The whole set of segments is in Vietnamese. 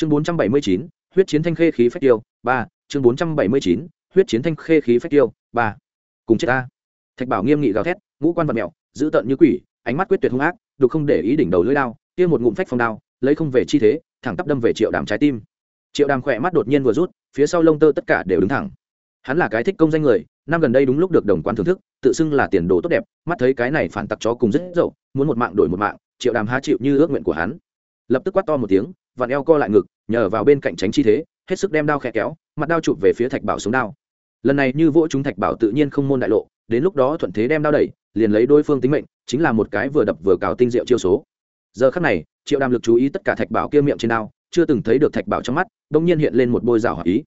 chương bốn trăm bảy mươi chín, huyết chiến thanh khê khí phách tiêu, ba. Chương bốn trăm bảy mươi chín, huyết chiến thanh khê khí phách tiêu, ba. Cùng chết ta. Thạch bảo nghiêm nghị gào thét, ngũ quan vật mẹo, giữ tợn như quỷ, ánh mắt quyết tuyệt hung ác, đục không để ý đỉnh đầu lưỡi đao, kia một ngụm phách phong đao, lấy không về chi thế, thẳng tắp đâm về triệu đàm trái tim. Triệu đàm khỏe mắt đột nhiên vừa rút, phía sau lông tơ tất cả đều đứng thẳng. Hắn là cái thích công danh người, năm gần đây đúng lúc được đồng quán thưởng thức, tự xưng là tiền đồ tốt đẹp, mắt thấy cái này phản tặc chó cùng rất dậu, muốn một mạng đổi một mạng, triệu đàm há chịu như ước nguyện của hắn. Lập tức quát to một tiếng vặn eo co lại ngực, nhờ vào bên cạnh tránh chi thế, hết sức đem đao khẽ kéo, mặt đao chụp về phía thạch bảo sống đao. Lần này như vỗ chúng thạch bảo tự nhiên không môn đại lộ, đến lúc đó thuận thế đem đao đẩy, liền lấy đối phương tính mệnh, chính là một cái vừa đập vừa cào tinh diệu chiêu số. Giờ khắc này, triệu đàm lực chú ý tất cả thạch bảo kia miệng trên đao, chưa từng thấy được thạch bảo trong mắt đông nhiên hiện lên một bôi rào hỏa ý.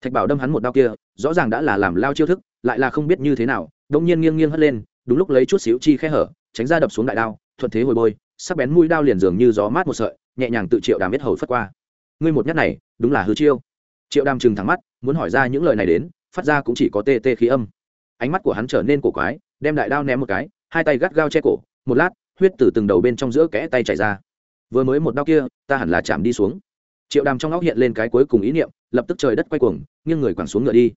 Thạch bảo đâm hắn một đao kia, rõ ràng đã là làm lao chiêu thức, lại là không biết như thế nào đông nhiên nghiêng nghiêng hất lên, đúng lúc lấy chút xíu chi khe hở, tránh ra đập xuống đại đao, thuận thế hồi bôi, sắc bén mũi đao liền dường như gió mát một sợi nhẹ nhàng tự triệu đàm biết hầu phất qua. Ngươi một nhát này, đúng là hư chiêu. Triệu đàm trừng thẳng mắt, muốn hỏi ra những lời này đến, phát ra cũng chỉ có tê tê khí âm. Ánh mắt của hắn trở nên cổ quái, đem đại đao ném một cái, hai tay gắt gao che cổ, một lát, huyết từ từng đầu bên trong giữa kẽ tay chảy ra. Vừa mới một đao kia, ta hẳn là chạm đi xuống. Triệu đàm trong óc hiện lên cái cuối cùng ý niệm, lập tức trời đất quay cuồng, nghiêng người quẳng xuống ngựa đi.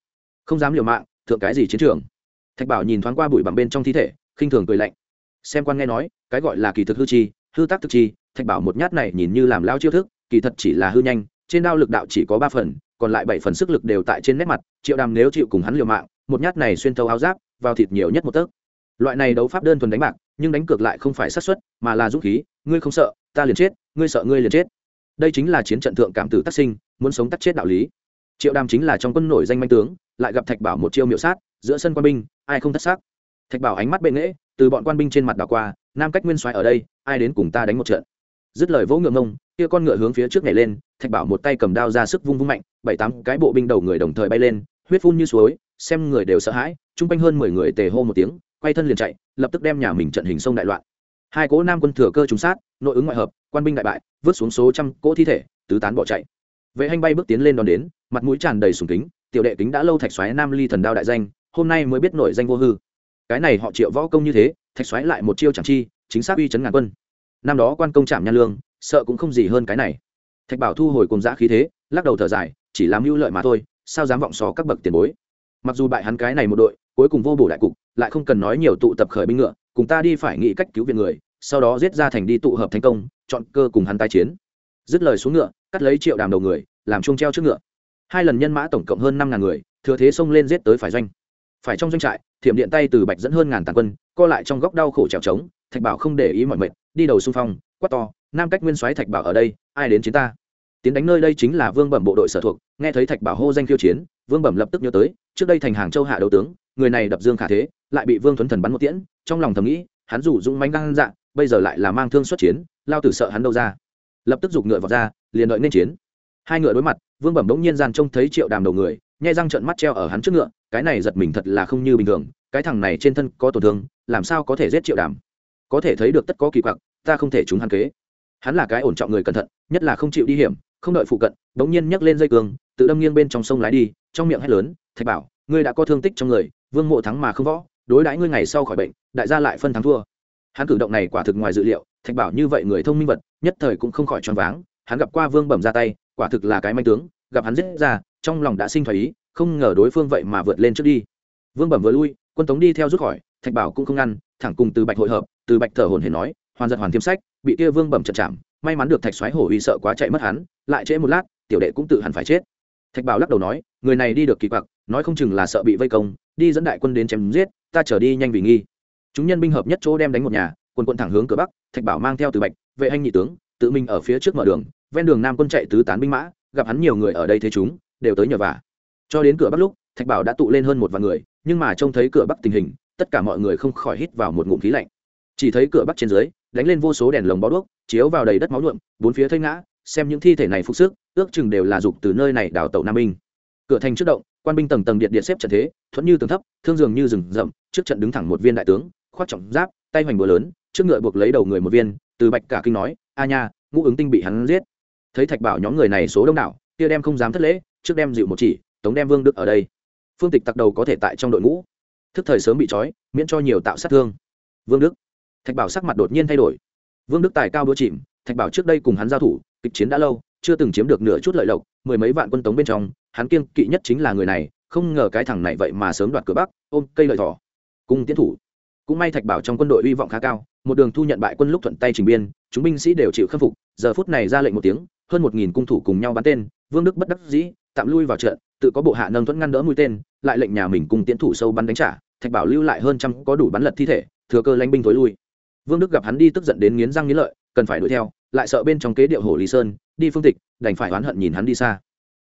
Không dám liều mạng, thượng cái gì chiến trường? Thạch bảo nhìn thoáng qua bụi bằng bên trong thi thể, khinh thường cười lạnh. Xem quan nghe nói, cái gọi là kỳ thực hư chi, hư tác thực chi thạch bảo một nhát này nhìn như làm lao chiêu thức, kỳ thật chỉ là hư nhanh, trên đao lực đạo chỉ có ba phần, còn lại bảy phần sức lực đều tại trên nét mặt, triệu đàm nếu chịu cùng hắn liều mạng, một nhát này xuyên thấu áo giáp, vào thịt nhiều nhất một tấc. Loại này đấu pháp đơn thuần đánh bạc, nhưng đánh cược lại không phải sát xuất mà là dũng khí, ngươi không sợ, ta liền chết, ngươi sợ ngươi liền chết. Đây chính là chiến trận thượng cảm tử tác sinh, muốn sống tắt chết đạo lý. Triệu đàm chính là trong quân nổi danh manh tướng, lại gặp thạch bảo một chiêu miệu sát, giữa sân quan binh, ai không thất xác? Thạch bảo ánh mắt bệ nghễ, từ bọn quan binh trên mặt đảo qua, nam cách nguyên soái ở đây, ai đến cùng ta đánh một trận? Dứt lời vỗ ngựa ngông, kia con ngựa hướng phía trước nhảy lên, thạch bảo một tay cầm đao ra sức vung vung mạnh, bảy tám cái bộ binh đầu người đồng thời bay lên, huyết phun như suối, xem người đều sợ hãi, chung quanh hơn mười người tề hô một tiếng, quay thân liền chạy, lập tức đem nhà mình trận hình sông đại loạn. Hai cỗ nam quân thừa cơ trúng sát, nội ứng ngoại hợp, quan binh đại bại, vứt xuống số trăm cỗ thi thể, tứ tán bỏ chạy. Vệ hành bay bước tiến lên đón đến, mặt mũi tràn đầy sùng kính, tiểu đệ kính đã lâu thạch xoáy nam ly thần đao đại danh, hôm nay mới biết nổi danh vô hư. Cái này họ triệu võ công như thế, thạch xoáy lại một chiêu chẳng chi, chính xác uy chấn ngàn quân năm đó quan công trạm nhan lương, sợ cũng không gì hơn cái này. Thạch bảo thu hồi cùng giã khí thế, lắc đầu thở dài, chỉ làm mưu lợi mà thôi, sao dám vọng xó các bậc tiền bối? Mặc dù bại hắn cái này một đội, cuối cùng vô bổ đại cục, lại không cần nói nhiều tụ tập khởi binh ngựa, cùng ta đi phải nghĩ cách cứu viện người, sau đó giết ra thành đi tụ hợp thành công, chọn cơ cùng hắn tái chiến. Dứt lời xuống ngựa, cắt lấy triệu đàm đầu người, làm chuông treo trước ngựa. Hai lần nhân mã tổng cộng hơn năm ngàn người, thừa thế xông lên giết tới phải doanh. Phải trong doanh trại, thiểm điện tay từ bạch dẫn hơn ngàn tàn quân, co lại trong góc đau khổ trèo trống, thạch bảo không để ý mọi mệt đi đầu xung phong, quát to, nam cách nguyên soái thạch bảo ở đây, ai đến chiến ta? Tiến đánh nơi đây chính là vương bẩm bộ đội sở thuộc, nghe thấy thạch bảo hô danh khiêu chiến, vương bẩm lập tức nhớ tới, trước đây thành hàng châu hạ đấu tướng, người này đập dương khả thế, lại bị vương thuấn thần bắn một tiễn, trong lòng thầm nghĩ, hắn dù dũng mánh gan dạng bây giờ lại là mang thương xuất chiến, lao tử sợ hắn đâu ra. Lập tức giục ngựa vào ra, liền đợi nên chiến. Hai ngựa đối mặt, vương bẩm bỗng nhiên gian trông thấy triệu đàm đầu người, nhai răng trợn mắt treo ở hắn trước ngựa, cái này giật mình thật là không như bình thường, cái thằng này trên thân có tổn thương, làm sao có thể giết triệu đàm? Có thể thấy được tất có kỳ quặc, ta không thể trúng hắn kế. Hắn là cái ổn trọng người cẩn thận, nhất là không chịu đi hiểm, không đợi phụ cận, bỗng nhiên nhấc lên dây cường, tự đâm nghiêng bên trong sông lái đi, trong miệng hét lớn, thạch bảo, ngươi đã có thương tích trong người, vương mộ thắng mà không võ, đối đãi ngươi ngày sau khỏi bệnh, đại gia lại phân thắng thua. Hắn cử động này quả thực ngoài dự liệu, thạch bảo như vậy người thông minh vật, nhất thời cũng không khỏi choáng váng, hắn gặp qua vương bẩm ra tay, quả thực là cái manh tướng, gặp hắn giết ra, trong lòng đã sinh thoái ý, không ngờ đối phương vậy mà vượt lên trước đi. Vương bẩm vừa lui, quân tống đi theo rút khỏi, thạch bảo cũng không ngăn thẳng cùng từ bạch hội hợp, từ bạch thở hồn hển nói, hoàn giật hoàn thiêm sách, bị kia vương bẩm chật chạm, may mắn được thạch xoáy hổ uy sợ quá chạy mất hắn, lại trễ một lát, tiểu đệ cũng tự hẳn phải chết. Thạch bảo lắc đầu nói, người này đi được kỳ quặc, nói không chừng là sợ bị vây công, đi dẫn đại quân đến chém giết, ta trở đi nhanh vì nghi. Chúng nhân binh hợp nhất chỗ đem đánh một nhà, quân quân thẳng hướng cửa bắc, thạch bảo mang theo từ bạch, vệ anh nhị tướng, tự mình ở phía trước mở đường, ven đường nam quân chạy tứ tán binh mã, gặp hắn nhiều người ở đây thế chúng, đều tới nhờ vả. Cho đến cửa bắc lúc, thạch bảo đã tụ lên hơn một vạn người, nhưng mà trông thấy cửa bắc tình hình tất cả mọi người không khỏi hít vào một ngụm khí lạnh. Chỉ thấy cửa bắc trên dưới, đánh lên vô số đèn lồng bó đuốc, chiếu vào đầy đất máu nhuộm, bốn phía thây ngã, xem những thi thể này phục sức, ước chừng đều là dục từ nơi này đào tẩu nam minh. Cửa thành trước động, quan binh tầng tầng điện điện xếp trận thế, thuẫn như tường thấp, thương dường như rừng rậm, trước trận đứng thẳng một viên đại tướng, khoác trọng giáp, tay hoành búa lớn, trước ngựa buộc lấy đầu người một viên, từ bạch cả kinh nói, a nha, ngũ ứng tinh bị hắn giết. Thấy thạch bảo nhóm người này số đông đảo, kia đem không dám thất lễ, trước đem dịu một chỉ, tống đem vương đức ở đây. Phương tịch tặc đầu có thể tại trong đội ngũ thức thời sớm bị trói, miễn cho nhiều tạo sát thương. Vương đức. Thạch bảo sắc mặt đột nhiên thay đổi. Vương đức tài cao đua chìm, thạch bảo trước đây cùng hắn giao thủ, kịch chiến đã lâu, chưa từng chiếm được nửa chút lợi lộc, mười mấy vạn quân tống bên trong, hắn kiêng kỵ nhất chính là người này, không ngờ cái thằng này vậy mà sớm đoạt cửa bắc, ôm cây lợi thỏ. Cung tiến thủ. Cũng may thạch bảo trong quân đội uy vọng khá cao, một đường thu nhận bại quân lúc thuận tay trình biên, chúng binh sĩ đều chịu khâm phục, giờ phút này ra lệnh một tiếng, hơn một nghìn cung thủ cùng nhau bắn tên, vương đức bất đắc dĩ, tạm lui vào trận, tự có bộ hạ nâng thuẫn ngăn đỡ mũi tên lại lệnh nhà mình cùng tiến thủ sâu bắn đánh trả, thạch bảo lưu lại hơn trăm có đủ bắn lật thi thể, thừa cơ lãnh binh tối lui. Vương đức gặp hắn đi tức giận đến nghiến răng nghiến lợi, cần phải đuổi theo, lại sợ bên trong kế điệu hồ lý sơn, đi phương tịch, đành phải oán hận nhìn hắn đi xa.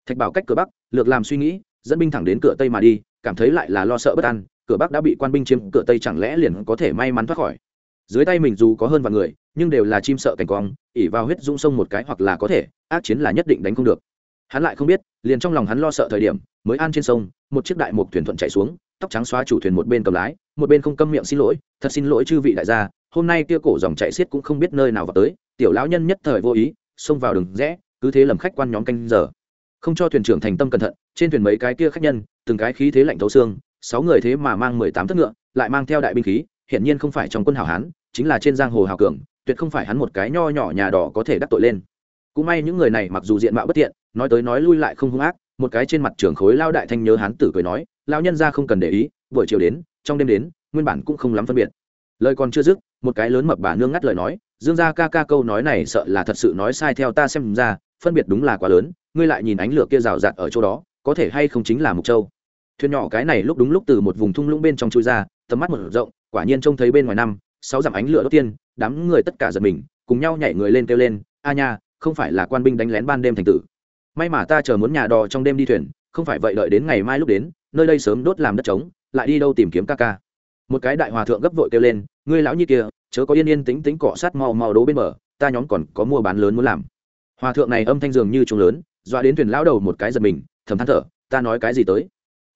Thạch bảo cách cửa bắc, lược làm suy nghĩ, dẫn binh thẳng đến cửa tây mà đi, cảm thấy lại là lo sợ bất an, cửa bắc đã bị quan binh chiếm, cửa tây chẳng lẽ liền có thể may mắn thoát khỏi. Dưới tay mình dù có hơn vài người, nhưng đều là chim sợ cảnh quang ỉ vào huyết dũng sông một cái hoặc là có thể, ác chiến là nhất định đánh không được hắn lại không biết, liền trong lòng hắn lo sợ thời điểm, mới an trên sông, một chiếc đại mục thuyền thuận chạy xuống, tóc trắng xóa chủ thuyền một bên cầm lái, một bên không câm miệng xin lỗi, thật xin lỗi chư vị đại gia, hôm nay kia cổ dòng chạy xiết cũng không biết nơi nào vào tới, tiểu lão nhân nhất thời vô ý, xông vào đường rẽ, cứ thế lầm khách quan nhóm canh giờ. Không cho thuyền trưởng thành tâm cẩn thận, trên thuyền mấy cái kia khách nhân, từng cái khí thế lạnh thấu xương, sáu người thế mà mang mười tám thất ngựa, lại mang theo đại binh khí, hiển nhiên không phải trong quân hảo hán, chính là trên giang hồ hào cường, tuyệt không phải hắn một cái nho nhỏ nhà đỏ có thể đắc tội lên. Cũng may những người này mặc dù diện mạo bất tiện nói tới nói lui lại không hung ác, một cái trên mặt trưởng khối lao đại thanh nhớ hán tử cười nói lao nhân ra không cần để ý, buổi chiều đến, trong đêm đến, nguyên bản cũng không lắm phân biệt. Lời còn chưa dứt, một cái lớn mập bà nương ngắt lời nói, dương gia ca ca câu nói này sợ là thật sự nói sai theo ta xem ra, phân biệt đúng là quá lớn, ngươi lại nhìn ánh lửa kia rào rạt ở chỗ đó, có thể hay không chính là mục châu? Thuyền nhỏ cái này lúc đúng lúc từ một vùng thung lũng bên trong chui ra, tầm mắt một rộng, quả nhiên trông thấy bên ngoài năm, sáu dặm ánh lửa đốt tiên, đám người tất cả giật mình, cùng nhau nhảy người lên kêu lên, a nha, không phải là quan binh đánh lén ban đêm thành tử may mà ta chờ muốn nhà đò trong đêm đi thuyền, không phải vậy đợi đến ngày mai lúc đến, nơi đây sớm đốt làm đất trống, lại đi đâu tìm kiếm ca ca. Một cái đại hòa thượng gấp vội kêu lên, ngươi lão nhi kia, chớ có yên yên tính tính cọ sát mau mau đố bên mở ta nhóm còn có mua bán lớn muốn làm. Hòa thượng này âm thanh dường như trùng lớn, dọa đến thuyền lão đầu một cái giật mình, thầm than thở, ta nói cái gì tới?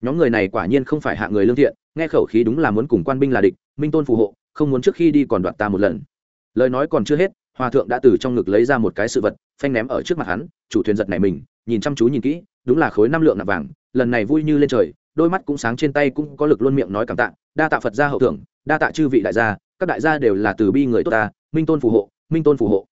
Nhóm người này quả nhiên không phải hạ người lương thiện, nghe khẩu khí đúng là muốn cùng quan binh là địch, minh tôn phù hộ, không muốn trước khi đi còn đoạt ta một lần. Lời nói còn chưa hết hòa thượng đã từ trong ngực lấy ra một cái sự vật, phanh ném ở trước mặt hắn, chủ thuyền giật này mình, nhìn chăm chú nhìn kỹ, đúng là khối năm lượng nạp vàng, lần này vui như lên trời, đôi mắt cũng sáng trên tay cũng có lực luôn miệng nói cảm tạ, đa tạ phật gia hậu thưởng đa tạ chư vị đại gia, các đại gia đều là từ bi người tốt ta, minh tôn phù hộ, minh tôn phù hộ.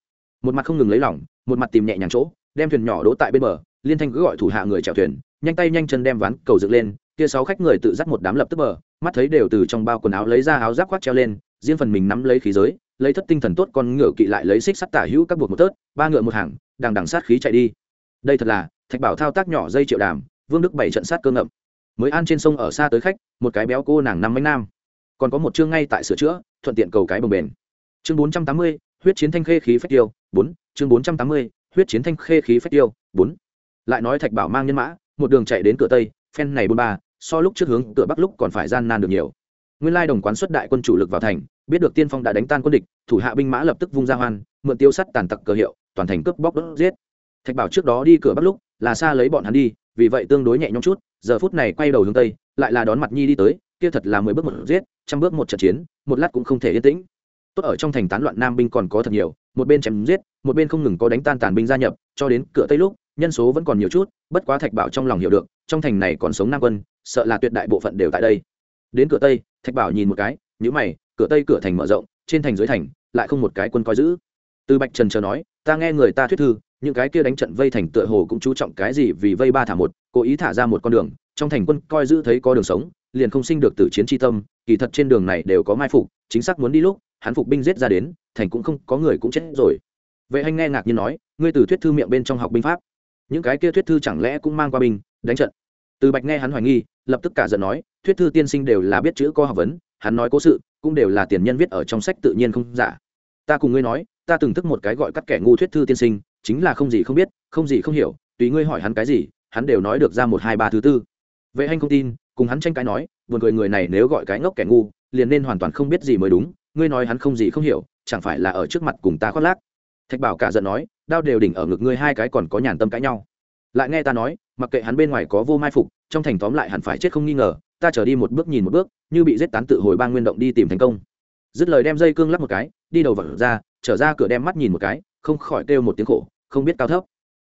Một mặt không ngừng lấy lỏng một mặt tìm nhẹ nhàng chỗ, đem thuyền nhỏ đỗ tại bên bờ, liên thanh cứ gọi thủ hạ người chèo thuyền, nhanh tay nhanh chân đem ván cầu dựng lên, kia sáu khách người tự dắt một đám lập tức bờ, mắt thấy đều từ trong bao quần áo lấy ra áo giáp khoác treo lên, riêng phần mình nắm lấy khí giới lấy thất tinh thần tốt con ngựa kỵ lại lấy xích sắt tả hữu các buộc một tớt, ba ngựa một hàng, đằng đằng sát khí chạy đi. Đây thật là, thạch bảo thao tác nhỏ dây triệu đàm, vương đức bảy trận sát cơ ngậm. Mới an trên sông ở xa tới khách, một cái béo cô nàng năm mấy nam. Còn có một chương ngay tại sửa chữa, thuận tiện cầu cái bồng bền. Chương bốn trăm tám mươi, huyết chiến thanh khê khí phách tiêu, bốn, chương bốn trăm tám mươi, huyết chiến thanh khê khí phách tiêu, bốn. Lại nói thạch bảo mang nhân mã, một đường chạy đến cửa tây, phen này bôn ba, so lúc trước hướng cửa bắc lúc còn phải gian nan được nhiều nguyên lai đồng quán xuất đại quân chủ lực vào thành, biết được tiên phong đã đánh tan quân địch, thủ hạ binh mã lập tức vung ra hoan, mượn tiêu sắt tàn tặc cờ hiệu, toàn thành cướp bóc đốt giết. Thạch bảo trước đó đi cửa bắc lúc, là xa lấy bọn hắn đi, vì vậy tương đối nhẹ nhõm chút, giờ phút này quay đầu hướng tây, lại là đón mặt nhi đi tới, kia thật là mười bước một giết, trăm bước một trận chiến, một lát cũng không thể yên tĩnh. Tốt ở trong thành tán loạn nam binh còn có thật nhiều, một bên chém giết, một bên không ngừng có đánh tan tàn binh gia nhập, cho đến cửa tây lúc, nhân số vẫn còn nhiều chút, bất quá thạch bảo trong lòng hiểu được, trong thành này còn sống nam quân, sợ là tuyệt đại bộ phận đều tại đây. Đến cửa tây thạch bảo nhìn một cái nhữ mày, cửa tây cửa thành mở rộng, trên thành dưới thành, lại không một cái quân coi giữ. Từ bạch trần chờ nói, ta nghe người ta thuyết thư, những cái kia đánh trận vây thành tựa hồ cũng chú trọng cái gì vì vây ba thả một, cố ý thả ra một con đường, trong thành quân coi giữ thấy có đường sống, liền không sinh được từ chiến tri tâm, kỳ thật trên đường này đều có mai phục, chính xác muốn đi lúc, hắn phục binh giết ra đến, thành cũng không có người cũng chết rồi. Vệ anh nghe ngạc nhiên nói, ngươi từ thuyết thư miệng bên trong học binh pháp, những cái kia thuyết thư chẳng lẽ cũng mang qua binh, đánh trận? Từ bạch nghe hắn hoài nghi, lập tức cả giận nói thuyết thư tiên sinh đều là biết chữ có học vấn, hắn nói cố sự, cũng đều là tiền nhân viết ở trong sách tự nhiên không giả. Ta cùng ngươi nói, ta từng thức một cái gọi cắt kẻ ngu thuyết thư tiên sinh, chính là không gì không biết, không gì không hiểu, tùy ngươi hỏi hắn cái gì, hắn đều nói được ra một hai ba thứ tư. Vệ anh không tin, cùng hắn tranh cãi nói, buồn cười người này nếu gọi cái ngốc kẻ ngu, liền nên hoàn toàn không biết gì mới đúng, ngươi nói hắn không gì không hiểu, chẳng phải là ở trước mặt cùng ta khoác lác. Thạch bảo cả giận nói, đao đều đỉnh ở ngực ngươi hai cái còn có nhàn tâm cãi nhau. Lại nghe ta nói, mặc kệ hắn bên ngoài có vô mai phục, trong thành tóm lại hẳn phải chết không nghi ngờ ta trở đi một bước nhìn một bước, như bị giết tán tự hồi ba nguyên động đi tìm thành công. Dứt lời đem dây cương lắp một cái, đi đầu vật ra, trở ra cửa đem mắt nhìn một cái, không khỏi kêu một tiếng khổ, không biết cao thấp.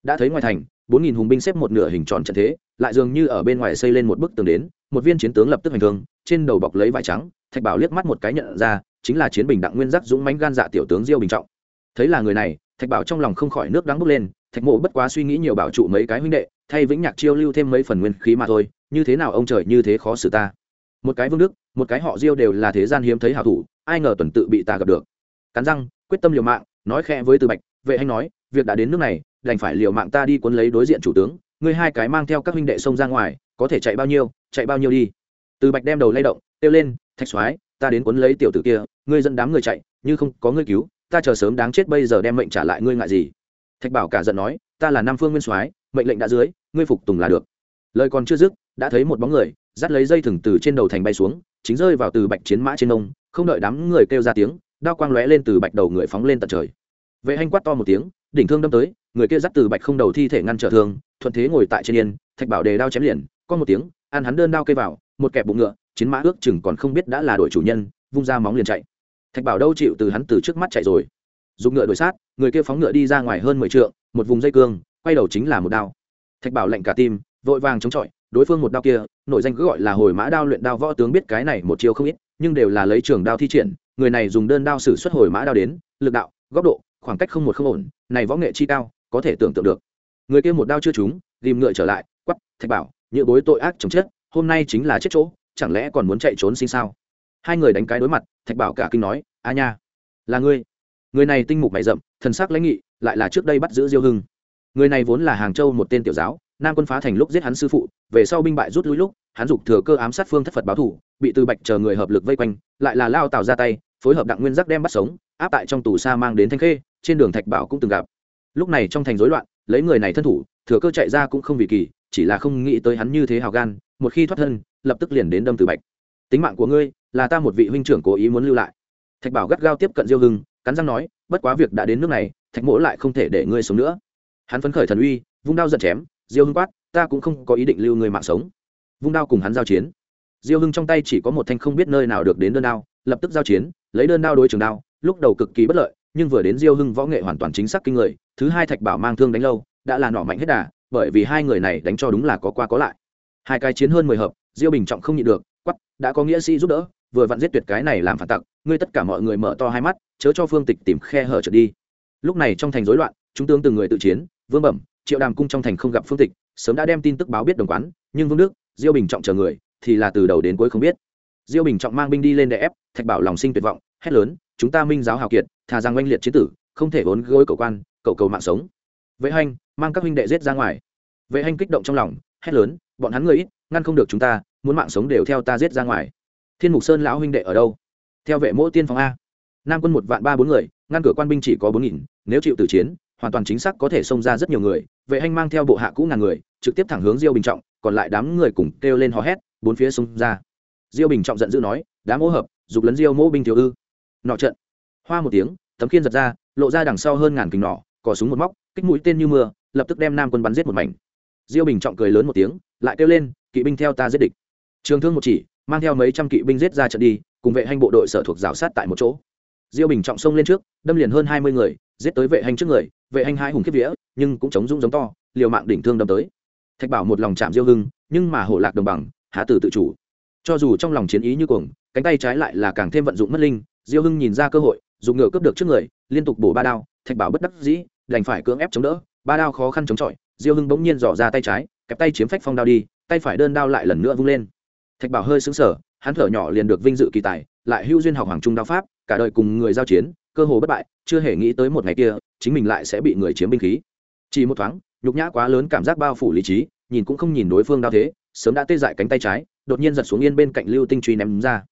Đã thấy ngoài thành, bốn nghìn hùng binh xếp một nửa hình tròn trận thế, lại dường như ở bên ngoài xây lên một bức tường đến, một viên chiến tướng lập tức hành thương trên đầu bọc lấy vải trắng, thạch bảo liếc mắt một cái nhận ra, chính là chiến bình đặng nguyên giác dũng mánh gan dạ tiểu tướng diêu bình trọng. Thấy là người này, thạch bảo trong lòng không khỏi nước đắng bốc lên, thạch mộ bất quá suy nghĩ nhiều bảo trụ mấy cái huynh đệ, thay vĩnh nhạc chiêu lưu thêm mấy phần nguyên khí mà thôi như thế nào ông trời như thế khó xử ta? Một cái vương đức, một cái họ diêu đều là thế gian hiếm thấy hảo thủ, ai ngờ tuần tự bị ta gặp được. Cắn răng, quyết tâm liều mạng, nói khẽ với từ bạch, vệ anh nói, việc đã đến nước này, đành phải liều mạng ta đi cuốn lấy đối diện chủ tướng, ngươi hai cái mang theo các huynh đệ sông ra ngoài, có thể chạy bao nhiêu, chạy bao nhiêu đi. Từ bạch đem đầu lay động, kêu lên, thạch soái, ta đến cuốn lấy tiểu tử kia, ngươi dẫn đám người chạy, như không có ngươi cứu, ta chờ sớm đáng chết bây giờ đem mệnh trả lại ngươi ngại gì? Thạch bảo cả giận nói, ta là nam phương nguyên soái, mệnh lệnh đã dưới, ngươi phục tùng là được. Lời còn chưa dứt đã thấy một bóng người, dắt lấy dây thừng từ trên đầu thành bay xuống, chính rơi vào từ bạch chiến mã trên nông không đợi đám người kêu ra tiếng, đao quang lóe lên từ bạch đầu người phóng lên tận trời. Vệ hanh quát to một tiếng, đỉnh thương đâm tới, người kia dắt từ bạch không đầu thi thể ngăn trở thương, thuận thế ngồi tại trên yên, thạch bảo đề đao chém liền có một tiếng ăn hắn đơn đao cây vào, một kẹp bụng ngựa, chiến mã ước chừng còn không biết đã là đội chủ nhân, vung ra móng liền chạy. Thạch bảo đâu chịu từ hắn từ trước mắt chạy rồi. Dùng ngựa đuổi sát, người kia phóng ngựa đi ra ngoài hơn mười trượng, một vùng dây cương, quay đầu chính là một đao. Thạch bảo lạnh cả tim, vội vàng chống chọi đối phương một đao kia, nội danh cứ gọi là hồi mã đao luyện đao võ tướng biết cái này một chiêu không ít, nhưng đều là lấy trường đao thi triển, người này dùng đơn đao sử xuất hồi mã đao đến, lực đạo, góc độ, khoảng cách không một không ổn, này võ nghệ chi cao, có thể tưởng tượng được. Người kia một đao chưa trúng tìm ngựa trở lại quắp thạch bảo, nhựa bối tội ác chồng chết, hôm nay chính là chết chỗ, chẳng lẽ còn muốn chạy trốn sinh sao? Hai người đánh cái đối mặt, thạch bảo cả kinh nói, a nha, là ngươi. Người này tinh mục mày rậm, thần sắc lãnh nghị, lại là trước đây bắt giữ diêu hưng. Người này vốn là hàng châu một tên tiểu giáo nam quân phá thành lúc giết hắn sư phụ, về sau binh bại rút lui lúc, hắn dục thừa cơ ám sát phương thất phật báo thủ, bị từ bạch chờ người hợp lực vây quanh, lại là lao tào ra tay, phối hợp đặng nguyên giác đem bắt sống, áp tại trong tù xa mang đến thanh khê, trên đường thạch bảo cũng từng gặp. Lúc này trong thành rối loạn, lấy người này thân thủ, thừa cơ chạy ra cũng không vì kỳ, chỉ là không nghĩ tới hắn như thế hào gan, một khi thoát thân, lập tức liền đến đâm từ bạch. Tính mạng của ngươi, là ta một vị huynh trưởng cố ý muốn lưu lại. Thạch bảo gắt gao tiếp cận diêu hưng, cắn răng nói, bất quá việc đã đến nước này, thạch mỗ lại không thể để ngươi sống nữa. Hắn phấn khởi thần uy, vung đao giận chém diêu hưng quát, ta cũng không có ý định lưu người mạng sống. Vung đao cùng hắn giao chiến. Diêu hưng trong tay chỉ có một thanh không biết nơi nào được đến đơn đao, lập tức giao chiến, lấy đơn đao đối trường đao, lúc đầu cực kỳ bất lợi, nhưng vừa đến diêu hưng võ nghệ hoàn toàn chính xác kinh người, thứ hai thạch bảo mang thương đánh lâu, đã là nọ mạnh hết đà, bởi vì hai người này đánh cho đúng là có qua có lại. Hai cái chiến hơn mười hợp, diêu bình trọng không nhịn được quắp đã có nghĩa sĩ giúp đỡ, vừa vặn giết tuyệt cái này làm phản tặc, ngươi tất cả mọi người mở to hai mắt, chớ cho phương tịch tìm khe hở trở đi. Lúc này trong thành rối loạn, chúng tướng từng người tự chiến, vương bẩm triệu đàm cung trong thành không gặp phương tịch, sớm đã đem tin tức báo biết đồng quán, nhưng vương đức, diêu bình trọng chờ người, thì là từ đầu đến cuối không biết. Diêu bình trọng mang binh đi lên để ép, thạch bảo lòng sinh tuyệt vọng, hét lớn, chúng ta minh giáo hào kiệt, thà rằng oanh liệt chiến tử, không thể vốn gối cầu quan, cầu cầu mạng sống. Vệ hanh mang các huynh đệ giết ra ngoài. Vệ hanh kích động trong lòng, hét lớn, bọn hắn người ít, ngăn không được chúng ta, muốn mạng sống đều theo ta giết ra ngoài. Thiên mục sơn lão huynh đệ ở đâu? Theo vệ mỗ tiên phòng a. Nam quân một vạn ba bốn người, ngăn cửa quan binh chỉ có bốn nghìn, nếu chịu tử chiến hoàn toàn chính xác có thể xông ra rất nhiều người, vệ anh mang theo bộ hạ cũ ngàn người, trực tiếp thẳng hướng diêu bình trọng, còn lại đám người cùng kêu lên hò hét, bốn phía xông ra. Diêu bình trọng giận dữ nói, đám ô hợp, dục lấn diêu mỗ binh thiếu ư? Nọ trận. Hoa một tiếng, tấm khiên giật ra, lộ ra đằng sau hơn ngàn kính nỏ, cò súng một móc, kích mũi tên như mưa, lập tức đem nam quân bắn giết một mảnh. Diêu bình trọng cười lớn một tiếng, lại kêu lên, kỵ binh theo ta giết địch. Trường thương một chỉ, mang theo mấy trăm kỵ binh giết ra trận đi, cùng vệ hành bộ đội sở thuộc rào sát tại một chỗ diêu bình trọng xông lên trước, đâm liền hơn hai mươi người, giết tới vệ hành trước người, vệ hành hai hùng kiếp vía, nhưng cũng chống rung giống to, liều mạng đỉnh thương đâm tới. Thạch bảo một lòng chạm diêu hưng, nhưng mà hổ lạc đồng bằng, há tử tự chủ. Cho dù trong lòng chiến ý như cuồng, cánh tay trái lại là càng thêm vận dụng mất linh, diêu hưng nhìn ra cơ hội, dùng ngựa cướp được trước người, liên tục bổ ba đao, thạch bảo bất đắc dĩ, đành phải cưỡng ép chống đỡ, ba đao khó khăn chống chọi, diêu hưng bỗng nhiên dò ra tay trái, kẹp tay chiếm phách phong đao đi, tay phải đơn đao lại lần nữa vung lên. Thạch bảo hơi xứng sở hắn thở nhỏ liền được vinh dự kỳ tài, lại hưu duyên học hoàng trung đao pháp cả đời cùng người giao chiến, cơ hồ bất bại, chưa hề nghĩ tới một ngày kia, chính mình lại sẽ bị người chiếm binh khí. Chỉ một thoáng, nhục nhã quá lớn cảm giác bao phủ lý trí, nhìn cũng không nhìn đối phương đao thế, sớm đã tê dại cánh tay trái, đột nhiên giật xuống yên bên cạnh lưu tinh truy ném ra.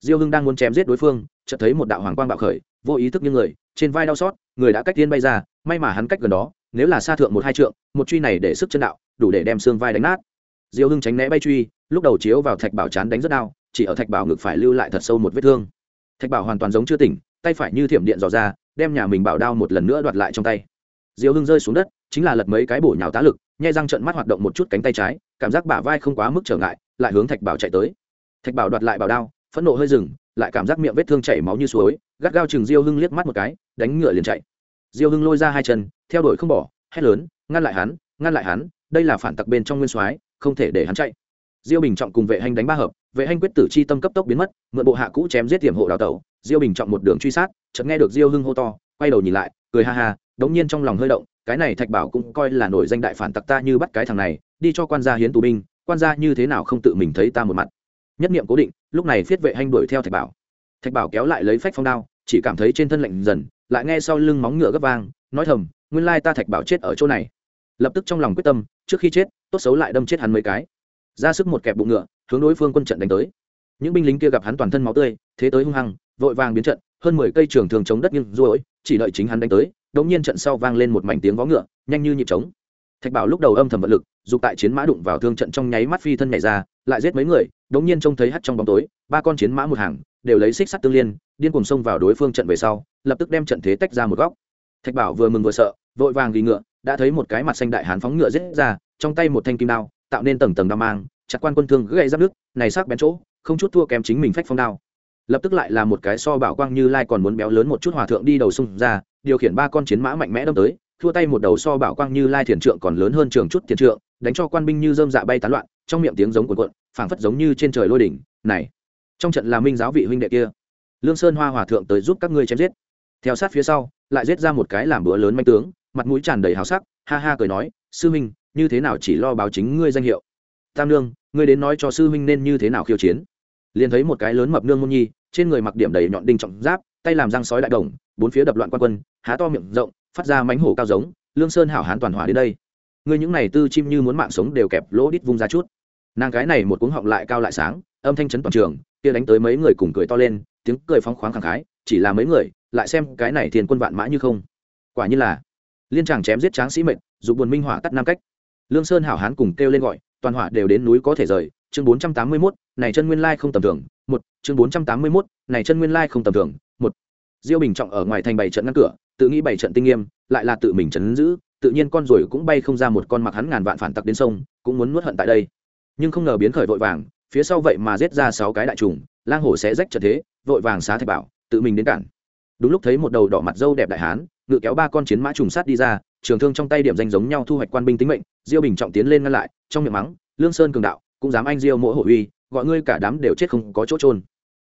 Diêu hưng đang muốn chém giết đối phương, chợt thấy một đạo hoàng quang bạo khởi, vô ý thức như người, trên vai đau xót, người đã cách tiên bay ra, may mà hắn cách gần đó, nếu là xa thượng một hai trượng, một truy này để sức chân đạo, đủ để đem xương vai đánh nát. Diêu hưng tránh né bay truy, lúc đầu chiếu vào thạch bảo chán đánh rất đau, chỉ ở thạch bảo ngực phải lưu lại thật sâu một vết thương thạch bảo hoàn toàn giống chưa tỉnh, tay phải như thiểm điện dò ra, đem nhà mình bảo đao một lần nữa đoạt lại trong tay. Diêu hưng rơi xuống đất, chính là lật mấy cái bổ nhào tá lực nhai răng trận mắt hoạt động một chút cánh tay trái, cảm giác bả vai không quá mức trở ngại, lại hướng thạch bảo chạy tới. Thạch bảo đoạt lại bảo đao, phẫn nộ hơi dừng, lại cảm giác miệng vết thương chảy máu như suối, gắt gao chừng diêu hưng liếc mắt một cái, đánh ngựa liền chạy. Diêu hưng lôi ra hai chân, theo đuổi không bỏ, hét lớn, ngăn lại hắn, ngăn lại hắn, đây là phản tặc bên trong nguyên soái, không thể để hắn chạy diêu bình trọng cùng vệ hành đánh ba hợp, vệ hành quyết tử chi tâm cấp tốc biến mất, mượn bộ hạ cũ chém giết tiềm hộ đào tẩu. Diêu bình trọng một đường truy sát, chợt nghe được diêu hưng hô to, quay đầu nhìn lại, cười ha ha, đống nhiên trong lòng hơi động, cái này thạch bảo cũng coi là nổi danh đại phản tặc ta như bắt cái thằng này, đi cho quan gia hiến tù binh, quan gia như thế nào không tự mình thấy ta một mặt. Nhất niệm cố định, lúc này phiết vệ Hành đuổi theo thạch bảo. Thạch bảo kéo lại lấy phách phong đao, chỉ cảm thấy trên thân lạnh dần, lại nghe sau lưng móng ngựa gấp vang, nói thầm, nguyên lai ta thạch bảo chết ở chỗ này. Lập tức trong lòng quyết tâm, trước khi chết, tốt xấu lại đâm chết hắn mấy cái ra sức một kẹp bụng ngựa, hướng đối phương quân trận đánh tới. Những binh lính kia gặp hắn toàn thân máu tươi, thế tới hung hăng, vội vàng biến trận, hơn mười cây trường thường chống đất nghiêng ruỗi chỉ đợi chính hắn đánh tới Đống nhiên trận sau vang lên một mảnh tiếng vó ngựa, nhanh như nhịp trống. Thạch bảo lúc đầu âm thầm vận lực, dục tại chiến mã đụng vào thương trận trong nháy mắt phi thân nhảy ra, lại giết mấy người Đống nhiên trông thấy hắt trong bóng tối, ba con chiến mã một hàng, đều lấy xích sắt tương liên, điên cùng xông vào đối phương trận về sau, lập tức đem trận thế tách ra một góc. Thạch bảo vừa mừng vừa sợ, vội vàng ghi ngựa, đã thấy một cái mặt xanh đại hán phóng ngựa giết ra, trong tay một thanh kim đao tạo nên tầng tầng đao mang, chặt quan quân thương gãy giáp nước, này sắc bén chỗ, không chút thua kém chính mình phách phong đao. Lập tức lại là một cái so bảo quang như lai còn muốn béo lớn một chút hòa thượng đi đầu xung ra, điều khiển ba con chiến mã mạnh mẽ đâm tới, thua tay một đầu so bảo quang như lai thiền trượng còn lớn hơn trường chút thiền trượng, đánh cho quan binh như dơm dạ bay tán loạn, trong miệng tiếng giống cuộn cuộn, phảng phất giống như trên trời lôi đỉnh, này, trong trận là minh giáo vị huynh đệ kia, lương sơn hoa hòa thượng tới giúp các ngươi chém giết. Theo sát phía sau, lại giết ra một cái làm bữa lớn manh tướng, mặt mũi tràn đầy hào sắc, ha ha cười nói, sư huynh như thế nào chỉ lo báo chính ngươi danh hiệu? Tam nương, ngươi đến nói cho sư huynh nên như thế nào khiêu chiến? Liền thấy một cái lớn mập nương môn nhi, trên người mặc điểm đầy nhọn đinh trọng giáp, tay làm răng sói đại đồng, bốn phía đập loạn quan quân, há to miệng rộng, phát ra mánh hổ cao giống, lương sơn hảo hán toàn hỏa đến đây. Ngươi những này tư chim như muốn mạng sống đều kẹp lỗ đít vung ra chút. Nàng cái này một cuống họng lại cao lại sáng, âm thanh chấn toàn trường, kia đánh tới mấy người cùng cười to lên, tiếng cười phóng khoáng khẳng khái, chỉ là mấy người, lại xem cái này thiền quân vạn mã như không. Quả như là, liên tràng chém giết tráng sĩ mệnh dù buồn minh hỏa tắt nam cách lương sơn hảo hán cùng kêu lên gọi toàn hỏa đều đến núi có thể rời. Chương bốn trăm tám mươi 481, này chân nguyên lai không tầm thường. Một chương bốn trăm tám mươi 481, này chân nguyên lai không tầm thường. Một diêu bình trọng ở ngoài thành bảy trận ngăn cửa tự nghĩ bảy trận tinh nghiêm lại là tự mình chấn giữ tự nhiên con rồi cũng bay không ra một con mặc hắn ngàn vạn phản tặc đến sông cũng muốn nuốt hận tại đây. Nhưng không ngờ biến khởi vội vàng phía sau vậy mà giết ra sáu cái đại trùng lang hổ sẽ rách trận thế vội vàng xá thạch bảo tự mình đến cản. Đúng lúc thấy một đầu đỏ mặt dâu đẹp đại hán ngự kéo ba con chiến mã trùng sát đi ra trường thương trong tay điểm danh giống nhau thu hoạch quan binh tính mệnh, diêu bình trọng tiến lên ngăn lại, trong miệng mắng, lương sơn cường đạo, cũng dám anh diêu mỗi hổ uy, gọi ngươi cả đám đều chết không có chỗ trôn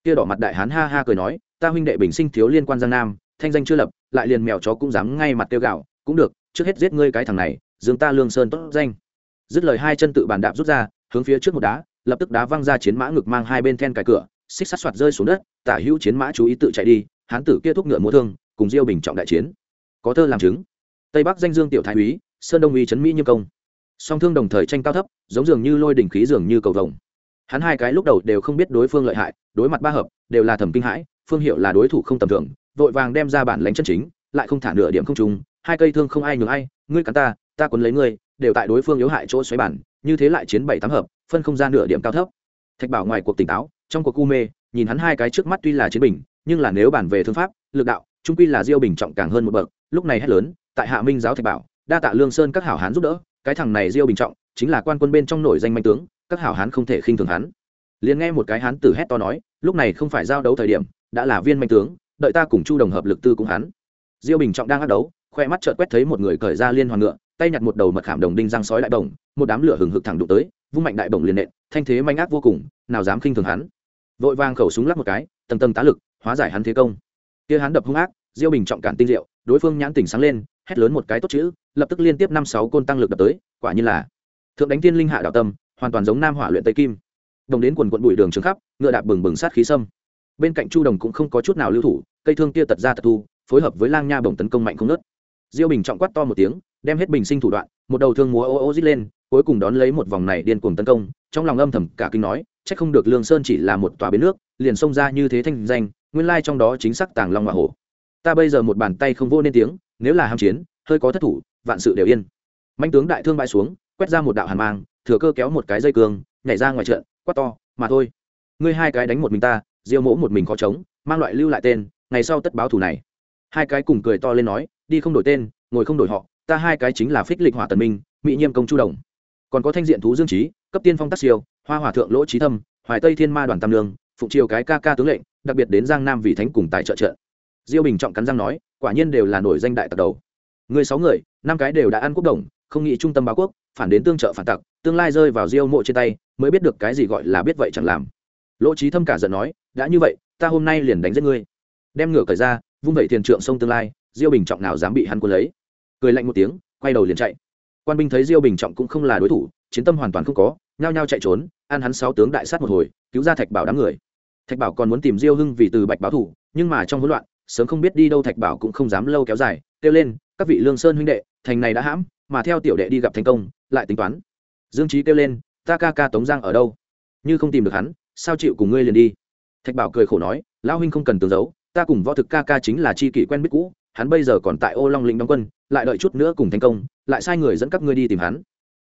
kia đỏ mặt đại hán ha ha cười nói, ta huynh đệ bình sinh thiếu liên quan giang nam, thanh danh chưa lập, lại liền mèo chó cũng dám ngay mặt tiêu gạo, cũng được, trước hết giết ngươi cái thằng này dương ta lương sơn tốt danh. Dứt lời hai chân tự bàn đạp rút ra, hướng phía trước một đá, lập tức đá văng ra chiến mã ngực mang hai bên then cài cửa, xích sắt soạt rơi xuống đất, tả hữu chiến mã chú ý tự chạy đi, hán tử kia thúc ngựa múa thương, cùng diêu bình trọng đại chiến. Có thơ làm chứng tây bắc danh dương tiểu thái úy, sơn đông uy trấn mỹ nhiêm công. Song thương đồng thời tranh cao thấp, giống dường như lôi đỉnh khí dường như cầu vồng. Hắn hai cái lúc đầu đều không biết đối phương lợi hại, đối mặt ba hợp, đều là thẩm kinh hãi, phương hiệu là đối thủ không tầm thường, vội vàng đem ra bản lãnh chân chính, lại không thả nửa điểm không trùng hai cây thương không ai nhường ai, ngươi cắn ta ta quấn lấy ngươi, đều tại đối phương yếu hại chỗ xoáy bản, như thế lại chiến bảy tám hợp, phân không ra nửa điểm cao thấp. Thạch bảo ngoài cuộc tỉnh táo, trong cuộc u mê, nhìn hắn hai cái trước mắt tuy là chiến bình, nhưng là nếu bản về thương pháp, lực đạo, trung quy là diêu bình trọng càng hơn một bậc, lúc này hét lớn tại hạ minh giáo thạch bảo, đa tạ lương sơn các hảo hán giúp đỡ, cái thằng này diêu bình trọng, chính là quan quân bên trong nổi danh manh tướng, các hảo hán không thể khinh thường hắn. Liền nghe một cái hán tử hét to nói, lúc này không phải giao đấu thời điểm, đã là viên manh tướng, đợi ta cùng chu đồng hợp lực tư cùng hắn. Diêu bình trọng đang ác đấu, khoe mắt chợt quét thấy một người cởi ra liên hoàn ngựa, tay nhặt một đầu mật khảm đồng đinh răng sói đại bổng, một đám lửa hừng hực thẳng đụng tới, vung mạnh đại bổng liền nện, thanh thế manh ác vô cùng, nào dám khinh thường hắn. Vội vang khẩu súng lắc một cái, tầng tầng tá lực, hóa giải hắn thế công. Kia hắn đập hung ác, diêu bình trọng cản tinh diệu, đối phương nhãn tỉnh sáng lên hét lớn một cái tốt chữ, lập tức liên tiếp năm sáu côn tăng lực đập tới, quả như là thượng đánh tiên linh hạ đạo tâm, hoàn toàn giống nam hỏa luyện tây kim. Đồng đến quần quận bụi đường trường khắp, ngựa đạp bừng bừng sát khí sâm. Bên cạnh chu đồng cũng không có chút nào lưu thủ, cây thương kia tật ra tật thu, phối hợp với lang nha bổng tấn công mạnh không nớt diêu bình trọng quát to một tiếng, đem hết bình sinh thủ đoạn, một đầu thương múa ô ô dít lên, cuối cùng đón lấy một vòng này điên cuồng tấn công, trong lòng âm thầm cả kinh nói, chắc không được lương sơn chỉ là một tòa bến nước, liền xông ra như thế thanh danh, nguyên lai trong đó chính xác tàng long hoa hổ. Ta bây giờ một bàn tay không vô nên tiếng nếu là ham chiến, hơi có thất thủ, vạn sự đều yên. Manh tướng đại thương bại xuống, quét ra một đạo hàn mang, thừa cơ kéo một cái dây cương, nhảy ra ngoài trận, quát to, mà thôi, ngươi hai cái đánh một mình ta, diêu mỗ một mình khó chống mang loại lưu lại tên, ngày sau tất báo thù này. Hai cái cùng cười to lên nói, đi không đổi tên, ngồi không đổi họ, ta hai cái chính là phích lịch hỏa tần minh, mỹ nhiêm công chu đồng. Còn có thanh diện thú dương trí cấp tiên phong tác siêu, hoa hòa thượng lỗ trí thâm, hoài tây thiên ma đoàn tam lương, phụng triều cái ca ca tướng lệnh, đặc biệt đến giang nam vì thánh cùng tài trợ trợ diêu bình trọng cắn răng nói quả nhiên đều là nổi danh đại tặc đầu. Người sáu người, năm cái đều đã ăn quốc đồng, không nghĩ trung tâm báo quốc, phản đến tương trợ phản tặc, tương lai rơi vào diêu mộ trên tay, mới biết được cái gì gọi là biết vậy chẳng làm. Lỗ trí thâm cả giận nói, đã như vậy, ta hôm nay liền đánh giết ngươi. Đem ngựa cởi ra, vung vẩy tiền trượng sông tương lai, diêu bình trọng nào dám bị hắn quân lấy. Cười lạnh một tiếng, quay đầu liền chạy. Quan binh thấy diêu bình trọng cũng không là đối thủ, chiến tâm hoàn toàn không có, nhao nhao chạy trốn, ăn hắn sáu tướng đại sát một hồi, cứu ra thạch bảo đám người. Thạch bảo còn muốn tìm diêu hưng vì từ bạch báo thủ, nhưng mà trong hỗn loạn sớm không biết đi đâu thạch bảo cũng không dám lâu kéo dài, kêu lên, các vị lương sơn huynh đệ, thành này đã hãm, mà theo tiểu đệ đi gặp thành công, lại tính toán. Dương trí kêu lên, ta ca ca tống giang ở đâu? Như không tìm được hắn, sao chịu cùng ngươi liền đi? Thạch bảo cười khổ nói, lão huynh không cần tường giấu, ta cùng võ thực ca ca chính là chi kỷ quen biết cũ, hắn bây giờ còn tại ô long lĩnh đóng quân, lại đợi chút nữa cùng thành công, lại sai người dẫn các ngươi đi tìm hắn.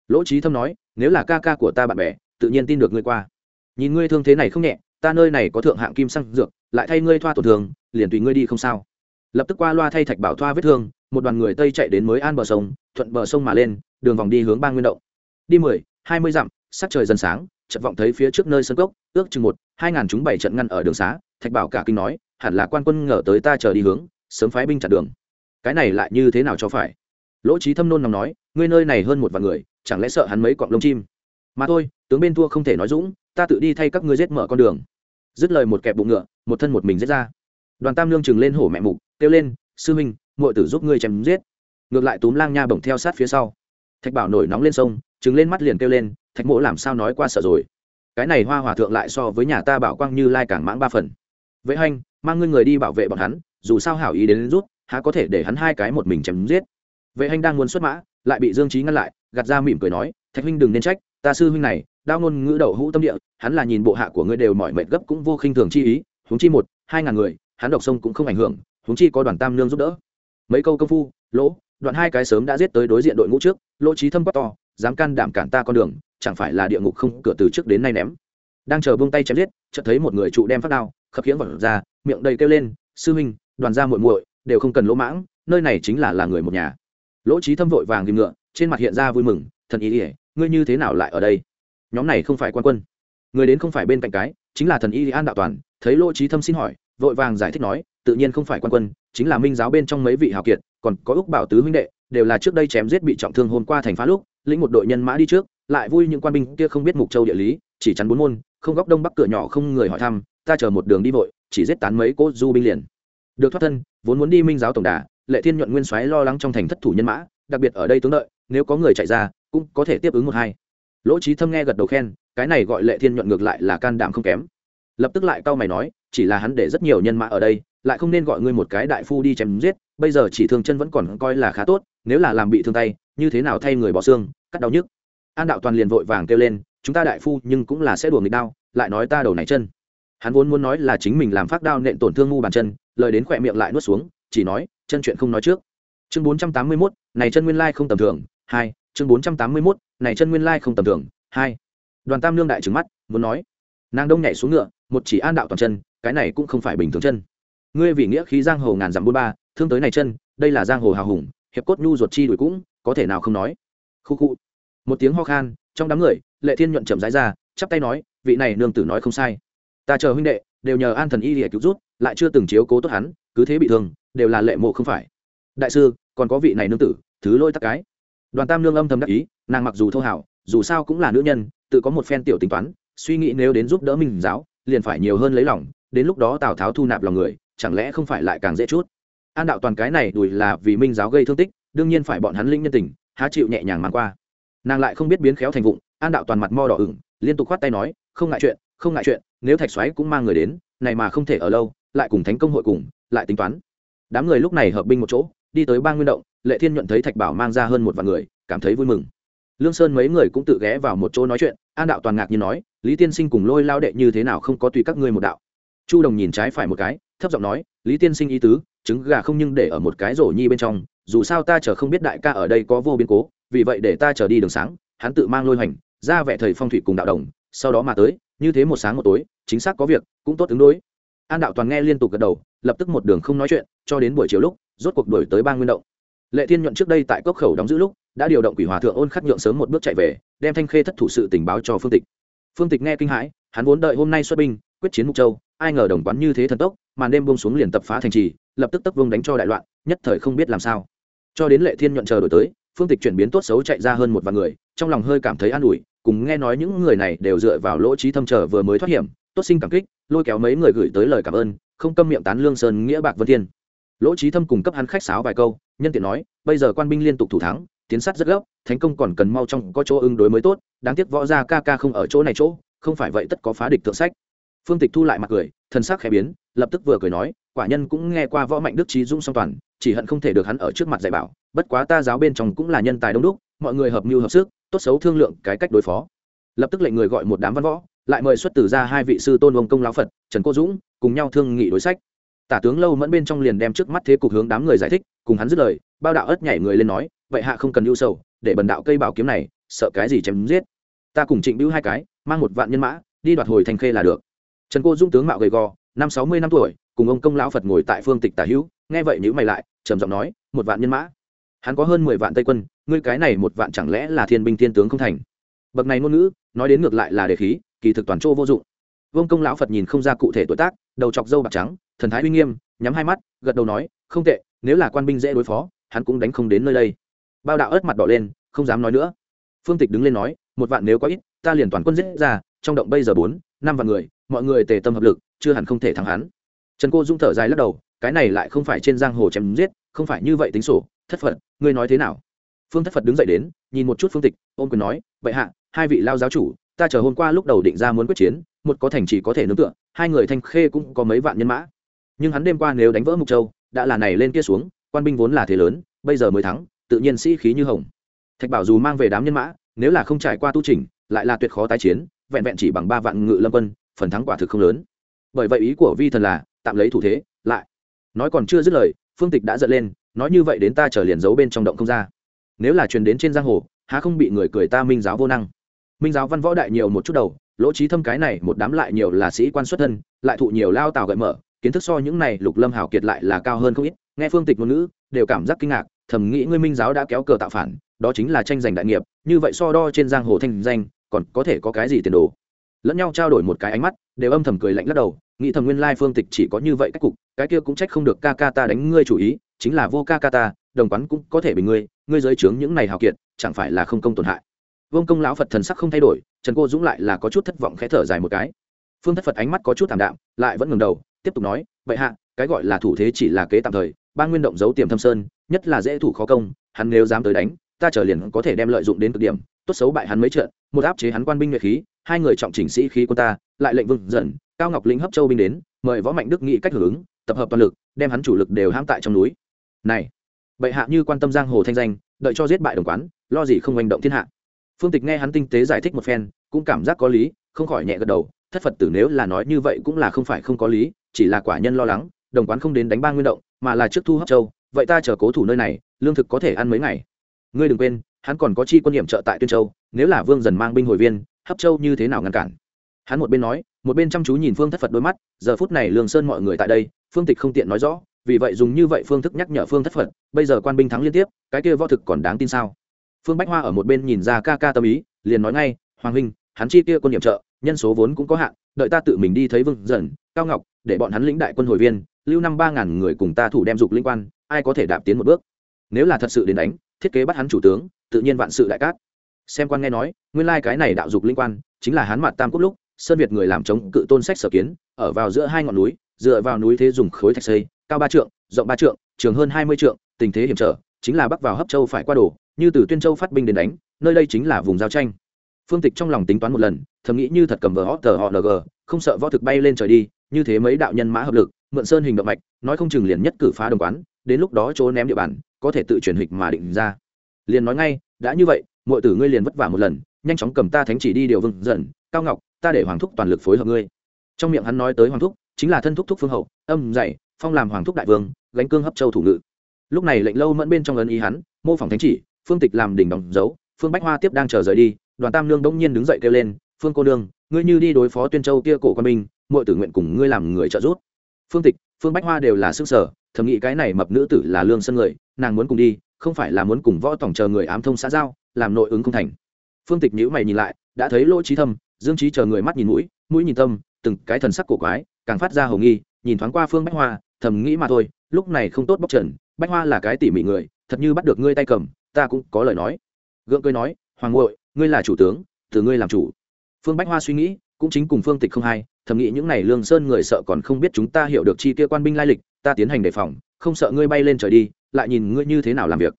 Lỗ trí thâm nói, nếu là ca ca của ta bạn bè, tự nhiên tin được ngươi qua. Nhìn ngươi thương thế này không nhẹ, ta nơi này có thượng hạng kim xăng dược, lại thay ngươi thoa tổn thương liền tùy ngươi đi không sao. Lập tức qua loa thay thạch bảo thoa vết thương, một đoàn người tây chạy đến mới an bờ sông, thuận bờ sông mà lên, đường vòng đi hướng ba nguyên động. Đi mười, hai mươi dặm, sắc trời dần sáng, chợt vọng thấy phía trước nơi sân cốc, ước chừng một, hai ngàn chúng bảy trận ngăn ở đường xá, thạch bảo cả kinh nói, hẳn là quan quân ngờ tới ta chờ đi hướng, sớm phái binh chặn đường. Cái này lại như thế nào cho phải? Lỗ trí thâm nôn nằm nói, ngươi nơi này hơn một vạn người, chẳng lẽ sợ hắn mấy cọng lông chim? Mà thôi, tướng bên thua không thể nói dũng, ta tự đi thay các ngươi giết mở con đường. Dứt lời một kẹp bụng ngựa, một thân một mình giết ra đoàn tam lương chừng lên hổ mẹ mục, kêu lên, sư huynh, muội tử giúp ngươi chém giết. Ngược lại túm lang nha bổng theo sát phía sau. Thạch bảo nổi nóng lên sông chừng lên mắt liền kêu lên, thạch mộ làm sao nói qua sợ rồi? Cái này hoa hòa thượng lại so với nhà ta bảo quang như lai cảng mãng ba phần. Vệ hanh mang ngươi người đi bảo vệ bọn hắn, dù sao hảo ý đến rút, há có thể để hắn hai cái một mình chém giết? Vệ hanh đang muốn xuất mã, lại bị dương trí ngăn lại, gạt ra mỉm cười nói, thạch huynh đừng nên trách, ta sư huynh này, đao ngôn ngữ đậu hũ tâm địa, hắn là nhìn bộ hạ của ngươi đều mỏi mệt gấp cũng vô khinh thường chi ý, huống chi một, hai ngàn người hắn độc sông cũng không ảnh hưởng, huống chi có đoàn tam nương giúp đỡ. Mấy câu công phu, lỗ, đoạn hai cái sớm đã giết tới đối diện đội ngũ trước, lỗ trí thâm quát to, dám can đảm cản ta con đường, chẳng phải là địa ngục không cửa từ trước đến nay ném. Đang chờ buông tay chém giết, chợt thấy một người trụ đem phát đao, khập khiễng vật ra, miệng đầy kêu lên, sư huynh, đoàn gia muội muội, đều không cần lỗ mãng, nơi này chính là là người một nhà. Lỗ trí thâm vội vàng ghim ngựa, trên mặt hiện ra vui mừng, thần ý ỉa ngươi như thế nào lại ở đây? Nhóm này không phải quan quân. Người đến không phải bên cạnh cái, chính là thần y an đạo toàn. Thấy lỗ trí thâm xin hỏi vội vàng giải thích nói, tự nhiên không phải quan quân, chính là minh giáo bên trong mấy vị hào kiệt, còn có úc bảo tứ huynh đệ, đều là trước đây chém giết bị trọng thương hôm qua thành phá lúc, lĩnh một đội nhân mã đi trước, lại vui những quan binh kia không biết mục châu địa lý, chỉ chắn bốn môn, không góc đông bắc cửa nhỏ không người hỏi thăm, ta chờ một đường đi vội, chỉ giết tán mấy cỗ du binh liền. Được thoát thân, vốn muốn đi minh giáo tổng đà, lệ thiên nhuận nguyên soái lo lắng trong thành thất thủ nhân mã, đặc biệt ở đây tướng đợi, nếu có người chạy ra, cũng có thể tiếp ứng một hai. Lỗ trí thâm nghe gật đầu khen, cái này gọi lệ thiên nhuận ngược lại là can đảm không kém lập tức lại cau mày nói chỉ là hắn để rất nhiều nhân mã ở đây lại không nên gọi ngươi một cái đại phu đi chém giết bây giờ chỉ thương chân vẫn còn coi là khá tốt nếu là làm bị thương tay như thế nào thay người bỏ xương cắt đau nhức. An đạo toàn liền vội vàng kêu lên chúng ta đại phu nhưng cũng là sẽ đùa nghịch đau lại nói ta đầu này chân. Hắn vốn muốn nói là chính mình làm phát đau nện tổn thương ngu bàn chân lời đến khỏe miệng lại nuốt xuống chỉ nói chân chuyện không nói trước. Chương bốn trăm tám mươi 481, này chân nguyên lai không tầm thường hai chương bốn trăm tám mươi 481, này chân nguyên lai không tầm thường hai. Đoàn tam lương đại trừng mắt muốn nói. Nàng đông nhảy xuống ngựa một chỉ an đạo toàn chân, cái này cũng không phải bình thường chân. Ngươi vì nghĩa khí giang hồ ngàn dặm bốn ba, thương tới này chân, đây là giang hồ hào hùng, hiệp cốt nhu ruột chi đuổi cũng, có thể nào không nói? Khu khu. Một tiếng ho khan, trong đám người, lệ thiên nhuận chậm rãi ra, chắp tay nói, vị này nương tử nói không sai. Ta chờ huynh đệ, đều nhờ an thần y để cứu rút lại chưa từng chiếu cố tốt hắn, cứ thế bị thương, đều là lệ mộ không phải. Đại sư, còn có vị này nương tử, thứ lôi tắc cái. Đoàn tam nương âm thầm đắc ý, nàng mặc dù thô hảo, dù sao cũng là nữ nhân, tự có một phen tiểu tính toán, suy nghĩ nếu đến giúp đỡ minh giáo liền phải nhiều hơn lấy lòng, đến lúc đó tào tháo thu nạp lòng người, chẳng lẽ không phải lại càng dễ chút? An đạo toàn cái này đùi là vì minh giáo gây thương tích, đương nhiên phải bọn hắn linh nhân tình, há chịu nhẹ nhàng mang qua. Nàng lại không biết biến khéo thành vụng, an đạo toàn mặt mo đỏ ửng, liên tục khoát tay nói, không ngại chuyện, không ngại chuyện, nếu thạch xoáy cũng mang người đến, này mà không thể ở lâu, lại cùng thánh công hội cùng, lại tính toán. Đám người lúc này hợp binh một chỗ, đi tới ba nguyên động, lệ thiên nhuận thấy thạch bảo mang ra hơn một vạn người, cảm thấy vui mừng. Lương sơn mấy người cũng tự ghé vào một chỗ nói chuyện an đạo toàn ngạc như nói, lý tiên sinh cùng lôi lao đệ như thế nào không có tùy các ngươi một đạo? Chu đồng nhìn trái phải một cái, thấp giọng nói, lý tiên sinh ý tứ, trứng gà không nhưng để ở một cái rổ nhi bên trong, dù sao ta chờ không biết đại ca ở đây có vô biến cố, vì vậy để ta chờ đi đường sáng, hắn tự mang lôi hoành, ra vẻ thầy phong thủy cùng đạo đồng, sau đó mà tới, như thế một sáng một tối, chính xác có việc, cũng tốt ứng đối. An đạo toàn nghe liên tục gật đầu, lập tức một đường không nói chuyện, cho đến buổi chiều lúc, rốt cuộc đổi tới ba nguyên động. Lệ thiên nhuận trước đây tại cốc khẩu đóng giữ lúc đã điều động quỷ hòa thượng ôn khắc nhượng sớm một bước chạy về, đem thanh khê thất thủ sự tình báo cho phương tịch. Phương tịch nghe kinh hãi, hắn vốn đợi hôm nay xuất binh, quyết chiến mục châu, ai ngờ đồng quán như thế thần tốc, màn đêm buông xuống liền tập phá thành trì, lập tức tấp vương đánh cho đại loạn, nhất thời không biết làm sao. Cho đến lệ thiên nhuận chờ đổi tới, phương tịch chuyển biến tốt xấu chạy ra hơn một vài người, trong lòng hơi cảm thấy an ủi, cùng nghe nói những người này đều dựa vào lỗ trí thâm trở vừa mới thoát hiểm, tốt sinh cảm kích, lôi kéo mấy người gửi tới lời cảm ơn, không câm miệng tán lương sơn nghĩa bạc vân thiên. Lỗ trí thâm cùng cấp hắn khách sáo vài câu, nhân tiện nói, bây giờ quan binh liên tục thủ thắng tiến sát rất gấp, thánh công còn cần mau trong có chỗ ứng đối mới tốt, đáng tiếc võ gia ca ca không ở chỗ này chỗ, không phải vậy tất có phá địch thượng sách. Phương tịch thu lại mặt cười, thần sắc khẽ biến, lập tức vừa cười nói, quả nhân cũng nghe qua võ mạnh đức trí dung song toàn, chỉ hận không thể được hắn ở trước mặt dạy bảo, bất quá ta giáo bên trong cũng là nhân tài đông đúc, mọi người hợp mưu hợp sức, tốt xấu thương lượng cái cách đối phó. Lập tức lệnh người gọi một đám văn võ, lại mời xuất từ ra hai vị sư tôn ông công lão phật, trần cô dũng, cùng nhau thương nghị đối sách. Tả tướng lâu mẫn bên trong liền đem trước mắt thế cục hướng đám người giải thích, cùng hắn dứt lời, bao đạo ất nhảy người lên nói vậy hạ không cần ưu sầu, để bần đạo cây bảo kiếm này, sợ cái gì chém giết. Ta cùng trịnh bưu hai cái, mang một vạn nhân mã, đi đoạt hồi thành khê là được. Trần cô dung tướng mạo gầy gò, năm sáu mươi năm tuổi, cùng ông công lão phật ngồi tại phương tịch tả hữu, nghe vậy nhữ mày lại, trầm giọng nói, một vạn nhân mã? Hắn có hơn mười vạn tây quân, ngươi cái này một vạn chẳng lẽ là thiên binh thiên tướng không thành? Bậc này ngôn ngữ, nói đến ngược lại là đề khí, kỳ thực toàn chỗ vô dụng. Vương công lão phật nhìn không ra cụ thể tuổi tác, đầu chọc dâu bạc trắng, thần thái uy nghiêm, nhắm hai mắt, gật đầu nói, không tệ, nếu là quan binh dễ đối phó, hắn cũng đánh không đến nơi đây bao đạo ớt mặt đỏ lên, không dám nói nữa. Phương tịch đứng lên nói, một vạn nếu có ít, ta liền toàn quân giết ra, trong động bây giờ bốn, năm vạn người, mọi người tề tâm hợp lực, chưa hẳn không thể thắng hắn. Trần cô dung thở dài lắc đầu, cái này lại không phải trên giang hồ chém giết, không phải như vậy tính sổ, thất phật, ngươi nói thế nào? Phương thất phật đứng dậy đến, nhìn một chút phương tịch, ôm quyền nói vậy hạ, hai vị lao giáo chủ, ta chờ hôm qua lúc đầu định ra muốn quyết chiến, một có thành chỉ có thể nướng tựa, hai người thanh khê cũng có mấy vạn nhân mã. Nhưng hắn đêm qua nếu đánh vỡ mục châu, đã là này lên kia xuống, quan binh vốn là thế lớn, bây giờ mới thắng tự nhiên sĩ khí như hồng. Thạch bảo dù mang về đám nhân mã, nếu là không trải qua tu trình lại là tuyệt khó tái chiến, vẹn vẹn chỉ bằng ba vạn ngự lâm quân, phần thắng quả thực không lớn. Bởi vậy ý của vi thần là, tạm lấy thủ thế, lại. Nói còn chưa dứt lời, phương tịch đã giận lên, nói như vậy đến ta trở liền giấu bên trong động không ra. Nếu là truyền đến trên giang hồ, há không bị người cười ta minh giáo vô năng. Minh giáo văn võ đại nhiều một chút đầu, lỗ trí thâm cái này một đám lại nhiều là sĩ quan xuất thân, lại thụ nhiều lao tào gợi mở, kiến thức so những này lục lâm hào kiệt lại là cao hơn không ít, nghe phương tịch ngôn ngữ, đều cảm giác kinh ngạc thầm nghĩ ngươi minh giáo đã kéo cờ tạo phản, đó chính là tranh giành đại nghiệp, như vậy so đo trên giang hồ thanh danh, còn có thể có cái gì tiền đồ? Lẫn nhau trao đổi một cái ánh mắt, đều âm thầm cười lạnh lắc đầu, nghĩ thầm nguyên lai phương tịch chỉ có như vậy cách cục, cái kia cũng trách không được ca ca ta đánh ngươi chủ ý, chính là vô ca ca ta, đồng quán cũng có thể bình ngươi ngươi giới trướng những này hào kiệt, chẳng phải là không công tổn hại. Vương công lão phật thần sắc không thay đổi, trần cô dũng lại là có chút thất vọng khẽ thở dài một cái. Phương thất phật ánh mắt có chút thảm đạm, lại vẫn ngừng đầu, tiếp tục nói vậy hạ, cái gọi là thủ thế chỉ là kế tạm thời ba nguyên động giấu tiềm thâm sơn, nhất là dễ thủ khó công, hắn nếu dám tới đánh, ta trở liền có thể đem lợi dụng đến cực điểm, tốt xấu bại hắn mấy trận, một áp chế hắn quan binh nhuệ khí, hai người trọng chỉnh sĩ khí quân ta, lại lệnh vương dần, cao ngọc lĩnh hấp châu binh đến, mời võ mạnh đức nghĩ cách hưởng ứng, tập hợp toàn lực, đem hắn chủ lực đều hãm tại trong núi. Này, bệ hạ như quan tâm giang hồ thanh danh, đợi cho giết bại đồng quán, lo gì không hành động thiên hạ. Phương tịch nghe hắn tinh tế giải thích một phen, cũng cảm giác có lý, không khỏi nhẹ gật đầu, thất phật tử nếu là nói như vậy cũng là không phải không có lý, chỉ là quả nhân lo lắng, đồng quán không đến đánh ba nguyên động mà là trước thu hấp châu, vậy ta chờ cố thủ nơi này, lương thực có thể ăn mấy ngày. Ngươi đừng quên, hắn còn có chi quân nhiệm trợ tại tuyên châu, nếu là vương dần mang binh hồi viên, hấp châu như thế nào ngăn cản? Hắn một bên nói, một bên chăm chú nhìn phương thất phật đôi mắt, giờ phút này lương sơn mọi người tại đây, phương tịch không tiện nói rõ, vì vậy dùng như vậy phương thức nhắc nhở phương thất phật, bây giờ quan binh thắng liên tiếp, cái kia võ thực còn đáng tin sao? Phương bách hoa ở một bên nhìn ra ca ca tâm ý, liền nói ngay, hoàng huynh, hắn chi kia quân nhiệm trợ, nhân số vốn cũng có hạn, đợi ta tự mình đi thấy vương dần cao ngọc, để bọn hắn lĩnh đại quân hồi viên, lưu năm ba ngàn người cùng ta thủ đem dục linh quan, ai có thể đạp tiến một bước? Nếu là thật sự đến đánh, thiết kế bắt hắn chủ tướng, tự nhiên vạn sự đại cát. Xem quan nghe nói, nguyên lai cái này đạo dục linh quan, chính là hắn mặt tam quốc lúc, sơn việt người làm chống cự tôn sách sở kiến, ở vào giữa hai ngọn núi, dựa vào núi thế dùng khối thạch xây, cao ba trượng, rộng ba trượng, trường hơn hai mươi trượng, tình thế hiểm trở, chính là bắc vào hấp châu phải qua đổ, như từ tuyên châu phát binh đến đánh, nơi đây chính là vùng giao tranh. Phương tịch trong lòng tính toán một lần, thầm nghĩ như thật cầm vờ hót tờ họ ng không sợ võ thực bay lên trời đi như thế mấy đạo nhân mã hợp lực, mượn sơn hình động mạch, nói không chừng liền nhất cử phá đồng quán, đến lúc đó chỗ ném địa bàn, có thể tự chuyển hịch mà định ra. Liền nói ngay, đã như vậy mọi tử ngươi liền vất vả một lần, nhanh chóng cầm ta thánh chỉ đi điều vừng dần, cao ngọc, ta để hoàng thúc toàn lực phối hợp ngươi. Trong miệng hắn nói tới hoàng thúc, chính là thân thúc thúc phương hậu, âm dạy, phong làm hoàng thúc đại vương, gánh cương hấp châu thủ ngự. Lúc này lệnh lâu mẫn bên trong ấn ý hắn, mô phỏng thánh chỉ, phương tịch làm đỉnh đóng dấu, phương bách hoa tiếp đang chờ rời đi, đoàn tam nương bỗng nhiên đứng dậy kêu lên, phương cô nương, ngươi như đi đối phó tuyên châu kia cổ quan binh muội tử nguyện cùng ngươi làm người trợ giúp. Phương tịch, phương bách hoa đều là sức sở, thầm nghĩ cái này mập nữ tử là lương sân người, nàng muốn cùng đi, không phải là muốn cùng võ tổng chờ người ám thông xã giao, làm nội ứng không thành. Phương tịch nhữ mày nhìn lại, đã thấy lỗ trí thâm, dương trí chờ người mắt nhìn mũi mũi nhìn tâm, từng cái thần sắc cổ quái, càng phát ra hầu nghi, nhìn thoáng qua phương bách hoa, thầm nghĩ mà thôi, lúc này không tốt bóc trần, bách hoa là cái tỉ mỉ người, thật như bắt được ngươi tay cầm, ta cũng có lời nói. Gượng cười nói, hoàng ngội ngươi là chủ tướng, từ ngươi làm chủ. Phương bách hoa suy nghĩ, cũng chính cùng phương tịch không hay thầm nghĩ những này lương sơn người sợ còn không biết chúng ta hiểu được chi kia quan binh lai lịch, ta tiến hành đề phòng, không sợ ngươi bay lên trời đi, lại nhìn ngươi như thế nào làm việc.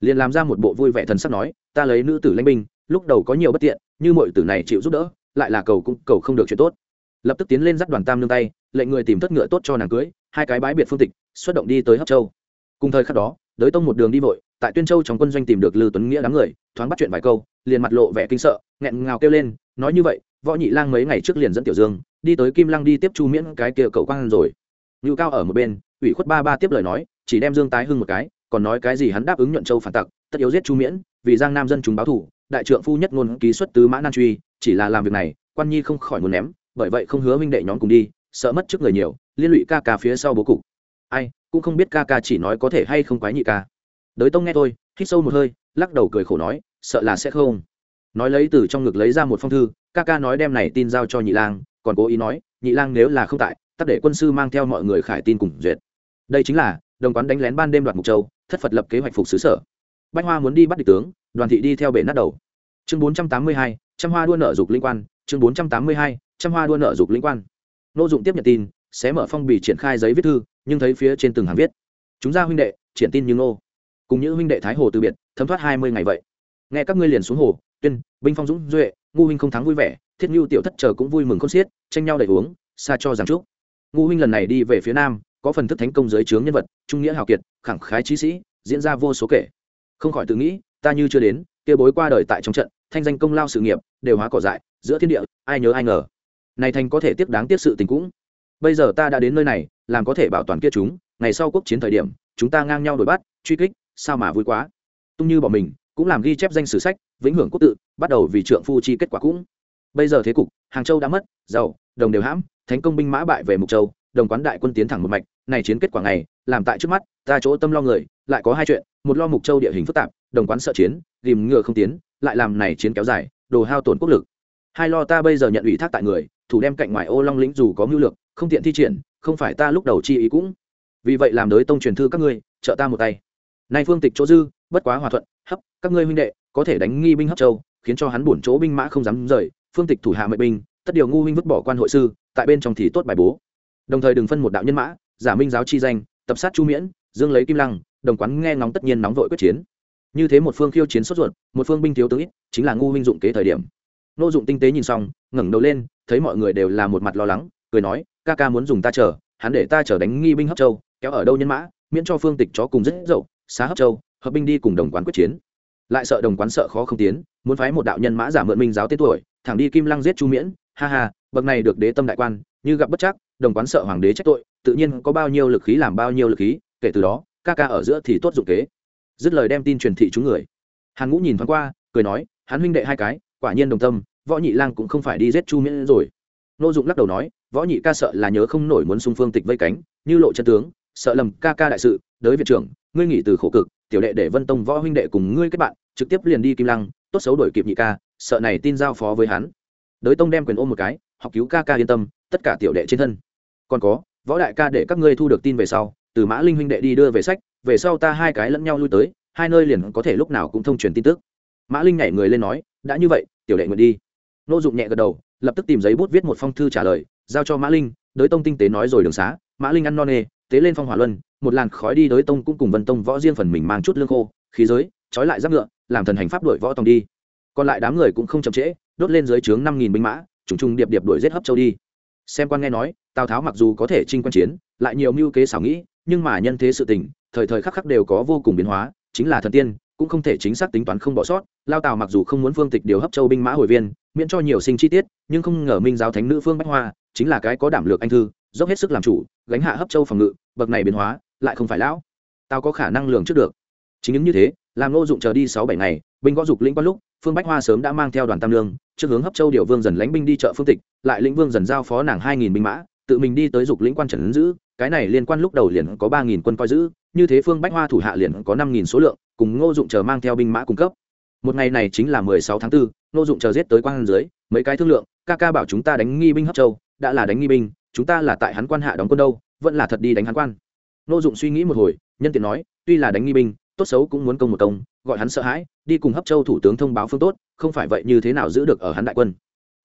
Liền làm ra một bộ vui vẻ thần sắc nói, ta lấy nữ tử lãnh binh, lúc đầu có nhiều bất tiện, như mọi tử này chịu giúp đỡ, lại là cầu cũng, cầu không được chuyện tốt. Lập tức tiến lên dắt đoàn tam nương tay, lệnh người tìm thất ngựa tốt cho nàng cưới, hai cái bãi biệt phương tịch, xuất động đi tới hấp châu. Cùng thời khắc đó, đới tông một đường đi vội, tại tuyên châu trong quân doanh tìm được lư tuấn nghĩa đám người, thoáng bắt chuyện vài câu, liền mặt lộ vẻ kinh sợ, nghẹn ngào kêu lên, nói như vậy, võ nhị lang mấy ngày trước liền dẫn tiểu dương đi tới kim lăng đi tiếp chu miễn cái kia cậu quang rồi. Ngưu cao ở một bên, ủy khuất ba ba tiếp lời nói, chỉ đem dương tái hưng một cái, còn nói cái gì hắn đáp ứng nhuận châu phản tặc, tất yếu giết chu miễn, vì giang nam dân chúng báo thủ, đại trượng phu nhất ngôn ký xuất tứ mã nan truy, chỉ là làm việc này, quan nhi không khỏi muốn ném, bởi vậy không hứa minh đệ nhóm cùng đi, sợ mất trước người nhiều, liên lụy ca ca phía sau bố cục. Ai, cũng không biết ca ca chỉ nói có thể hay không quái nhị ca. Đới tông nghe tôi hít sâu một hơi, lắc đầu cười khổ nói, sợ là sẽ không. Nói lấy từ trong ngực lấy ra một phong thư, ca ca nói đem này tin giao cho nhị lang còn cố ý nói, nhị lang nếu là không tại, tắt để quân sư mang theo mọi người khải tin cùng duyệt. Đây chính là, đồng quán đánh lén ban đêm đoạt mục châu, thất phật lập kế hoạch phục xứ sở. Bách hoa muốn đi bắt địch tướng, đoàn thị đi theo bể nát đầu. Chương bốn trăm tám mươi hai, trăm hoa đua nợ dục linh quan, chương bốn trăm tám mươi hai, trăm hoa đua nợ dục linh quan. Nô dụng tiếp nhận tin, xé mở phong bì triển khai giấy viết thư, nhưng thấy phía trên từng hàng viết, chúng ra huynh đệ, triển tin như nô. Cùng những huynh đệ thái hồ từ biệt, thấm thoát hai mươi ngày vậy. Nghe các ngươi liền xuống hồ, tuyên, binh phong dũng duệ, ngu huynh không thắng vui vẻ thiết nhu tiểu thất chờ cũng vui mừng khôn xiết, tranh nhau đầy uống, xa cho rằng trúc. Ngu huynh lần này đi về phía nam, có phần thức thánh công giới trướng nhân vật, trung nghĩa hào kiệt, khẳng khái trí sĩ, diễn ra vô số kể. Không khỏi tự nghĩ, ta như chưa đến, kia bối qua đời tại trong trận, thanh danh công lao sự nghiệp, đều hóa cỏ dại, giữa thiên địa, ai nhớ ai ngờ. Này thành có thể tiếp đáng tiếc sự tình cũng. Bây giờ ta đã đến nơi này, làm có thể bảo toàn kia chúng, ngày sau quốc chiến thời điểm, chúng ta ngang nhau đuổi bắt, truy kích, sao mà vui quá. Tung như bỏ mình, cũng làm ghi chép danh sử sách, vĩnh hưởng quốc tự, bắt đầu vì trượng phu chi kết quả cũng bây giờ thế cục, hàng châu đã mất, giàu, đồng đều hãm, thánh công binh mã bại về mục châu, đồng quán đại quân tiến thẳng một mạch, này chiến kết quả này, làm tại trước mắt, ta chỗ tâm lo người, lại có hai chuyện, một lo mục châu địa hình phức tạp, đồng quán sợ chiến, ghìm ngựa không tiến, lại làm này chiến kéo dài, đồ hao tổn quốc lực. Hai lo ta bây giờ nhận ủy thác tại người, thủ đem cạnh ngoài ô long lĩnh dù có mưu lược, không tiện thi triển, không phải ta lúc đầu chi ý cũng. Vì vậy làm đới tông truyền thư các ngươi, trợ ta một tay. Nay phương tịch chỗ dư, bất quá hòa thuận, hấp, các ngươi huynh đệ, có thể đánh nghi binh hấp châu, khiến cho hắn bổn chỗ binh mã không dám rời phương tịch thủ hạ mệnh binh, tất điều ngu huynh vứt bỏ quan hội sư, tại bên trong thì tốt bài bố. Đồng thời đừng phân một đạo nhân mã, giả minh giáo chi danh, tập sát chu miễn, dương lấy kim lăng, đồng quán nghe ngóng tất nhiên nóng vội quyết chiến. Như thế một phương khiêu chiến sốt ruột, một phương binh thiếu tướng ít, chính là ngu huynh dụng kế thời điểm. Nô dụng tinh tế nhìn xong, ngẩng đầu lên, thấy mọi người đều là một mặt lo lắng, cười nói, ca ca muốn dùng ta chờ, hắn để ta chờ đánh nghi binh hấp châu, kéo ở đâu nhân mã, miễn cho phương tịch chó cùng rất dậu, xá hấp châu, hợp binh đi cùng đồng quán quyết chiến. Lại sợ đồng quán sợ khó không tiến, muốn phái một đạo nhân mã giả mượn minh giáo tên tuổi thẳng đi kim lăng giết chu miễn, ha ha, bậc này được đế tâm đại quan, như gặp bất chắc, đồng quán sợ hoàng đế trách tội, tự nhiên có bao nhiêu lực khí làm bao nhiêu lực khí, kể từ đó, ca ca ở giữa thì tốt dụng kế. Dứt lời đem tin truyền thị chúng người. Hàn ngũ nhìn thoáng qua, cười nói, hắn huynh đệ hai cái, quả nhiên đồng tâm, võ nhị lang cũng không phải đi giết chu miễn rồi. Nô dụng lắc đầu nói, võ nhị ca sợ là nhớ không nổi muốn xung phương tịch vây cánh, như lộ chân tướng, sợ lầm ca ca đại sự, đới viện trưởng, ngươi nghỉ từ khổ cực, tiểu đệ để vân tông võ huynh đệ cùng ngươi kết bạn, trực tiếp liền đi kim lăng, tốt xấu đổi kịp nhị ca sợ này tin giao phó với hắn. Đới tông đem quyền ôm một cái, học cứu ca ca yên tâm, tất cả tiểu đệ trên thân. Còn có, võ đại ca để các ngươi thu được tin về sau, từ mã linh huynh đệ đi đưa về sách, về sau ta hai cái lẫn nhau lui tới, hai nơi liền có thể lúc nào cũng thông truyền tin tức. Mã linh nhảy người lên nói, đã như vậy, tiểu đệ nguyện đi. Nô dụng nhẹ gật đầu, lập tức tìm giấy bút viết một phong thư trả lời, giao cho mã linh, đới tông tinh tế nói rồi đường xá, mã linh ăn no nê, tế lên phong hỏa luân, một làn khói đi đới tông cũng cùng vân tông võ riêng phần mình mang chút lương khô, khí giới, trói lại giáp ngựa, làm thần hành pháp đội võ tòng đi còn lại đám người cũng không chậm trễ, đốt lên dưới trướng năm nghìn binh mã, trùng trùng điệp điệp đuổi giết hấp châu đi. Xem quan nghe nói, tào tháo mặc dù có thể trinh quan chiến, lại nhiều mưu kế xảo nghĩ, nhưng mà nhân thế sự tình, thời thời khắc khắc đều có vô cùng biến hóa, chính là thần tiên, cũng không thể chính xác tính toán không bỏ sót. Lao tào mặc dù không muốn phương tịch điều hấp châu binh mã hồi viên, miễn cho nhiều sinh chi tiết, nhưng không ngờ minh giáo thánh nữ phương bách hoa, chính là cái có đảm lược anh thư, dốc hết sức làm chủ, gánh hạ hấp châu phòng ngự, bậc này biến hóa, lại không phải lão. Tao có khả năng lường trước được. Chính những như thế, làm ngô dụng chờ đi sáu bảy ngày, binh gõ dục lĩnh quan lúc phương bách hoa sớm đã mang theo đoàn tam lương trước hướng hấp châu điều vương dần lãnh binh đi chợ phương tịch lại lĩnh vương dần giao phó nàng hai nghìn binh mã tự mình đi tới dục lĩnh quan trần giữ cái này liên quan lúc đầu liền có ba nghìn quân coi giữ như thế phương bách hoa thủ hạ liền có năm nghìn số lượng cùng ngô dụng chờ mang theo binh mã cung cấp. Một ngày này chính là mười sáu tháng 4, ngô dụng chờ giết tới quan dưới mấy cái thương lượng ca ca bảo chúng ta đánh nghi binh hấp châu đã là đánh nghi binh chúng ta là tại hắn quan hạ đóng quân đâu vẫn là thật đi đánh hắn quan. Ngô dụng suy nghĩ một hồi nhân tiện nói tuy là đánh nghi binh tốt xấu cũng muốn công một công, gọi hắn sợ hãi, đi cùng hấp châu thủ tướng thông báo phương tốt, không phải vậy như thế nào giữ được ở hắn đại quân.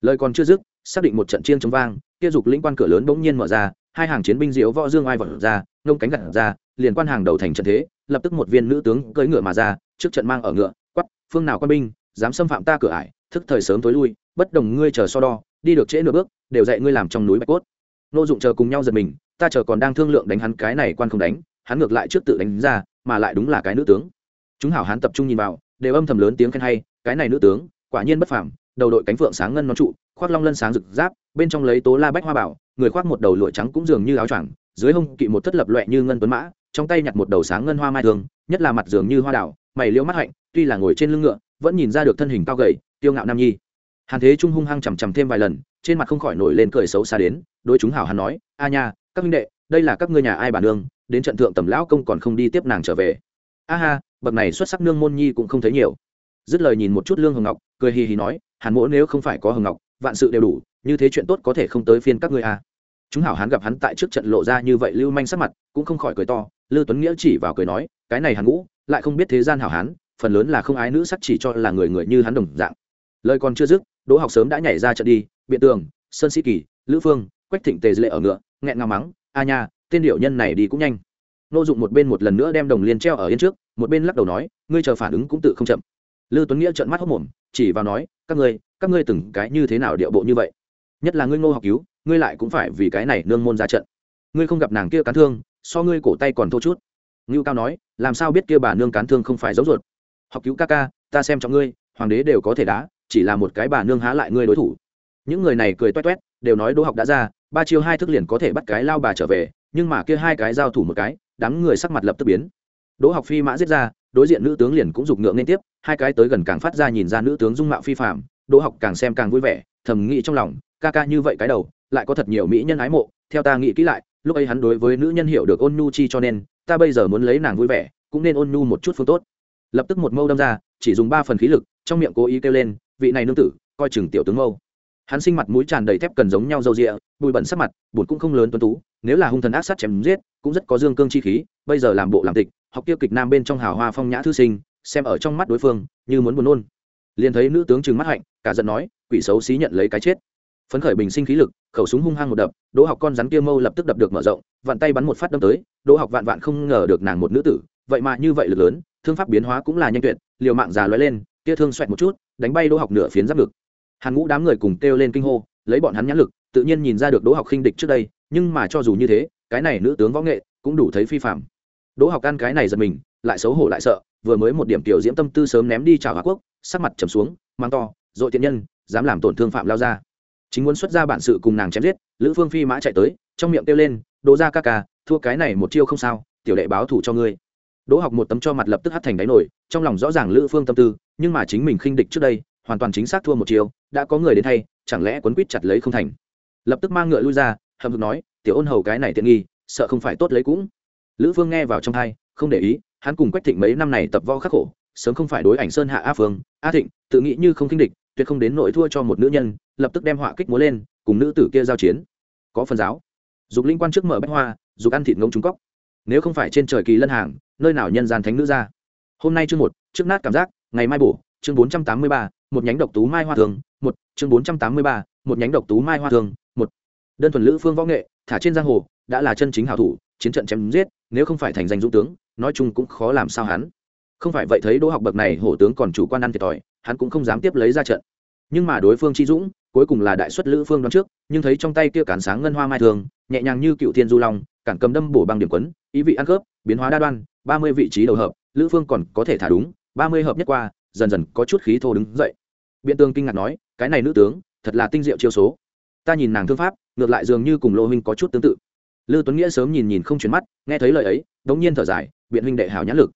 Lời còn chưa dứt, xác định một trận chiên chống vang, kia dục lĩnh quan cửa lớn bỗng nhiên mở ra, hai hàng chiến binh diễu võ dương ai vật ra nông cánh gặt ra, liền quan hàng đầu thành trận thế, lập tức một viên nữ tướng cưỡi ngựa mà ra, trước trận mang ở ngựa, quắp, phương nào quan binh, dám xâm phạm ta cửa ải, thức thời sớm tối lui, bất đồng ngươi chờ so đo, đi được trễ nửa bước, đều dạy ngươi làm trong núi bạch cốt. Nô dụng chờ cùng nhau giật mình, ta chờ còn đang thương lượng đánh hắn cái này quan không đánh hắn ngược lại trước tự đánh ra, mà lại đúng là cái nữ tướng. Chúng hảo hán tập trung nhìn vào, đều âm thầm lớn tiếng khen hay, cái này nữ tướng, quả nhiên bất phàm, đầu đội cánh phượng sáng ngân non trụ, khoác long lân sáng rực giáp, bên trong lấy tố la bách hoa bảo, người khoác một đầu lụa trắng cũng dường như áo choàng, dưới hông kỵ một thất lập loẹ như ngân tuấn mã, trong tay nhặt một đầu sáng ngân hoa mai thường nhất là mặt dường như hoa đảo mày liễu mắt hạnh, tuy là ngồi trên lưng ngựa, vẫn nhìn ra được thân hình cao gầy tiêu ngạo nam nhi. Hàn thế trung hung hăng chằm chằm thêm vài lần, trên mặt không khỏi nổi lên cười xấu xa đến, đối chúng hảo hắn nói, a nha, các huynh đệ, đây là các ngươi nhà ai bản đường đến trận thượng tầm lão công còn không đi tiếp nàng trở về. A ha, bậc này xuất sắc nương môn nhi cũng không thấy nhiều. Dứt lời nhìn một chút lương hồng ngọc, cười hì hì nói, hàn mỗ nếu không phải có hồng ngọc, vạn sự đều đủ, như thế chuyện tốt có thể không tới phiên các ngươi a. Chúng hảo hán gặp hắn tại trước trận lộ ra như vậy lưu manh sắc mặt, cũng không khỏi cười to, lư tuấn nghĩa chỉ vào cười nói, cái này hàn ngũ, lại không biết thế gian hảo hán, phần lớn là không ái nữ sắc chỉ cho là người người như hắn đồng dạng. Lời còn chưa dứt, đỗ học sớm đã nhảy ra trận đi, biện tường, sơn sĩ kỳ, lữ phương, quách thịnh tề lệ ở ngựa, nghẹn ngào mắng, a nha tên điệu nhân này đi cũng nhanh. Nô dụng một bên một lần nữa đem đồng liên treo ở yên trước, một bên lắc đầu nói, ngươi chờ phản ứng cũng tự không chậm. Lư tuấn nghĩa trợn mắt hốc mồm, chỉ vào nói, các ngươi các ngươi từng cái như thế nào điệu bộ như vậy? Nhất là ngươi ngô học cứu, ngươi lại cũng phải vì cái này nương môn ra trận. Ngươi không gặp nàng kia cán thương, so ngươi cổ tay còn thô chút. Ngưu cao nói, làm sao biết kia bà nương cán thương không phải giấu ruột? Học cứu ca ca, ta xem cho ngươi, hoàng đế đều có thể đá, chỉ là một cái bà nương há lại ngươi đối thủ. Những người này cười toét toét, đều nói đỗ học đã ra, ba chiêu hai thức liền có thể bắt cái lao bà trở về nhưng mà kia hai cái giao thủ một cái, đám người sắc mặt lập tức biến. Đỗ học phi mã giết ra, đối diện nữ tướng liền cũng giục ngượng nên tiếp, hai cái tới gần càng phát ra nhìn ra nữ tướng dung mạo phi phạm đỗ học càng xem càng vui vẻ, thầm nghĩ trong lòng, ca ca như vậy cái đầu, lại có thật nhiều mỹ nhân ái mộ, theo ta nghĩ kỹ lại, lúc ấy hắn đối với nữ nhân hiểu được ôn nhu chi cho nên, ta bây giờ muốn lấy nàng vui vẻ, cũng nên ôn nhu một chút phương tốt. Lập tức một mâu đâm ra, chỉ dùng ba phần khí lực, trong miệng cố ý kêu lên, vị này nương tử, coi chừng tiểu tướng mâu hắn sinh mặt mũi tràn đầy thép cần giống nhau dâu rịa, bụi bẩn sắc mặt bụt cũng không lớn tuấn tú, nếu là hung thần ác sát chém giết, cũng rất có dương cương chi khí, bây giờ làm bộ làm tịch, học tiêu kịch nam bên trong hào hoa phong nhã thư sinh, xem ở trong mắt đối phương, như muốn buồn nôn. Liền thấy nữ tướng trừng mắt hạnh, cả giận nói, quỷ xấu xí nhận lấy cái chết. Phấn khởi bình sinh khí lực, khẩu súng hung hăng một đập, đỗ học con rắn kia mâu lập tức đập được mở rộng vạn tay bắn một phát đâm tới, đỗ học vạn vạn không ngờ được nàng một nữ tử, vậy mà như vậy lực lớn, thương pháp biến hóa cũng là nhanh tuyệt, liều mạng già lóe lên, kia thương xoẹt một chút, đánh bay đỗ học nửa phiến giáp ngực hàn ngũ đám người cùng kêu lên kinh hô, lấy bọn hắn nhãn lực, tự nhiên nhìn ra được đỗ học khinh địch trước đây, nhưng mà cho dù như thế, cái này nữ tướng võ nghệ cũng đủ thấy phi phạm đỗ học ăn cái này giật mình, lại xấu hổ lại sợ, vừa mới một điểm tiểu diễm tâm tư sớm ném đi chào hạ quốc, sắc mặt trầm xuống, mang to, dội thiện nhân, dám làm tổn thương phạm lao ra chính muốn xuất ra bản sự cùng nàng chém giết, lữ phương phi mã chạy tới, trong miệng kêu lên, đỗ ra ca ca, thua cái này một chiêu không sao, tiểu đệ báo thủ cho ngươi. Đỗ học một tấm cho mặt lập tức hắt thành đáy nổi trong lòng rõ ràng lữ phương tâm tư, nhưng mà chính mình khinh địch trước đây hoàn toàn chính xác thua một chiều, đã có người đến thay chẳng lẽ quấn quýt chặt lấy không thành? Lập tức mang ngựa lui ra hầm hực nói tiểu ôn hầu cái này tiện nghi sợ không phải tốt lấy cũng. Lữ phương nghe vào trong thai không để ý hắn cùng quách thịnh mấy năm này tập vo khắc khổ sớm không phải đối ảnh sơn hạ a phương a thịnh tự nghĩ như không kinh địch tuyệt không đến nội thua cho một nữ nhân lập tức đem họa kích múa lên cùng nữ tử kia giao chiến. Có phần giáo. Dục linh quan trước mở bách hoa dục ăn thịt ngông trúng cóc. Nếu không phải trên trời kỳ lân hàng nơi nào nhân gian thánh nữ ra? Hôm nay chương một trước nát cảm giác ngày mai bổ chương bốn trăm tám mươi ba một nhánh độc tú mai hoa thường, một, chương bốn trăm tám mươi ba, một nhánh độc tú mai hoa thường, một. Đơn thuần lữ phương võ nghệ, thả trên giang hồ, đã là chân chính hảo thủ, chiến trận chém giết, nếu không phải thành danh dũng tướng, nói chung cũng khó làm sao hắn. Không phải vậy thấy đỗ học bậc này hổ tướng còn chủ quan ăn thiệt thòi, hắn cũng không dám tiếp lấy ra trận. Nhưng mà đối phương chi dũng, cuối cùng là đại xuất lữ phương đoán trước, nhưng thấy trong tay kia cản sáng ngân hoa mai thường, nhẹ nhàng như cựu thiên du long, cản cầm đâm bổ bằng điểm quấn, ý vị ăn khớp, biến hóa đa đoan, ba mươi vị trí đầu hợp, lữ phương còn có thể thả đúng, ba mươi hợp nhất qua dần dần có chút khí thô đứng dậy. Biện tương kinh ngạc nói, cái này nữ tướng, thật là tinh diệu chiêu số. Ta nhìn nàng thương pháp, ngược lại dường như cùng lô huynh có chút tương tự. Lư tuấn nghĩa sớm nhìn nhìn không chuyển mắt, nghe thấy lời ấy, đống nhiên thở dài, biện huynh đệ hảo nhãn lực.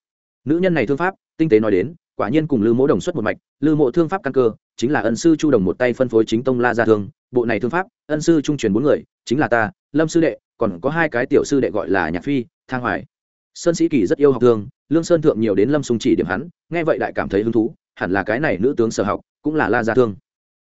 Nữ nhân này thương pháp, tinh tế nói đến, quả nhiên cùng lư mỗ đồng xuất một mạch, lư mộ thương pháp căn cơ, chính là ân sư chu đồng một tay phân phối chính tông la gia thương, bộ này thương pháp, ân sư trung truyền bốn người, chính là ta, lâm sư đệ, còn có hai cái tiểu sư đệ gọi là nhạc phi, thang hoài sơn sĩ kỳ rất yêu học thương, lương sơn thượng nhiều đến lâm sung chỉ điểm hắn, nghe vậy đại cảm thấy hứng thú, hẳn là cái này nữ tướng sở học, cũng là la gia thương.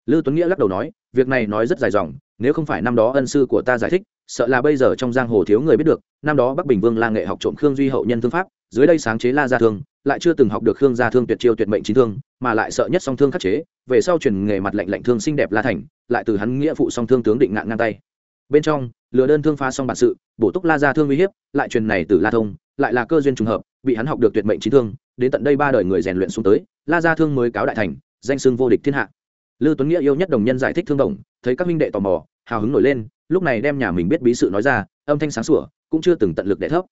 Lư tuấn nghĩa lắc đầu nói, việc này nói rất dài dòng, nếu không phải năm đó ân sư của ta giải thích, sợ là bây giờ trong giang hồ thiếu người biết được, năm đó bắc bình vương la nghệ học trộm khương duy hậu nhân thương pháp, dưới đây sáng chế la gia thương, lại chưa từng học được khương gia thương tuyệt chiêu tuyệt mệnh chính thương, mà lại sợ nhất song thương khắc chế, về sau truyền nghề mặt lạnh lạnh thương xinh đẹp la thành, lại từ hắn nghĩa phụ song thương tướng định ngạn ngang tay. Bên trong, lừa đơn thương phá xong bản sự, bổ túc la gia thương uy hiếp, lại truyền này từ la thông lại là cơ duyên trùng hợp bị hắn học được tuyệt mệnh trí thương đến tận đây ba đời người rèn luyện xuống tới la gia thương mới cáo đại thành danh xưng vô địch thiên hạ Lưu Tuấn Nghĩa yêu nhất đồng nhân giải thích thương đồng, thấy các minh đệ tò mò, hào hứng nổi lên, lúc này đem nhà mình biết bí sự nói ra, âm thanh sáng sủa, cũng chưa từng tận lực để thấp.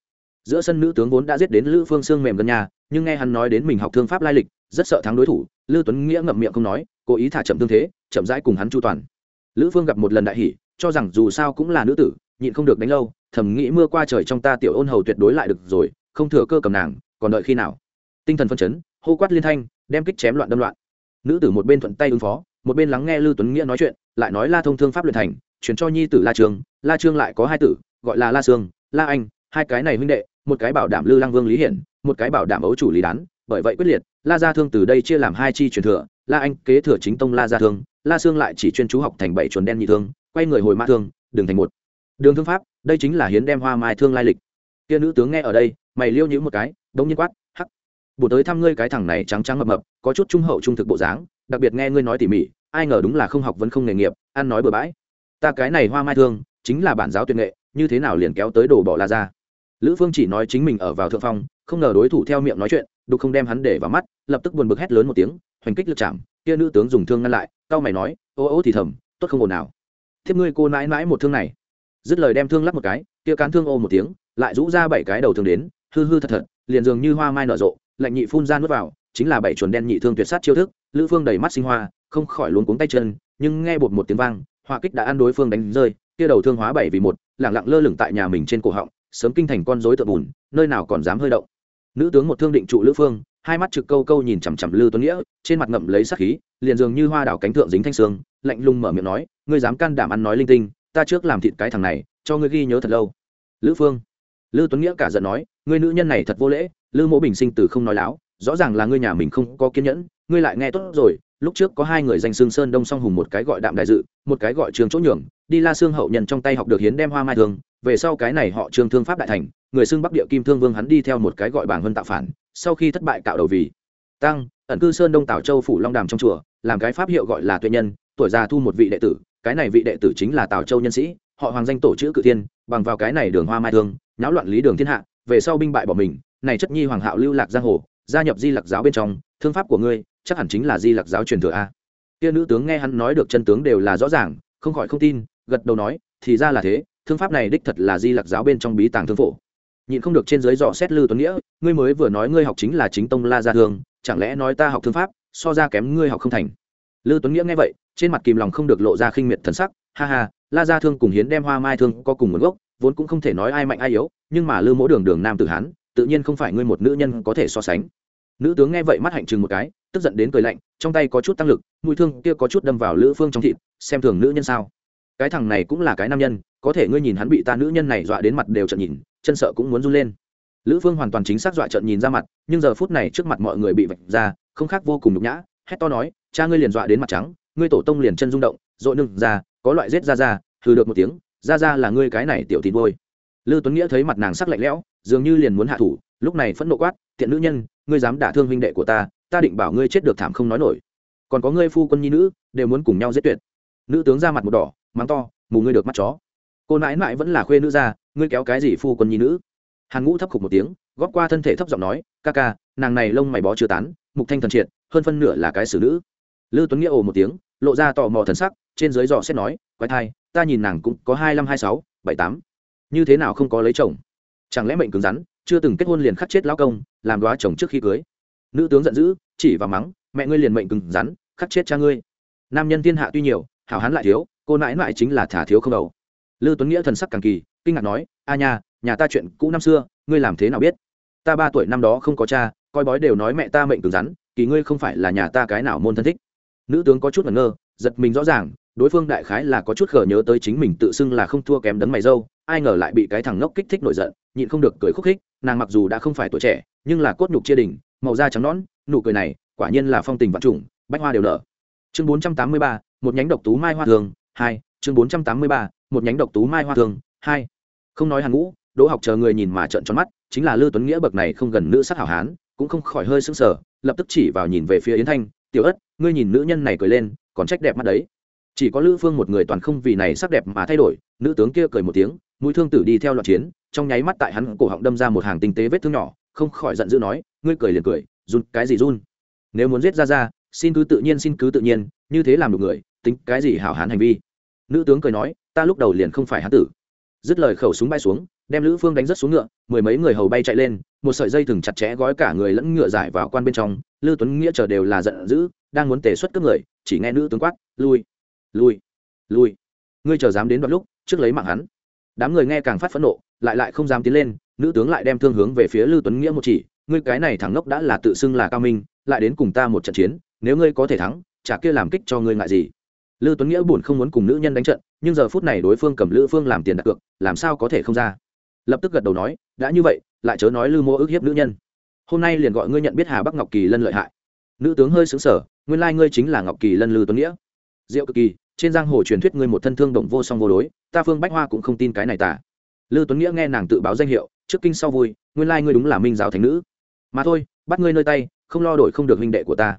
Giữa sân nữ tướng vốn đã giết đến Lữ Phương Xương mềm gần nhà, nhưng nghe hắn nói đến mình học thương pháp lai lịch, rất sợ thắng đối thủ, Lưu Tuấn Nghĩa ngậm miệng không nói, cố ý thả chậm tương thế, chậm rãi cùng hắn chu toàn. Lữ Phương gặp một lần đại hỉ, cho rằng dù sao cũng là nữ tử, nhịn không được đánh lâu, thầm nghĩ mưa qua trời trong ta tiểu ôn hầu tuyệt đối lại được rồi, không thừa cơ cầm nàng, còn đợi khi nào? Tinh thần phân chấn, hô quát liên thanh, đem kích chém loạn đâm loạn. Nữ tử một bên thuận tay ứng phó, một bên lắng nghe Lưu Tuấn Nghĩa nói chuyện, lại nói La Thông thương pháp luyện thành, truyền cho nhi tử La Trường, La Trương lại có hai tử, gọi là La Sương, La Anh, hai cái này huynh đệ, một cái bảo đảm Lư Lăng Vương Lý Hiển, một cái bảo đảm ấu chủ Lý Đán, bởi vậy quyết liệt, La gia thương từ đây chia làm hai chi truyền thừa, La Anh kế thừa chính tông La gia thương, La Sương lại chỉ chuyên chú học thành bảy chuẩn đen nhị thương, quay người hồi mã thương, đường thành một. Đường thương pháp, đây chính là hiến đem hoa mai thương lai lịch. Kia nữ tướng nghe ở đây, mày liêu nhữ một cái, đống nhiên quát, hắc. bù tới thăm ngươi cái thằng này trắng trắng mập mập, có chút trung hậu trung thực bộ dáng, đặc biệt nghe ngươi nói tỉ mỉ, ai ngờ đúng là không học vẫn không nghề nghiệp ăn nói bừa bãi ta cái này hoa mai thương chính là bản giáo tuyệt nghệ như thế nào liền kéo tới đồ bỏ la ra lữ phương chỉ nói chính mình ở vào thượng phong không ngờ đối thủ theo miệng nói chuyện đục không đem hắn để vào mắt lập tức buồn bực hét lớn một tiếng hoành kích lực chạm kia nữ tướng dùng thương ngăn lại cao mày nói ô ô thì thầm tốt không ồn nào thiếp ngươi cô nãi nãi một thương này dứt lời đem thương lắp một cái, kia cán thương ô một tiếng, lại rũ ra bảy cái đầu thương đến, hư hư thật thật, liền dường như hoa mai nở rộ, lạnh nhị phun ra nuốt vào, chính là bảy chuồn đen nhị thương tuyệt sát chiêu thức, lữ phương đầy mắt sinh hoa, không khỏi luống cuống tay chân, nhưng nghe bột một tiếng vang, họa kích đã ăn đối phương đánh rơi, kia đầu thương hóa bảy vì một lẳng lặng lơ lửng tại nhà mình trên cổ họng, sớm kinh thành con rối tự bùn, nơi nào còn dám hơi động. Nữ tướng một thương định trụ lữ phương, hai mắt trực câu câu nhìn chằm chằm lư tuấn nghĩa, trên mặt ngậm lấy sắc khí, liền dường như hoa đảo cánh thượng dính thanh sương, lạnh lùng mở miệng nói, ngươi dám can đảm ăn nói linh tinh ta trước làm thịt cái thằng này, cho ngươi ghi nhớ thật lâu. Lữ phương. Lư tuấn nghĩa cả giận nói, ngươi nữ nhân này thật vô lễ lư mỗ bình sinh từ không nói láo, rõ ràng là ngươi nhà mình không có kiên nhẫn, ngươi lại nghe tốt rồi, lúc trước có hai người danh xương sơn đông song hùng một cái gọi đạm đại dự, một cái gọi trường chỗ nhường, đi la xương hậu nhân trong tay học được hiến đem hoa mai thương, về sau cái này họ trương thương pháp đại thành, người xưng bắc địa kim thương vương hắn đi theo một cái gọi bảng hơn tạo phản, sau khi thất bại cạo đầu vì tăng, ẩn cư sơn đông tảo châu phủ long đàm trong chùa, làm cái pháp hiệu gọi là tuệ nhân, tuổi già thu một vị đệ tử cái này vị đệ tử chính là tào châu nhân sĩ, họ hoàng danh tổ chữ cự thiên, bằng vào cái này đường hoa mai thương, náo loạn lý đường thiên hạ, về sau binh bại bỏ mình, này chất nhi hoàng hạo lưu lạc giang hồ, gia nhập di lặc giáo bên trong, thương pháp của ngươi, chắc hẳn chính là di lặc giáo truyền thừa a. Kia nữ tướng nghe hắn nói được chân tướng đều là rõ ràng, không khỏi không tin, gật đầu nói, thì ra là thế, thương pháp này đích thật là di lặc giáo bên trong bí tàng thương phổ. Nhịn không được trên dưới dò xét lư tuấn nghĩa, ngươi mới vừa nói ngươi học chính là chính tông la gia thương, chẳng lẽ nói ta học thương pháp, so ra kém ngươi học không thành? Lư tuấn nghĩa nghe vậy, trên mặt kìm lòng không được lộ ra khinh miệt thần sắc, ha ha, la gia thương cùng hiến đem hoa mai thương có cùng nguồn gốc, vốn cũng không thể nói ai mạnh ai yếu, nhưng mà lư mỗi đường đường nam tử hán tự nhiên không phải ngươi một nữ nhân có thể so sánh. Nữ tướng nghe vậy mắt hạnh chừng một cái, tức giận đến cười lạnh, trong tay có chút tăng lực, mũi thương kia có chút đâm vào lữ phương trong thịt, xem thường nữ nhân sao? Cái thằng này cũng là cái nam nhân, có thể ngươi nhìn hắn bị ta nữ nhân này dọa đến mặt đều trận nhìn, chân sợ cũng muốn run lên. Lữ phương hoàn toàn chính xác dọa trận nhìn ra mặt, nhưng giờ phút này trước mặt mọi người bị vạch ra, không khác vô cùng nhục nhã, hét to nói cha ngươi liền dọa đến mặt trắng, ngươi tổ tông liền chân rung động, dội nưng ra, có loại rết ra ra hừ được một tiếng ra ra là ngươi cái này tiểu thịt vôi. Lư tuấn nghĩa thấy mặt nàng sắc lạnh lẽo, dường như liền muốn hạ thủ, lúc này phẫn nộ quát, tiện nữ nhân, ngươi dám đả thương huynh đệ của ta ta định bảo ngươi chết được thảm không nói nổi. Còn có ngươi phu quân nhi nữ, đều muốn cùng nhau giết tuyệt. Nữ tướng ra mặt một đỏ, mắng to, mù ngươi được mắt chó. Cô nãi nãi vẫn là khuê nữ ra, ngươi kéo cái gì phu quân nhi nữ? Hàn ngũ thấp khục một tiếng, góp qua thân thể thấp giọng nói, ca ca, nàng này lông mày bó chưa tán, mục thanh thần triệt, hơn phân nửa là cái xử nữ lư tuấn nghĩa ồ một tiếng, lộ ra tò mò thần sắc, trên dưới dò xét nói, quái thai, ta nhìn nàng cũng có hai năm hai sáu, bảy tám. Như thế nào không có lấy chồng? Chẳng lẽ mệnh cứng rắn, chưa từng kết hôn liền khắc chết lão công, làm đoá chồng trước khi cưới? Nữ tướng giận dữ, chỉ và mắng, mẹ ngươi liền mệnh cứng rắn, khắc chết cha ngươi. Nam nhân thiên hạ tuy nhiều, hảo hán lại thiếu, cô nãi nãi chính là thả thiếu không đầu. Lư tuấn nghĩa thần sắc càng kỳ, kinh ngạc nói, a nha, nhà ta chuyện cũ năm xưa, ngươi làm thế nào biết? Ta ba tuổi năm đó không có cha, coi bói đều nói mẹ ta mệnh cứng rắn, kỳ ngươi không phải là nhà ta cái nào môn thân thích nữ tướng có chút ngẩn ngơ, giật mình rõ ràng, đối phương đại khái là có chút khờ nhớ tới chính mình tự xưng là không thua kém đấng mày dâu, ai ngờ lại bị cái thằng ngốc kích thích nổi giận, nhịn không được cười khúc khích, nàng mặc dù đã không phải tuổi trẻ, nhưng là cốt nhục chia đình màu da trắng nõn, nụ cười này, quả nhiên là phong tình vạn trùng, bách hoa đều nở. Chương bốn trăm tám mươi ba, một nhánh độc tú mai hoa thường, hai, chương bốn trăm tám mươi ba, một nhánh độc tú mai hoa thường, hai. Không nói hàng ngũ, đỗ học chờ người nhìn mà trợn tròn mắt, chính là lư tuấn nghĩa bậc này không gần nữ sát hảo hán, cũng không khỏi hơi sững sờ, lập tức chỉ vào nhìn về phía yến thanh, tiểu ất ngươi nhìn nữ nhân này cười lên, còn trách đẹp mắt đấy. Chỉ có lữ phương một người toàn không vì này sắc đẹp mà thay đổi, nữ tướng kia cười một tiếng, mũi thương tử đi theo loạn chiến, trong nháy mắt tại hắn cổ họng đâm ra một hàng tinh tế vết thương nhỏ, không khỏi giận dữ nói, ngươi cười liền cười, run, cái gì run? Nếu muốn giết ra ra, xin cứ tự nhiên, xin cứ tự nhiên, như thế làm được người, tính cái gì hảo hán hành vi? Nữ tướng cười nói, ta lúc đầu liền không phải hán tử. Dứt lời khẩu súng bay xuống, đem lữ phương đánh rất xuống ngựa, mười mấy người hầu bay chạy lên, một sợi dây thừng chặt chẽ gói cả người lẫn ngựa giải vào quan bên trong, lư tuấn nghĩa chờ đều là giận dữ đang muốn tề xuất cướp người, chỉ nghe nữ tướng quát, lui lui lui. Ngươi chờ dám đến đoạn lúc, trước lấy mạng hắn. Đám người nghe càng phát phẫn nộ, lại lại không dám tiến lên, nữ tướng lại đem thương hướng về phía lư tuấn nghĩa một chỉ, ngươi cái này thằng ngốc đã là tự xưng là cao minh, lại đến cùng ta một trận chiến, nếu ngươi có thể thắng, chả kia làm kích cho ngươi ngại gì. Lư tuấn nghĩa buồn không muốn cùng nữ nhân đánh trận, nhưng giờ phút này đối phương cầm lữ phương làm tiền đặt cược, làm sao có thể không ra? Lập tức gật đầu nói, đã như vậy, lại chớ nói lư mô ức hiếp nữ nhân. Hôm nay liền gọi ngươi nhận biết hà bắc ngọc kỳ lân lợi hại. Nữ tướng hơi xứng sở nguyên lai ngươi chính là ngọc kỳ lân lư tuấn nghĩa. Diệu cực kỳ, trên giang hồ truyền thuyết ngươi một thân thương động vô song vô đối, ta phương bách hoa cũng không tin cái này tả lư tuấn nghĩa nghe nàng tự báo danh hiệu, trước kinh sau vui, nguyên lai ngươi đúng là minh giáo thành nữ. Mà thôi, bắt ngươi nơi tay, không lo đổi không được huynh đệ của ta.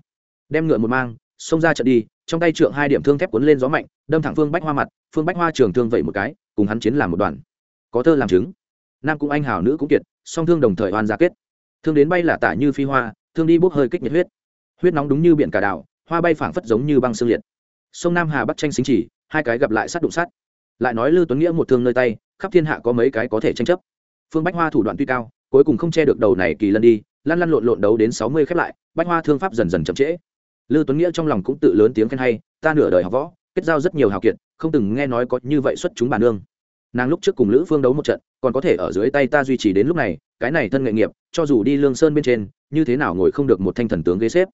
Đem ngựa một mang, xông ra trận đi, trong tay trượng hai điểm thương thép cuốn lên gió mạnh, đâm thẳng phương bách hoa mặt, phương bách hoa trường thương vậy một cái, cùng hắn chiến làm một đoàn. Có thơ làm chứng. Nam cũng anh hào, nữ cũng kiệt, song thương đồng thời oan ra kết. Thương đến bay là tả như phi hoa, thương đi bốc hơi kích nhiệt huyết huyết nóng đúng như biển cả đảo, hoa bay phảng phất giống như băng xương liệt. Sông nam hà bắc tranh xính chỉ, hai cái gặp lại sát đụng sát lại nói lư tuấn nghĩa một thương nơi tay, khắp thiên hạ có mấy cái có thể tranh chấp. Phương bách hoa thủ đoạn tuy cao, cuối cùng không che được đầu này kỳ lân đi, lăn lăn lộn lộn đấu đến sáu mươi khép lại, bách hoa thương pháp dần dần chậm trễ. Lư tuấn nghĩa trong lòng cũng tự lớn tiếng khen hay, ta nửa đời học võ, kết giao rất nhiều hào kiệt, không từng nghe nói có như vậy xuất chúng bản nương nàng lúc trước cùng lữ phương đấu một trận, còn có thể ở dưới tay ta duy trì đến lúc này, cái này thân nghệ nghiệp, cho dù đi lương sơn bên trên, như thế nào ngồi không được một thanh thần tướng ghế xếp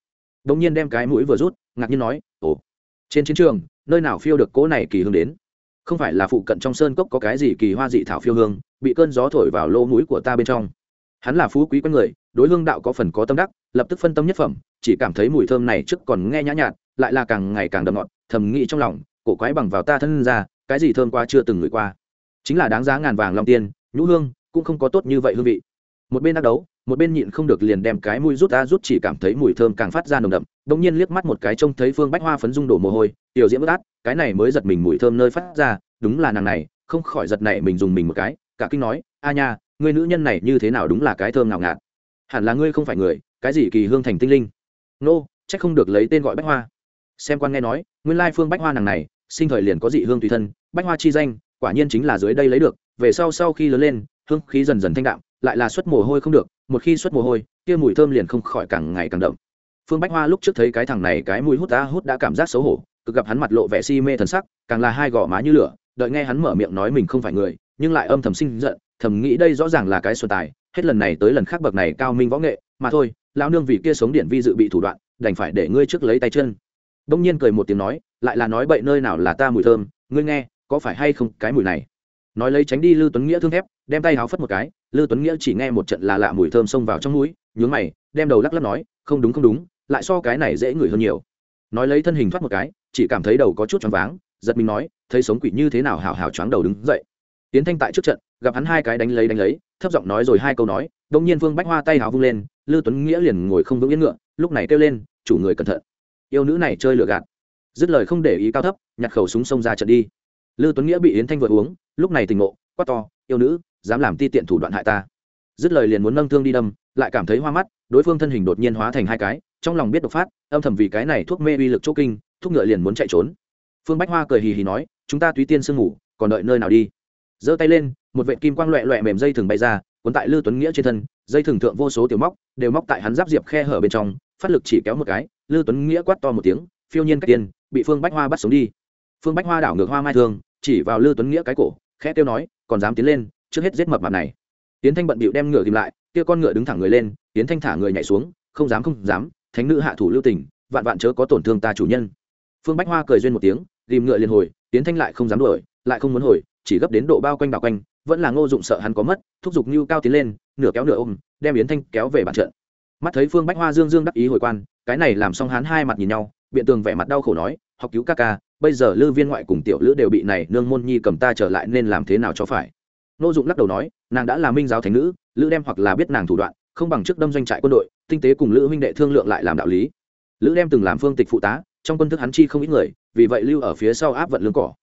đột nhiên đem cái mũi vừa rút, ngạc nhiên nói, ồ, trên chiến trường, nơi nào phiêu được cỗ này kỳ hương đến? Không phải là phụ cận trong sơn cốc có cái gì kỳ hoa dị thảo phiêu hương, bị cơn gió thổi vào lỗ mũi của ta bên trong. Hắn là phú quý quân người, đối hương đạo có phần có tâm đắc, lập tức phân tâm nhất phẩm, chỉ cảm thấy mùi thơm này trước còn nghe nhã nhạt, lại là càng ngày càng đậm ngọt, thầm nghĩ trong lòng, cổ quái bằng vào ta thân ra, cái gì thơm qua chưa từng ngửi qua. Chính là đáng giá ngàn vàng long tiên, nhũ hương, cũng không có tốt như vậy hương vị. Một bên đắc đấu một bên nhịn không được liền đem cái mũi rút ra rút chỉ cảm thấy mùi thơm càng phát ra nồng đậm đông nhiên liếc mắt một cái trông thấy phương bách hoa phấn dung đổ mồ hôi, tiểu diễm bất át, cái này mới giật mình mùi thơm nơi phát ra, đúng là nàng này, không khỏi giật này mình dùng mình một cái, cả kinh nói, a nha, người nữ nhân này như thế nào đúng là cái thơm ngào ngạt. Hẳn là ngươi không phải người, cái gì kỳ hương thành tinh linh. Nô, chắc không được lấy tên gọi bách hoa. Xem quan nghe nói, nguyên lai phương bách hoa nàng này, sinh thời liền có dị hương tùy thân, bách hoa chi danh, quả nhiên chính là dưới đây lấy được, về sau sau khi lớn lên, hương khí dần dần thanh đạm lại là xuất mồ hôi không được, một khi xuất mồ hôi, kia mùi thơm liền không khỏi càng ngày càng đậm. Phương bách hoa lúc trước thấy cái thằng này cái mùi hút ta hút đã cảm giác xấu hổ, cực gặp hắn mặt lộ vẻ si mê thần sắc, càng là hai gò má như lửa, đợi nghe hắn mở miệng nói mình không phải người, nhưng lại âm thầm sinh giận, thầm nghĩ đây rõ ràng là cái xuân tài, hết lần này tới lần khác bậc này cao minh võ nghệ, mà thôi, lão nương vì kia sống điện vi dự bị thủ đoạn, đành phải để ngươi trước lấy tay chân. Đông nhiên cười một tiếng nói, lại là nói bậy nơi nào là ta mùi thơm, ngươi nghe, có phải hay không cái mùi này? Nói lấy tránh đi lưu tuấn nghĩa thương thép đem tay háo phất một cái lưu tuấn nghĩa chỉ nghe một trận là lạ mùi thơm xông vào trong núi nhướng mày, đem đầu lắc lắc nói, không đúng không đúng, lại so cái này dễ ngửi hơn nhiều. Nói lấy thân hình thoát một cái, chỉ cảm thấy đầu có chút choáng váng, giật mình nói, thấy sống quỷ như thế nào hào hào choáng đầu đứng dậy. Tiến thanh tại trước trận, gặp hắn hai cái đánh lấy đánh lấy, thấp giọng nói rồi hai câu nói đông nhiên vương bách hoa tay háo vung lên lưu tuấn nghĩa liền ngồi không vững yên ngựa, lúc này kêu lên, chủ người cẩn thận. Yêu nữ này chơi lừa gạt. Dứt lời không để ý cao thấp, nhặt khẩu súng xông ra trận đi. Lưu tuấn nghĩa bị yến thanh vượt uống, lúc này tỉnh ngộ, quát to, yêu nữ dám làm ti tiện thủ đoạn hại ta. Dứt lời liền muốn nâng thương đi đâm, lại cảm thấy hoa mắt, đối phương thân hình đột nhiên hóa thành hai cái, trong lòng biết độc phát, âm thầm vì cái này thuốc mê uy lực chỗ kinh thuốc ngựa liền muốn chạy trốn. Phương bách hoa cười hì hì nói, chúng ta túy tiên sương ngủ, còn đợi nơi nào đi? Giơ tay lên, một vệ kim quang loẹ loẹ mềm dây thừng bay ra, cuốn tại lư tuấn nghĩa trên thân, dây thừng thượng vô số tiểu móc, đều móc tại hắn giáp diệp khe hở bên trong, phát lực chỉ kéo một cái, lư tuấn nghĩa quát to một tiếng, phiêu nhiên cách tiền bị phương bách hoa bắt sống đi. Phương bách hoa đảo ngược hoa mai thương, chỉ vào lư tuấn nghĩa cái cổ, khẽ tiêu nói, còn dám tiến lên trước hết giết mập mạp này. Tiến thanh bận bịu đem ngựa tìm lại, kia con ngựa đứng thẳng người lên, tiến thanh thả người nhảy xuống, không dám không dám, thánh nữ hạ thủ lưu tình, vạn vạn chớ có tổn thương ta chủ nhân. Phương bách hoa cười duyên một tiếng tìm ngựa liền hồi, tiến thanh lại không dám đuổi, lại không muốn hồi, chỉ gấp đến độ bao quanh bảo quanh, vẫn là ngô dụng sợ hắn có mất, thúc giục như cao tiến lên, nửa kéo nửa ôm, đem yến thanh kéo về bàn trận. Mắt thấy phương bách hoa dương dương đắc ý hồi quan, cái này làm xong hắn hai mặt nhìn nhau, biện tường vẻ mặt đau khổ nói, học cứu ca ca, bây giờ lư viên ngoại cùng tiểu lữ đều bị này nương môn nhi cầm ta trở lại nên làm thế nào cho phải? Nô dụng lắc đầu nói, nàng đã là minh giáo Thánh nữ, lữ đem hoặc là biết nàng thủ đoạn, không bằng trước đâm doanh trại quân đội, tinh tế cùng lữ huynh đệ thương lượng lại làm đạo lý. Lữ đem từng làm phương tịch phụ tá, trong quân thức hắn chi không ít người, vì vậy lưu ở phía sau áp vận lương cỏ.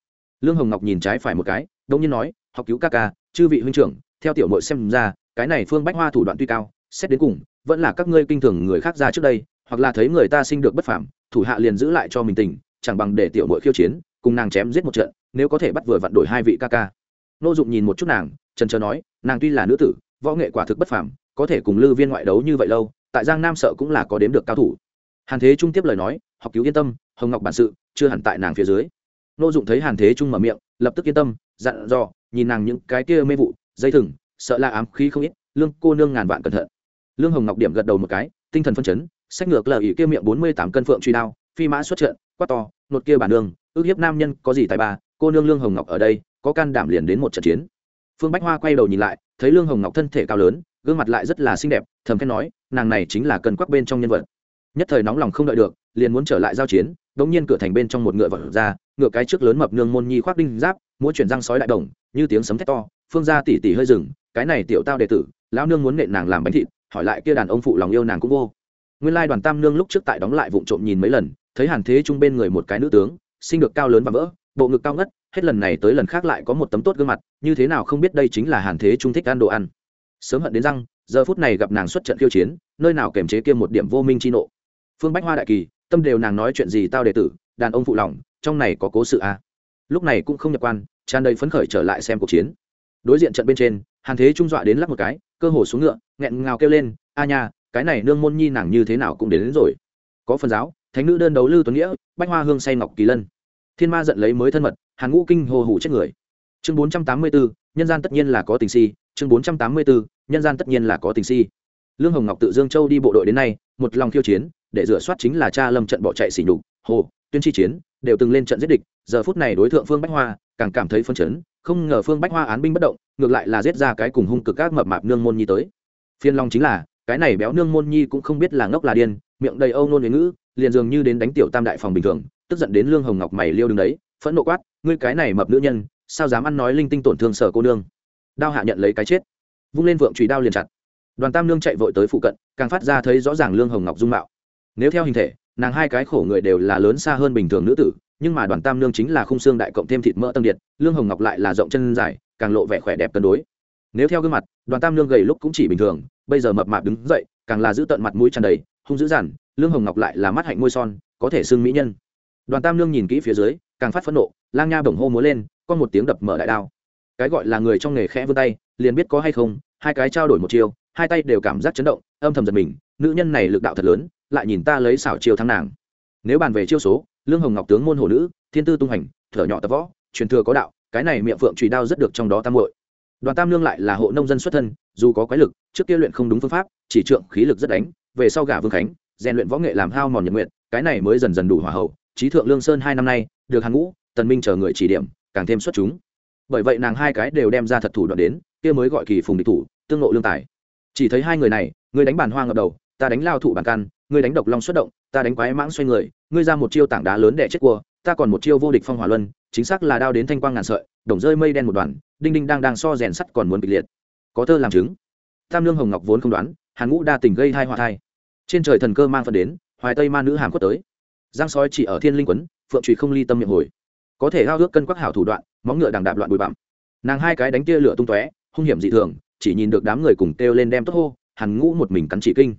Lương hồng ngọc nhìn trái phải một cái đông nhiên nói, học cứu ca ca, chư vị huynh trưởng, theo tiểu mội xem ra, cái này phương bách hoa thủ đoạn tuy cao, xét đến cùng, vẫn là các ngươi kinh thường người khác ra trước đây, hoặc là thấy người ta sinh được bất phàm, thủ hạ liền giữ lại cho mình tình, chẳng bằng để tiểu mội khiêu chiến, cùng nàng chém giết một trận, nếu có thể bắt vừa vặn đổi hai vị ca ca nô dụng nhìn một chút nàng, trần trờ nói, nàng tuy là nữ tử, võ nghệ quả thực bất phàm, có thể cùng lư viên ngoại đấu như vậy lâu, tại giang nam sợ cũng là có đếm được cao thủ. Hàn thế trung tiếp lời nói, học cứu yên tâm, hồng ngọc bản sự chưa hẳn tại nàng phía dưới. Nô dụng thấy hàn thế trung mở miệng, lập tức yên tâm, dặn dò, nhìn nàng những cái kia mê vụ, dây thừng, sợ là ám khí không ít, lương cô nương ngàn vạn cẩn thận. Lương hồng ngọc điểm gật đầu một cái, tinh thần phân chấn, sách ngược lời ý kia miệng bốn mươi tám cân phượng truy đao, phi mã xuất trận, quát to, nột kia bản nương ước hiếp nam nhân có gì tài ba, cô nương lương hồng ngọc ở đây có can đảm liền đến một trận chiến. Phương bách hoa quay đầu nhìn lại, thấy lương hồng ngọc thân thể cao lớn, gương mặt lại rất là xinh đẹp, thầm khen nói, nàng này chính là cần quắc bên trong nhân vật. Nhất thời nóng lòng không đợi được, liền muốn trở lại giao chiến, đống nhiên cửa thành bên trong một ngựa vật ra, ngựa cái trước lớn mập nương môn nhi khoác đinh giáp muốn chuyển răng sói đại đồng, như tiếng sấm thét to, phương gia tỉ tỉ hơi rừng cái này tiểu tao đệ tử, lão nương muốn nện nàng làm bánh thịt, hỏi lại kia đàn ông phụ lòng yêu nàng cũng vô. Nguyên lai đoàn tam nương lúc trước tại đóng lại vụng trộm nhìn mấy lần, thấy hàn thế trung bên người một cái nữ tướng sinh được cao lớn và vỡ bộ ngực cao ngất hết lần này tới lần khác lại có một tấm tốt gương mặt như thế nào không biết đây chính là hàn thế trung thích ăn đồ ăn. Sớm hận đến răng giờ phút này gặp nàng xuất trận khiêu chiến nơi nào kềm chế kiêm một điểm vô minh chi nộ. Phương bách hoa đại kỳ tâm đều nàng nói chuyện gì tao đệ tử đàn ông phụ lòng trong này có cố sự a à. lúc này cũng không nhập quan tràn đầy phấn khởi trở lại xem cuộc chiến. Đối diện trận bên trên hàn thế trung dọa đến lắc một cái cơ hồ xuống ngựa nghẹn ngào kêu lên a nha cái này nương môn nhi nàng như thế nào cũng đến, đến rồi. Có phần giáo thánh nữ đơn đấu lưu tuấn nghĩa bách hoa hương say ngọc kỳ lân thiên ma giận lấy mới thân mật, hàn ngũ kinh hồ hủ chết người. Chương bốn trăm tám mươi bốn nhân gian tất nhiên là có tình si. Chương bốn trăm tám mươi bốn nhân gian tất nhiên là có tình si. Lương hồng ngọc tự dương châu đi bộ đội đến nay, một lòng khiêu chiến, để rửa soát chính là cha lâm trận bỏ chạy xỉ nhục, hồ, tuyên chi chiến, đều từng lên trận giết địch. Giờ phút này đối tượng phương bách hoa, càng cảm thấy phân chấn, không ngờ phương bách hoa án binh bất động, ngược lại là giết ra cái cùng hung cực các mập mạp nương môn nhi tới. Phiên long chính là, cái này béo nương môn nhi cũng không biết là ngốc là điên, miệng đầy âu nôn ngữ, liền dường như đến đánh tiểu tam đại phòng bình thường tức giận đến lương hồng ngọc mày liêu đứng đấy, phẫn nộ quát, ngươi cái này mập nữ nhân, sao dám ăn nói linh tinh tổn thương sở cô nương? Đao hạ nhận lấy cái chết, vung lên vượng trùy đao liền chặt. Đoàn tam nương chạy vội tới phụ cận, càng phát ra thấy rõ ràng lương hồng ngọc dung mạo. Nếu theo hình thể, nàng hai cái khổ người đều là lớn xa hơn bình thường nữ tử, nhưng mà đoàn tam nương chính là khung xương đại cộng thêm thịt mỡ tâm điện lương hồng ngọc lại là rộng chân dài, càng lộ vẻ khỏe đẹp cân đối. Nếu theo gương mặt, đoàn tam nương gầy lúc cũng chỉ bình thường, bây giờ mập mạp đứng dậy, càng là giữ tận mặt mũi tràn đầy, hung dữ dằn, lương hồng ngọc lại là mắt hạnh môi son, có thể xưng mỹ nhân đoàn tam Lương nhìn kỹ phía dưới càng phát phẫn nộ lang nha bổng hô múa lên con một tiếng đập mở đại đao. Cái gọi là người trong nghề khẽ vươn tay liền biết có hay không hai cái trao đổi một chiều, hai tay đều cảm giác chấn động âm thầm giật mình nữ nhân này lực đạo thật lớn lại nhìn ta lấy xảo chiều thắng nàng. Nếu bàn về chiêu số lương hồng ngọc tướng môn hồ nữ thiên tư tung hành thở nhỏ tập võ truyền thừa có đạo cái này miệng phượng trùy đao rất được trong đó tam hội đoàn tam lương lại là hộ nông dân xuất thân dù có quái lực trước kia luyện không đúng phương pháp chỉ trượng khí lực rất đánh về sau gả vương khánh rèn luyện võ nghệ làm hao mòn nhật nguyện cái này mới dần dần đủ hòa hậu trí thượng lương sơn hai năm nay, được hàn ngũ, tần minh chờ người chỉ điểm, càng thêm xuất chúng. Bởi vậy nàng hai cái đều đem ra thật thủ đoạn đến, kia mới gọi kỳ phùng địch thủ, tương nộ lương tài. Chỉ thấy hai người này, người đánh bàn hoa ngập đầu, ta đánh lao thủ bàn căn ngươi đánh độc long xuất động, ta đánh quái mãng xoay người, ngươi ra một chiêu tảng đá lớn để chết cua, ta còn một chiêu vô địch phong hỏa luân, chính xác là đao đến thanh quang ngàn sợi, đồng rơi mây đen một đoàn, đinh đinh đang đang so rèn sắt còn muốn kịch liệt. Có thơ làm chứng. Tam lương hồng ngọc vốn không đoán, hàn ngũ đa tình gây hai họa thai trên trời thần cơ mang phần đến, hoài tây ma nữ hàm quất tới giang sói chỉ ở thiên linh quấn, phượng trụy không ly tâm miệng hồi. Có thể hao ước cân quắc hảo thủ đoạn, móng ngựa đằng đạp loạn bụi bặm. Nàng hai cái đánh tia lửa tung tóe, hung hiểm dị thường, chỉ nhìn được đám người cùng kêu lên đem tốt hô hàn ngũ một mình cắn chỉ kinh.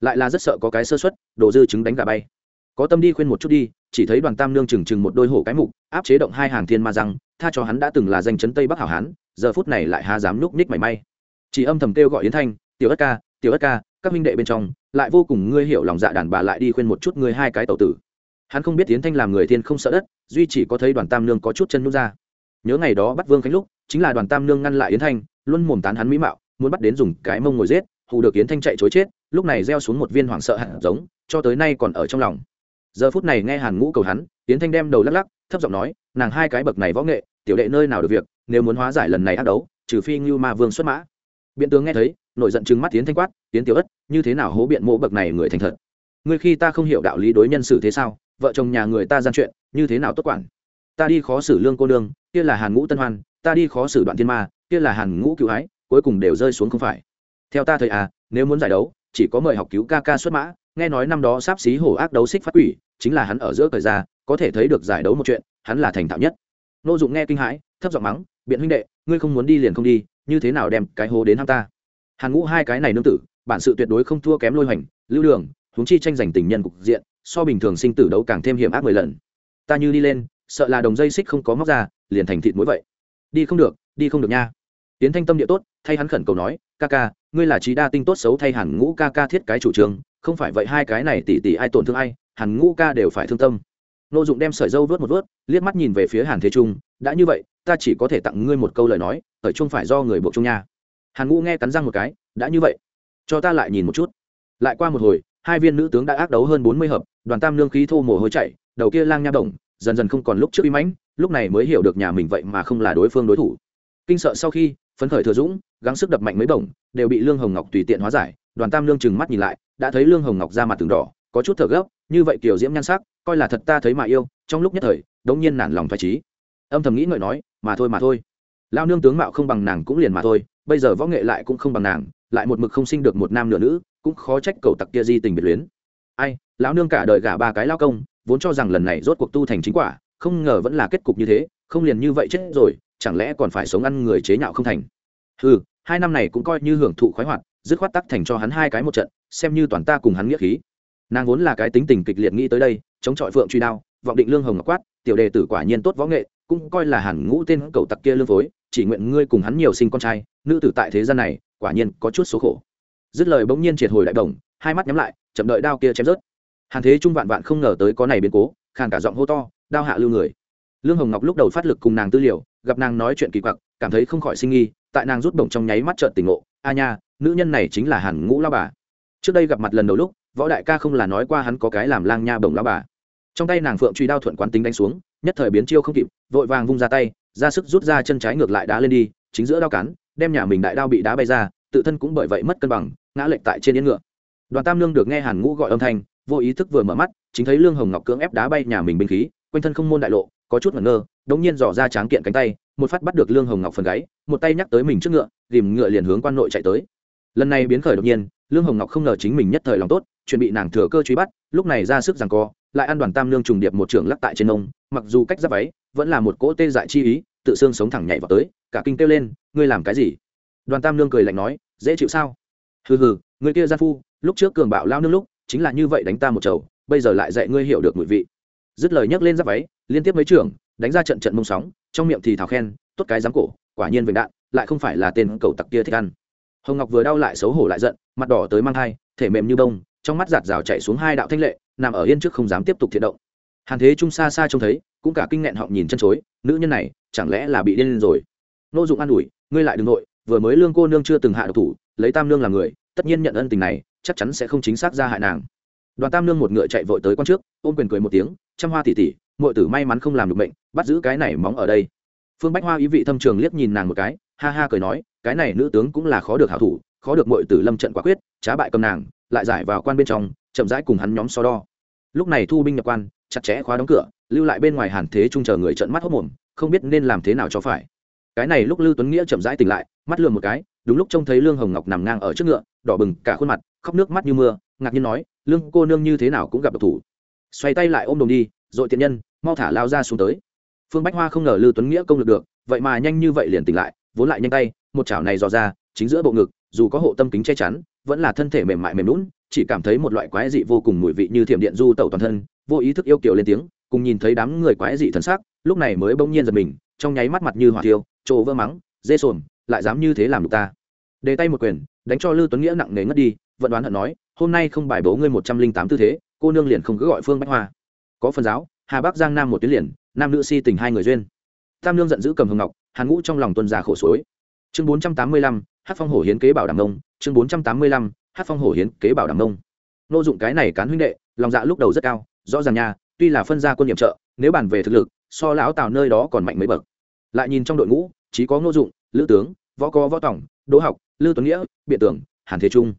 Lại là rất sợ có cái sơ xuất đồ dư chứng đánh gà bay. Có tâm đi khuyên một chút đi, chỉ thấy đoàn tam nương trừng trừng một đôi hổ cái mục, áp chế động hai hàng thiên ma răng, tha cho hắn đã từng là danh chấn tây bắc hảo hán, giờ phút này lại há dám núp ních mảy may. Chỉ âm thầm kêu gọi yến thanh, tiểu ất ca, tiểu ất ca, các minh đệ bên trong, lại vô cùng ngươi hiểu lòng dạ đàn bà lại đi khuyên một chút ngươi hai cái tẩu tử hắn không biết yến thanh làm người thiên không sợ đất, duy chỉ có thấy đoàn tam nương có chút chân nút ra. Nhớ ngày đó bắt vương khánh lúc, chính là đoàn tam nương ngăn lại yến thanh, luôn mồm tán hắn mỹ mạo, muốn bắt đến dùng cái mông ngồi giết, hù được yến thanh chạy chối chết, lúc này gieo xuống một viên hoảng sợ hạt giống, cho tới nay còn ở trong lòng. Giờ phút này nghe hàn ngũ cầu hắn, yến thanh đem đầu lắc lắc, thấp giọng nói, nàng hai cái bậc này võ nghệ, tiểu đệ nơi nào được việc, nếu muốn hóa giải lần này ác đấu, trừ phi ngưu ma vương xuất mã. Biện tướng nghe thấy nội giận trừng mắt tiến thanh quát tiến tiểu ất, như thế nào hố biện mộ bậc này người thành thật? Ngươi khi ta không hiểu đạo lý đối nhân xử thế sao? Vợ chồng nhà người ta gian chuyện như thế nào tốt quản? Ta đi khó xử lương cô nương kia là hàn ngũ tân hoan ta đi khó xử đoạn thiên ma kia là hàn ngũ cứu hái cuối cùng đều rơi xuống không phải. Theo ta thời à nếu muốn giải đấu chỉ có mời học cứu ca ca xuất mã nghe nói năm đó sáp xí hổ ác đấu xích phát quỷ chính là hắn ở giữa thời gian, có thể thấy được giải đấu một chuyện hắn là thành thạo nhất. Nô dụng nghe kinh hãi thấp giọng mắng biện huynh đệ ngươi không muốn đi liền không đi như thế nào đem cái hố đến ham ta? Hàn ngũ hai cái này nương tử bản sự tuyệt đối không thua kém lôi hoành lưu đường huống chi tranh giành tình nhân cục diện, so bình thường sinh tử đấu càng thêm hiểm ác mười lần. Ta như đi lên, sợ là đồng dây xích không có móc ra, liền thành thịt muối vậy. Đi không được, đi không được nha. Tiến thanh tâm địa tốt, thay hắn khẩn cầu nói, ca ca, ngươi là trí đa tinh tốt xấu thay hàn ngũ ca ca thiết cái chủ trương, không phải vậy hai cái này tỷ tỷ ai tổn thương ai, hàn ngũ ca đều phải thương tâm. Nô dụng đem sợi dâu vớt một vớt, liếc mắt nhìn về phía hàn thế trung, đã như vậy, ta chỉ có thể tặng ngươi một câu lời nói ở chung phải do người buộc chung nha. Hàn ngũ nghe cắn răng một cái, đã như vậy, cho ta lại nhìn một chút. Lại qua một hồi hai viên nữ tướng đã ác đấu hơn bốn mươi hợp, đoàn tam lương khí thô mồ hôi chạy đầu kia lang nha động dần dần không còn lúc trước uy mãnh, lúc này mới hiểu được nhà mình vậy mà không là đối phương đối thủ. Kinh sợ sau khi, phấn khởi thừa dũng, gắng sức đập mạnh mấy bổng, đều bị lương hồng ngọc tùy tiện hóa giải, đoàn tam lương chừng mắt nhìn lại, đã thấy lương hồng ngọc ra mặt từng đỏ, có chút thở gấp, như vậy kiểu diễm nhan sắc, coi là thật ta thấy mà yêu, trong lúc nhất thời, đống nhiên nản lòng phải trí âm thầm nghĩ ngợi nói, mà thôi mà thôi. Lao nương tướng mạo không bằng nàng cũng liền mà thôi, bây giờ võ nghệ lại cũng không bằng nàng, lại một mực không sinh được một nam nửa nữ cũng khó trách cầu tặc kia di tình biệt luyến. Ai, lão nương cả đời gả ba cái lao công, vốn cho rằng lần này rốt cuộc tu thành chính quả, không ngờ vẫn là kết cục như thế, không liền như vậy chết rồi, chẳng lẽ còn phải sống ăn người chế nhạo không thành? Ừ hai năm này cũng coi như hưởng thụ khoái hoạt, dứt khoát tắc thành cho hắn hai cái một trận, xem như toàn ta cùng hắn nghĩa khí. Nàng vốn là cái tính tình kịch liệt nghĩ tới đây, chống chọi phượng truy đao, vọng định lương hồng ngọc quát, tiểu đề tử quả nhiên tốt võ nghệ, cũng coi là hẳn ngũ tên cầu tặc kia lương phối, chỉ nguyện ngươi cùng hắn nhiều sinh con trai, nữ tử tại thế gian này, quả nhiên có chút số khổ dứt lời bỗng nhiên triệt hồi đại đồng, hai mắt nhắm lại, chậm đợi đao kia chém rớt. Hàn thế trung vạn vạn không ngờ tới có này biến cố, khàn cả giọng hô to, đao hạ lưu người. Lương hồng ngọc lúc đầu phát lực cùng nàng tư liệu, gặp nàng nói chuyện kỳ quặc, cảm thấy không khỏi sinh nghi, tại nàng rút bổng trong nháy mắt trợn tỉnh ngộ, a nha, nữ nhân này chính là hàn ngũ lao bà. Trước đây gặp mặt lần đầu lúc, võ đại ca không là nói qua hắn có cái làm lang nha bổng lao bà. Trong tay nàng phượng truy đao thuận quán tính đánh xuống, nhất thời biến chiêu không kịp, vội vàng vung ra tay, ra sức rút ra chân trái ngược lại đá lên đi, chính giữa đao cắn đem nhà mình đại đao bị đá bay ra tự thân cũng bởi vậy mất cân bằng, ngã lệch tại trên yên ngựa. Đoàn tam lương được nghe hàn ngũ gọi âm thanh, vô ý thức vừa mở mắt, chính thấy lương hồng ngọc cưỡng ép đá bay nhà mình binh khí, quanh thân không môn đại lộ, có chút ngẩn ngơ, đống nhiên dò ra tráng kiện cánh tay, một phát bắt được lương hồng ngọc phần gáy, một tay nhắc tới mình trước ngựa dìm ngựa liền hướng quan nội chạy tới. Lần này biến khởi đột nhiên, lương hồng ngọc không ngờ chính mình nhất thời lòng tốt, chuẩn bị nàng thừa cơ truy bắt, lúc này ra sức rằng co, lại ăn đoàn tam lương trùng điệp một trường lắc tại trên ông, mặc dù cách giáp váy, vẫn là một cỗ tê dại chi ý, tự xương sống thẳng nhảy vào tới, cả kinh kêu lên, ngươi làm cái gì? Đoàn tam lương cười lạnh nói dễ chịu sao? Hừ hừ, người kia gian phu, lúc trước cường bạo lao nước lúc, chính là như vậy đánh ta một chầu, bây giờ lại dạy ngươi hiểu được mùi vị. Dứt lời nhấc lên giáp váy, liên tiếp mấy trưởng, đánh ra trận trận mông sóng, trong miệng thì thào khen, tốt cái dám cổ, quả nhiên vệnh đạn, lại không phải là tên cầu tặc kia thích ăn. Hồng ngọc vừa đau lại xấu hổ lại giận, mặt đỏ tới mang thai, thể mềm như bông, trong mắt giạt rào chạy xuống hai đạo thanh lệ, nằm ở yên trước không dám tiếp tục thiện động. Hàn thế trung xa xa trông thấy, cũng cả kinh nghẹn họng nhìn chân chối, nữ nhân này, chẳng lẽ là bị điên lên rồi? Nô dụng an ủi, ngươi lại đừng nội vừa mới lương cô nương chưa từng hạ độc thủ, lấy tam nương làm người, tất nhiên nhận ân tình này, chắc chắn sẽ không chính xác ra hại nàng. Đoàn tam nương một ngựa chạy vội tới quan trước, ôm quyền cười một tiếng, trăm hoa tỉ tỉ mọi tử may mắn không làm được bệnh bắt giữ cái này móng ở đây. Phương bách hoa ý vị thâm trường liếc nhìn nàng một cái, ha ha cười nói, cái này nữ tướng cũng là khó được hảo thủ, khó được mọi tử lâm trận quả quyết, trá bại cầm nàng, lại giải vào quan bên trong, chậm rãi cùng hắn nhóm so đo. Lúc này thu binh nhập quan, chặt chẽ khóa đóng cửa, lưu lại bên ngoài hàn thế trung chờ người trận mắt hốc mồm, không biết nên làm thế nào cho phải cái này lúc lưu tuấn nghĩa chậm rãi tỉnh lại, mắt lừa một cái, đúng lúc trông thấy lương hồng ngọc nằm ngang ở trước ngựa, đỏ bừng cả khuôn mặt, khóc nước mắt như mưa, ngạc nhiên nói, lương cô nương như thế nào cũng gặp độc thủ. Xoay tay lại ôm đồng đi dội tiện nhân, mau thả lao ra xuống tới. Phương bách hoa không ngờ lưu tuấn nghĩa công lực được, vậy mà nhanh như vậy liền tỉnh lại, vốn lại nhanh tay, một chảo này dò ra, chính giữa bộ ngực, dù có hộ tâm kính che chắn, vẫn là thân thể mềm mại mềm lún chỉ cảm thấy một loại quái dị vô cùng mùi vị như thiểm điện du tẩu toàn thân, vô ý thức yêu kiểu lên tiếng, cùng nhìn thấy đám người quái dị thân xác lúc này mới bỗng nhiên giật mình, trong nháy mắt mặt như hỏa tiêu trộ vỡ mắng, dê sồn, lại dám như thế làm được ta. Đề tay một quyền, đánh cho lư tuấn nghĩa nặng nề ngất đi, vận đoán hận nói, hôm nay không bài bố ngươi một trăm linh tám tư thế, cô nương liền không cứ gọi phương bách hoa. Có phần giáo, hà bắc giang nam một tuyến liền, nam nữ si tình hai người duyên. Tam nương giận dữ cầm hồng ngọc, hàn ngũ trong lòng tuân già khổ suối. Chương bốn trăm tám mươi lăm hát phong hổ hiến kế bảo đảm ông chương bốn trăm tám mươi lăm hát phong hổ hiến kế bảo đảm ông nô dụng cái này cán huynh đệ, lòng dạ lúc đầu rất cao, rõ ràng nha, tuy là phân gia quân nhiệm trợ, nếu bàn về thực lực, so lão tào nơi đó còn mạnh mấy bậc lại nhìn trong đội ngũ chỉ có ngô dụng, lữ tướng, võ có võ tổng đỗ học, lư tuấn nghĩa, biện tưởng, hàn thế trung.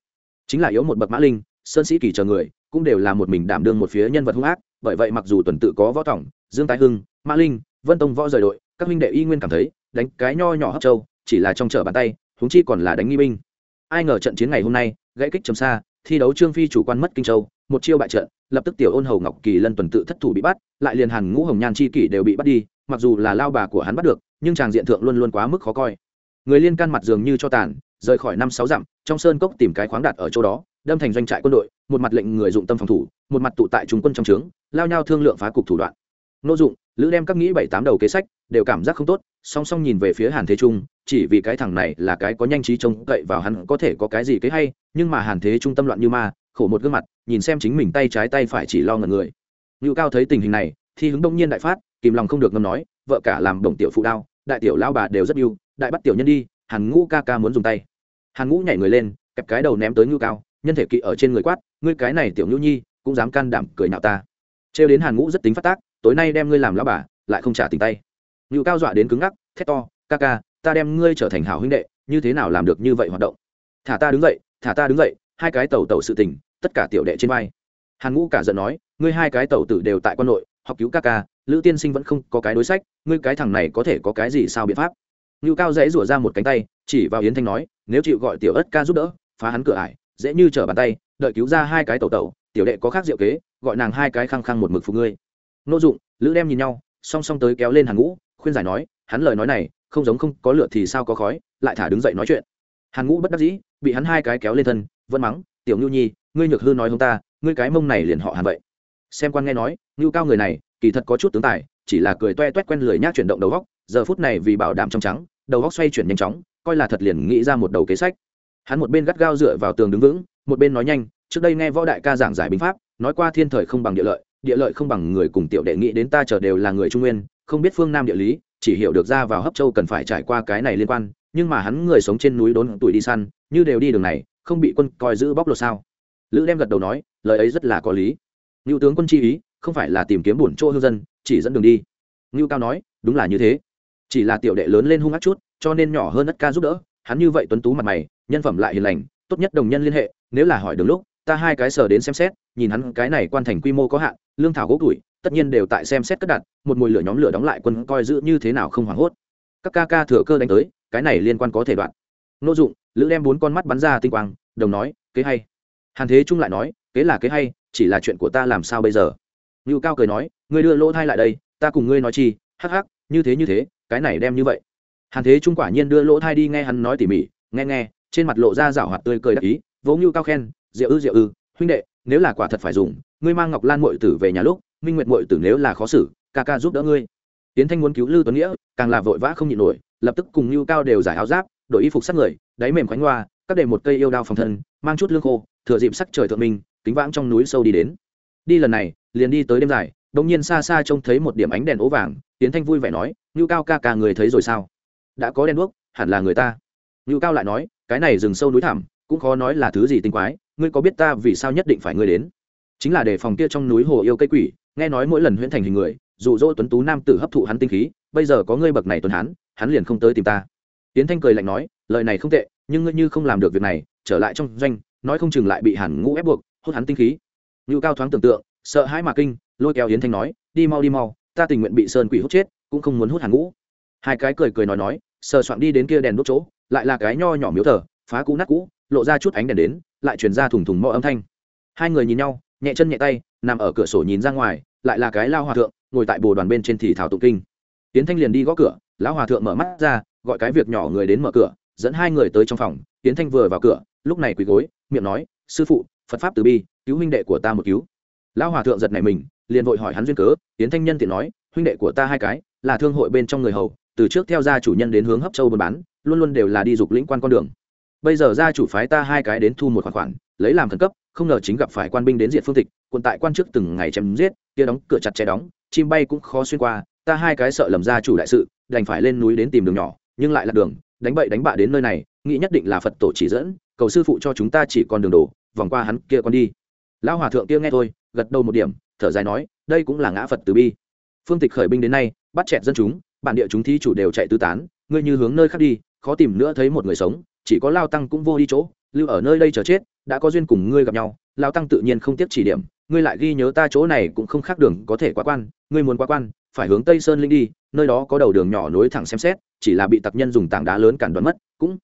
Chính là yếu một bậc mã linh, sơn sĩ kỳ chờ người, cũng đều là một mình đảm đương một phía nhân vật hung ác, bởi vậy mặc dù tuần tự có võ tổng dương tái hưng, mã linh, vân tông võ rời đội, các minh đệ y nguyên cảm thấy, đánh cái nho nhỏ hấp châu, chỉ là trong chợ bàn tay, huống chi còn là đánh nghi binh. Ai ngờ trận chiến ngày hôm nay, gãy kích chấm xa, thi đấu trương phi chủ quan mất kinh châu, một chiêu bại trận lập tức tiểu ôn hầu ngọc kỳ lân tuần tự thất thủ bị bắt, lại liền hàn ngũ hồng nhan chi kỷ đều bị bắt đi, mặc dù là lao bà của hắn bắt được, nhưng chàng diện thượng luôn luôn quá mức khó coi. Người liên can mặt dường như cho tàn, rời khỏi năm sáu dặm, trong sơn cốc tìm cái khoáng đạt ở chỗ đó, đâm thành doanh trại quân đội, một mặt lệnh người dụng tâm phòng thủ, một mặt tụ tại chúng quân trong trướng, lao nhau thương lượng phá cục thủ đoạn. Nô dụng lữ đem các nghĩ bảy tám đầu kế sách đều cảm giác không tốt, song song nhìn về phía hàn thế trung, chỉ vì cái thằng này là cái có nhanh trí trông cậy vào hắn có thể có cái gì kế hay, nhưng mà hàn thế trung tâm loạn như ma, khổ một gương mặt, nhìn xem chính mình tay trái tay phải chỉ lo ngần người. Ngự cao thấy tình hình này thì hứng đông nhiên đại phát, kìm lòng không được ngâm nói, vợ cả làm đồng tiểu phụ đao, đại tiểu lao bà đều rất yêu, đại bắt tiểu nhân đi, hàn ngũ ca ca muốn dùng tay. Hàn ngũ nhảy người lên, kẹp cái đầu ném tới ngưu cao, nhân thể kỵ ở trên người quát, ngươi cái này tiểu ngưu nhi, cũng dám can đảm cười nhạo ta. Trêu đến hàn ngũ rất tính phát tác tối nay đem ngươi làm lão bà, lại không trả tình tay. Ngự cao dọa đến cứng ngắc, thét to, ca ca, ta đem ngươi trở thành hảo huynh đệ, như thế nào làm được như vậy hoạt động? Thả ta đứng dậy, thả ta đứng dậy, hai cái tàu tàu sự tình, tất cả tiểu đệ trên vai. Hàn ngũ cả giận nói, ngươi hai cái tàu tử đều tại quân nội, học cứu ca ca, lữ tiên sinh vẫn không có cái đối sách, ngươi cái thằng này có thể có cái gì sao biện pháp? Ngưu cao dãy rủa ra một cánh tay, chỉ vào yến thanh nói, nếu chịu gọi tiểu ất ca giúp đỡ, phá hắn cửa ải, dễ như trở bàn tay, đợi cứu ra hai cái tàu tàu tiểu đệ có khác diệu kế, gọi nàng hai cái khăng khăng một mực phục ngươi nô dụng, lữ đem nhìn nhau, song song tới kéo lên hàng ngũ, khuyên giải nói, hắn lời nói này, không giống không có lửa thì sao có khói, lại thả đứng dậy nói chuyện. Hàn ngũ bất đắc dĩ, bị hắn hai cái kéo lên thân, vẫn mắng, tiểu ngưu nhi, ngươi nhược hư nói hông ta, ngươi cái mông này liền họ hàn vậy. Xem quan nghe nói ngưu cao người này, kỳ thật có chút tướng tài, chỉ là cười toe toét quen lười nhác chuyển động đầu góc, giờ phút này vì bảo đảm trong trắng, đầu góc xoay chuyển nhanh chóng, coi là thật liền nghĩ ra một đầu kế sách. Hắn một bên gắt gao dựa vào tường đứng vững, một bên nói nhanh, trước đây nghe võ đại ca giảng giải binh pháp, nói qua thiên thời không bằng địa lợi địa lợi không bằng người cùng tiểu đệ nghĩ đến ta chờ đều là người trung nguyên, không biết phương nam địa lý, chỉ hiểu được ra vào hấp châu cần phải trải qua cái này liên quan, nhưng mà hắn người sống trên núi đốn tuổi đi săn, như đều đi đường này, không bị quân coi giữ bóc lột sao? Lữ đem gật đầu nói, lời ấy rất là có lý. Ngưu tướng quân chi ý, không phải là tìm kiếm bổn chỗ hương dân, chỉ dẫn đường đi. Ngưu cao nói, đúng là như thế. Chỉ là tiểu đệ lớn lên hung ác chút, cho nên nhỏ hơn đất ca giúp đỡ, hắn như vậy tuấn tú mặt mày, nhân phẩm lại hiền lành, tốt nhất đồng nhân liên hệ, nếu là hỏi đường lúc, ta hai cái sờ đến xem xét, nhìn hắn cái này quan thành quy mô có hạn lương thảo gỗ tuổi tất nhiên đều tại xem xét cất đặt, một mùi lửa nhóm lửa đóng lại quân coi giữ như thế nào không hoảng hốt. Các ca ca thừa cơ đánh tới, cái này liên quan có thể đoạn. Nô dụng, lữ đem bốn con mắt bắn ra tinh quang, đồng nói, kế hay. Hàn thế trung lại nói, kế là kế hay, chỉ là chuyện của ta làm sao bây giờ? Ngưu cao cười nói, ngươi đưa lỗ thai lại đây, ta cùng ngươi nói chi, hắc hắc, như thế như thế, cái này đem như vậy. Hàn thế trung quả nhiên đưa lỗ thai đi nghe hắn nói tỉ mỉ, nghe nghe, trên mặt lộ ra rảo hoạt tươi cười đặc ý, vỗ ngưu cao khen, diệu ư diệu ư, huynh đệ nếu là quả thật phải dùng, ngươi mang ngọc lan mội tử về nhà lúc, minh nguyệt mội tử nếu là khó xử, ca ca giúp đỡ ngươi. Tiến thanh muốn cứu lư tuấn nghĩa, càng là vội vã không nhịn nổi, lập tức cùng lưu cao đều giải áo giáp đổi y phục sát người, đáy mềm khoánh hoa, các để một cây yêu đao phòng thân, mang chút lương khô, thừa dịp sắc trời thượng minh, kính vãng trong núi sâu đi đến. Đi lần này, liền đi tới đêm dài đông nhiên xa xa trông thấy một điểm ánh đèn ố vàng, tiến thanh vui vẻ nói ngưu cao ca ca người thấy rồi sao? Đã có đèn đuốc, hẳn là người ta. Ngưu cao lại nói, cái này rừng sâu núi thẳm, cũng khó nói là thứ gì tinh quái ngươi có biết ta vì sao nhất định phải ngươi đến? Chính là để phòng kia trong núi hồ yêu cây quỷ, nghe nói mỗi lần huyễn thành hình người, dụ dỗ tuấn tú nam tử hấp thụ hắn tinh khí, bây giờ có ngươi bậc này tuấn hắn hắn liền không tới tìm ta. Tiến thanh cười lạnh nói, lời này không tệ, nhưng ngươi như không làm được việc này, trở lại trong doanh, nói không chừng lại bị hàn ngũ ép buộc, hút hắn tinh khí. Ngưu cao thoáng tưởng tượng, sợ hãi mà kinh, lôi kéo yến thanh nói, đi mau đi mau, ta tình nguyện bị sơn quỷ hút chết, cũng không muốn hút hàn ngũ. Hai cái cười cười nói nói, sờ soạn đi đến kia đèn đốt chỗ, lại là cái nho nhỏ miếu thờ, phá cũ nát cũ, lộ ra chút ánh đèn đến lại truyền ra thùng thùng mõ âm thanh. Hai người nhìn nhau, nhẹ chân nhẹ tay, nằm ở cửa sổ nhìn ra ngoài, lại là cái lao hòa thượng, ngồi tại bồ đoàn bên trên thì thảo tụng kinh. Tiến thanh liền đi gõ cửa, lão hòa thượng mở mắt ra, gọi cái việc nhỏ người đến mở cửa, dẫn hai người tới trong phòng. Tiến thanh vừa vào cửa, lúc này quỳ gối, miệng nói, sư phụ, phật pháp từ bi, cứu huynh đệ của ta một cứu. Lão hòa thượng giật này mình, liền vội hỏi hắn duyên cớ. Tiến thanh nhân tiện nói, huynh đệ của ta hai cái, là thương hội bên trong người hầu, từ trước theo gia chủ nhân đến hướng hấp châu buôn bán, luôn luôn đều là đi dục lĩnh quan con đường bây giờ gia chủ phái ta hai cái đến thu một khoản khoản, lấy làm khẩn cấp, không ngờ chính gặp phải quan binh đến diện phương tịch, quân tại quan chức từng ngày chém giết, kia đóng cửa chặt chẽ đóng, chim bay cũng khó xuyên qua, ta hai cái sợ lầm gia chủ đại sự, đành phải lên núi đến tìm đường nhỏ, nhưng lại là đường, đánh bậy đánh bạ đến nơi này, nghĩ nhất định là phật tổ chỉ dẫn, cầu sư phụ cho chúng ta chỉ còn đường đổ, vòng qua hắn kia con đi. Lão hòa thượng kia nghe thôi, gật đầu một điểm, thở dài nói, đây cũng là ngã phật từ bi. Phương tịch khởi binh đến nay, bắt chẹt dân chúng, bản địa chúng thi chủ đều chạy tứ tán, ngươi như hướng nơi khác đi, khó tìm nữa thấy một người sống chỉ có lao tăng cũng vô đi chỗ, lưu ở nơi đây chờ chết, đã có duyên cùng ngươi gặp nhau, lao tăng tự nhiên không tiếp chỉ điểm, ngươi lại ghi nhớ ta chỗ này cũng không khác đường có thể quá quan, ngươi muốn quá quan, phải hướng tây sơn linh đi, nơi đó có đầu đường nhỏ nối thẳng xem xét, chỉ là bị tặc nhân dùng tảng đá lớn cản đoán mất, cũng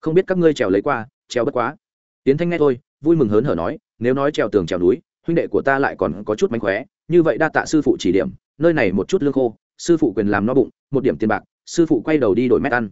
không biết các ngươi trèo lấy qua, trèo bất quá. Tiến thanh nghe thôi, vui mừng hớn hở nói, nếu nói trèo tường trèo núi, huynh đệ của ta lại còn có chút mánh khóe, như vậy đa tạ sư phụ chỉ điểm, nơi này một chút lương khô, sư phụ quyền làm no bụng, một điểm tiền bạc, sư phụ quay đầu đi đổi mét ăn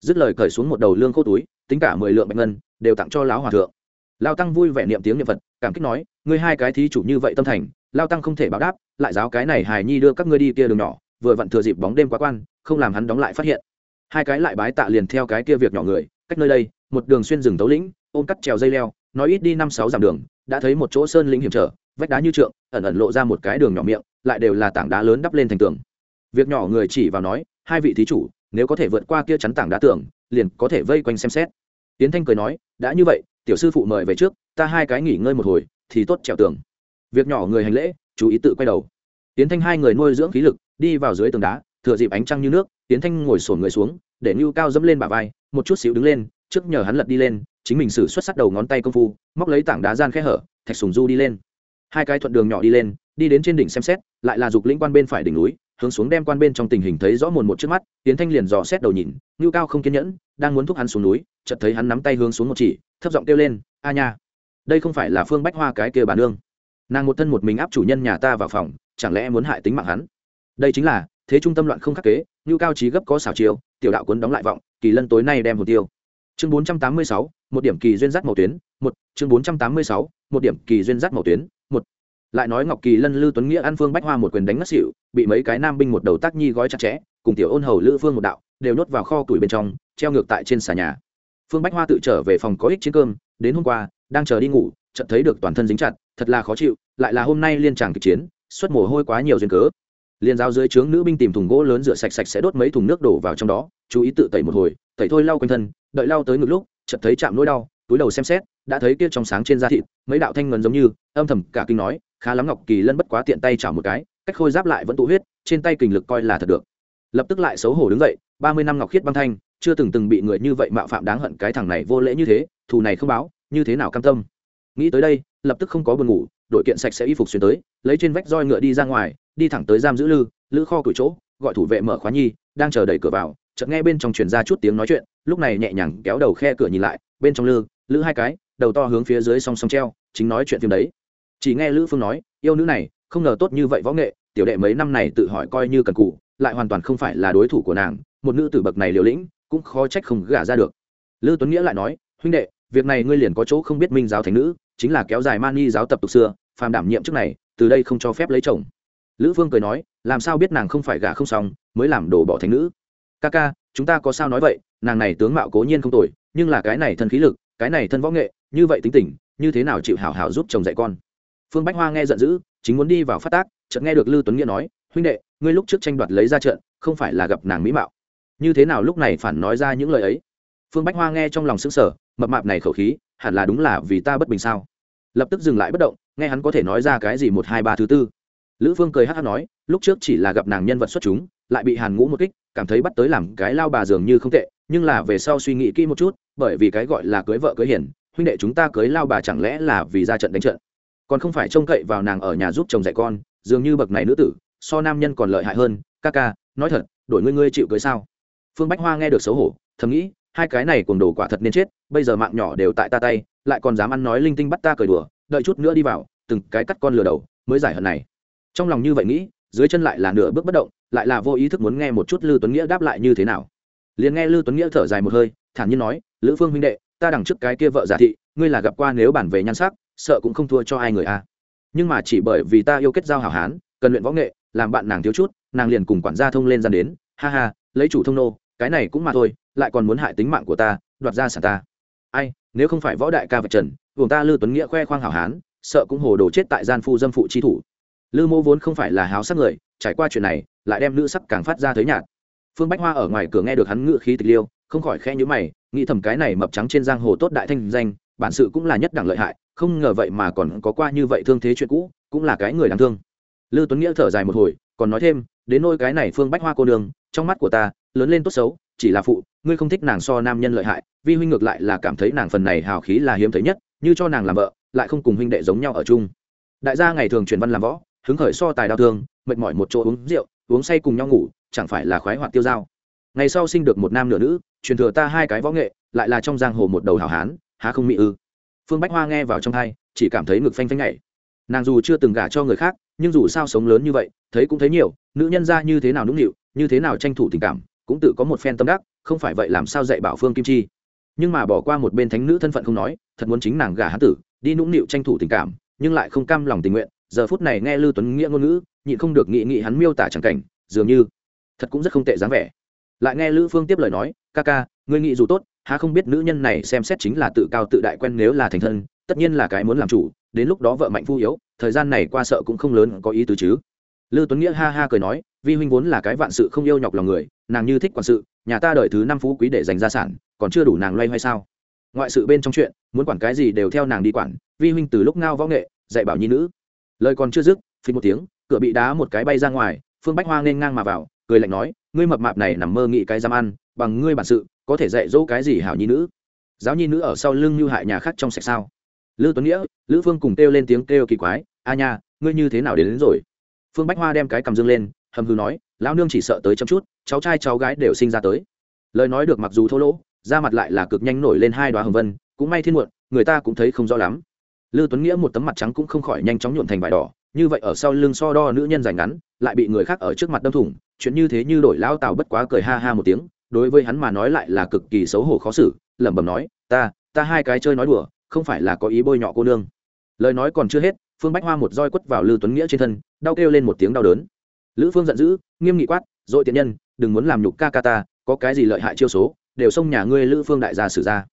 dứt lời cởi xuống một đầu lương khô túi, tính cả mười lượng bạch ngân, đều tặng cho lão hòa thượng. Lao tăng vui vẻ niệm tiếng niệm phật, cảm kích nói, ngươi hai cái thí chủ như vậy tâm thành, lao tăng không thể báo đáp, lại giáo cái này hài nhi đưa các ngươi đi kia đường nhỏ, vừa vặn thừa dịp bóng đêm quá quan, không làm hắn đóng lại phát hiện. Hai cái lại bái tạ liền theo cái kia việc nhỏ người, cách nơi đây, một đường xuyên rừng tấu lĩnh, ôm cắt trèo dây leo, nói ít đi năm sáu dặm đường, đã thấy một chỗ sơn lĩnh hiểm trở, vách đá như trượng, ẩn ẩn lộ ra một cái đường nhỏ miệng, lại đều là tảng đá lớn đắp lên thành tường. Việc nhỏ người chỉ vào nói, hai vị thí chủ nếu có thể vượt qua kia chắn tảng đá tưởng, liền có thể vây quanh xem xét. Tiến thanh cười nói đã như vậy tiểu sư phụ mời về trước ta hai cái nghỉ ngơi một hồi thì tốt trèo tường. Việc nhỏ người hành lễ chú ý tự quay đầu. Tiến thanh hai người nuôi dưỡng khí lực đi vào dưới tường đá thừa dịp ánh trăng như nước tiến thanh ngồi sổn người xuống để ngưu cao dẫm lên bả vai một chút xíu đứng lên trước nhờ hắn lật đi lên chính mình xử xuất sắc đầu ngón tay công phu móc lấy tảng đá gian khe hở thạch sùng du đi lên. Hai cái thuận đường nhỏ đi lên đi đến trên đỉnh xem xét lại là dục lĩnh quan bên phải đỉnh núi hướng xuống đem quan bên trong tình hình thấy rõ mồn một trước mắt tiến thanh liền dò xét đầu nhìn, ngưu cao không kiên nhẫn, đang muốn thúc hắn xuống núi, chợt thấy hắn nắm tay hướng xuống một chỉ, thấp giọng kêu lên, a nha! Đây không phải là phương bách hoa cái kia bà nương. Nàng một thân một mình áp chủ nhân nhà ta vào phòng, chẳng lẽ muốn hại tính mạng hắn? Đây chính là, thế trung tâm loạn không khắc kế, ngưu cao trí gấp có xảo chiêu, tiểu đạo cuốn đóng lại vọng, kỳ lân tối nay đem hồ tiêu. Chương bốn trăm tám mươi sáu, một điểm kỳ duyên dắt màu tuyến, một, chương bốn trăm tám mươi sáu, một điểm kỳ duyên dắt màu tuyến, một lại nói ngọc kỳ lân, lư tuấn nghĩa, an phương, bách hoa một quyền đánh ngất xỉu, bị mấy cái nam binh một đầu tác nhi gói chặt chẽ, cùng tiểu ôn hầu, lữ phương một đạo, đều nhốt vào kho tuổi bên trong, treo ngược tại trên xà nhà. Phương bách hoa tự trở về phòng có ích chiến cơm, đến hôm qua, đang chờ đi ngủ, chợt thấy được toàn thân dính chặt, thật là khó chịu, lại là hôm nay liên tràng kịch chiến xuất mồ hôi quá nhiều duyên cớ. Liền giao dưới trướng nữ binh tìm thùng gỗ lớn rửa sạch sạch sẽ đốt mấy thùng nước đổ vào trong đó, chú ý tự tẩy một hồi, tẩy thôi lau quanh thân, đợi lau tới ngực lúc, chợt thấy chạm nỗi đau, túi đầu xem xét đã thấy kia trong sáng trên da thịt, mấy đạo thanh ngân giống như, âm thầm cả kinh nói, khá lắm ngọc kỳ lân bất quá tiện tay chảo một cái, cách khôi giáp lại vẫn tụ huyết, trên tay kình lực coi là thật được. Lập tức lại xấu hổ đứng dậy, ba mươi năm ngọc khiết băng thanh, chưa từng từng bị người như vậy mạo phạm đáng hận cái thằng này vô lễ như thế, thù này không báo, như thế nào cam tâm. Nghĩ tới đây, lập tức không có buồn ngủ, đội kiện sạch sẽ y phục xuyên tới, lấy trên vách roi ngựa đi ra ngoài, đi thẳng tới giam giữ lư, lữ kho cửa chỗ, gọi thủ vệ mở khóa nhi, đang chờ đẩy cửa vào, chợt nghe bên trong truyền ra chút tiếng nói chuyện, lúc này nhẹ nhàng kéo đầu khe cửa nhìn lại, bên trong lư, lữ hai cái đầu to hướng phía dưới song song treo, chính nói chuyện phim đấy. Chỉ nghe lữ phương nói, yêu nữ này, không ngờ tốt như vậy võ nghệ, tiểu đệ mấy năm này tự hỏi coi như cần cụ lại hoàn toàn không phải là đối thủ của nàng, một nữ tử bậc này liều lĩnh, cũng khó trách không gả ra được. Lữ tuấn nghĩa lại nói, huynh đệ, việc này ngươi liền có chỗ không biết minh giáo thành nữ, chính là kéo dài mani giáo tập tục xưa, phàm đảm nhiệm trước này, từ đây không cho phép lấy chồng. Lữ phương cười nói, làm sao biết nàng không phải gả không xong, mới làm đổ bỏ thành nữ? Ca ca, chúng ta có sao nói vậy, nàng này tướng mạo cố nhiên không tồi, nhưng là cái này thân khí lực, cái này thân võ nghệ như vậy tính tình, như thế nào chịu hảo hảo giúp chồng dạy con? Phương bách hoa nghe giận dữ, chính muốn đi vào phát tác, chợt nghe được lư tuấn nghĩa nói, huynh đệ, ngươi lúc trước tranh đoạt lấy ra trận, không phải là gặp nàng mỹ mạo. Như thế nào lúc này phản nói ra những lời ấy? Phương bách hoa nghe trong lòng sững sờ, mập mạp này khẩu khí, hẳn là đúng là vì ta bất bình sao? Lập tức dừng lại bất động, nghe hắn có thể nói ra cái gì một hai ba thứ tư. Lữ phương cười hát hát nói, lúc trước chỉ là gặp nàng nhân vật xuất chúng, lại bị hàn ngũ một kích, cảm thấy bắt tới làm cái lao bà dường như không tệ, nhưng là về sau suy nghĩ kỹ một chút, bởi vì cái gọi là cưới vợ cưới hiền huynh đệ chúng ta cưới lao bà chẳng lẽ là vì ra trận đánh trận? Còn không phải trông cậy vào nàng ở nhà giúp chồng dạy con, dường như bậc này nữ tử, so nam nhân còn lợi hại hơn. Ca ca, nói thật, đổi ngươi ngươi chịu cưới sao? Phương bách hoa nghe được xấu hổ, thầm nghĩ, hai cái này cùng đồ quả thật nên chết, bây giờ mạng nhỏ đều tại ta tay, lại còn dám ăn nói linh tinh bắt ta cười đùa, đợi chút nữa đi vào, từng cái cắt con lừa đầu, mới giải hận này. Trong lòng như vậy nghĩ, dưới chân lại là nửa bước bất động, lại là vô ý thức muốn nghe một chút lư tuấn nghĩa đáp lại như thế nào. Liền nghe lư tuấn nghĩa thở dài một hơi, thản nhiên nói, lữ phương huynh đệ ta đằng trước cái kia vợ giả thị, ngươi là gặp qua nếu bản về nhan sắc, sợ cũng không thua cho ai người a. Nhưng mà chỉ bởi vì ta yêu kết giao hảo hán, cần luyện võ nghệ, làm bạn nàng thiếu chút, nàng liền cùng quản gia thông lên gian đến, ha ha, lấy chủ thông nô, cái này cũng mà thôi, lại còn muốn hại tính mạng của ta, đoạt ra sản ta. Ai, nếu không phải võ đại ca vật trần vùng ta lư tuấn nghĩa khoe khoang hảo hán, sợ cũng hồ đồ chết tại gian phu dâm phụ chi thủ. Lư mô vốn không phải là háo sắc người, trải qua chuyện này, lại đem nữ sắc càng phát ra thấy nhạt. Phương bách hoa ở ngoài cửa nghe được hắn ngự khí tịch liêu, không khỏi khe nhữ mày nghĩ thầm cái này mập trắng trên giang hồ tốt đại thanh danh, bản sự cũng là nhất đẳng lợi hại, không ngờ vậy mà còn có qua như vậy thương thế chuyện cũ, cũng là cái người đáng thương. Lư tuấn nghĩa thở dài một hồi, còn nói thêm, đến nôi cái này phương bách hoa cô đường trong mắt của ta, lớn lên tốt xấu, chỉ là phụ, ngươi không thích nàng so nam nhân lợi hại, vi huynh ngược lại là cảm thấy nàng phần này hào khí là hiếm thấy nhất, như cho nàng làm vợ, lại không cùng huynh đệ giống nhau ở chung. Đại gia ngày thường truyền văn làm võ, hứng khởi so tài đau thương, mệt mỏi một chỗ uống rượu, uống say cùng nhau ngủ, chẳng phải là khoái hoạt tiêu dao. Ngày sau sinh được một nam nửa nữ truyền thừa ta hai cái võ nghệ, lại là trong giang hồ một đầu hảo hán, há không mỹ ư? Phương bách hoa nghe vào trong thai, chỉ cảm thấy ngực phanh phanh nhảy. Nàng dù chưa từng gả cho người khác, nhưng dù sao sống lớn như vậy, thấy cũng thấy nhiều, nữ nhân ra như thế nào nũng nịu, như thế nào tranh thủ tình cảm, cũng tự có một phen tâm đắc, không phải vậy làm sao dạy bảo phương kim chi. Nhưng mà bỏ qua một bên thánh nữ thân phận không nói, thật muốn chính nàng gả hán tử, đi nũng nịu tranh thủ tình cảm, nhưng lại không cam lòng tình nguyện, giờ phút này nghe lưu tuấn nghĩa ngôn ngữ, nhịn không được nghị nghị hắn miêu tả chẳng cảnh, dường như thật cũng rất không tệ dáng vẻ. Lại nghe lữ phương tiếp lời nói ca ca, ngươi nghĩ dù tốt, há không biết nữ nhân này xem xét chính là tự cao tự đại quen nếu là thành thân, tất nhiên là cái muốn làm chủ, đến lúc đó vợ mạnh phu yếu, thời gian này qua sợ cũng không lớn, có ý tứ chứ. Lư tuấn nghĩa ha ha cười nói, vi huynh vốn là cái vạn sự không yêu nhọc lòng người, nàng như thích quản sự, nhà ta đợi thứ năm phú quý để dành gia sản, còn chưa đủ nàng loay hoay sao? Ngoại sự bên trong chuyện, muốn quản cái gì đều theo nàng đi quản, vi huynh từ lúc ngao võ nghệ, dạy bảo nhi nữ. Lời còn chưa dứt phí một tiếng, cửa bị đá một cái bay ra ngoài, phương bách hoa nên ngang mà vào, cười lạnh nói ngươi mập mạp này nằm mơ nghĩ cái dám ăn bằng ngươi bản sự có thể dạy dỗ cái gì hảo nhi nữ? Giáo nhi nữ ở sau lưng như hại nhà khác trong sạch sao? Lư tuấn nghĩa lữ phương cùng kêu lên tiếng kêu kỳ quái a nha ngươi như thế nào đến, đến rồi? Phương bách hoa đem cái cầm dương lên hầm hư nói lão nương chỉ sợ tới chăm chút cháu trai cháu gái đều sinh ra tới. Lời nói được mặc dù thô lỗ ra mặt lại là cực nhanh nổi lên hai đoá hồng vân cũng may thiên muộn người ta cũng thấy không rõ lắm. Lư tuấn nghĩa một tấm mặt trắng cũng không khỏi nhanh chóng nhuộn thành vải đỏ như vậy ở sau lưng so đo nữ nhân dài ngắn lại bị người khác ở trước mặt đâm thủng chuyện như thế như đổi lão tào bất quá cười ha ha một tiếng, đối với hắn mà nói lại là cực kỳ xấu hổ khó xử, lẩm bẩm nói, ta ta hai cái chơi nói đùa, không phải là có ý bôi nhọ cô nương. Lời nói còn chưa hết, phương bách hoa một roi quất vào lư tuấn nghĩa trên thân, đau kêu lên một tiếng đau đớn. Lữ phương giận dữ, nghiêm nghị quát, dội tiện nhân, đừng muốn làm nhục ca ca ta, có cái gì lợi hại chiêu số, đều xông nhà ngươi lữ phương đại gia sử ra.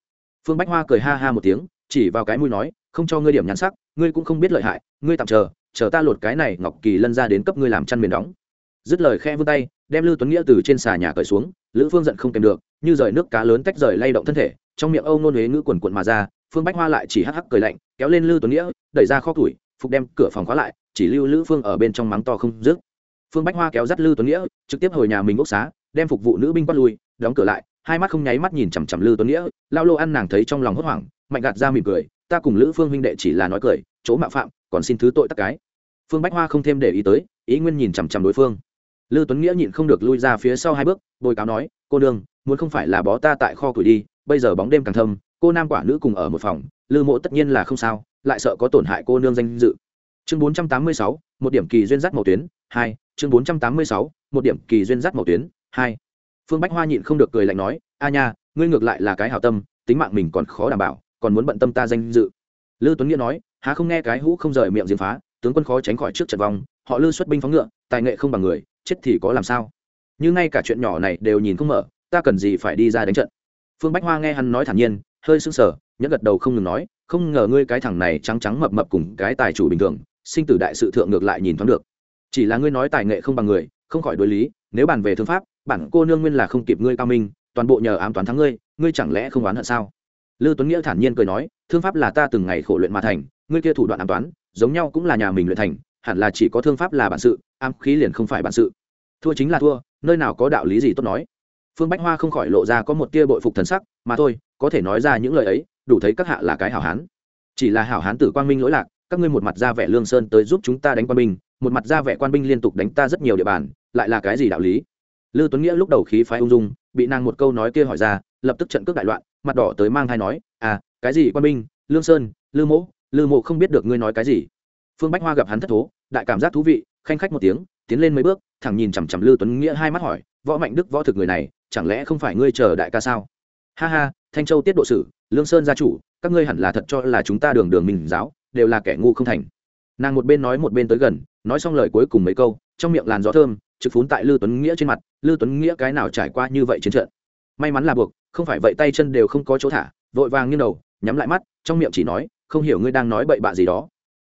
Phương bách hoa cười ha ha một tiếng, chỉ vào cái mũi nói, không cho ngươi điểm nhắn sắc, ngươi cũng không biết lợi hại, ngươi tạm chờ chờ ta lột cái này ngọc kỳ lân ra đến cấp ngươi làm chăn miền đóng dứt lời khe vươn tay, đem Lưu tuấn nghĩa từ trên xà nhà cởi xuống, lữ phương giận không kèm được, như rời nước cá lớn tách rời lay động thân thể, trong miệng âu nôn huế ngữ quần quận mà ra, phương bách hoa lại chỉ hắc hắc cười lạnh, kéo lên Lưu tuấn nghĩa, đẩy ra kho củi, phục đem cửa phòng khóa lại, chỉ lưu lữ phương ở bên trong mắng to không dứt. Phương bách hoa kéo dắt Lưu tuấn nghĩa, trực tiếp hồi nhà mình ốc xá, đem phục vụ nữ binh quát lui, đóng cửa lại, hai mắt không nháy mắt nhìn chằm chằm Lưu tuấn nghĩa, lao lô ăn nàng thấy trong lòng hốt hoảng, mạnh gạt ra mỉm cười, ta cùng lữ phương huynh đệ chỉ là nói cười, chỗ mạo phạm, còn xin thứ tội tất cái. Phương bách hoa không thêm để ý tới, ý nguyên nhìn chằm chằm đối phương lư tuấn nghĩa nhịn không được lui ra phía sau hai bước, bồi cáo nói, cô nương, muốn không phải là bó ta tại kho củi đi, bây giờ bóng đêm càng thâm, cô nam quả nữ cùng ở một phòng, lư mộ tất nhiên là không sao, lại sợ có tổn hại cô nương danh dự. Chương bốn trăm tám mươi sáu, một điểm kỳ duyên dắt màu tuyến, hai, chương bốn trăm tám mươi sáu, một điểm kỳ duyên dắt màu tuyến, hai. Phương bách hoa nhịn không được cười lạnh nói, a nha, ngươi ngược lại là cái hảo tâm, tính mạng mình còn khó đảm bảo, còn muốn bận tâm ta danh dự. Lư tuấn nghĩa nói, há không nghe cái hũ không rời miệng diệt phá, tướng quân khó tránh khỏi trước trận vòng họ lư xuất binh phóng ngựa, tài nghệ không bằng người chết thì có làm sao? Như ngay cả chuyện nhỏ này đều nhìn không mở, ta cần gì phải đi ra đánh trận? Phương bách hoa nghe hắn nói thản nhiên, hơi sững sờ, nhẫn gật đầu không ngừng nói, không ngờ ngươi cái thằng này trắng trắng mập mập cùng cái tài chủ bình thường, sinh tử đại sự thượng ngược lại nhìn thoáng được. Chỉ là ngươi nói tài nghệ không bằng người, không khỏi đối lý, nếu bàn về thương pháp, bản cô nương nguyên là không kịp ngươi cao minh, toàn bộ nhờ ám toán thắng ngươi ngươi chẳng lẽ không oán hận sao? Lư tuấn nghĩa thản nhiên cười nói, thương pháp là ta từng ngày khổ luyện mà thành, ngươi kia thủ đoạn ám toán, giống nhau cũng là nhà mình luyện thành, hẳn là chỉ có thương pháp là bản sự ám khí liền không phải bản sự. Thua chính là thua, nơi nào có đạo lý gì tốt nói. Phương bách hoa không khỏi lộ ra có một tia bội phục thần sắc, mà thôi, có thể nói ra những lời ấy, đủ thấy các hạ là cái hảo hán. Chỉ là hảo hán tử quang minh lỗi lạc, các ngươi một mặt ra vẻ lương sơn tới giúp chúng ta đánh quan binh, một mặt ra vẻ quan binh liên tục đánh ta rất nhiều địa bàn, lại là cái gì đạo lý? Lư tuấn nghĩa lúc đầu khí phái ung dung, bị nàng một câu nói kia hỏi ra, lập tức trận cướp đại loạn, mặt đỏ tới mang thai nói à cái gì quan binh? Lương sơn, lư mỗ, lư mộ không biết được ngươi nói cái gì. Phương bách hoa gặp hắn thất thố, đại cảm giác thú vị khanh khách một tiếng, tiến lên mấy bước, thẳng nhìn chằm chằm lư tuấn nghĩa hai mắt hỏi, võ mạnh đức võ thực người này, chẳng lẽ không phải ngươi chờ đại ca sao? Ha ha, thanh châu tiết độ sử, lương sơn gia chủ, các ngươi hẳn là thật cho là chúng ta đường đường mình giáo, đều là kẻ ngu không thành. Nàng một bên nói một bên tới gần, nói xong lời cuối cùng mấy câu, trong miệng làn gió thơm, trực phún tại lư tuấn nghĩa trên mặt lư tuấn nghĩa cái nào trải qua như vậy chiến trận? May mắn là buộc, không phải vậy tay chân đều không có chỗ thả. Vội vàng như đầu, nhắm lại mắt, trong miệng chỉ nói, không hiểu ngươi đang nói bậy bạ gì đó.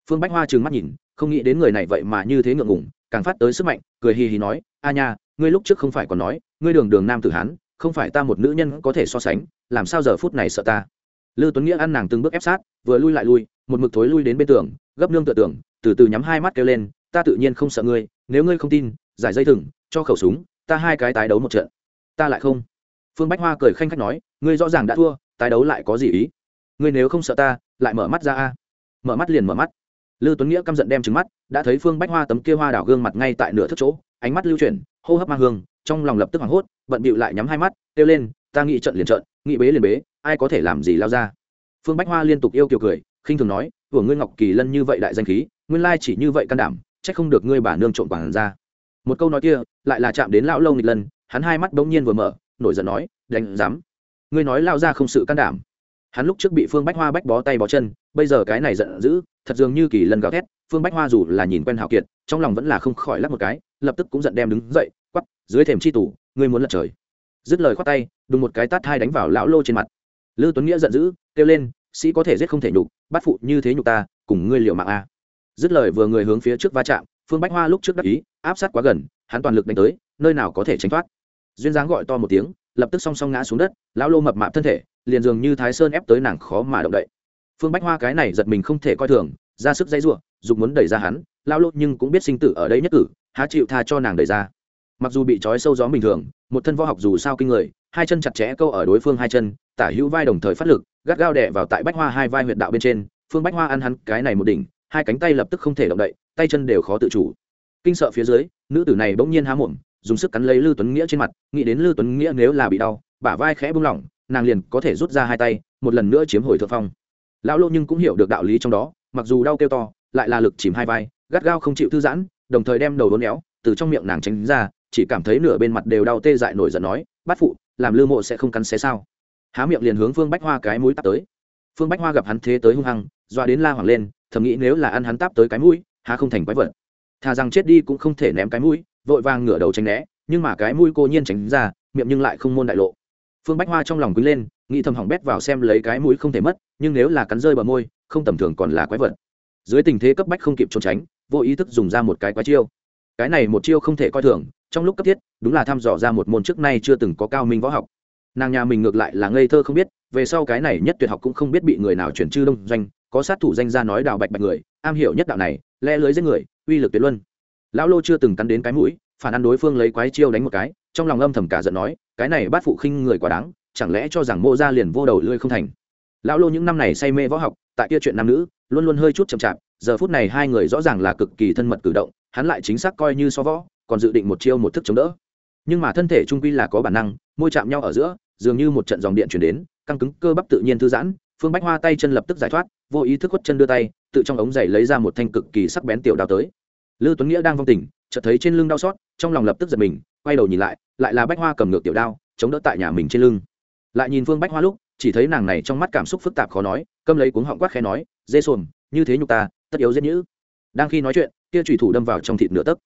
Phương bách hoa trừng mắt nhìn không nghĩ đến người này vậy mà như thế ngượng ngùng càng phát tới sức mạnh cười hì hì nói a nha ngươi lúc trước không phải còn nói ngươi đường đường nam tử hán không phải ta một nữ nhân có thể so sánh làm sao giờ phút này sợ ta? Lư tuấn nghĩa ăn nàng từng bước ép sát vừa lui lại lui một mực thối lui đến bên tường gấp nương tựa tường, từ từ nhắm hai mắt kêu lên ta tự nhiên không sợ ngươi nếu ngươi không tin giải dây thừng cho khẩu súng ta hai cái tái đấu một trận. Ta lại không. Phương bách hoa cười khanh khách nói ngươi rõ ràng đã thua tái đấu lại có gì ý? Ngươi nếu không sợ ta lại mở mắt ra a. Mở mắt liền mở mắt. Lưu Tuấn Nghĩa căm giận đem trừng mắt, đã thấy Phương Bách Hoa tấm kia hoa đảo gương mặt ngay tại nửa thước chỗ, ánh mắt lưu chuyển, hô hấp mang hương, trong lòng lập tức hoảng hốt, bận bịu lại nhắm hai mắt, kêu lên, ta nghĩ trận liền trận, nghĩ bế liền bế, ai có thể làm gì lao ra. Phương Bách Hoa liên tục yêu kiều cười, khinh thường nói, của ngươi Ngọc Kỳ Lân như vậy đại danh khí, nguyên lai chỉ như vậy can đảm, chắc không được ngươi bà nương trộn quản ra. Một câu nói kia, lại là chạm đến lão lâu nghịch lần, hắn hai mắt bỗng nhiên vừa mở, nổi giận nói đánh dám ngươi nói lao ra không sự can đảm hắn lúc trước bị phương bách hoa bách bó tay bó chân bây giờ cái này giận dữ thật dường như kỳ lần gào thét, phương bách hoa dù là nhìn quen hào kiệt, trong lòng vẫn là không khỏi lắc một cái, lập tức cũng giận đem đứng dậy quắp dưới thềm chi tủ ngươi muốn lật trời. Dứt lời khoát tay, đùng một cái tát hai đánh vào lão lô trên mặt. Lư tuấn nghĩa giận dữ, kêu lên, sĩ có thể giết không thể nhục, bắt phụ như thế nhục ta, cùng ngươi liệu mạng a. Dứt lời vừa người hướng phía trước va chạm, phương bách hoa lúc trước đắc ý, áp sát quá gần, hắn toàn lực đánh tới, nơi nào có thể tránh thoát. Duyên dáng gọi to một tiếng, lập tức song song ngã xuống đất, lão lô mập mạp thân thể, liền dường như thái sơn ép tới nàng khó mà động đậy phương bách hoa cái này giật mình không thể coi thường, ra sức dây giụa dục muốn đẩy ra hắn, lao lốt nhưng cũng biết sinh tử ở đây nhất cử, há chịu tha cho nàng đẩy ra. Mặc dù bị trói sâu gió bình thường, một thân võ học dù sao kinh người, hai chân chặt chẽ câu ở đối phương hai chân, tả hữu vai đồng thời phát lực, gắt gao đẻ vào tại bách hoa hai vai huyệt đạo bên trên, phương bách hoa ăn hắn cái này một đỉnh, hai cánh tay lập tức không thể động đậy, tay chân đều khó tự chủ. Kinh sợ phía dưới, nữ tử này bỗng nhiên há mồm, dùng sức cắn lấy lư tuấn nghĩa trên mặt, nghĩ đến lư tuấn nghĩa nếu là bị đau, bả vai khẽ bung lỏng, nàng liền có thể rút ra hai tay, một lần nữa chiếm hồi thượng phong lão lô nhưng cũng hiểu được đạo lý trong đó, mặc dù đau kêu to, lại là lực chìm hai vai, gắt gao không chịu thư giãn, đồng thời đem đầu đốn éo, từ trong miệng nàng tránh ra, chỉ cảm thấy nửa bên mặt đều đau tê dại nổi giận nói bắt phụ, làm lư mộ sẽ không cắn xé sao? Há miệng liền hướng phương bách hoa cái mũi tắt tới. Phương bách hoa gặp hắn thế tới hung hăng, doa đến la hoảng lên, thầm nghĩ nếu là ăn hắn táp tới cái mũi, há không thành quái vật. Thà rằng chết đi cũng không thể ném cái mũi, vội vàng ngửa đầu tránh né, nhưng mà cái mũi cô nhiên tránh ra, miệng nhưng lại không môn đại lộ phương bách hoa trong lòng quý lên, nghĩ thầm hỏng bét vào xem lấy cái mũi không thể mất, nhưng nếu là cắn rơi bờ môi, không tầm thường còn là quái vật. Dưới tình thế cấp bách không kịp trốn tránh, vô ý thức dùng ra một cái quái chiêu. Cái này một chiêu không thể coi thường, trong lúc cấp thiết, đúng là thăm dò ra một môn trước nay chưa từng có cao minh võ học. Nàng nhà mình ngược lại là ngây thơ không biết, về sau cái này nhất tuyệt học cũng không biết bị người nào chuyển chư đông doanh, có sát thủ danh ra nói đào bạch bạch người, am hiểu nhất đạo này le lưới giết người, uy lực tuyệt luân. Lão lô chưa từng cắn đến cái mũi, phản ăn đối phương lấy quái chiêu đánh một cái trong lòng âm thầm cả giận nói, cái này bát phụ khinh người quá đáng, chẳng lẽ cho rằng mô ra liền vô đầu lươi không thành? Lão lô những năm này say mê võ học, tại kia chuyện nam nữ, luôn luôn hơi chút chậm chạp, giờ phút này hai người rõ ràng là cực kỳ thân mật cử động, hắn lại chính xác coi như so võ, còn dự định một chiêu một thức chống đỡ. Nhưng mà thân thể trung quy là có bản năng, môi chạm nhau ở giữa, dường như một trận dòng điện chuyển đến, căng cứng, cơ bắp tự nhiên thư giãn, phương bách hoa tay chân lập tức giải thoát, vô ý thức khuất chân đưa tay, tự trong ống giày lấy ra một thanh cực kỳ sắc bén tiểu đao tới. Lư tuấn nghĩa đang vong tình chợt thấy trên lưng đau xót, trong lòng lập tức giật mình quay đầu nhìn lại lại là bách hoa cầm ngược tiểu đao, chống đỡ tại nhà mình trên lưng. Lại nhìn phương bách hoa lúc, chỉ thấy nàng này trong mắt cảm xúc phức tạp khó nói câm lấy cuống họng quát khẽ nói, dê sồn như thế nhục ta, tất yếu giết nhữ. Đang khi nói chuyện, kia trùy thủ đâm vào trong thịt nửa tấc.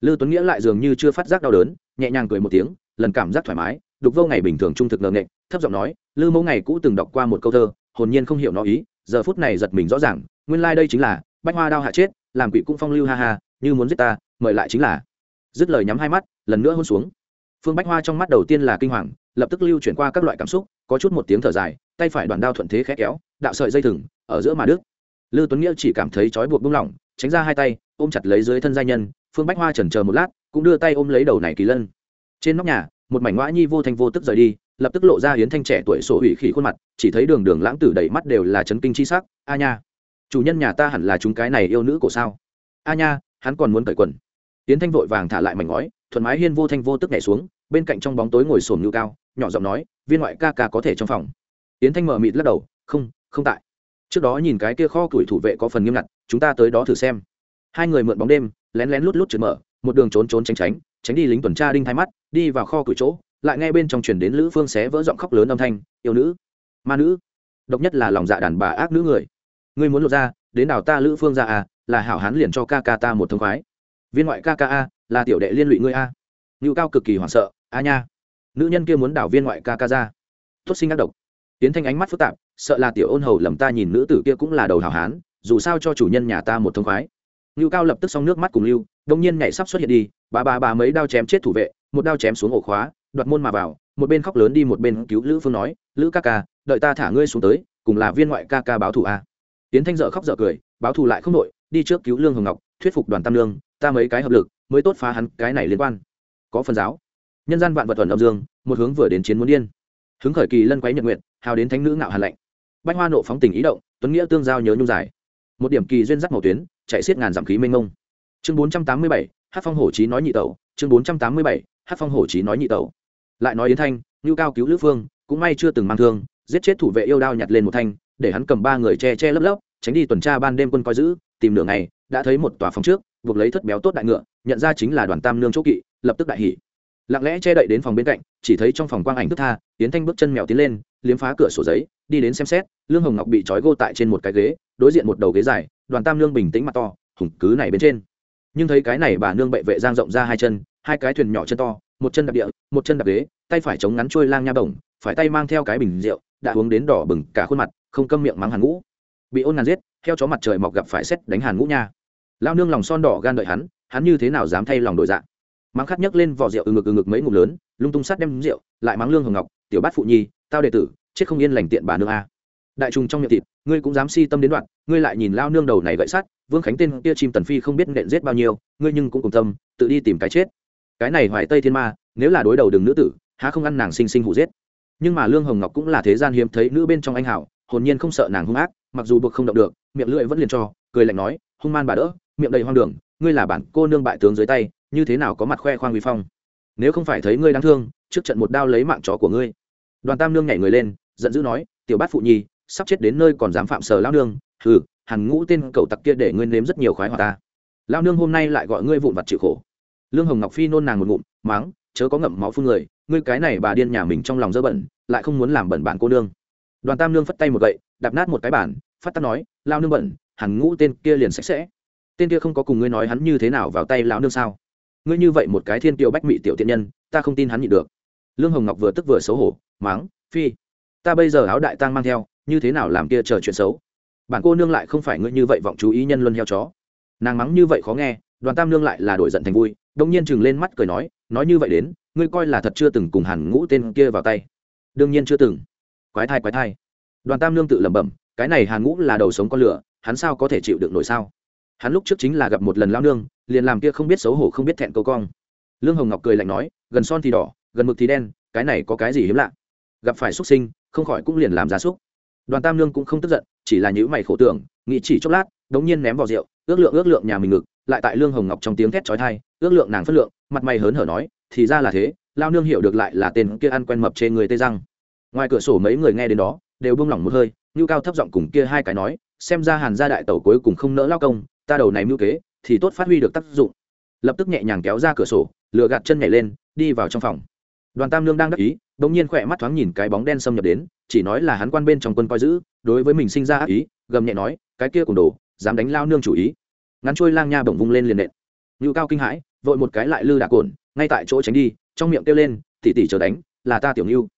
Lư tuấn nghĩa lại dường như chưa phát giác đau đớn, nhẹ nhàng cười một tiếng, lần cảm giác thoải mái, đục vô ngày bình thường trung thực ngờ nghệch, thấp giọng nói, lư mẫu ngày cũ từng đọc qua một câu thơ, hồn nhiên không hiểu nó ý, giờ phút này giật mình rõ ràng, nguyên lai đây chính là, bách hoa đao hạ chết, làm quỷ cũng phong lưu ha ha, như muốn giết ta, mời lại chính là dứt lời nhắm hai mắt, lần nữa hôn xuống. Phương bách hoa trong mắt đầu tiên là kinh hoàng, lập tức lưu chuyển qua các loại cảm xúc, có chút một tiếng thở dài, tay phải đoàn đao thuận thế khẽ kéo, đạo sợi dây thừng, ở giữa mà đức lư tuấn nghĩa chỉ cảm thấy trói buộc buông lỏng, tránh ra hai tay, ôm chặt lấy dưới thân gia nhân, phương bách hoa chần chờ một lát, cũng đưa tay ôm lấy đầu này kỳ lân. Trên nóc nhà, một mảnh ngoã nhi vô thanh vô tức rời đi, lập tức lộ ra hiến thanh trẻ tuổi sổ hủy khỉ khuôn mặt, chỉ thấy đường đường lãng tử đầy mắt đều là chấn kinh chi sắc. A nha, chủ nhân nhà ta hẳn là chúng cái này yêu nữ của sao? A nha, hắn còn muốn cởi quần tiến thanh vội vàng thả lại mảnh ngói, thuận mái hiên vô thanh vô tức nhảy xuống, bên cạnh trong bóng tối ngồi sổm như cao, nhỏ giọng nói, viên ngoại ca ca có thể trong phòng. Tiến thanh mở mịt lắc đầu, không không tại. Trước đó nhìn cái kia kho tuổi thủ vệ có phần nghiêm ngặt, chúng ta tới đó thử xem. Hai người mượn bóng đêm, lén lén lút lút trượt mở, một đường trốn trốn tránh tránh tránh đi lính tuần tra đinh thái mắt, đi vào kho củi chỗ, lại nghe bên trong truyền đến lữ phương xé vỡ giọng khóc lớn âm thanh, yêu nữ, ma nữ. Độc nhất là lòng dạ đàn bà ác nữ người. Ngươi muốn lột ra đến đảo ta lữ phương ra à là hảo hán liền cho ca ca ta một thông khoái viên ngoại ca ca a, là tiểu đệ liên lụy ngươi a. Ngự cao cực kỳ hoảng sợ, a nha. Nữ nhân kia muốn đảo viên ngoại ca ca ra. Tốt sinh ác độc. Tiến thanh ánh mắt phức tạp, sợ là tiểu ôn hầu lầm ta nhìn nữ tử kia cũng là đầu hảo hán, dù sao cho chủ nhân nhà ta một thông khoái. Ngưu cao lập tức xong nước mắt cùng lưu, đông nhiên nhảy sắp xuất hiện đi, bà bà bà mấy đao chém chết thủ vệ, một đao chém xuống ổ khóa, đoạt môn mà vào, một bên khóc lớn đi một bên cứu lữ phương nói, lữ ca ca, đợi ta thả ngươi xuống tới, cùng là viên ngoại ca ca báo thù a. Tiến thanh dợ khóc dợ cười, báo thù lại không đội đi trước cứu lương hồng ngọc, thuyết phục đoàn tam lương ta mấy cái hợp lực, mới tốt phá hắn cái này liên quan. Có phần giáo. Nhân gian vạn vật thuần âm dương, một hướng vừa đến chiến muốn điên. Hứng khởi kỳ lân quấy nhật nguyện hào đến thánh nữ ngạo hàn lạnh. Bách hoa nộ phóng tình ý động, tuấn nghĩa tương giao nhớ nhung dài. Một điểm kỳ duyên dắt màu tuyến, chạy xiết ngàn dặm khí mênh mông. Chương bốn trăm tám mươi bảy hát phong hổ trí nói nhị tẩu. Chương bốn trăm tám mươi bảy hát phong hổ trí nói nhị tẩu. Lại nói yến thanh, ngưu cao cứu lữ phương, cũng may chưa từng mang thương, giết chết thủ vệ yêu đao nhặt lên một thanh, để hắn cầm ba người che che lấp lấp, tránh đi tuần tra ban đêm quân coi giữ, tìm nửa ngày, đã thấy một tòa phòng trước buộc lấy thất béo tốt đại ngựa, nhận ra chính là đoàn tam nương chỗ kỵ, lập tức đại hỉ. Lặng lẽ che đậy đến phòng bên cạnh, chỉ thấy trong phòng quang ảnh thức tha tiến thanh bước chân mèo tiến lên, liếm phá cửa sổ giấy, đi đến xem xét, lương hồng ngọc bị trói gô tại trên một cái ghế, đối diện một đầu ghế dài, đoàn tam lương bình tĩnh mặt to, hùng cứ này bên trên. Nhưng thấy cái này bà nương bệ vệ giang rộng ra hai chân, hai cái thuyền nhỏ chân to, một chân đạp địa, một chân đạp ghế, tay phải chống ngắn trôi lang nha bổng, phải tay mang theo cái bình rượu, đã uống đến đỏ bừng cả khuôn mặt, không câm miệng mắng hàn ngũ. Bị ôn ngàn giết theo chó mặt trời mọc gặp phải xét đánh hàn ngũ nha lao nương lòng son đỏ gan đợi hắn hắn như thế nào dám thay lòng đổi dạng? mắng khát nhấc lên vỏ rượu ừ ngực ừ ngực mấy ngụm lớn, lung tung sắt đem rượu, lại mắng lương hồng ngọc, tiểu bát phụ nhi, tao đệ tử, chết không yên lành tiện bà nương a. Đại trùng trong miệng thịt, ngươi cũng dám si tâm đến đoạn, ngươi lại nhìn lao nương đầu này gậy sắt, vương khánh tên kia chim tần phi không biết nện giết bao nhiêu, ngươi nhưng cũng cùng tâm, tự đi tìm cái chết. Cái này hoài tây thiên ma, nếu là đối đầu đường nữ tử, há không ăn nàng sinh sinh hụ giết. Nhưng mà lương hồng ngọc cũng là thế gian hiếm thấy nữ bên trong anh hảo, hồn nhiên không sợ nàng hung ác, mặc dù buộc không động được, miệng lưỡi vẫn liền cho, cười lạnh nói hung man bà đỡ, miệng đầy hoang đường, ngươi là bản cô nương bại tướng dưới tay, như thế nào có mặt khoe khoang uy phong? Nếu không phải thấy ngươi đáng thương, trước trận một đao lấy mạng chó của ngươi. Đoàn tam nương nhảy người lên, giận dữ nói, tiểu bát phụ nhi, sắp chết đến nơi còn dám phạm sờ lao nương, hừ, hẳn ngũ tên cậu tặc kia để ngươi nếm rất nhiều khoái hoạt ta. Lao nương hôm nay lại gọi ngươi vụn vặt chịu khổ. Lương hồng ngọc phi nôn nàng một ngụm, máng, chớ có ngậm máu phun người, ngươi cái này bà điên nhà mình trong lòng dơ bẩn, lại không muốn làm bẩn bạn cô nương. Đoàn tam nương phất tay một gậy, đạp nát một cái bản phát tắc nói lao nương bẩn hẳn ngũ tên kia liền sạch sẽ. Tên kia không có cùng ngươi nói hắn như thế nào vào tay lão nương sao? Ngươi như vậy một cái thiên tiêu bách mị tiểu tiện nhân, ta không tin hắn nhịn được. Lương hồng ngọc vừa tức vừa xấu hổ, máng, phi, ta bây giờ áo đại tang mang theo, như thế nào làm kia chờ chuyện xấu? Bản cô nương lại không phải ngươi như vậy vọng chú ý nhân luân heo chó. Nàng mắng như vậy khó nghe, đoàn tam nương lại là đổi giận thành vui đông nhiên chừng lên mắt cười nói nói như vậy đến, ngươi coi là thật chưa từng cùng hẳn ngũ tên kia vào tay. Đương nhiên chưa từng. Quái thai quái thai. Đoàn tam nương tự lẩm bẩm, cái này hàn ngũ là đầu sống con lửa hắn sao có thể chịu được nổi sao? Hắn lúc trước chính là gặp một lần lao nương, liền làm kia không biết xấu hổ không biết thẹn câu cong. Lương hồng ngọc cười lạnh nói, gần son thì đỏ, gần mực thì đen, cái này có cái gì hiếm lạ? Gặp phải xuất sinh, không khỏi cũng liền làm ra súc đoàn tam lương cũng không tức giận, chỉ là những mày khổ tưởng, nghĩ chỉ chốc lát, đống nhiên ném vào rượu, ước lượng ước lượng nhà mình ngực, lại tại lương hồng ngọc trong tiếng thét trói thai ước lượng nàng phất lượng, mặt mày hớn hở nói, thì ra là thế lao nương hiểu được lại là tên kia ăn quen mập trên người tê răng ngoài cửa sổ mấy người nghe đến đó, đều buông lỏng một hơi, ngưu cao thấp giọng cùng kia hai cái nói xem ra hàn gia đại tẩu cuối cùng không nỡ lao công, ta đầu này mưu kế, thì tốt phát huy được tác dụng. Lập tức nhẹ nhàng kéo ra cửa sổ lừa gạt chân nhảy lên, đi vào trong phòng. Đoàn tam lương đang đắc ý đ ỗ n g nhiên khỏe mắt thoáng nhìn cái bóng đen xâm nhập đến, chỉ nói là hắn quan bên trong quân coi giữ, đối với mình sinh ra ác ý, gầm nhẹ nói, cái kia cùng đồ, dám đánh lao nương chủ ý. Ngắn trôi lang nha bổng vung lên liền nện. Ngự cao kinh hãi, vội một cái lại lư đạc cồn ngay tại chỗ tránh đi, trong miệng kêu lên tỉ tỉ chờ đánh, là ta tiểu ngưu.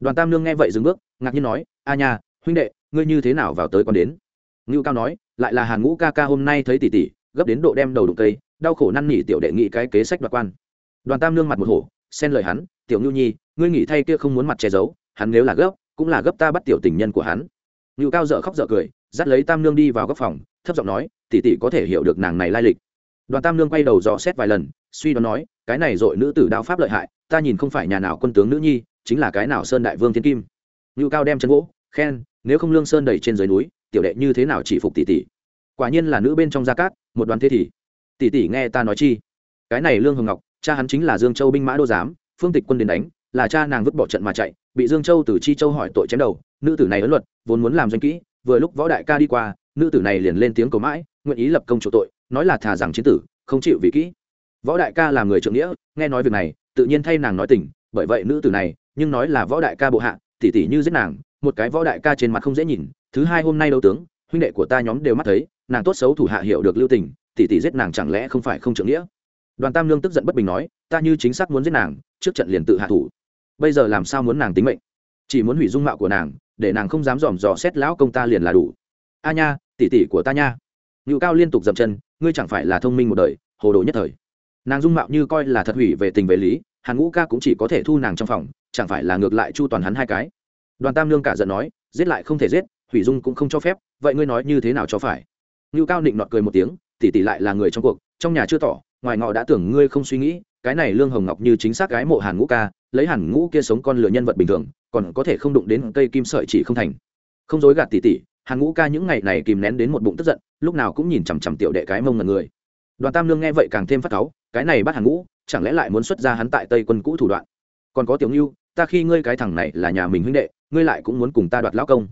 Đoàn tam lương nghe vậy dừng bước, ngạc nhiên nói, a nha, huynh đệ, ngươi như thế nào vào tới còn đến? Ngưu cao nói, lại là hàn ngũ ca ca hôm nay thấy tỷ tỷ, gấp đến độ đem đầu đụng cây, đau khổ năn nỉ tiểu đệ nghị cái kế sách đoạt quan. Đoàn tam nương mặt một hổ, xen lời hắn, tiểu ngưu nhi, ngươi nghĩ thay kia không muốn mặt che giấu, hắn nếu là gấp, cũng là gấp ta bắt tiểu tình nhân của hắn. Ngưu cao dở khóc dở cười, dắt lấy tam nương đi vào góc phòng, thấp giọng nói, tỷ tỷ có thể hiểu được nàng này lai lịch. Đoàn tam nương quay đầu dò xét vài lần, suy đoán nói, cái này dội nữ tử đao pháp lợi hại, ta nhìn không phải nhà nào quân tướng nữ nhi, chính là cái nào sơn đại vương thiên kim. Ngưu cao đem chân gỗ, khen, nếu không lương sơn đẩy trên dưới núi tiểu đệ như thế nào chỉ phục tỷ tỷ? Quả nhiên là nữ bên trong gia cát, một đoàn thế thì. Tỷ tỷ nghe ta nói chi. Cái này lương hồng ngọc, cha hắn chính là dương châu binh mã đô giám, phương tịch quân đến đánh, là cha nàng vứt bỏ trận mà chạy, bị dương châu từ chi châu hỏi tội chém đầu. Nữ tử này ấn luật, vốn muốn làm doanh kỹ, vừa lúc võ đại ca đi qua, nữ tử này liền lên tiếng cầu mãi, nguyện ý lập công chủ tội, nói là thà rằng chiến tử, không chịu vì kỹ. Võ đại ca là người trượng nghĩa, nghe nói việc này, tự nhiên thay nàng nói tình, bởi vậy nữ tử này, nhưng nói là võ đại ca bộ hạ, tỷ tỷ như giết nàng, một cái võ đại ca trên mặt không dễ nhìn thứ hai hôm nay đấu tướng, huynh đệ của ta nhóm đều mắt thấy, nàng tốt xấu thủ hạ hiểu được lưu tình tỷ tỷ giết nàng chẳng lẽ không phải không trưởng nghĩa? Đoàn tam lương tức giận bất bình nói, ta như chính xác muốn giết nàng, trước trận liền tự hạ thủ. Bây giờ làm sao muốn nàng tính mệnh? Chỉ muốn hủy dung mạo của nàng, để nàng không dám dòm dò xét lão công ta liền là đủ. A nha tỷ tỷ của ta nha. Ngự cao liên tục dậm chân, ngươi chẳng phải là thông minh một đời, hồ đồ nhất thời. Nàng dung mạo như coi là thật hủy về tình về lý, hàn ngũ ca cũng chỉ có thể thu nàng trong phòng, chẳng phải là ngược lại chu toàn hắn hai cái. Đoàn tam lương cả giận nói, giết lại không thể giết hủy dung cũng không cho phép, vậy ngươi nói như thế nào cho phải? Ngưu cao định nọt cười một tiếng tỷ tỷ lại là người trong cuộc, trong nhà chưa tỏ, ngoài ngọ đã tưởng ngươi không suy nghĩ, cái này lương hồng ngọc như chính xác gái mộ hàn ngũ ca, lấy hàn ngũ kia sống con lửa nhân vật bình thường, còn có thể không đụng đến cây kim sợi chỉ không thành. Không dối gạt tỷ tỷ hàn ngũ ca những ngày này kìm nén đến một bụng tức giận, lúc nào cũng nhìn chằm chằm tiểu đệ cái mông ngần người. Đoàn tam lương nghe vậy càng thêm phát cáu, cái này bắt hàn ngũ, chẳng lẽ lại muốn xuất ra hắn tại tây quân cũ thủ đoạn? Còn có tiểu ngưu, ta khi ngươi cái thằng này là nhà mình huynh đệ, ngươi lại cũng muốn cùng ta đoạt lão công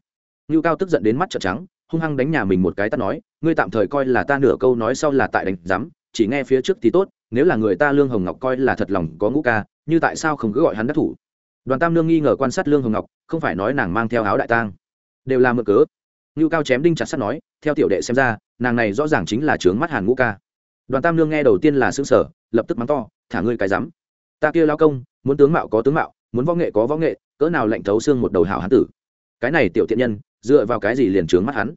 ngưu cao tức giận đến mắt trợn trắng, hung hăng đánh nhà mình một cái ta nói, ngươi tạm thời coi là ta nửa câu nói sau là tại đánh giám, chỉ nghe phía trước thì tốt, nếu là người ta lương hồng ngọc coi là thật lòng có ngũ ca, như tại sao không cứ gọi hắn đắc thủ? Đoàn tam nương nghi ngờ quan sát lương hồng ngọc, không phải nói nàng mang theo áo đại tang, đều là mượn cớ. Ngưu cao chém đinh chặt sắt nói, theo tiểu đệ xem ra, nàng này rõ ràng chính là trướng mắt hàn ngũ ca. Đoàn tam nương nghe đầu tiên là xương sở lập tức mắng to, thả ngươi cái rắm ta kia lao công, muốn tướng mạo có tướng mạo, muốn võ nghệ có võ nghệ, cỡ nào lạnh thấu xương một đầu hảo hán tử. Cái này tiểu thiện nhân dựa vào cái gì liền trướng mắt hắn?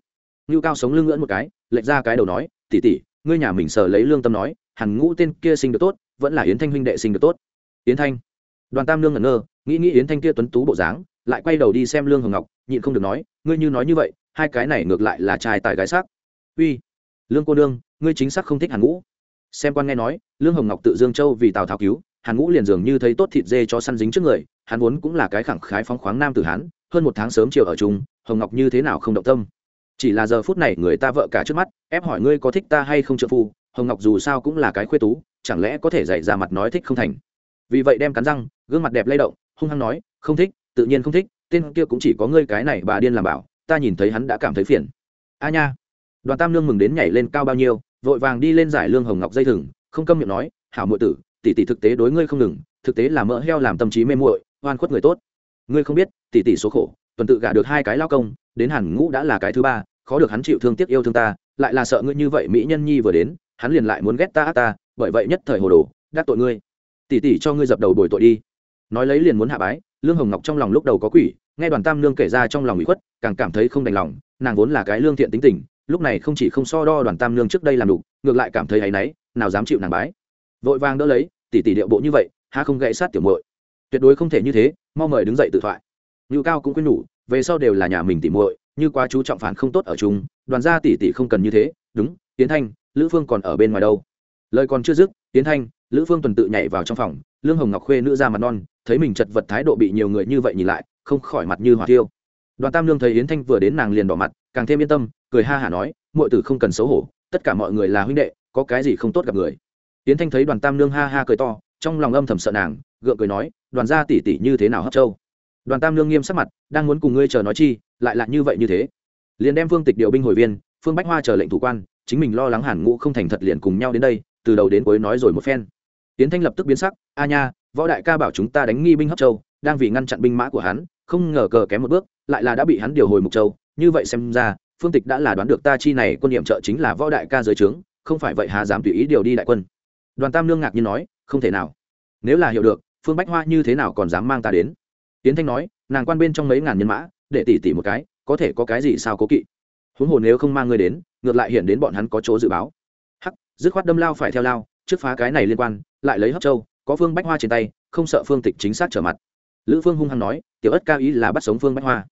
Ngưu cao sống lưng ngưỡn một cái, lệch ra cái đầu nói tỉ tỉ ngươi nhà mình sờ lấy lương tâm nói hẳn ngũ tên kia sinh được tốt, vẫn là yến thanh huynh đệ sinh được tốt. Yến thanh. Đoàn tam lương ngẩn ngơ, nghĩ nghĩ yến thanh kia tuấn tú bộ dáng, lại quay đầu đi xem lương hồng ngọc, nhịn không được nói, ngươi như nói như vậy, hai cái này ngược lại là trai tài gái sắc. Uy, lương cô nương, ngươi chính xác không thích hàn ngũ. Xem quan nghe nói, lương hồng ngọc tự dương châu vì tào tháo cứu, hàn ngũ liền dường như thấy tốt thịt dê cho săn dính trước người, hắn vốn cũng là cái khẳng khái phóng khoáng nam tử hán hơn một tháng sớm chiều ở chung, hồng ngọc như thế nào không động tâm. Chỉ là giờ phút này người ta vợ cả trước mắt, ép hỏi ngươi có thích ta hay không trợ phu, hồng ngọc dù sao cũng là cái khuê tú, chẳng lẽ có thể dạy ra mặt nói thích không thành. Vì vậy đem cắn răng, gương mặt đẹp lay động, hung hăng nói, không thích, tự nhiên không thích, tên kia cũng chỉ có ngươi cái này bà điên làm bảo, ta nhìn thấy hắn đã cảm thấy phiền. A nha. Đoàn tam lương mừng đến nhảy lên cao bao nhiêu, vội vàng đi lên giải lương hồng ngọc dây thừng, không câm miệng nói, hảo muội tử, tỷ tỷ thực tế đối ngươi không ngừng, thực tế là mỡ heo làm tâm trí mê muội, oan khuất người tốt ngươi không biết, tỷ tỷ số khổ, tuần tự gả được hai cái lao công, đến hẳn ngũ đã là cái thứ ba, khó được hắn chịu thương tiếc yêu thương ta, lại là sợ ngươi như vậy mỹ nhân nhi vừa đến, hắn liền lại muốn ghét ta ác ta, bởi vậy nhất thời hồ đồ, đắc tội ngươi. Tỷ tỷ cho ngươi dập đầu bồi tội đi. Nói lấy liền muốn hạ bái, lương hồng ngọc trong lòng lúc đầu có quỷ, nghe đoàn tam lương kể ra trong lòng ủy khuất, càng cảm thấy không đành lòng, nàng vốn là cái lương thiện tính tình, lúc này không chỉ không so đo đoàn tam lương trước đây làm đủ, ngược lại cảm thấy áy náy, nào dám chịu nàng bái. Vội vàng đỡ lấy, tỷ tỷ điệu bộ như vậy ha không gãy sát tiểu muội. Tuyệt đối không thể như thế mau mời đứng dậy tự thoại. Như cao cũng quên nhủ, về sau đều là nhà mình tỉ muội, như quá chú trọng phản không tốt ở chúng đoàn gia tỷ tỷ không cần như thế, đúng tiến thanh, lữ phương còn ở bên ngoài đâu. Lời còn chưa dứt tiến thanh, lữ phương tuần tự nhảy vào trong phòng, lương hồng ngọc khuê nữ ra mặt non, thấy mình chật vật thái độ bị nhiều người như vậy nhìn lại, không khỏi mặt như hỏa tiêu đoàn tam lương thấy yến thanh vừa đến nàng liền đỏ mặt, càng thêm yên tâm, cười ha hả nói mọi tử không cần xấu hổ, tất cả mọi người là huynh đệ, có cái gì không tốt gặp người. Yến thanh thấy đoàn tam lương ha ha cười to, trong lòng âm thầm sợ nàng gượng cười nói, đoàn gia tỷ tỷ như thế nào hấp châu? Đoàn tam lương nghiêm sắc mặt, đang muốn cùng ngươi chờ nói chi, lại là như vậy như thế. Liền đem phương tịch điều binh hồi viên, phương bách hoa chờ lệnh thủ quan, chính mình lo lắng hàn ngũ không thành thật liền cùng nhau đến đây, từ đầu đến cuối nói rồi một phen. Tiến thanh lập tức biến sắc, a nha, võ đại ca bảo chúng ta đánh nghi binh hấp châu, đang vì ngăn chặn binh mã của hắn, không ngờ cờ kém một bước, lại là đã bị hắn điều hồi mục châu. Như vậy xem ra, phương tịch đã là đoán được ta chi này quân nhiệm trợ chính là võ đại ca dưới trướng, không phải vậy hà dám tùy ý điều đi đại quân. Đoàn tam lương ngạc nhiên nói, không thể nào. Nếu là hiểu được phương bách hoa như thế nào còn dám mang ta đến? Tiến thanh nói, nàng quan bên trong mấy ngàn nhân mã, để tỉ tỉ một cái, có thể có cái gì sao cố kỵ? Huống hồ nếu không mang ngươi đến, ngược lại hiện đến bọn hắn có chỗ dự báo. Hắc, dứt khoát đâm lao phải theo lao, trước phá cái này liên quan, lại lấy hấp châu, có phương bách hoa trên tay, không sợ phương tịch chính xác trở mặt. Lữ phương hung hăng nói, tiểu ất ca ý là bắt sống phương bách hoa.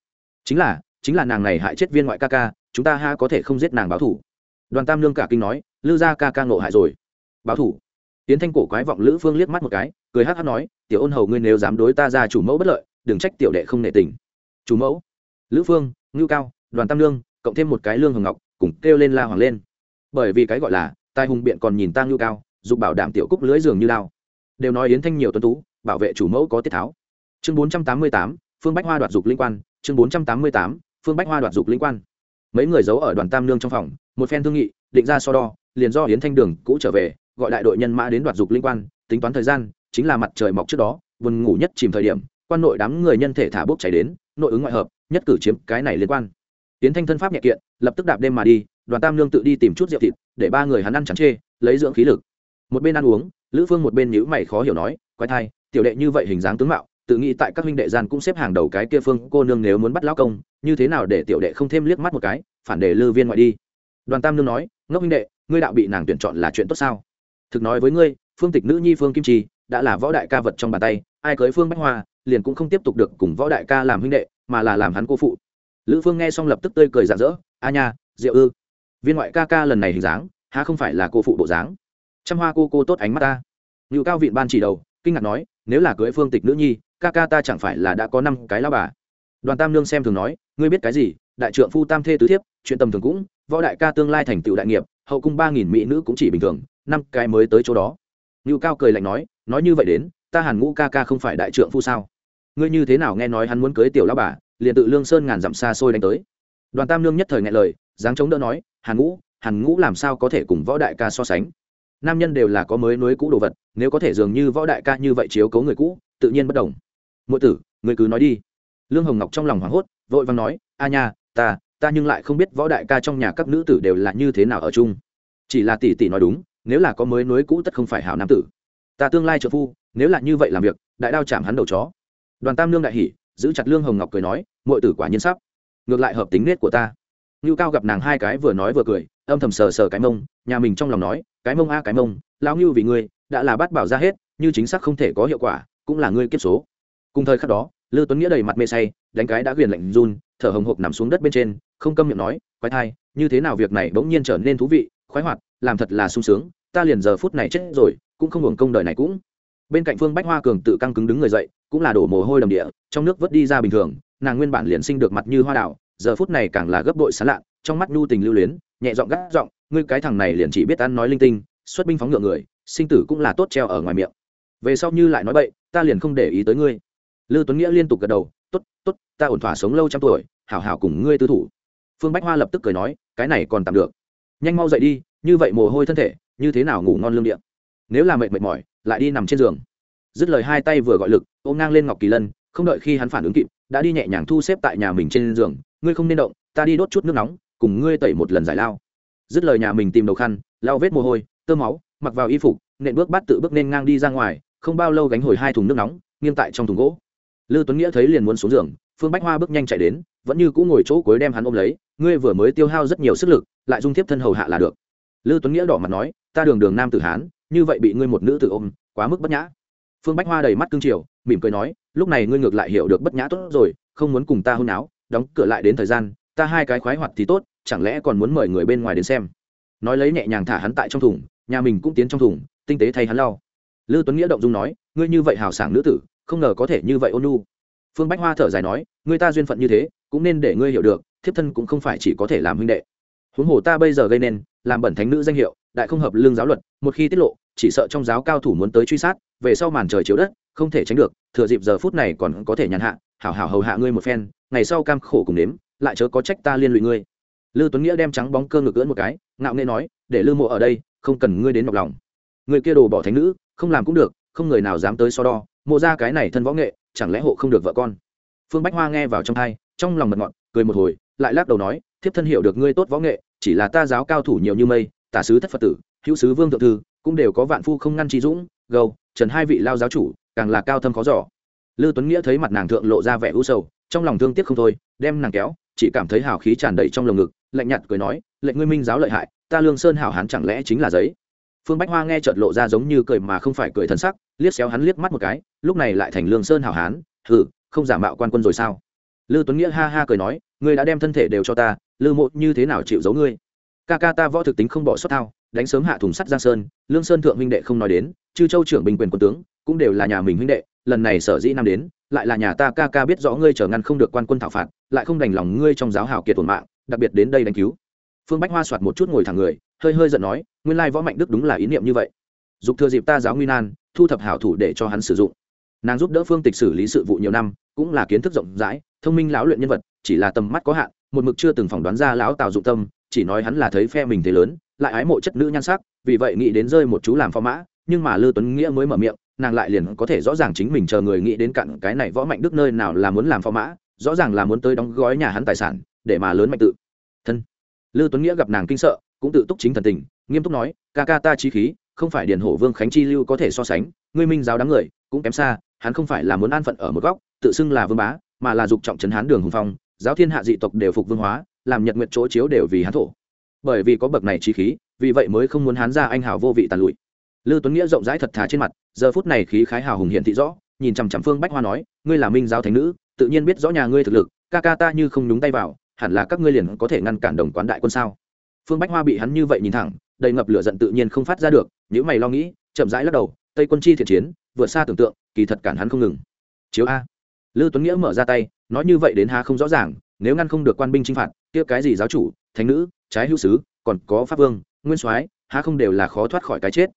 Chính là chính là nàng này hại chết viên ngoại ca ca, chúng ta ha có thể không giết nàng báo thủ. Đoàn tam lương cả kinh nói, lư gia ca ca ngộ hại rồi. Báo thủ. Tiến thanh cổ quái vọng lữ phương liếc mắt một cái cười hắc hắc nói, tiểu ôn hầu ngươi nếu dám đối ta ra chủ mẫu bất lợi, đừng trách tiểu đệ không nệ tình. Chủ mẫu? Lữ phương, ngưu cao, đoàn tam lương, cộng thêm một cái lương hồng ngọc, cùng kêu lên la hoàng lên. Bởi vì cái gọi là, tai hùng biện còn nhìn ta ngưu cao, dục bảo đảm tiểu cúc lưỡi giường như lao. Đều nói yến thanh nhiều tuấn tú, bảo vệ chủ mẫu có tiết tháo. Chương bốn trăm tám mươi tám, phương bách hoa đoạt dục linh quan. Chương bốn trăm tám mươi tám, phương bách hoa đoạt dục linh quan. Mấy người giấu ở đoàn tam lương trong phòng, một phen thương nghị, định ra so đo, liền do yến thanh đường cũ trở về, gọi đại đội nhân mã đến đoạt dục linh quan, tính toán thời gian chính là mặt trời mọc trước đó, buồn ngủ nhất chìm thời điểm, quan nội đám người nhân thể thả bốc cháy đến, nội ứng ngoại hợp, nhất cử chiếm cái này liên quan. Tiến thanh thân pháp nhẹ kiện, lập tức đạp đêm mà đi, đoàn tam lương tự đi tìm chút rượu thịt, để ba người hắn ăn chắn chê, lấy dưỡng khí lực. Một bên ăn uống, lữ phương một bên nhữ mày khó hiểu nói, quái thai, tiểu đệ như vậy hình dáng tướng mạo, tự nghĩ tại các huynh đệ gian cũng xếp hàng đầu cái kia phương cô nương nếu muốn bắt lão công, như thế nào để tiểu đệ không thêm liếc mắt một cái, phản để lư viên ngoại đi. Đoàn tam nương nói, ngốc huynh đệ, ngươi đạo bị nàng tuyển chọn là chuyện tốt sao? Thực nói với ngươi, phương tịch nữ nhi phương kim trì đã là võ đại ca vật trong bàn tay, ai cưới phương bách hoa, liền cũng không tiếp tục được cùng võ đại ca làm huynh đệ, mà là làm hắn cô phụ. Lữ phương nghe xong lập tức tươi cười rạng rỡ, a nha, diệu ư, viên ngoại ca ca lần này hình dáng, há không phải là cô phụ bộ dáng? Trăm hoa cô cô tốt ánh mắt ta. Ngự cao viện ban chỉ đầu, kinh ngạc nói, nếu là cưới phương tịch nữ nhi, ca ca ta chẳng phải là đã có năm cái lao bà? Đoàn tam nương xem thường nói, ngươi biết cái gì, đại trượng phu tam thê tứ thiếp, chuyện tầm thường cũng, võ đại ca tương lai thành tựu đại nghiệp, hậu cung ba nghìn mỹ nữ cũng chỉ bình thường, năm cái mới tới chỗ đó. Ngự cao cười lạnh nói nói như vậy đến, ta hàn ngũ ca ca không phải đại trượng phu sao? Ngươi như thế nào nghe nói hắn muốn cưới tiểu lao bà, liền tự lương sơn ngàn dặm xa xôi đánh tới? Đoàn tam Lương nhất thời nghe lời, dáng chống đỡ nói, hàn ngũ hàn ngũ làm sao có thể cùng võ đại ca so sánh? Nam nhân đều là có mới nối cũ đồ vật, nếu có thể dường như võ đại ca như vậy chiếu cấu người cũ, tự nhiên bất đồng. Mỗi tử người cứ nói đi. Lương hồng ngọc trong lòng hoảng hốt, vội vàng nói, a nha, ta ta nhưng lại không biết võ đại ca trong nhà các nữ tử đều là như thế nào ở chung. Chỉ là tỷ tỷ nói đúng, nếu là có mới nối cũ tất không phải hảo nam tử ta tương lai trợ phu, nếu là như vậy làm việc, đại đao chạm hắn đầu chó. Đoàn tam lương đại hỉ, giữ chặt lương hồng ngọc cười nói mọi tử quả nhiên sắp. Ngược lại hợp tính nết của ta. Ngưu cao gặp nàng hai cái vừa nói vừa cười, âm thầm sờ sờ cái mông, nhà mình trong lòng nói, cái mông a, cái mông, lão ngưu vì ngươi, đã là bắt bảo ra hết, như chính xác không thể có hiệu quả, cũng là ngươi kiếp số. Cùng thời khắc đó, lư tuấn nghĩa đầy mặt mê say, đánh cái đã ghiền lạnh run, thở hồng hộc nằm xuống đất bên trên, không câm miệng nói, quái thai, như thế nào việc này bỗng nhiên trở nên thú vị, khoái hoạt, làm thật là sung sướng, ta liền giờ phút này chết rồi cũng không hưởng công đời này cũng. Bên cạnh phương bách hoa cường tự căng cứng đứng người dậy, cũng là đổ mồ hôi đầm địa, trong nước vớt đi ra bình thường, nàng nguyên bản liền sinh được mặt như hoa đào, giờ phút này càng là gấp bội sán lạ, trong mắt nhu tình lưu luyến, nhẹ giọng gắt giọng, ngươi cái thằng này liền chỉ biết ăn nói linh tinh, xuất binh phóng ngựa người, sinh tử cũng là tốt treo ở ngoài miệng. Về sau như lại nói bậy, ta liền không để ý tới ngươi. Lư tuấn nghĩa liên tục gật đầu, tốt tốt, ta ổn thỏa sống lâu trăm tuổi, hảo hảo cùng ngươi tư thủ. Phương bách hoa lập tức cười nói, cái này còn tạm được. Nhanh mau dậy đi, như vậy mồ hôi thân thể, như thế nào ngủ ngon lương điện nếu là mệt mệt mỏi, lại đi nằm trên giường. Dứt lời hai tay vừa gọi lực, ôm ngang lên ngọc kỳ lân, không đợi khi hắn phản ứng kịp, đã đi nhẹ nhàng thu xếp tại nhà mình trên giường. Ngươi không nên động, ta đi đốt chút nước nóng, cùng ngươi tẩy một lần giải lao. Dứt lời nhà mình tìm đầu khăn lao vết mồ hôi, tơ máu, mặc vào y phục, nện bước bắt tự bước nên ngang đi ra ngoài, không bao lâu gánh hồi hai thùng nước nóng, nghiêng tại trong thùng gỗ. Lư tuấn nghĩa thấy liền muốn xuống giường, phương bách hoa bước nhanh chạy đến, vẫn như cũ ngồi chỗ cuối đem hắn ôm lấy, ngươi vừa mới tiêu hao rất nhiều sức lực, lại dung tiếp thân hầu hạ là được. Lư tuấn nghĩa đỏ mặt nói, ta đường đường nam tử hán như vậy bị ngươi một nữ tử ôm, quá mức bất nhã. Phương bách hoa đầy mắt cương triều mỉm cười nói, lúc này ngươi ngược lại hiểu được bất nhã tốt rồi, không muốn cùng ta hôn áo, đóng cửa lại đến thời gian, ta hai cái khoái hoạt thì tốt, chẳng lẽ còn muốn mời người bên ngoài đến xem? Nói lấy nhẹ nhàng thả hắn tại trong thùng, nhà mình cũng tiến trong thùng, tinh tế thay hắn lau. Lư tuấn nghĩa động dung nói, ngươi như vậy hào sảng nữ tử, không ngờ có thể như vậy ôn nhu. Phương bách hoa thở dài nói người ta duyên phận như thế, cũng nên để ngươi hiểu được, thiếp thân cũng không phải chỉ có thể làm huynh đệ. Huống hồ ta bây giờ gây nên, làm bẩn thánh nữ danh hiệu đại không hợp lương giáo luật, một khi tiết lộ, chỉ sợ trong giáo cao thủ muốn tới truy sát, về sau màn trời chiếu đất, không thể tránh được, thừa dịp giờ phút này còn có thể nhàn hạ, hảo hảo hầu hạ ngươi một phen, ngày sau cam khổ cùng nếm, lại chớ có trách ta liên lụy ngươi. Lư tuấn nghĩa đem trắng bóng cơ ngực ưỡn một cái, ngạo nghễ nói, để lư mộ ở đây, không cần ngươi đến nhọc lòng. Người kia đồ bỏ thánh nữ, không làm cũng được, không người nào dám tới so đo, mộ ra cái này thân võ nghệ, chẳng lẽ hộ không được vợ con? Phương bách hoa nghe vào trong thai, trong lòng mật ngọn cười một hồi, lại lắc đầu nói, thiếp thân hiểu được ngươi tốt võ nghệ, chỉ là ta giáo cao thủ nhiều như mây tả sứ thất phật tử, hữu sứ vương thượng thư, cũng đều có vạn phu không ngăn trí dũng, gâu, trần hai vị lao giáo chủ, càng là cao thâm khó giỏ lư tuấn nghĩa thấy mặt nàng thượng lộ ra vẻ u sầu, trong lòng thương tiếc không thôi, đem nàng kéo, chỉ cảm thấy hào khí tràn đầy trong lồng ngực, lạnh nhạt cười nói, lệnh ngươi minh giáo lợi hại, ta lương sơn hảo hán chẳng lẽ chính là giấy? Phương bách hoa nghe trợt lộ ra giống như cười mà không phải cười thân sắc, liếc xéo hắn liếc mắt một cái, lúc này lại thành lương sơn hảo hán, hừ, không giả mạo quan quân rồi sao? Lư tuấn nghĩa ha ha cười nói, ngươi đã đem thân thể đều cho ta, lư mộ như thế nào chịu giấu ngươi? Ca ca ta võ thực tính không bỏ sót thao, đánh sớm hạ thùng sắt giang sơn, lương sơn thượng huynh đệ không nói đến, chư châu trưởng bình quyền quân tướng, cũng đều là nhà mình huynh đệ, lần này sở dĩ năm đến, lại là nhà ta ca ca biết rõ ngươi trở ngăn không được quan quân thảo phạt, lại không đành lòng ngươi trong giáo hào kiệt tổn mạng, đặc biệt đến đây đánh cứu. Phương bách hoa soạt một chút ngồi thẳng người, hơi hơi giận nói, nguyên lai võ mạnh đức đúng là ý niệm như vậy. Dục thừa dịp ta giáo nguy nan, thu thập hảo thủ để cho hắn sử dụng. Nàng giúp đỡ phương tịch xử lý sự vụ nhiều năm, cũng là kiến thức rộng rãi, thông minh lão luyện nhân vật, chỉ là tầm mắt có hạn, một mực chưa từng phỏng đoán ra lão tào dụng tâm chỉ nói hắn là thấy phe mình thế lớn, lại ái mộ chất nữ nhan sắc, vì vậy nghĩ đến rơi một chú làm phó mã, nhưng mà lư tuấn nghĩa mới mở miệng, nàng lại liền có thể rõ ràng chính mình chờ người nghĩ đến cặn cái này võ mạnh đức nơi nào là muốn làm phó mã, rõ ràng là muốn tới đóng gói nhà hắn tài sản, để mà lớn mạnh tự. Thân. Lư tuấn nghĩa gặp nàng kinh sợ, cũng tự túc chính thần tình, nghiêm túc nói, ca ca ta trí khí, không phải điền hổ vương khánh chi lưu có thể so sánh, ngươi minh giáo đám người, cũng kém xa, hắn không phải là muốn an phận ở một góc, tự xưng là vương bá, mà là dục trọng trấn hán đường hùng phong, giáo thiên hạ dị tộc đều phục vương hóa làm nhật nguyện chỗ chiếu đều vì hán thổ. Bởi vì có bậc này trí khí, vì vậy mới không muốn hán ra anh hào vô vị tàn lụi. Lư tuấn nghĩa rộng rãi thật thà trên mặt, giờ phút này khí khái hào hùng hiện thị rõ, nhìn chằm chằm phương bách hoa nói, ngươi là minh giáo thánh nữ, tự nhiên biết rõ nhà ngươi thực lực, ca ca ta như không nhúng tay vào, hẳn là các ngươi liền có thể ngăn cản đồng quán đại quân sao? Phương bách hoa bị hắn như vậy nhìn thẳng, đầy ngập lửa giận tự nhiên không phát ra được những mày lo nghĩ, chậm rãi lắc đầu, tây quân chi thiện chiến, vượt xa tưởng tượng, kỳ thật cản hắn không ngừng. Chiếu a. Lư tuấn nghĩa mở ra tay, nói như vậy đến ha không rõ ràng nếu ngăn không được quan binh chinh phạt, kia cái gì giáo chủ, thánh nữ, trái hữu sứ, còn có pháp vương, nguyên soái, há không đều là khó thoát khỏi cái chết?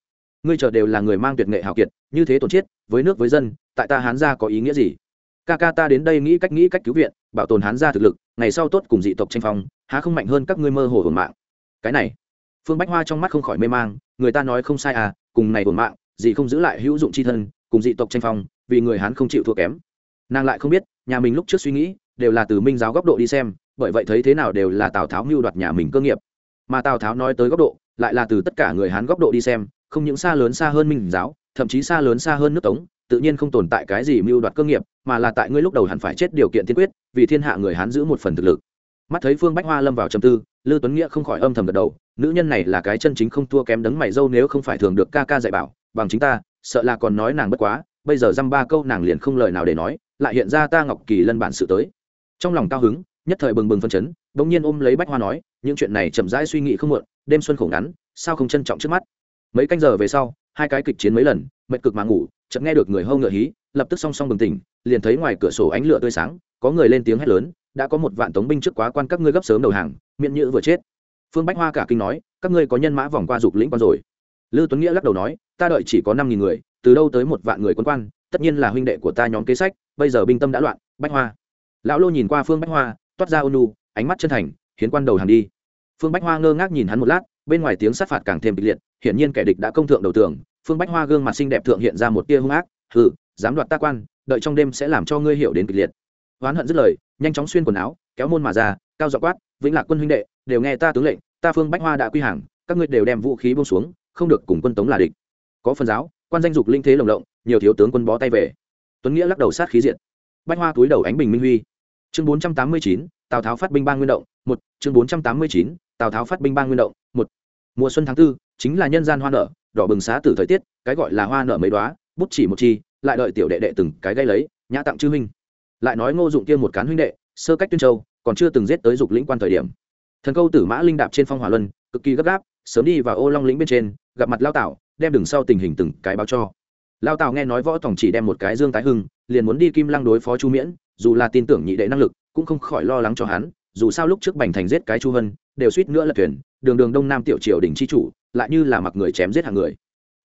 Ngươi chờ đều là người mang tuyệt nghệ hào kiệt, như thế tổn chết, với nước với dân, tại ta hán gia có ý nghĩa gì? Ca ca ta đến đây nghĩ cách nghĩ cách cứu viện, bảo tồn hán gia thực lực, ngày sau tốt cùng dị tộc tranh phong, há không mạnh hơn các ngươi mơ hồ hồn mạng? Cái này, phương bách hoa trong mắt không khỏi mê mang, người ta nói không sai à cùng này hồn mạng, gì không giữ lại hữu dụng chi thân, cùng dị tộc tranh phong, vì người hán không chịu thua kém. Nàng lại không biết, nhà mình lúc trước suy nghĩ đều là từ minh giáo góc độ đi xem, bởi vậy thấy thế nào đều là tào tháo mưu đoạt nhà mình cơ nghiệp. Mà tào tháo nói tới góc độ, lại là từ tất cả người hán góc độ đi xem, không những xa lớn xa hơn minh giáo, thậm chí xa lớn xa hơn nước tống, tự nhiên không tồn tại cái gì mưu đoạt cơ nghiệp, mà là tại ngươi lúc đầu hẳn phải chết điều kiện tiên quyết, vì thiên hạ người hán giữ một phần thực lực. Mắt thấy phương bách hoa lâm vào trầm tư, lư tuấn nghĩa không khỏi âm thầm gật đầu, nữ nhân này là cái chân chính không thua kém đấng mày dâu nếu không phải thường được ca ca dạy bảo, bằng chính ta, sợ là còn nói nàng bất quá, bây giờ dăm ba câu nàng liền không lời nào để nói, lại hiện ra ta ngọc kỳ lân bản sự tới trong lòng cao hứng, nhất thời bừng bừng phân chấn, bỗng nhiên ôm lấy bách hoa nói, những chuyện này chậm rãi suy nghĩ không muộn, đêm xuân khổ ngắn, sao không trân trọng trước mắt? Mấy canh giờ về sau, hai cái kịch chiến mấy lần, mệt cực mà ngủ, chợt nghe được người hâu ngựa hí, lập tức song song bừng tỉnh, liền thấy ngoài cửa sổ ánh lửa tươi sáng, có người lên tiếng hét lớn, đã có một vạn tống binh trước quá quan các ngươi gấp sớm đầu hàng miệng nhữ vừa chết. Phương bách hoa cả kinh nói, các ngươi có nhân mã vòng qua dục lĩnh quan rồi. Lư tuấn nghĩa lắc đầu nói, ta đợi chỉ có năm nghìn người, từ đâu tới một vạn người quân quan, tất nhiên là huynh đệ của ta nhóm kế sách, bây giờ binh tâm đã loạn, bách hoa lão lô nhìn qua phương bách hoa, toát ra ônu ánh mắt chân thành, hiến quan đầu hàng đi. Phương bách hoa ngơ ngác nhìn hắn một lát, bên ngoài tiếng sát phạt càng thêm kịch liệt, hiển nhiên kẻ địch đã công thượng đầu tường. Phương bách hoa gương mặt xinh đẹp thượng hiện ra một tia hung ác, hừ, dám đoạt ta quan, đợi trong đêm sẽ làm cho ngươi hiểu đến kịch liệt. Oán hận dứt lời, nhanh chóng xuyên quần áo, kéo môn mà ra, cao dọ quát, vĩnh lạc quân huynh đệ, đều nghe ta tướng lệnh, ta phương bách hoa đã quy hàng, các ngươi đều đem vũ khí buông xuống, không được cùng quân tống là địch. Có phần giáo, quan danh dục linh thế lồng lộng, nhiều thiếu tướng quân bó tay về. Tuấn nghĩa lắc đầu sát khí diện bách hoa túi đầu ánh bình minh huy. Chương bốn trăm tám mươi chín, tào tháo phát binh ba nguyên động, một. Chương bốn trăm tám mươi chín, tào tháo phát binh ba nguyên động, một. Mùa xuân tháng tư, chính là nhân gian hoa nở, đỏ bừng xá từ thời tiết, cái gọi là hoa nở mấy đoá bút chỉ một chi, lại đợi tiểu đệ đệ từng cái gây lấy, nhã tặng chư huynh. Lại nói ngô dụng kia một cán huynh đệ, sơ cách tuyên châu, còn chưa từng giết tới dục lĩnh quan thời điểm. Thần câu tử mã linh đạp trên phong hỏa luân, cực kỳ gấp gáp, sớm đi vào ô long lĩnh bên trên, gặp mặt lao tảo, đem đường sau tình hình từng cái báo cho lao tào nghe nói võ tổng chỉ đem một cái dương tái hưng, liền muốn đi kim lăng đối phó chu miễn, dù là tin tưởng nhị đệ năng lực, cũng không khỏi lo lắng cho hắn, dù sao lúc trước bành thành giết cái chu hân, đều suýt nữa là thuyền, đường đường đông nam tiểu triều đình chi chủ, lại như là mặc người chém giết hàng người.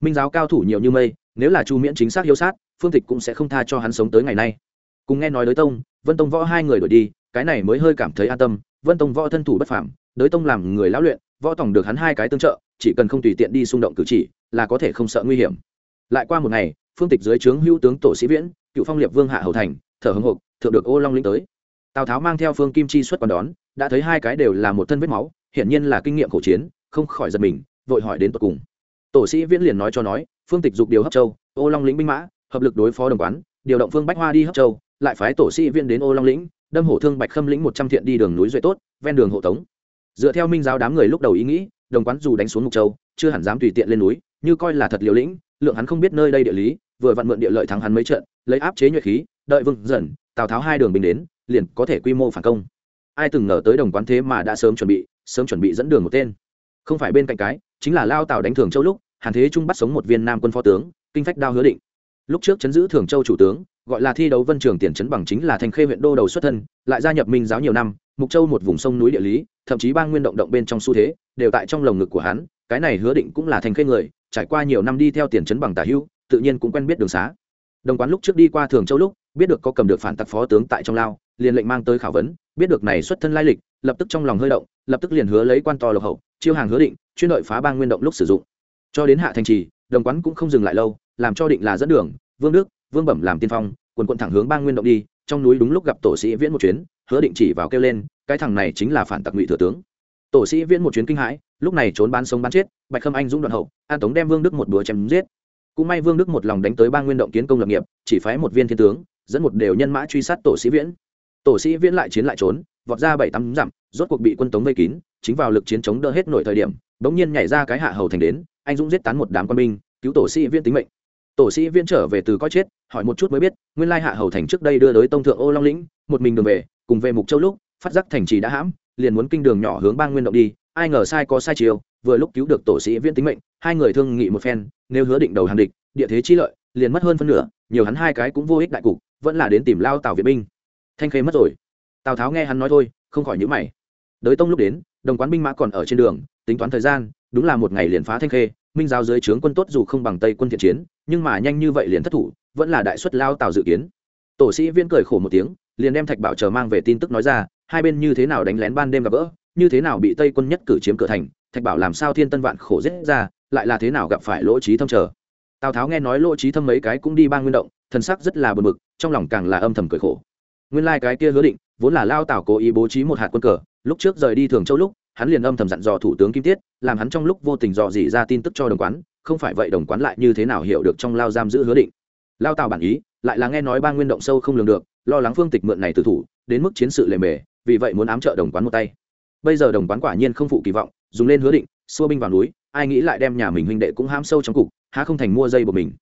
Minh giáo cao thủ nhiều như mây, nếu là chu miễn chính xác hiếu sát, phương tịch cũng sẽ không tha cho hắn sống tới ngày nay. Cùng nghe nói đới tông, vân tông võ hai người đổi đi, cái này mới hơi cảm thấy an tâm, vân tông võ thân thủ bất phàm, đới tông làm người lão luyện, võ tổng được hắn hai cái tương trợ, chỉ cần không tùy tiện đi xung động cử chỉ, là có thể không sợ nguy hiểm lại qua một ngày, phương tịch dưới trướng hữu tướng tổ sĩ viễn, cựu phong liệt vương hạ hầu thành, thở hồng hộc thượng được ô long lĩnh tới. Tào tháo mang theo phương kim chi xuất còn đón, đã thấy hai cái đều là một thân vết máu, hiển nhiên là kinh nghiệm khổ chiến, không khỏi giật mình, vội hỏi đến tột cùng. Tổ sĩ viễn liền nói cho nói, phương tịch dục điều hấp châu, ô long lĩnh binh mã, hợp lực đối phó đồng quán, điều động phương bách hoa đi hấp châu, lại phái tổ sĩ Viễn đến ô long lĩnh, đâm hổ thương bạch khâm lĩnh một trăm thiện đi đường núi duệ tốt, ven đường hộ tống. Dựa theo minh giáo đám người lúc đầu ý nghĩ, đồng quán dù đánh xuống mục châu, chưa hẳn dám tùy tiện lên núi, như coi là thật liều lĩnh lượng hắn không biết nơi đây địa lý, vừa vặn mượn địa lợi thắng hắn mấy trận, lấy áp chế nhuệ khí, đợi vương dần, tào tháo hai đường bình đến, liền có thể quy mô phản công. Ai từng ngờ tới đồng quán thế mà đã sớm chuẩn bị, sớm chuẩn bị dẫn đường một tên. Không phải bên cạnh cái, chính là lao tào đánh thường châu lúc, hàn thế trung bắt sống một viên nam quân phó tướng, kinh phách đao hứa định. Lúc trước chấn giữ thường châu chủ tướng, gọi là thi đấu vân trường tiền chấn bằng chính là thành khê huyện đô đầu xuất thân, lại gia nhập minh giáo nhiều năm, mục châu một vùng sông núi địa lý, thậm chí ba nguyên động động bên trong xu thế, đều tại trong lồng ngực của hắn, cái này hứa định cũng là thành khê người trải qua nhiều năm đi theo tiền chấn bằng tả hữu, tự nhiên cũng quen biết đường xá. Đồng quán lúc trước đi qua thường châu lúc, biết được có cầm được phản tặc phó tướng tại trong lao, liền lệnh mang tới khảo vấn, biết được này xuất thân lai lịch, lập tức trong lòng hơi động, lập tức liền hứa lấy quan to lộc hậu, chiêu hàng hứa định, chuyên đợi phá bang nguyên động lúc sử dụng. Cho đến hạ thành trì, đồng quán cũng không dừng lại lâu, làm cho định là dẫn đường, vương đức, vương bẩm làm tiên phong, quần quận thẳng hướng bang nguyên động đi, trong núi đúng lúc gặp tổ sĩ viễn một chuyến, hứa định chỉ vào kêu lên, cái thằng này chính là phản tặc ngụy thừa tướng. Tổ sĩ viễn một chuyến kinh hãi lúc này trốn bán sống bán chết, bạch khâm anh dũng đoạn hậu, an tống đem vương đức một búa chém giết. Cũng may vương đức một lòng đánh tới ba nguyên động kiến công lập nghiệp, chỉ phái một viên thiên tướng, dẫn một đều nhân mã truy sát tổ sĩ viễn. Tổ sĩ viễn lại chiến lại trốn, vọt ra bảy tám dặm, rốt cuộc bị quân tống vây kín, chính vào lực chiến chống đỡ hết nổi thời điểm, bỗng nhiên nhảy ra cái hạ hầu thành đến, anh dũng giết tán một đám quân binh, cứu tổ sĩ viễn tính mệnh. Tổ sĩ viễn trở về từ coi chết, hỏi một chút mới biết, nguyên lai hạ hầu thành trước đây đưa tới tông thượng ô long lĩnh, một mình đường về, cùng về mục châu lúc, phát giác thành trì đã hãm, liền muốn kinh đường nhỏ hướng ba nguyên động đi ai ngờ sai có sai chiều vừa lúc cứu được tổ sĩ viễn tính mệnh, hai người thương nghị một phen, nếu hứa định đầu hàng địch, địa thế chi lợi, liền mất hơn phân nửa, nhiều hắn hai cái cũng vô ích đại cục, vẫn là đến tìm lao tào viện binh. Thanh khê mất rồi. Tào tháo nghe hắn nói thôi, không khỏi nhữ mày. Đới tông lúc đến, đồng quán binh mã còn ở trên đường, tính toán thời gian, đúng là một ngày liền phá thanh khê, minh giáo dưới trướng quân tốt dù không bằng tây quân thiện chiến, nhưng mà nhanh như vậy liền thất thủ, vẫn là đại xuất lao tào dự kiến. Tổ sĩ viên cười khổ một tiếng, liền đem thạch bảo chờ mang về tin tức nói ra, hai bên như thế nào đánh lén ban đêm gặp gỡ như thế nào bị tây quân nhất cử chiếm cửa thành, thạch bảo làm sao thiên tân vạn khổ giết ra, lại là thế nào gặp phải lỗ trí thâm chờ? Tào tháo nghe nói lỗ trí thâm mấy cái cũng đi ba nguyên động, thần sắc rất là bờ mực trong lòng càng là âm thầm cười khổ. Nguyên lai、like、cái kia hứa định, vốn là lao tào cố ý bố trí một hạt quân cờ, lúc trước rời đi thường châu lúc, hắn liền âm thầm dặn dò thủ tướng kim tiết, làm hắn trong lúc vô tình dò dỉ ra tin tức cho đồng quán, không phải vậy đồng quán lại như thế nào hiểu được trong lao giam giữ hứa định. Lao tào bản ý, lại là nghe nói ba nguyên động sâu không lường được, lo lắng phương tịch mượn này từ thủ, đến mức chiến sự lề mề, vì vậy muốn ám trợ đồng quán một tay bây giờ đồng quán quả nhiên không phụ kỳ vọng, dùng lên hứa định, xua binh vào núi, ai nghĩ lại đem nhà mình huynh đệ cũng hãm sâu trong cục, há không thành mua dây của mình.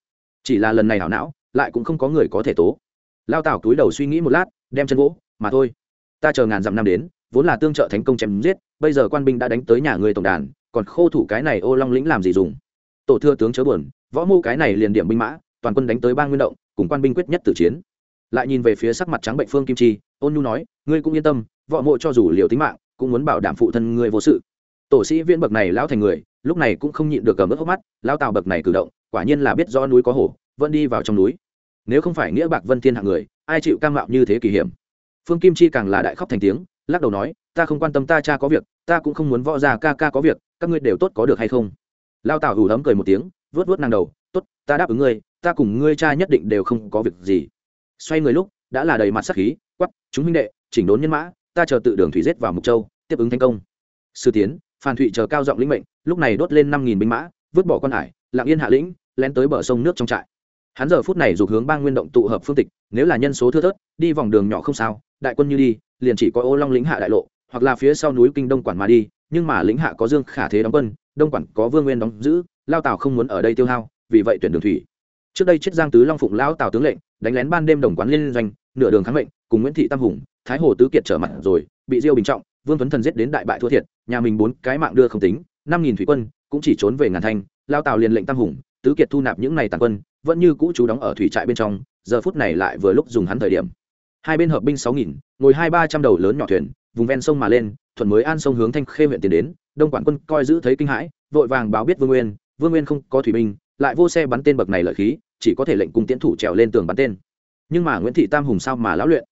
Chỉ là lần này hảo não, lại cũng không có người có thể tố. Lao tảo túi đầu suy nghĩ một lát, đem chân gỗ, mà thôi, ta chờ ngàn dặm năm đến, vốn là tương trợ thành công chém giết, bây giờ quan binh đã đánh tới nhà người tổng đàn, còn khô thủ cái này ô long lĩnh làm gì dùng? Tổ thưa tướng chớ buồn, võ mưu cái này liền điểm binh mã, toàn quân đánh tới ba nguyên động, cùng quan binh quyết nhất tử chiến. Lại nhìn về phía sắc mặt trắng bệnh phương kim chi, ôn nhu nói, ngươi cũng yên tâm, võ mộ cho dù liều tính mạng cũng muốn bảo đảm phụ thân ngươi vô sự. Tổ sĩ viễn bậc này lão thành người, lúc này cũng không nhịn được cầm ướt hốc mắt lao tào bậc này cử động, quả nhiên là biết do núi có hổ, vẫn đi vào trong núi. Nếu không phải nghĩa bạc vân thiên hạng người, ai chịu cam mạo như thế kỳ hiểm? Phương kim chi càng là đại khóc thành tiếng, lắc đầu nói, ta không quan tâm ta cha có việc, ta cũng không muốn võ ra ca ca có việc, các ngươi đều tốt có được hay không? Lao tào hủ lấm cười một tiếng vớt vớt nàng đầu, tốt, ta đáp ứng ngươi, ta cùng ngươi cha nhất định đều không có việc gì. Xoay người lúc, đã là đầy mặt sắc khí quắp chúng minh đệ, chỉnh đốn nhân mã, ta chờ tự đường thủy giết vào mục châu tiếp ứng thành công. Sư tiến, phan thụy chờ cao giọng lĩnh mệnh, lúc này đốt lên năm nghìn binh mã, vứt bỏ con hải, lạng yên hạ lĩnh, lén tới bờ sông nước trong trại. Hắn giờ phút này dục hướng ba nguyên động tụ hợp phương tịch, nếu là nhân số thưa thớt, đi vòng đường nhỏ không sao, đại quân như đi, liền chỉ có ô long lĩnh hạ đại lộ, hoặc là phía sau núi kinh đông quản mà đi, nhưng mà lĩnh hạ có dương khả thế đóng quân, đông quản có vương nguyên đóng giữ, lao tào không muốn ở đây tiêu hao, vì vậy tuyển đường thủy. Trước đây chiết giang tứ long phụng lao tào tướng lệnh, đánh lén ban đêm đồng quán liên doanh, nửa đường kháng mệnh, cùng nguyễn thị tam hùng, thái hồ tứ kiệt trở mặt rồi, bị diêu bình trọng vương tuấn thần giết đến đại bại thua thiệt, nhà mình bốn cái mạng đưa không tính, năm nghìn thủy quân cũng chỉ trốn về ngàn thanh lao tào liền lệnh tam hùng, tứ kiệt thu nạp những này tàn quân, vẫn như cũ chú đóng ở thủy trại bên trong, giờ phút này lại vừa lúc dùng hắn thời điểm. Hai bên hợp binh sáu nghìn, ngồi hai ba trăm đầu lớn nhỏ thuyền, vùng ven sông mà lên, thuận mới an sông hướng thanh khê huyện tiến đến, đông quản quân coi giữ thấy kinh hãi, vội vàng báo biết vương nguyên vương nguyên không có thủy binh, lại vô xe bắn tên bậc này lợi khí, chỉ có thể lệnh cung tiến thủ trèo lên tường bắn tên. Nhưng mà nguyễn thị tam hùng sao mà lão luyện?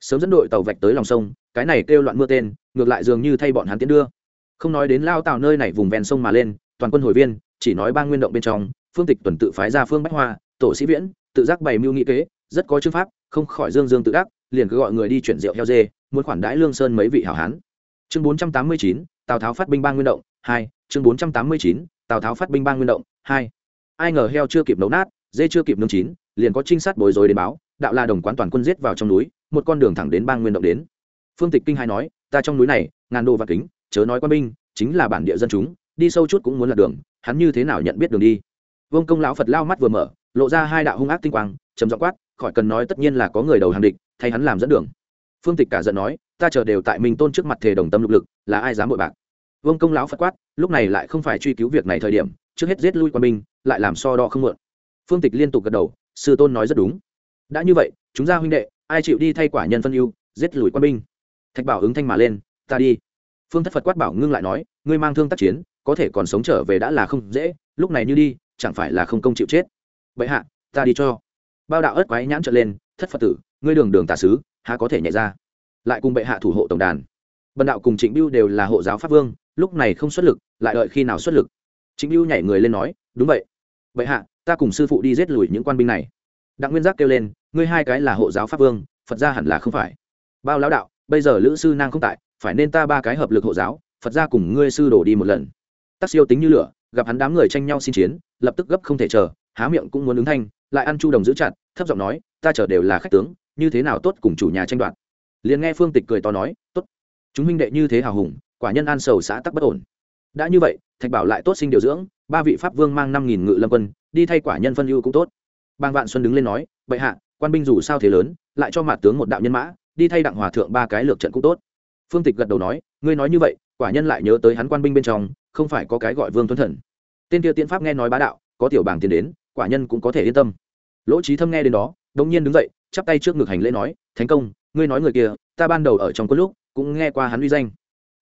Sớm dẫn đội tàu vạch tới lòng sông cái này kêu loạn mưa tên, ngược lại dường như thay bọn hắn tiến đưa. Không nói đến lao tàu nơi này vùng ven sông mà lên, toàn quân hồi viên, chỉ nói ba nguyên động bên trong, phương tịch tuần tự phái ra phương bách hoa, tổ sĩ viễn, tự giác bày mưu nghị kế, rất có chương pháp, không khỏi dương dương tự đắc, liền cứ gọi người đi chuyển rượu heo dê, muốn khoản đãi lương sơn mấy vị hảo hán. Chương bốn trăm tám mươi chín, tào tháo phát binh ba nguyên động, hai, chương bốn trăm tám mươi chín, tào tháo phát binh ba nguyên động, hai. Ai ngờ heo chưa kịp nấu nát, dê chưa kịp nướng chín, liền có trinh sát bối rối đến báo, đạo là đồng quán toàn quân giết vào trong núi, một con đường thẳng đến ba nguyên động đến phương tịch kinh hai nói, ta trong núi này, ngàn đồ và kính, chớ nói quan binh, chính là bản địa dân chúng, đi sâu chút cũng muốn là đường, hắn như thế nào nhận biết đường đi? Vương công lão phật lao mắt vừa mở, lộ ra hai đạo hung ác tinh quang chấm giọng quát, khỏi cần nói tất nhiên là có người đầu hàng địch, thay hắn làm dẫn đường. Phương tịch cả giận nói, ta chờ đều tại mình tôn trước mặt thề đồng tâm lục lực, là ai dám bội bạc? Vương công lão phật quát, lúc này lại không phải truy cứu việc này thời điểm, trước hết giết lui quan binh, lại làm so đo không mượn phương tịch liên tục gật đầu, sư tôn nói rất đúng. Đã như vậy, chúng ra huynh đệ, ai chịu đi thay quả nhân phân ưu, giết lùi quan binh? Thạch bảo ứng thanh mà lên, ta đi. Phương thất phật quát bảo ngưng lại nói, ngươi mang thương tác chiến, có thể còn sống trở về đã là không dễ, lúc này như đi, chẳng phải là không công chịu chết. Bệ hạ, ta đi cho. Bao đạo ớt quái nhãn trở lên, thất phật tử, ngươi đường đường tà sứ, há có thể nhảy ra? Lại cùng bệ hạ thủ hộ tổng đàn. Bần đạo cùng trịnh biêu đều là hộ giáo pháp vương, lúc này không xuất lực, lại đợi khi nào xuất lực? Trịnh biêu nhảy người lên nói, đúng vậy. Bệ hạ, ta cùng sư phụ đi giết lùi những quan binh này. Đặng nguyên giác kêu lên, ngươi hai cái là hộ giáo pháp vương, phật gia hẳn là không phải. Bao lão đạo bây giờ lữ sư nang không tại, phải nên ta ba cái hợp lực hộ giáo, phật gia cùng ngươi sư đổ đi một lần. Tắc siêu tính như lửa, gặp hắn đám người tranh nhau xin chiến, lập tức gấp không thể chờ, há miệng cũng muốn ứng thanh, lại ăn chu đồng giữ chặt, thấp giọng nói, ta chờ đều là khách tướng, như thế nào tốt cùng chủ nhà tranh đoạt. Liền nghe phương tịch cười to nói, tốt, chúng minh đệ như thế hào hùng, quả nhân an sầu xã tắc bất ổn. Đã như vậy, thạch bảo lại tốt sinh điều dưỡng, ba vị pháp vương mang năm nghìn ngự lâm quân, đi thay quả nhân phân ưu cũng tốt. Bang vạn xuân đứng lên nói, bệ hạ, quan binh dù sao thế lớn, lại cho mạt tướng một đạo nhân mã đi thay đặng hòa thượng ba cái lược trận cũng tốt. Phương tịch gật đầu nói, ngươi nói như vậy, quả nhân lại nhớ tới hắn quan binh bên trong, không phải có cái gọi vương tuấn thần. Tên kia tiên pháp nghe nói bá đạo, có tiểu bảng tiền đến, quả nhân cũng có thể yên tâm. Lỗ trí thâm nghe đến đó đông nhiên đứng dậy, chắp tay trước ngực hành lễ nói thành công, ngươi nói người kia, ta ban đầu ở trong quân lúc, cũng nghe qua hắn uy danh.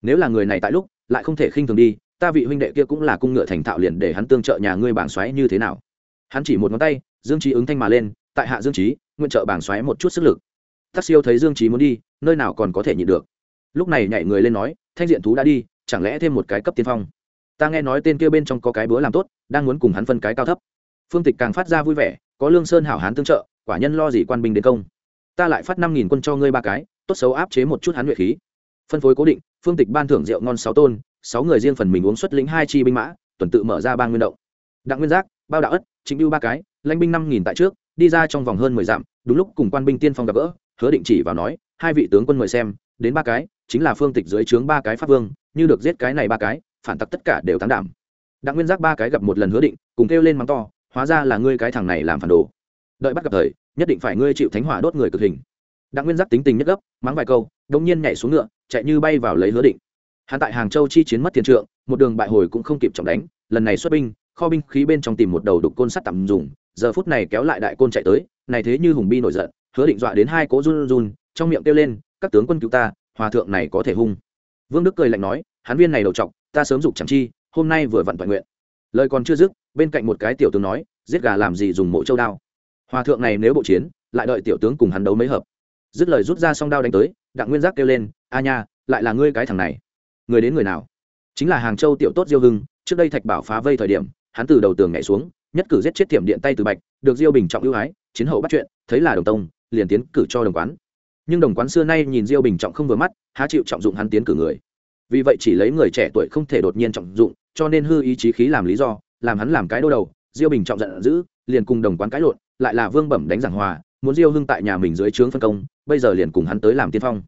Nếu là người này tại lúc, lại không thể khinh thường đi, ta vị huynh đệ kia cũng là cung ngựa thành thạo liền để hắn tương trợ nhà ngươi bảng xoáy như thế nào? Hắn chỉ một ngón tay, dương trí ứng thanh mà lên, tại hạ dương trí nguyện trợ bảng xoáy một chút sức lực tắc siêu thấy dương trí muốn đi, nơi nào còn có thể nhịn được. Lúc này nhảy người lên nói, thanh diện thú đã đi, chẳng lẽ thêm một cái cấp tiên phong? Ta nghe nói tên kia bên trong có cái bữa làm tốt, đang muốn cùng hắn phân cái cao thấp. Phương tịch càng phát ra vui vẻ, có lương sơn hảo hán tương trợ, quả nhân lo gì quan binh đến công? Ta lại phát năm nghìn quân cho ngươi ba cái, tốt xấu áp chế một chút hắn nhuệ khí. Phân phối cố định, phương tịch ban thưởng rượu ngon sáu tôn, sáu người riêng phần mình uống xuất lĩnh hai chi binh mã, tuần tự mở ra ba nguyên động. Đặng nguyên giác, bao đạo ất chính lưu ba cái, lãnh binh năm nghìn tại trước, đi ra trong vòng hơn mười dặm, đúng lúc cùng quan binh tiên phong gặp gỡ hứa định chỉ vào nói, hai vị tướng quân mời xem, đến ba cái, chính là phương tịch dưới trướng ba cái pháp vương, như được giết cái này ba cái, phản tặc tất cả đều tán đảm. Đặng nguyên giác ba cái gặp một lần hứa định, cùng kêu lên mắng to, hóa ra là ngươi cái thằng này làm phản đồ. Đợi bắt gặp thời, nhất định phải ngươi chịu thánh hỏa đốt người cực hình. Đặng nguyên giác tính tình nhất gấp, mắng vài câu đông nhiên nhảy xuống ngựa, chạy như bay vào lấy hứa định. Hắn tại hàng châu chi chiến mất tiền trượng, một đường bại hồi cũng không kịp trọng đánh, lần này xuất binh, kho binh khí bên trong tìm một đầu đục côn sắt tạm dùng, giờ phút này kéo lại đại côn chạy tới, này thế như hùng bi nổi giận hứa định dọa đến hai cố run run, trong miệng kêu lên, các tướng quân cứu ta, hòa thượng này có thể hung. Vương đức cười lạnh nói, hắn viên này đầu trọc ta sớm dục chẳng chi, hôm nay vừa vặn toàn nguyện. Lời còn chưa dứt, bên cạnh một cái tiểu tướng nói, giết gà làm gì dùng mộ châu đao? Hòa thượng này nếu bộ chiến, lại đợi tiểu tướng cùng hắn đấu mấy hợp. Dứt lời rút ra song đao đánh tới, đặng nguyên giác kêu lên, a nha, lại là ngươi cái thằng này. Người đến người nào? Chính là hàng châu tiểu tốt diêu hưng, trước đây thạch bảo phá vây thời điểm, hắn từ đầu tường nhảy xuống, nhất cử giết chết tiệm điện tay từ bạch, được diêu bình trọng ưu ái, chiến hậu bắt chuyện, thấy là đồng tông liền tiến cử cho đồng quán. Nhưng đồng quán xưa nay nhìn diêu bình trọng không vừa mắt, há chịu trọng dụng hắn tiến cử người. Vì vậy chỉ lấy người trẻ tuổi không thể đột nhiên trọng dụng, cho nên hư ý chí khí làm lý do, làm hắn làm cái đô đầu. Diêu bình trọng giận dữ, liền cùng đồng quán cãi lộn, lại là vương bẩm đánh giảng hòa, muốn diêu hưng tại nhà mình dưới trướng phân công, bây giờ liền cùng hắn tới làm tiên phong.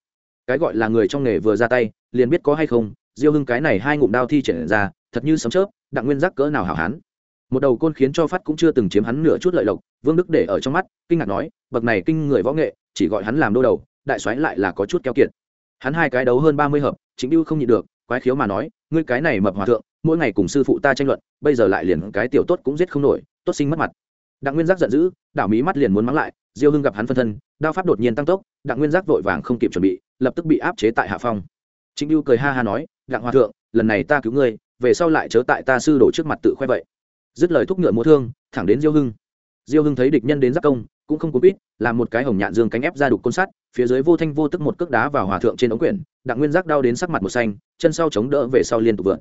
Cái gọi là người trong nghề vừa ra tay, liền biết có hay không, diêu hưng cái này hai ngụm đao thi triển ra, thật như sấm chớp, đặng nguyên giác cỡ nào hảo hán một đầu côn khiến cho phát cũng chưa từng chiếm hắn nửa chút lợi lộc, vương đức để ở trong mắt, kinh ngạc nói, bậc này kinh người võ nghệ, chỉ gọi hắn làm đô đầu, đại soái lại là có chút keo kiệt. Hắn hai cái đấu hơn ba mươi hợp chính biêu không nhịn được, quái khiếu mà nói, ngươi cái này mập hòa thượng, mỗi ngày cùng sư phụ ta tranh luận, bây giờ lại liền cái tiểu tốt cũng giết không nổi, tốt sinh mất mặt. Đặng nguyên giác giận dữ, đảo mí mắt liền muốn mắng lại, diêu hưng gặp hắn phân thân, đao pháp đột nhiên tăng tốc, đặng nguyên giác vội vàng không kịp chuẩn bị, lập tức bị áp chế tại hạ phong. Chính biêu cười ha ha nói, đặng hòa thượng, lần này ta cứu ngươi, về sau lại chớ tại ta sư đổ trước mặt tự khoe vậy dứt lời thúc ngựa múa thương, thẳng đến diêu hưng. Diêu hưng thấy địch nhân đến giáp công, cũng không cố bít làm một cái hồng nhạn dương cánh ép ra đục côn sắt, phía dưới vô thanh vô tức một cước đá vào hòa thượng trên ống quyển, đặng nguyên giác đau đến sắc mặt một xanh, chân sau chống đỡ về sau liên tục vượt.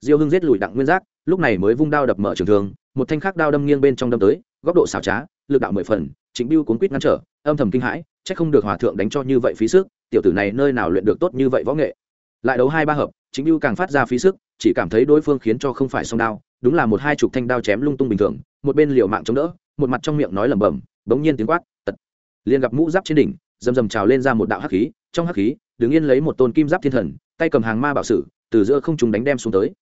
Diêu hưng giết lùi đặng nguyên giác, lúc này mới vung đao đập mở trường thương, một thanh khác đao đâm nghiêng bên trong đâm tới, góc độ xảo trá, lực đạo mười phần chính biêu cuốn quýt ngăn trở, âm thầm kinh hãi, chắc không được hòa thượng đánh cho như vậy phí sức, tiểu tử này nơi nào luyện được tốt như vậy võ nghệ. Lại đấu hai ba hợp chính lưu càng phát ra phí sức, chỉ cảm thấy đối phương khiến cho không phải song đao, đúng là một hai chục thanh đao chém lung tung bình thường, một bên liều mạng chống đỡ, một mặt trong miệng nói lẩm bẩm, bỗng nhiên tiếng quát, tật. Liền gặp mũ giáp trên đỉnh, rầm rầm trào lên ra một đạo hắc khí, trong hắc khí, đứng yên lấy một tôn kim giáp thiên thần, tay cầm hàng ma bảo sử, từ giữa không chúng đánh đem xuống tới.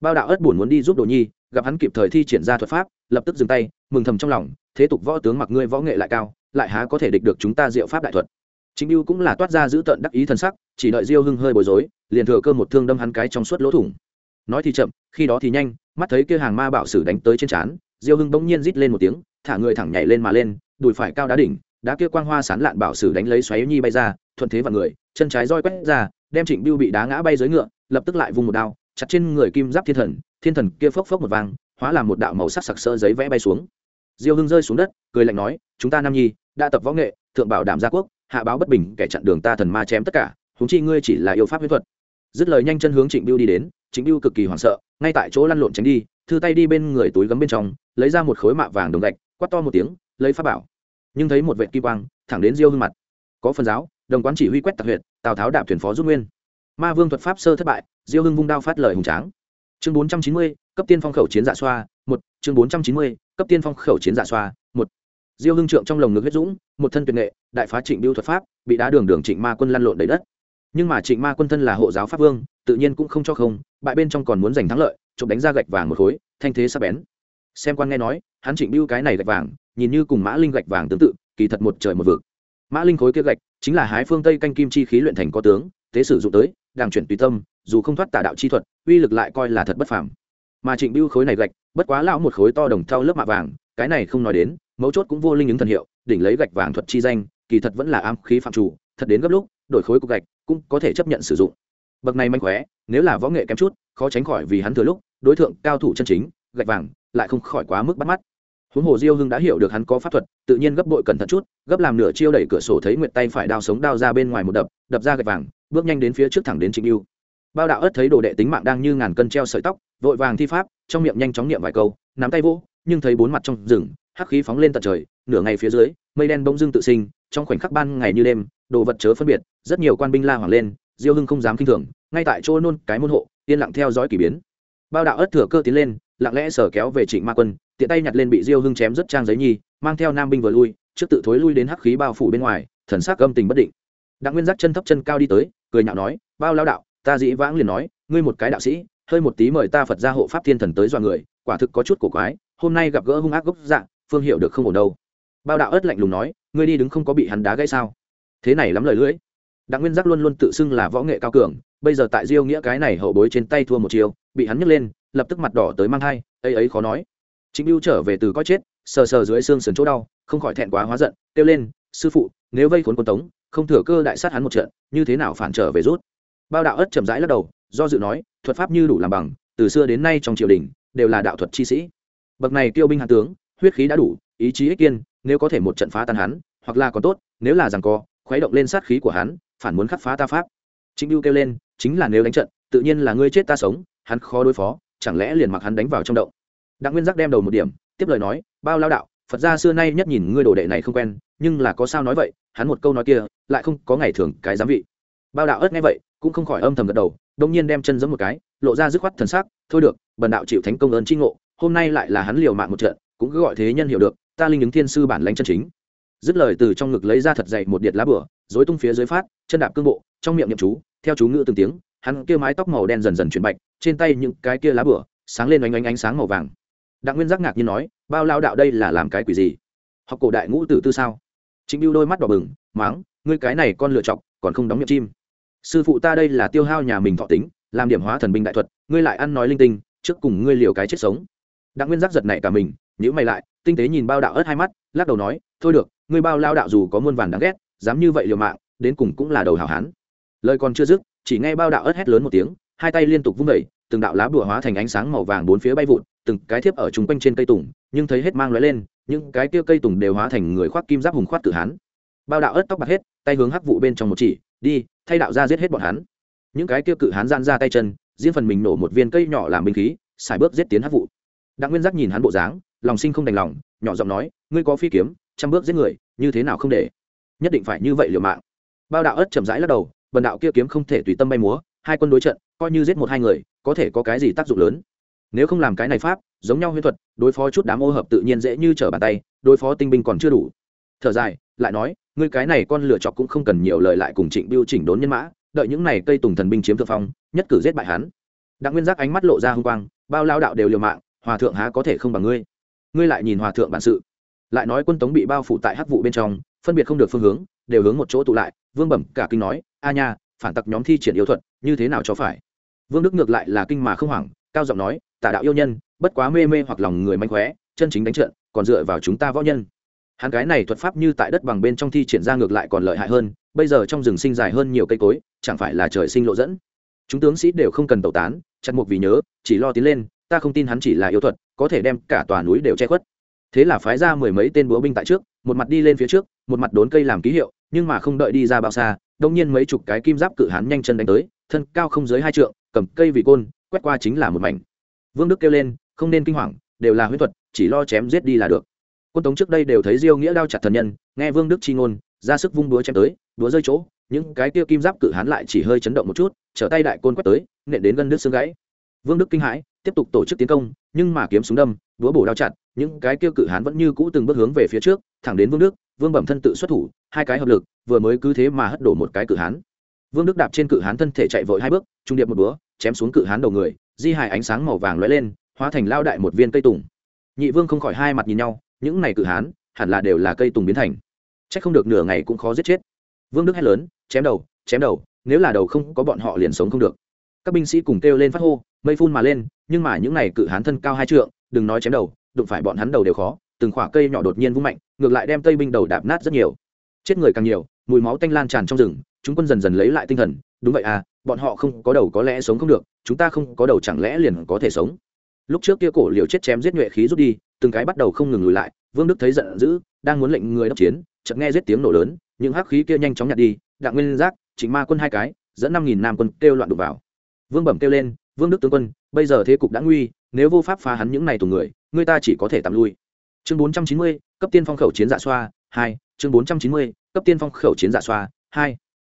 Bao đạo ớt buồn muốn đi giúp đồ nhi, gặp hắn kịp thời thi triển ra thuật pháp, lập tức dừng tay, mừng thầm trong lòng, thế tục võ tướng mặc ngươi võ nghệ lại cao, lại há có thể địch được chúng ta diệu pháp đại thuật chính biêu cũng là toát ra giữ tận đắc ý thần sắc, chỉ đợi diêu hưng hơi bối rối, liền thừa cơ một thương đâm hắn cái trong suốt lỗ thủng. Nói thì chậm, khi đó thì nhanh, mắt thấy kia hàng ma bảo sử đánh tới trên trán, diêu hưng bỗng nhiên rít lên một tiếng, thả người thẳng nhảy lên mà lên, đùi phải cao đá đỉnh, đá kia quang hoa sán lạn bảo sử đánh lấy xoáy nhi bay ra, thuận thế vào người, chân trái roi quét ra, đem trịnh biêu bị đá ngã bay dưới ngựa, lập tức lại vung một đao, chặt trên người kim giáp thiên thần thiên thần kia phốc phốc một vang, hóa làm một đạo màu sắc sặc sỡ giấy vẽ bay xuống. Diêu hưng rơi xuống đất, cười lạnh nói, chúng ta nam nhi, đã tập võ nghệ, thượng bảo đảm gia quốc hạ báo bất bình kẻ chặn đường ta thần ma chém tất cả húng chi ngươi chỉ là yêu pháp huyết thuật. Dứt lời nhanh chân hướng trịnh biêu đi đến, trịnh biêu cực kỳ hoảng sợ, ngay tại chỗ lăn lộn tránh đi, thư tay đi bên người túi gấm bên trong, lấy ra một khối mạ vàng đồng gạch quắt to một tiếng, lấy pháp bảo. Nhưng thấy một vệ kim quang, thẳng đến diêu hưng mặt. Có phần giáo, đồng quán chỉ huy quét tặc huyện tào tháo đạp thuyền phó giúp nguyên. Ma vương thuật pháp sơ thất bại, diêu hưng vung đao phát lời hùng tráng. Chương bốn trăm chín mươi, cấp tiên phong khẩu chiến dạ xoa, một, chương bốn trăm chín mươi, cấp tiên phong khẩu chiến dạ xoa diêu hưng trượng trong lồng ngực huyết dũng, một thân tuyệt nghệ, đại phá trịnh biêu thuật pháp, bị đá đường đường trịnh ma quân lăn lộn đầy đất. Nhưng mà trịnh ma quân thân là hộ giáo pháp vương, tự nhiên cũng không cho không, bại bên trong còn muốn giành thắng lợi, chụp đánh ra gạch vàng một khối, thanh thế sắp bén. Xem quan nghe nói, hắn trịnh biêu cái này gạch vàng, nhìn như cùng mã linh gạch vàng tương tự, kỳ thật một trời một vực. Mã linh khối kia gạch, chính là hái phương tây canh kim chi khí luyện thành có tướng tế sử dụng tới đang chuyển tùy tâm, dù không thoát tà đạo chi thuật, uy lực lại coi là thật bất phàm. Mà trịnh biêu khối này gạch, bất quá lão một khối to đồng thau lớp mạ vàng, cái này không nói đến mấu chốt cũng vô linh ứng thần hiệu, đỉnh lấy gạch vàng thuật chi danh, kỳ thật vẫn là am khí phạm chủ, thật đến gấp lúc, đổi khối cục gạch, cũng có thể chấp nhận sử dụng. Bậc này manh khóe, nếu là võ nghệ kém chút, khó tránh khỏi vì hắn thừa lúc, đối tượng cao thủ chân chính, gạch vàng, lại không khỏi quá mức bắt mắt. Huống hồ diêu hưng đã hiểu được hắn có pháp thuật, tự nhiên gấp bội cẩn thận chút, gấp làm nửa chiêu đẩy cửa sổ thấy nguyệt tay phải đao sống đao ra bên ngoài một đập đập ra gạch vàng, bước nhanh đến phía trước thẳng đến trịnh yêu bao đạo ớt thấy đồ đệ tính mạng đang như ngàn cân treo sợi tóc, vội vàng thi pháp, trong miệng nhanh chóng niệm vài câu, nắm tay vỗ, nhưng thấy bốn mặt trong rừng hắc khí phóng lên tận trời, nửa ngày phía dưới, mây đen bỗng dưng tự sinh, trong khoảnh khắc ban ngày như đêm, đồ vật chớ phân biệt, rất nhiều quan binh la hoảng lên, diêu hưng không dám kinh thường, ngay tại chỗ nôn cái môn hộ, yên lặng theo dõi k ỳ biến. Bao đạo ất thừa cơ tiến lên, lặng lẽ sở kéo về trịnh ma quân, tiện tay nhặt lên bị diêu hưng chém rất trang giấy nhi, mang theo nam binh vừa lui, trước tự thối lui đến hắc khí bao phủ bên ngoài, thần sắc âm tình bất định. Đặng nguyên giác chân thấp chân cao đi tới, cười nhạo nói, bao lao đạo, ta dĩ vãng liền nói, ngươi một cái đạo sĩ, hơi một tí mời ta phật ra hộ pháp thiên thần tới dọa người, quả thực có chút cổ quái, hôm nay gặp gỡ hung ác gốc dạng phương hiệu được không ổn đâu. Bao đạo ớt lạnh lùng nói, ngươi đi đứng không có bị hắn đá gãy sao? Thế này lắm lời lưỡi. Đặng nguyên giác luôn luôn tự xưng là võ nghệ cao cường, bây giờ tại diêu nghĩa cái này hậu bối trên tay thua một chiều bị hắn nhấc lên, lập tức mặt đỏ tới mang thai, ấy ấy khó nói. Chính mưu trở về từ có chết, sờ sờ dưới xương sườn chỗ đau, không khỏi thẹn quá hóa giận, kêu lên, sư phụ, nếu vây khốn quân tống, không thừa cơ đại sát hắn một trận, như thế nào phản trở về rút? Bao đạo ất chậm rãi lắc đầu, do dự nói, thuật pháp như đủ làm bằng, từ xưa đến nay trong triều đình, đều là đạo thuật chi sĩ. Bậc này tiêu binh hạ tướng huyết khí đã đủ, ý chí ích kiên, nếu có thể một trận phá tan hắn, hoặc là còn tốt, nếu là rằng co khuấy động lên sát khí của hắn, phản muốn khắc phá ta pháp. Trịnh biêu kêu lên, chính là nếu đánh trận, tự nhiên là ngươi chết ta sống, hắn khó đối phó, chẳng lẽ liền mặc hắn đánh vào trong động. Đặng nguyên giác đem đầu một điểm, tiếp lời nói, bao lao đạo, phật gia xưa nay nhất nhìn ngươi đồ đệ này không quen, nhưng là có sao nói vậy? Hắn một câu nói kia, lại không có ngày thường cái giám vị. Bao đạo ớt nghe vậy, cũng không khỏi âm thầm gật đầu đông nhiên đem chân giẫm một cái, lộ ra dứt khoát thần sắc, thôi được, bần đạo chịu thánh công ơn chi ngộ, hôm nay lại là hắn liều mạng một trận cũng cứ gọi thế nhân hiểu được, ta linh ứng thiên sư bản lãnh chân chính. Dứt lời từ trong ngực lấy ra thật dày một điện lá bửa dối tung phía dưới phát, chân đạp cương bộ, trong miệng nhậm chú, theo chú ngữ từng tiếng, hắn kia mái tóc màu đen dần dần chuyển bạch, trên tay những cái kia lá bửa sáng lên oanh oanh ánh sáng màu vàng. Đặng nguyên giác ngạc nhiên nói, bao lao đạo đây là làm cái quỷ gì? Học cổ đại ngũ tử tư sao? Chính biêu đôi mắt đỏ bừng, máng, ngươi cái này con lựa chọc, còn không đóng miệng chim. Sư phụ ta đây là tiêu hao nhà mình thọ tính, làm điểm hóa thần binh đại thuật, ngươi lại ăn nói linh tinh, trước cùng ngươi liều cái chết sống. Đặng nguyên giác giật nảy cả mình nhữ mày lại tinh tế nhìn bao đạo ớt hai mắt lắc đầu nói thôi được ngươi bao lao đạo dù có muôn vàn đáng ghét dám như vậy liều mạng đến cùng cũng là đầu hảo hán. Lời còn chưa dứt chỉ nghe bao đạo ớt hét lớn một tiếng hai tay liên tục vung đẩy, từng đạo lá bùa hóa thành ánh sáng màu vàng bốn phía bay vụn từng cái thiếp ở chung quanh trên cây tùng nhưng thấy hết mang lóe lên những cái kia cây tùng đều hóa thành người khoác kim giáp hùng khoát tử hán. Bao đạo ớt tóc bạc hết tay hướng hắc vụ bên trong một chỉ đi thay đạo ra giết hết bọn hắn. Những cái kia cự hán gian ra tay chân riêng phần mình nổ một viên cây nhỏ làm binh khí xài bước giết tiến hắc vụ. Đặng nguyên giác nhìn hắn bộ dáng lòng sinh không đành lòng, nhỏ giọng nói, ngươi có phi kiếm, trăm bước giết người, như thế nào không để? Nhất định phải như vậy liều mạng. Bao đạo ớt chậm rãi lắc đầu, bần đạo kia kiếm không thể tùy tâm bay múa, hai quân đối trận, coi như giết một hai người, có thể có cái gì tác dụng lớn? Nếu không làm cái này pháp, giống nhau huyễn thuật, đối phó chút đám ô hợp tự nhiên dễ như trở bàn tay, đối phó tinh binh còn chưa đủ. Thở dài, lại nói, ngươi cái này con lửa chọc cũng không cần nhiều lời lại cùng trịnh biêu chỉnh đốn nhân mã, đợi những này cây tùng thần binh chiếm thượng phong, nhất cử giết bại hắn. Đặng nguyên giác ánh mắt lộ ra hung quang, bao lao đạo đều liều mạng, hòa thượng há có thể không bằng ngươi? Ngươi lại nhìn hòa thượng bản sự. Lại nói quân tống bị bao phủ tại hắc vụ bên trong, phân biệt không được phương hướng, đều hướng một chỗ tụ lại, vương bẩm cả kinh nói, a nha, phản tặc nhóm thi triển yêu thuật, như thế nào cho phải? Vương đức ngược lại là kinh mà không hoảng, cao giọng nói, tà đạo yêu nhân, bất quá mê mê hoặc lòng người manh khóe, chân chính đánh trận, còn dựa vào chúng ta võ nhân. Hắn cái này thuật pháp như tại đất bằng bên trong thi triển ra ngược lại còn lợi hại hơn, bây giờ trong rừng sinh dài hơn nhiều cây cối, chẳng phải là trời sinh lộ dẫn. Chúng tướng sĩ đều không cần tẩu tán, chặt mục vì nhớ, chỉ lo tiến lên ta không tin hắn chỉ là yêu thuật, có thể đem cả tòa núi đều che khuất. Thế là phái ra mười mấy tên búa binh tại trước, một mặt đi lên phía trước, một mặt đốn cây làm ký hiệu, nhưng mà không đợi đi ra bao xa, đông nhiên mấy chục cái kim giáp cự hán nhanh chân đánh tới, thân cao không dưới hai trượng, cầm cây vị côn, quét qua chính là một mảnh. Vương đức kêu lên, không nên kinh hoàng, đều là huyễn thuật, chỉ lo chém giết đi là được. Quân tống trước đây đều thấy diêu nghĩa đao chặt thần nhân, nghe vương đức chi ngôn, ra sức vung búa chém tới, búa rơi chỗ, những cái kia kim giáp cự hán lại chỉ hơi chấn động một chút, trở tay đại côn quét tới, nện đến gần đứt xương gãy. Vương đức kinh hãi tiếp tục tổ chức tiến công, nhưng mà kiếm súng đâm đũa bổ đao chặt, những cái kia cự hán vẫn như cũ từng bước hướng về phía trước, thẳng đến vương đức, vương bẩm thân tự xuất thủ, hai cái hợp lực, vừa mới cứ thế mà hất đổ một cái cự hán. Vương đức đạp trên cự hán thân thể chạy vội hai bước, trung điệp một búa, chém xuống cự hán đầu người, di hài ánh sáng màu vàng lóe lên, hóa thành lao đại một viên cây tùng. Nhị vương không khỏi hai mặt nhìn nhau, những này cự hán, hẳn là đều là cây tùng biến thành. C h ắ c không được nửa ngày cũng khó giết chết. Vương đức hét lớn, chém đầu chém đầu, nếu là đầu không có bọn họ liền sống không được các binh sĩ cùng kêu lên phát hô, mây phun mà lên, nhưng mà những này cự hán thân cao hai trượng, đừng nói chém đầu, đụng phải bọn hắn đầu đều khó, từng khoả cây nhỏ đột nhiên vung mạnh, ngược lại đem tây binh đầu đạp nát rất nhiều. Chết người càng nhiều, mùi máu tanh lan tràn trong rừng, chúng quân dần dần lấy lại tinh thần, đúng vậy à bọn họ không có đầu có lẽ sống không được, chúng ta không có đầu chẳng lẽ liền có thể sống? Lúc trước kia cổ liều chết chém giết nhuệ khí rút đi, từng cái bắt đầu không ngừng lùi lại, vương đức thấy giận dữ, đang muốn lệnh người đốc chiến, chợt nghe giết tiếng nổ lớn, những hắc khí kia nhanh chóng nhặt đi, đặng nguyên giác chính ma quân hai cái, dẫn năm nghìn nam quân kêu loạn đục vào vương bẩm kêu lên, vương đức tướng quân, bây giờ thế cục đã nguy, nếu vô pháp phá hắn những này tù người người ta chỉ có thể tạm lui. Chương bốn trăm chín mươi, cấp tiên phong khẩu chiến dạ xoa, hai, chương bốn trăm chín mươi, cấp tiên phong khẩu chiến dạ xoa, hai.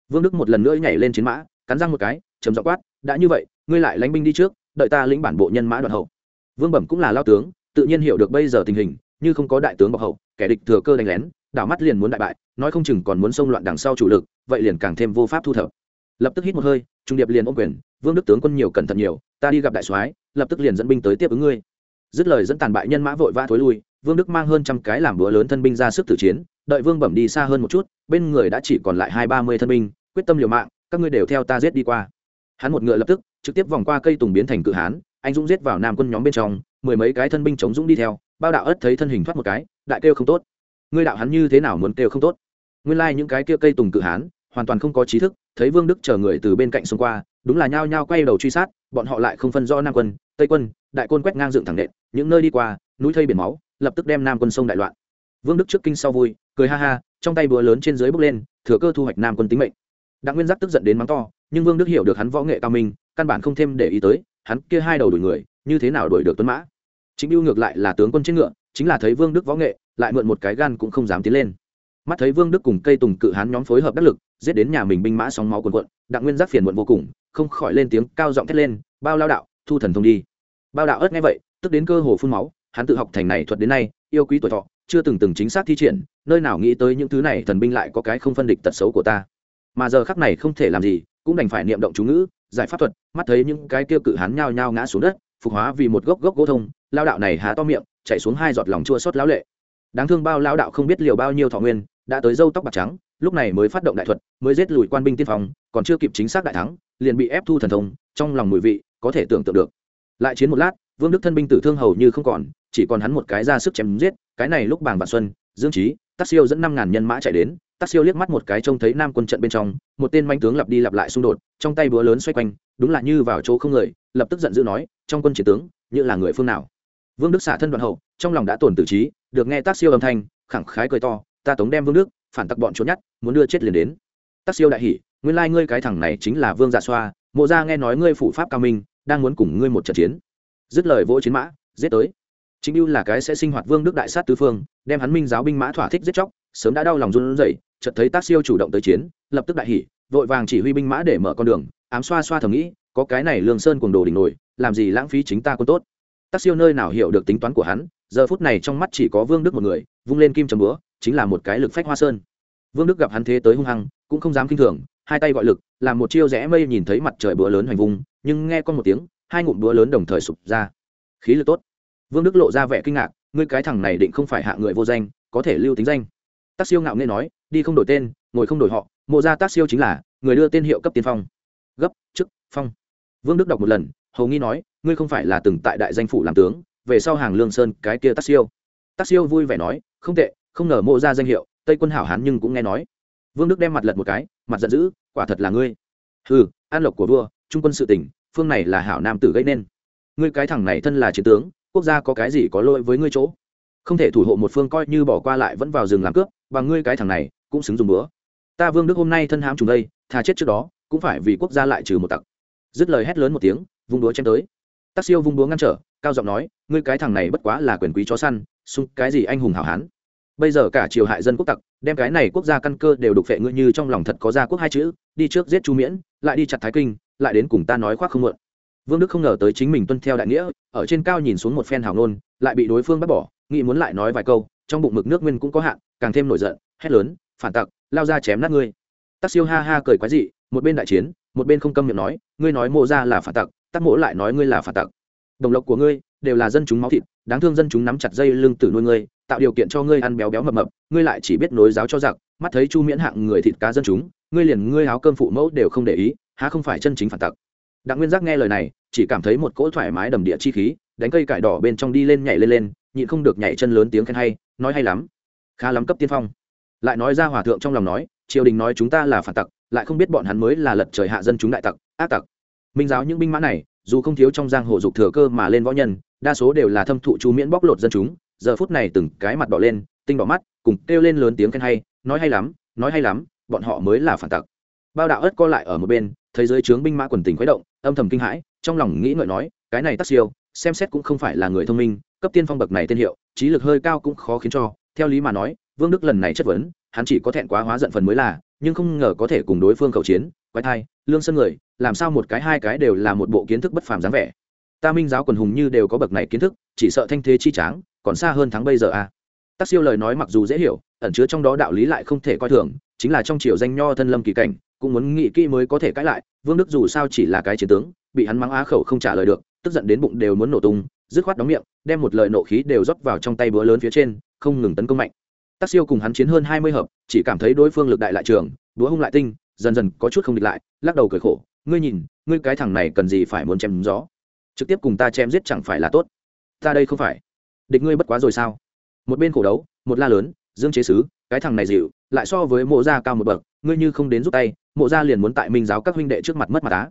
Vương đức một lần nữa nhảy lên chiến mã, cắn răng một cái chấm dọ quát, đã như vậy, ngươi lại lánh binh đi trước, đợi ta lĩnh bản bộ nhân mã đoạn hậu. Vương bẩm cũng là lao tướng, tự nhiên hiểu được bây giờ tình hình, như không có đại tướng bọc hậu, kẻ địch thừa cơ đánh lén, đảo mắt liền muốn đại bại, nói không chừng còn muốn xông loạn đằng sau chủ lực, vậy liền càng thêm vô pháp thu thập lập tức hít một hơi, trung điệp liền ôm quyền, vương đức tướng quân nhiều cẩn thận nhiều, ta đi gặp đại soái, lập tức liền dẫn binh tới tiếp ứng ngươi. Dứt lời dẫn tàn bại nhân mã vội vã thối lui, vương đức mang hơn trăm cái làm búa lớn thân binh ra sức tử chiến, đợi vương bẩm đi xa hơn một chút, bên người đã chỉ còn lại hai ba mươi thân binh, quyết tâm liều mạng, các ngươi đều theo ta giết đi qua. Hắn một ngựa lập tức, trực tiếp vòng qua cây tùng biến thành cự hán, anh dũng giết vào nam quân nhóm bên trong, mười mấy cái thân binh chống dũng đi theo, bao đạo ất thấy thân hình thoát một cái, đại kêu không tốt. Ngươi đạo hắn như thế nào muốn kêu không tốt? Nguyên lai、like、những cái kia cây tùng cự hán, hoàn toàn không có trí thức thấy vương đức chờ người từ bên cạnh xông qua, đúng là nhao nhao quay đầu truy sát, bọn họ lại không phân rõ nam quân, tây quân, đại quân quét ngang dựng thẳng nện, những nơi đi qua, núi thây biển máu, lập tức đem nam quân sông đại loạn. Vương đức trước kinh sau vui, cười ha ha, trong tay búa lớn trên dưới bước lên, thừa cơ thu hoạch nam quân tính mệnh. Đặng nguyên giác tức giận đến mắng to, nhưng vương đức hiểu được hắn võ nghệ cao minh, căn bản không thêm để ý tới, hắn kia hai đầu đuổi người, như thế nào đuổi được tuấn mã? Chính biêu ngược lại là tướng quân trên ngựa, chính là thấy vương đức võ nghệ, lại mượn một cái gan cũng không dám tiến lên mắt thấy vương đức cùng cây tùng cự hán nhóm phối hợp đắc lực, giết đến nhà mình binh mã sóng máu quần quận đặng nguyên giác phiền muộn vô cùng, không khỏi lên tiếng cao giọng thét lên, bao lao đạo, thu thần thông đi. Bao đạo ớt nghe vậy, tức đến cơ hồ phun máu, hắn tự học thành này thuật đến nay, yêu quý tuổi thọ, chưa từng từng chính xác thi triển, nơi nào nghĩ tới những thứ này thần binh lại có cái không phân địch tật xấu của ta. Mà giờ khắc này không thể làm gì, cũng đành phải niệm động chú ngữ, giải pháp thuật, mắt thấy những cái kia cự hắn nhao nhao ngã xuống đất, phục hóa vì một gốc gốc gỗ thông, lao đạo này há to miệng, chạy xuống hai giọt lòng chua xót lão lệ. Đáng thương bao lao đạo không biết liều bao nhiêu thọ nguyên đã tới dâu tóc bạc trắng, lúc này mới phát động đại thuật, mới giết lùi quan binh tiên phong, còn chưa kịp chính xác đại thắng, liền bị ép thu thần thông, trong lòng mùi vị, có thể tưởng tượng được. Lại chiến một lát, vương đức thân binh tử thương hầu như không còn, chỉ còn hắn một cái ra sức chém giết, cái này lúc bàng vạn xuân, dương trí tác siêu dẫn năm ngàn nhân mã chạy đến tác siêu liếc mắt một cái trông thấy nam quân trận bên trong, một tên manh tướng lặp đi lặp lại xung đột, trong tay búa lớn xoay quanh, đúng là như vào chỗ không người, lập tức giận dữ nói, trong quân chiến tướng như là người phương nào? Vương đức xả thân đoạn hậu, trong lòng đã tổn tử trí, được nghe tác siêu âm thanh, khẳng khái cười to ta tống đem vương đức, phản tặc bọn trốn nhát, muốn đưa chết liền đến. Tác siêu đại hỉ, nguyên lai ngươi cái thằng này chính là vương dạ xoa, mộ gia nghe nói ngươi phủ pháp cao minh, đang muốn cùng ngươi một trận chiến. Dứt lời vỗ chiến mã, giết tới. Chính ưu là cái sẽ sinh hoạt vương đức đại sát tứ phương, đem hắn minh giáo binh mã thỏa thích giết chóc, sớm đã đau lòng run rẩy, chợt thấy tác siêu chủ động tới chiến, lập tức đại hỉ, vội vàng chỉ huy binh mã để mở con đường, ám xoa xoa thầm nghĩ, có cái này lương sơn cuồng đồ đỉnh nổi, làm gì lãng phí chính ta quân tốt. Tác siêu nơi nào hiểu được tính toán của hắn, giờ phút này trong mắt chỉ có vương đức một người, vung lên kim trầm búa chính là một cái lực phách hoa sơn. Vương đức gặp hắn thế tới hung hăng cũng không dám kinh thường hai tay gọi lực làm một chiêu rẽ mây nhìn thấy mặt trời búa lớn hoành vùng, nhưng nghe con một tiếng hai ngụm búa lớn đồng thời sụp ra. Khí lực tốt. Vương đức lộ ra vẻ kinh ngạc ngươi cái thằng này định không phải hạ người vô danh có thể lưu tính danh. Tác siêu ngạo nghe nói đi không đổi tên ngồi không đổi họ mộ ra tác siêu chính là người đưa tên hiệu cấp tiên phong. Gấp chức phong. Vương đức đọc một lần hầu nghi nói ngươi không phải là từng tại đại danh phủ làm tướng về sau hàng lương sơn cái kia tác siêu. Tác siêu vui vẻ nói không tệ không ngờ mộ ra danh hiệu, tây quân hảo hán nhưng cũng nghe nói. Vương đức đem mặt lật một cái, mặt giận dữ, quả thật là ngươi. Ừ an lộc của vua, trung quân sự tỉnh phương này là hảo nam tử gây nên. Ngươi cái thằng này thân là chiến tướng, quốc gia có cái gì có lỗi với ngươi chỗ? Không thể thủ hộ một phương coi như bỏ qua lại vẫn vào rừng làm cướp và ngươi cái thằng này, cũng xứng dùng bữa. Ta vương đức hôm nay thân hám trùng đây, thà chết trước đó, cũng phải vì quốc gia lại trừ một tặc. Dứt lời hét lớn một tiếng, vung đúa chém tới. Tác siêu vung đúa ngăn trở, cao giọng nói, ngươi cái thằng này bất quá là quyền quý chó săn, xung cái gì anh hùng hảo hán? Bây giờ cả triều hại dân quốc tặc, đem cái này quốc gia căn cơ đều đục phệ ngươi như trong lòng thật có gia quốc hai chữ, đi trước giết chu miễn, lại đi chặt thái kinh, lại đến cùng ta nói khoác không mượn. Vương đức không ngờ tới chính mình tuân theo đại nghĩa, ở trên cao nhìn xuống một phen hào nôn lại bị đối phương bắt bỏ, nghĩ muốn lại nói vài câu, trong bụng mực nước nguyên cũng có hạn, càng thêm nổi giận, hét lớn, phản tặc, lao ra chém nát ngươi. Tắc siêu ha ha cười quái dị, một bên đại chiến, một bên không câm miệng nói, ngươi nói mộ ra là phản tặc, tắc mỗ lại nói ngươi là phản tặc đồng lộc của ngươi đều là dân chúng máu thịt, đáng thương dân chúng nắm chặt dây lưng tử nuôi ngươi, tạo điều kiện cho ngươi ăn béo béo mập mập, ngươi lại chỉ biết nối giáo cho giặc, mắt thấy chu miễn hạng người thịt cá dân chúng, ngươi liền ngươi háo cơm phụ mẫu đều không để ý, há không phải chân chính phản tặc. Đặng nguyên giác nghe lời này, chỉ cảm thấy một cỗ thoải mái đầm địa chi khí, đánh cây cải đỏ bên trong đi lên nhảy lên lên, nhịn không được nhảy chân lớn tiếng khen hay, nói hay lắm. Khá lắm cấp tiên phong. Lại nói ra hòa thượng trong lòng nói, triều đình nói chúng ta là phản tặc, lại không biết bọn hắn mới là lật trời hạ dân chúng đại tặc, ác tặc. Minh giáo những binh mã này dù không thiếu trong giang hồ dục thừa cơ mà lên võ nhân, đa số đều là thâm thụ chú miễn bóc lột dân chúng, giờ phút này từng cái mặt đỏ lên, tinh đỏ mắt, cùng kêu lên lớn tiếng khen hay, nói hay lắm, nói hay lắm, bọn họ mới là phản tặc. Bao đạo ớt co lại ở một bên, thấy giới trướng binh mã quần tình khuấy động, âm thầm kinh hãi, trong lòng nghĩ ngợi nói, cái này tác siêu, xem xét cũng không phải là người thông minh, cấp tiên phong bậc này tên hiệu, trí lực hơi cao cũng khó khiến cho, theo lý mà nói, vương đức lần này chất vấn, hắn chỉ có thẹn quá hóa giận phần mới là, nhưng không ngờ có thể cùng đối phương khẩu chiến, quái thai, lương sơn người làm sao một cái hai cái đều là một bộ kiến thức bất phàm dáng vẻ. Ta minh giáo quần hùng như đều có bậc này kiến thức, chỉ sợ thanh thế chi tráng, còn xa hơn thắng bây giờ à. Tác siêu lời nói mặc dù dễ hiểu, ẩn chứa trong đó đạo lý lại không thể coi thường, chính là trong triều danh nho thân lâm kỳ cảnh, cũng muốn nghĩ kỹ mới có thể cãi lại, vương đức dù sao chỉ là cái chiến tướng, bị hắn mắng á khẩu không trả lời được, tức giận đến bụng đều muốn nổ tung, dứt khoát đóng miệng, đem một lời nộ khí đều rót vào trong tay búa lớn phía trên, không ngừng tấn công mạnh. Tác siêu cùng hắn chiến hơn hai mươi hợp, chỉ cảm thấy đối phương lực đại lại trường búa hung lại tinh, dần dần có chút không địch lại, lắc đầu cười khổ ngươi nhìn, ngươi cái thằng này cần gì phải muốn chém gió? Trực tiếp cùng ta chém giết chẳng phải là tốt. Ta đây không phải. Địch ngươi bất quá rồi sao? Một bên khổ đấu, một la lớn, dương chế sứ, cái thằng này dịu, lại so với mộ gia cao một bậc, ngươi như không đến giúp tay, mộ gia liền muốn tại minh giáo các huynh đệ trước mặt mất mặt á.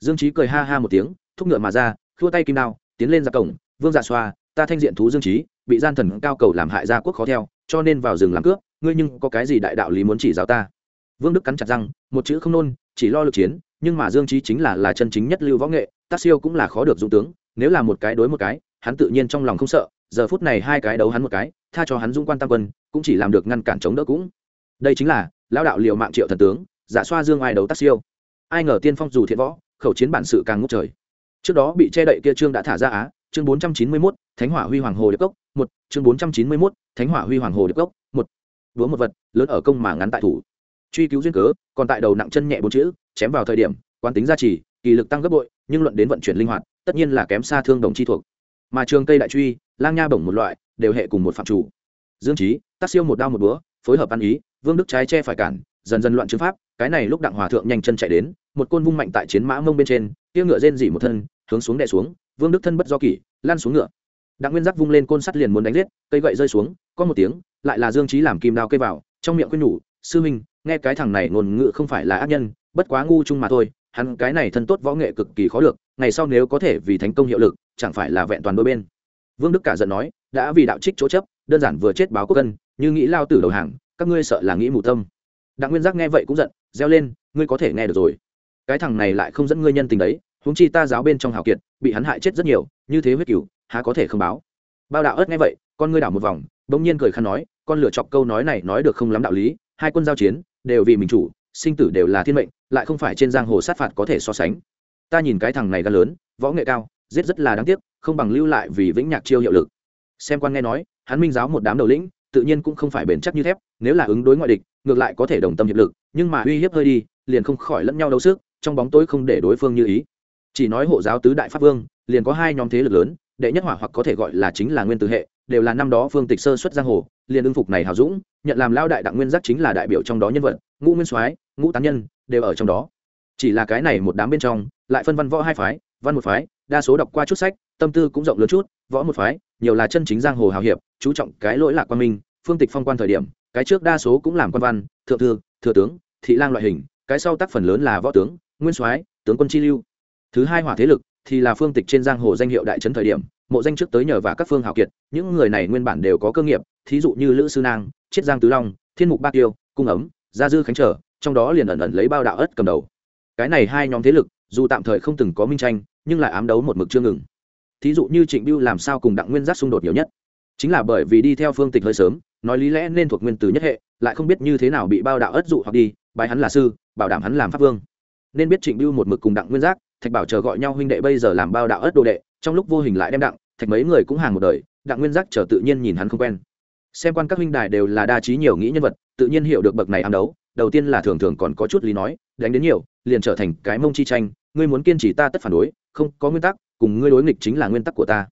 Dương trí cười ha ha một tiếng, thúc ngựa mà ra, khua tay kim đao, tiến lên ra cổng, vương dạ xoa, ta thanh diện thú dương trí bị gian thần cao cầu làm hại gia quốc khó theo, cho nên vào rừng làm cướp, ngươi nhưng có cái gì đại đạo lý muốn chỉ giáo ta? Vương đức cắn chặt răng, một chữ không nôn, chỉ lo lực chiến nhưng mà dương trí chính là là chân chính nhất lưu võ nghệ tác siêu cũng là khó được dũng tướng nếu là một cái đối một cái hắn tự nhiên trong lòng không sợ giờ phút này hai cái đấu hắn một cái tha cho hắn dũng quan tam quân cũng chỉ làm được ngăn cản chống đỡ cũng. Đây chính là lão đạo liều mạng triệu thần tướng giả xoa dương ai đấu tác siêu. Ai ngờ tiên phong dù thiện võ khẩu chiến bản sự càng ngốc trời. Trước đó bị che đậy kia trương đã thả ra á chương bốn trăm chín mươi 491, thánh hỏa huy hoàng hồ điệp cốc một chương bốn trăm chín mươi 491, thánh hỏa huy hoàng hồ điệp cốc một. Đúa một vật lớn ở công mà ngắn tại thủ truy cứu duyên cớ, còn tại đầu nặng chân nhẹ bốn chữ, chém vào thời điểm, quán tính gia trì, kỳ lực tăng gấp bội, nhưng luận đến vận chuyển linh hoạt, tất nhiên là kém xa thương đồng chi thuộc. Mà trường cây đại truy, lang nha bổng một loại, đều hệ cùng một phạm chủ. Dương trí tác siêu một đao một búa, phối hợp ăn ý, vương đức trái che phải cản, dần dần loạn chứng pháp, cái này lúc đặng hòa thượng nhanh chân chạy đến, một côn vung mạnh tại chiến mã mông bên trên, kia ngựa rên dỉ một thân, hướng xuống đè xuống, vương đức thân bất do kỷ lan xuống ngựa. Đặng nguyên giác vung lên côn sắt liền muốn đánh giết, cây gậy rơi xuống, có một tiếng, lại là dương trí làm kim đao cây vào, trong miệng quên nhủ, sư minh nghe cái thằng này ngôn ngữ không phải là ác nhân, bất quá ngu chung mà thôi, hắn cái này thân tốt võ nghệ cực kỳ khó được ngày sau nếu có thể vì thành công hiệu lực, chẳng phải là vẹn toàn đôi bên. Vương đức cả giận nói, đã vì đạo trích chỗ chấp, đơn giản vừa chết báo quốc cân như nghĩ lao tử đầu hàng, các ngươi sợ là nghĩ mù tâm. Đặng nguyên giác nghe vậy cũng giận, reo lên, ngươi có thể nghe được rồi. Cái thằng này lại không dẫn ngươi nhân tình đấy, huống chi ta giáo bên trong hào kiệt, bị hắn hại chết rất nhiều, như thế huyết cửu, há có thể không báo. Bao đạo ớt nghe vậy, con ngươi đảo một vòng, bỗng nhiên cười khăn nói, con lựa chọc câu nói này nói được không lắm đạo lý hai quân giao chiến, đều vì mình chủ, sinh tử đều là thiên mệnh, lại không phải trên giang hồ sát phạt có thể so sánh. Ta nhìn cái thằng này gan lớn, võ nghệ cao, giết rất là đáng tiếc, không bằng lưu lại vì vĩnh nhạc chiêu hiệu lực. Xem quan nghe nói, hắn minh giáo một đám đầu lĩnh, tự nhiên cũng không phải bền chắc như thép, nếu là ứng đối ngoại địch, ngược lại có thể đồng tâm hiệp lực, nhưng mà uy hiếp hơi đi, liền không khỏi lẫn nhau đấu sức, trong bóng tối không để đối phương như ý. Chỉ nói hộ giáo tứ đại pháp vương, liền có hai nhóm thế lực lớn, đệ nhất hỏa hoặc có thể gọi là chính là nguyên tử hệ đều là năm đó phương tịch sơ xuất giang hồ, liền ưng phục này hào dũng, nhận làm lao đại đặng nguyên giác chính là đại biểu trong đó nhân vật, ngũ nguyên soái, ngũ tán nhân, đều ở trong đó. Chỉ là cái này một đám bên trong, lại phân văn võ hai phái, văn một phái, đa số đọc qua chút sách, tâm tư cũng rộng lớn chút, võ một phái, nhiều là chân chính giang hồ hào hiệp, chú trọng cái lỗi lạc quan minh, phương tịch phong quan thời điểm, cái trước đa số cũng làm quan văn, thượng thư, thừa tướng, thị lang loại hình, cái sau tác phần lớn là võ tướng, nguyên soái, tướng quân chi lưu. Thứ hai hỏa thế lực thì là phương tịch trên giang hồ danh hiệu đại trấn thời điểm mộ danh trước tới nhờ và các phương hào kiệt, những người này nguyên bản đều có cơ nghiệp, thí dụ như lữ sư nang, chiết giang tứ long, thiên mục ba tiêu cung ấm, gia dư khánh trở, trong đó liền ẩn ẩn lấy bao đạo ất cầm đầu. Cái này hai nhóm thế lực, dù tạm thời không từng có minh tranh, nhưng lại ám đấu một mực chưa ngừng. Thí dụ như trịnh biêu làm sao cùng đặng nguyên giác xung đột nhiều nhất? Chính là bởi vì đi theo phương tịch hơi sớm, nói lý lẽ nên thuộc nguyên từ nhất hệ, lại không biết như thế nào bị bao đạo ất dụ hoặc đi bài hắn là sư, bảo đảm hắn làm pháp vương. Nên biết trịnh biêu một mực cùng đặng nguyên giác thạch bảo chờ gọi nhau huynh đệ bây giờ làm bao đạo ớt đồ đệ, trong lúc vô hình lại đem đặng, thạch mấy người cũng hàng một đời, đặng nguyên giác chờ tự nhiên nhìn hắn không quen. Xem quan các huynh đài đều là đa trí nhiều nghĩ nhân vật, tự nhiên hiểu được bậc này ám đấu, đầu tiên là thường thường còn có chút lý nói, đánh đến nhiều, liền trở thành cái mông chi tranh, ngươi muốn kiên trì ta tất phản đối, không, có nguyên tắc, cùng ngươi đối nghịch chính là nguyên tắc của ta.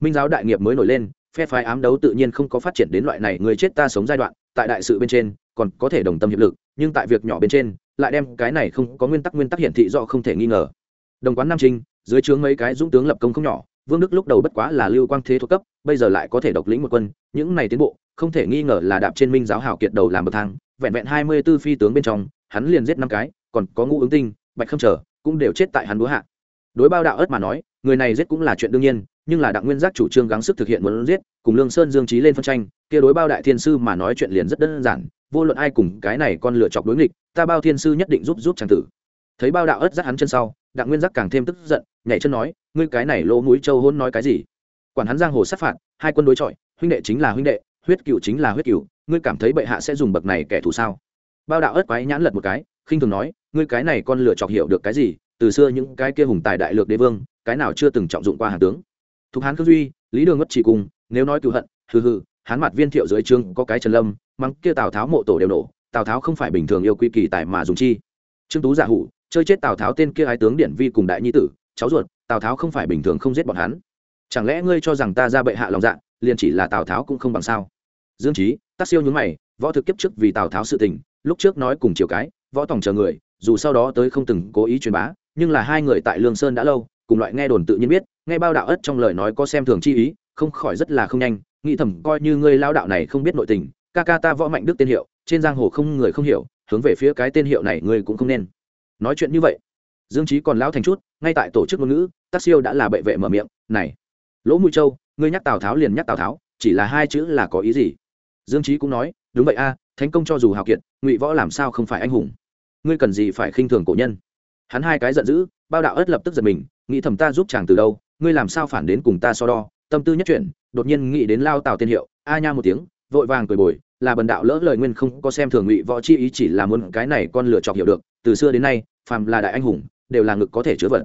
Minh giáo đại nghiệp mới nổi lên, phe phái ám đấu tự nhiên không có phát triển đến loại này, người chết ta sống giai đoạn, tại đại sự bên trên, còn có thể đồng tâm hiệp lực, nhưng tại việc nhỏ bên trên, lại đem cái này không có nguyên tắc nguyên tắc hiển thị do không thể nghi ngờ đồng quán nam trinh, dưới trướng mấy cái dũng tướng lập công không nhỏ, vương đức lúc đầu bất quá là lưu quang thế thuộc cấp, bây giờ lại có thể độc lĩnh một quân, những này tiến bộ, không thể nghi ngờ là đạp trên minh giáo hảo kiệt đầu làm bậc thang, vẹn vẹn hai mươi b ố phi tướng bên trong, hắn liền giết năm cái, còn có ngũ ứng tinh, bạch khâm trở, cũng đều chết tại hắn đúa hạ. Đối bao đạo ớt mà nói, người này giết cũng là chuyện đương nhiên, nhưng là đặng nguyên giác chủ trương gắng sức thực hiện muốn giết, cùng lương sơn dương trí lên phân tranh, kia đối bao đại thiên sư mà nói chuyện liền rất đơn giản, vô luận ai cùng cái này con lựa chọc đối nghịch, ta bao thiên sư nhất định giúp giúp trang tử. Thấy bao đạo ớt dắt hắn chân sau đặng nguyên giác càng thêm tức giận, nhảy chân nói, ngươi cái này lỗ mũi châu hôn nói cái gì? Quản hắn giang hồ sát phạt, hai quân đối chọi, huynh đệ chính là huynh đệ, huyết cựu chính là huyết cựu ngươi cảm thấy bệ hạ sẽ dùng bậc này kẻ thù sao? Bao đạo ớt quái nhãn lật một cái, khinh thường nói, ngươi cái này con lửa chọc hiểu được cái gì? Từ xưa những cái kia hùng tài đại lược đế vương, cái nào chưa từng trọng dụng qua hàng tướng? Thục hán cương duy, lý đường ngất chỉ cùng, nếu nói cựu hận, hừ hừ, hán mặt viên thiệu dưới trương có cái trần lâm mắng kia tào tháo mộ tổ đều nổ, tào tháo không phải bình thường yêu quy kỳ tài mà dùng chi. Trương tú giả hủ chơi chết tào tháo tên kia ái tướng điển vi cùng đại nhi tử, cháu ruột, tào tháo không phải bình thường không giết bọn hắn. Chẳng lẽ ngươi cho rằng ta ra bệ hạ lòng dạ liền chỉ là tào tháo cũng không bằng sao? Dương trí tác siêu nhúng mày, võ thực kiếp trước vì tào tháo sự tình, lúc trước nói cùng chiều cái, võ tòng chờ người, dù sau đó tới không từng cố ý truyền bá, nhưng là hai người tại lương sơn đã lâu, cùng loại nghe đồn tự nhiên biết, nghe bao đạo ất trong lời nói có xem thường chi ý, không khỏi rất là không nhanh, nghĩ thầm coi như ngươi lao đạo này không biết nội tình, ca ca ta võ mạnh đức tên hiệu, trên giang hồ không người không hiểu, hướng về phía cái tên hiệu này ngươi cũng không nên nói chuyện như vậy dương trí còn lão thành chút ngay tại tổ chức ngôn ngữ tác siêu đã là bệ vệ mở miệng này lỗ mũi châu ngươi nhắc tào tháo liền nhắc tào tháo chỉ là hai chữ là có ý gì? Dương trí cũng nói đúng vậy a à, thánh công cho dù hào kiệt ngụy võ làm sao không phải anh hùng? Ngươi cần gì phải khinh thường cổ nhân? Hắn hai cái giận dữ bao đạo ớt lập tức giật mình nghĩ thầm ta giúp chàng từ đâu ngươi làm sao phản đến cùng ta so đo? Tâm tư nhất chuyển đột nhiên nghĩ đến lao tào tiên hiệu a nha một tiếng vội vàng cười bồi là bần đạo lỡ lời nguyên không có xem thường ngụy võ chi ý chỉ là muốn cái này con lựa chọc hiểu được từ xưa đến nay, phàm là đại anh hùng, đều là ngực có thể chứa vật.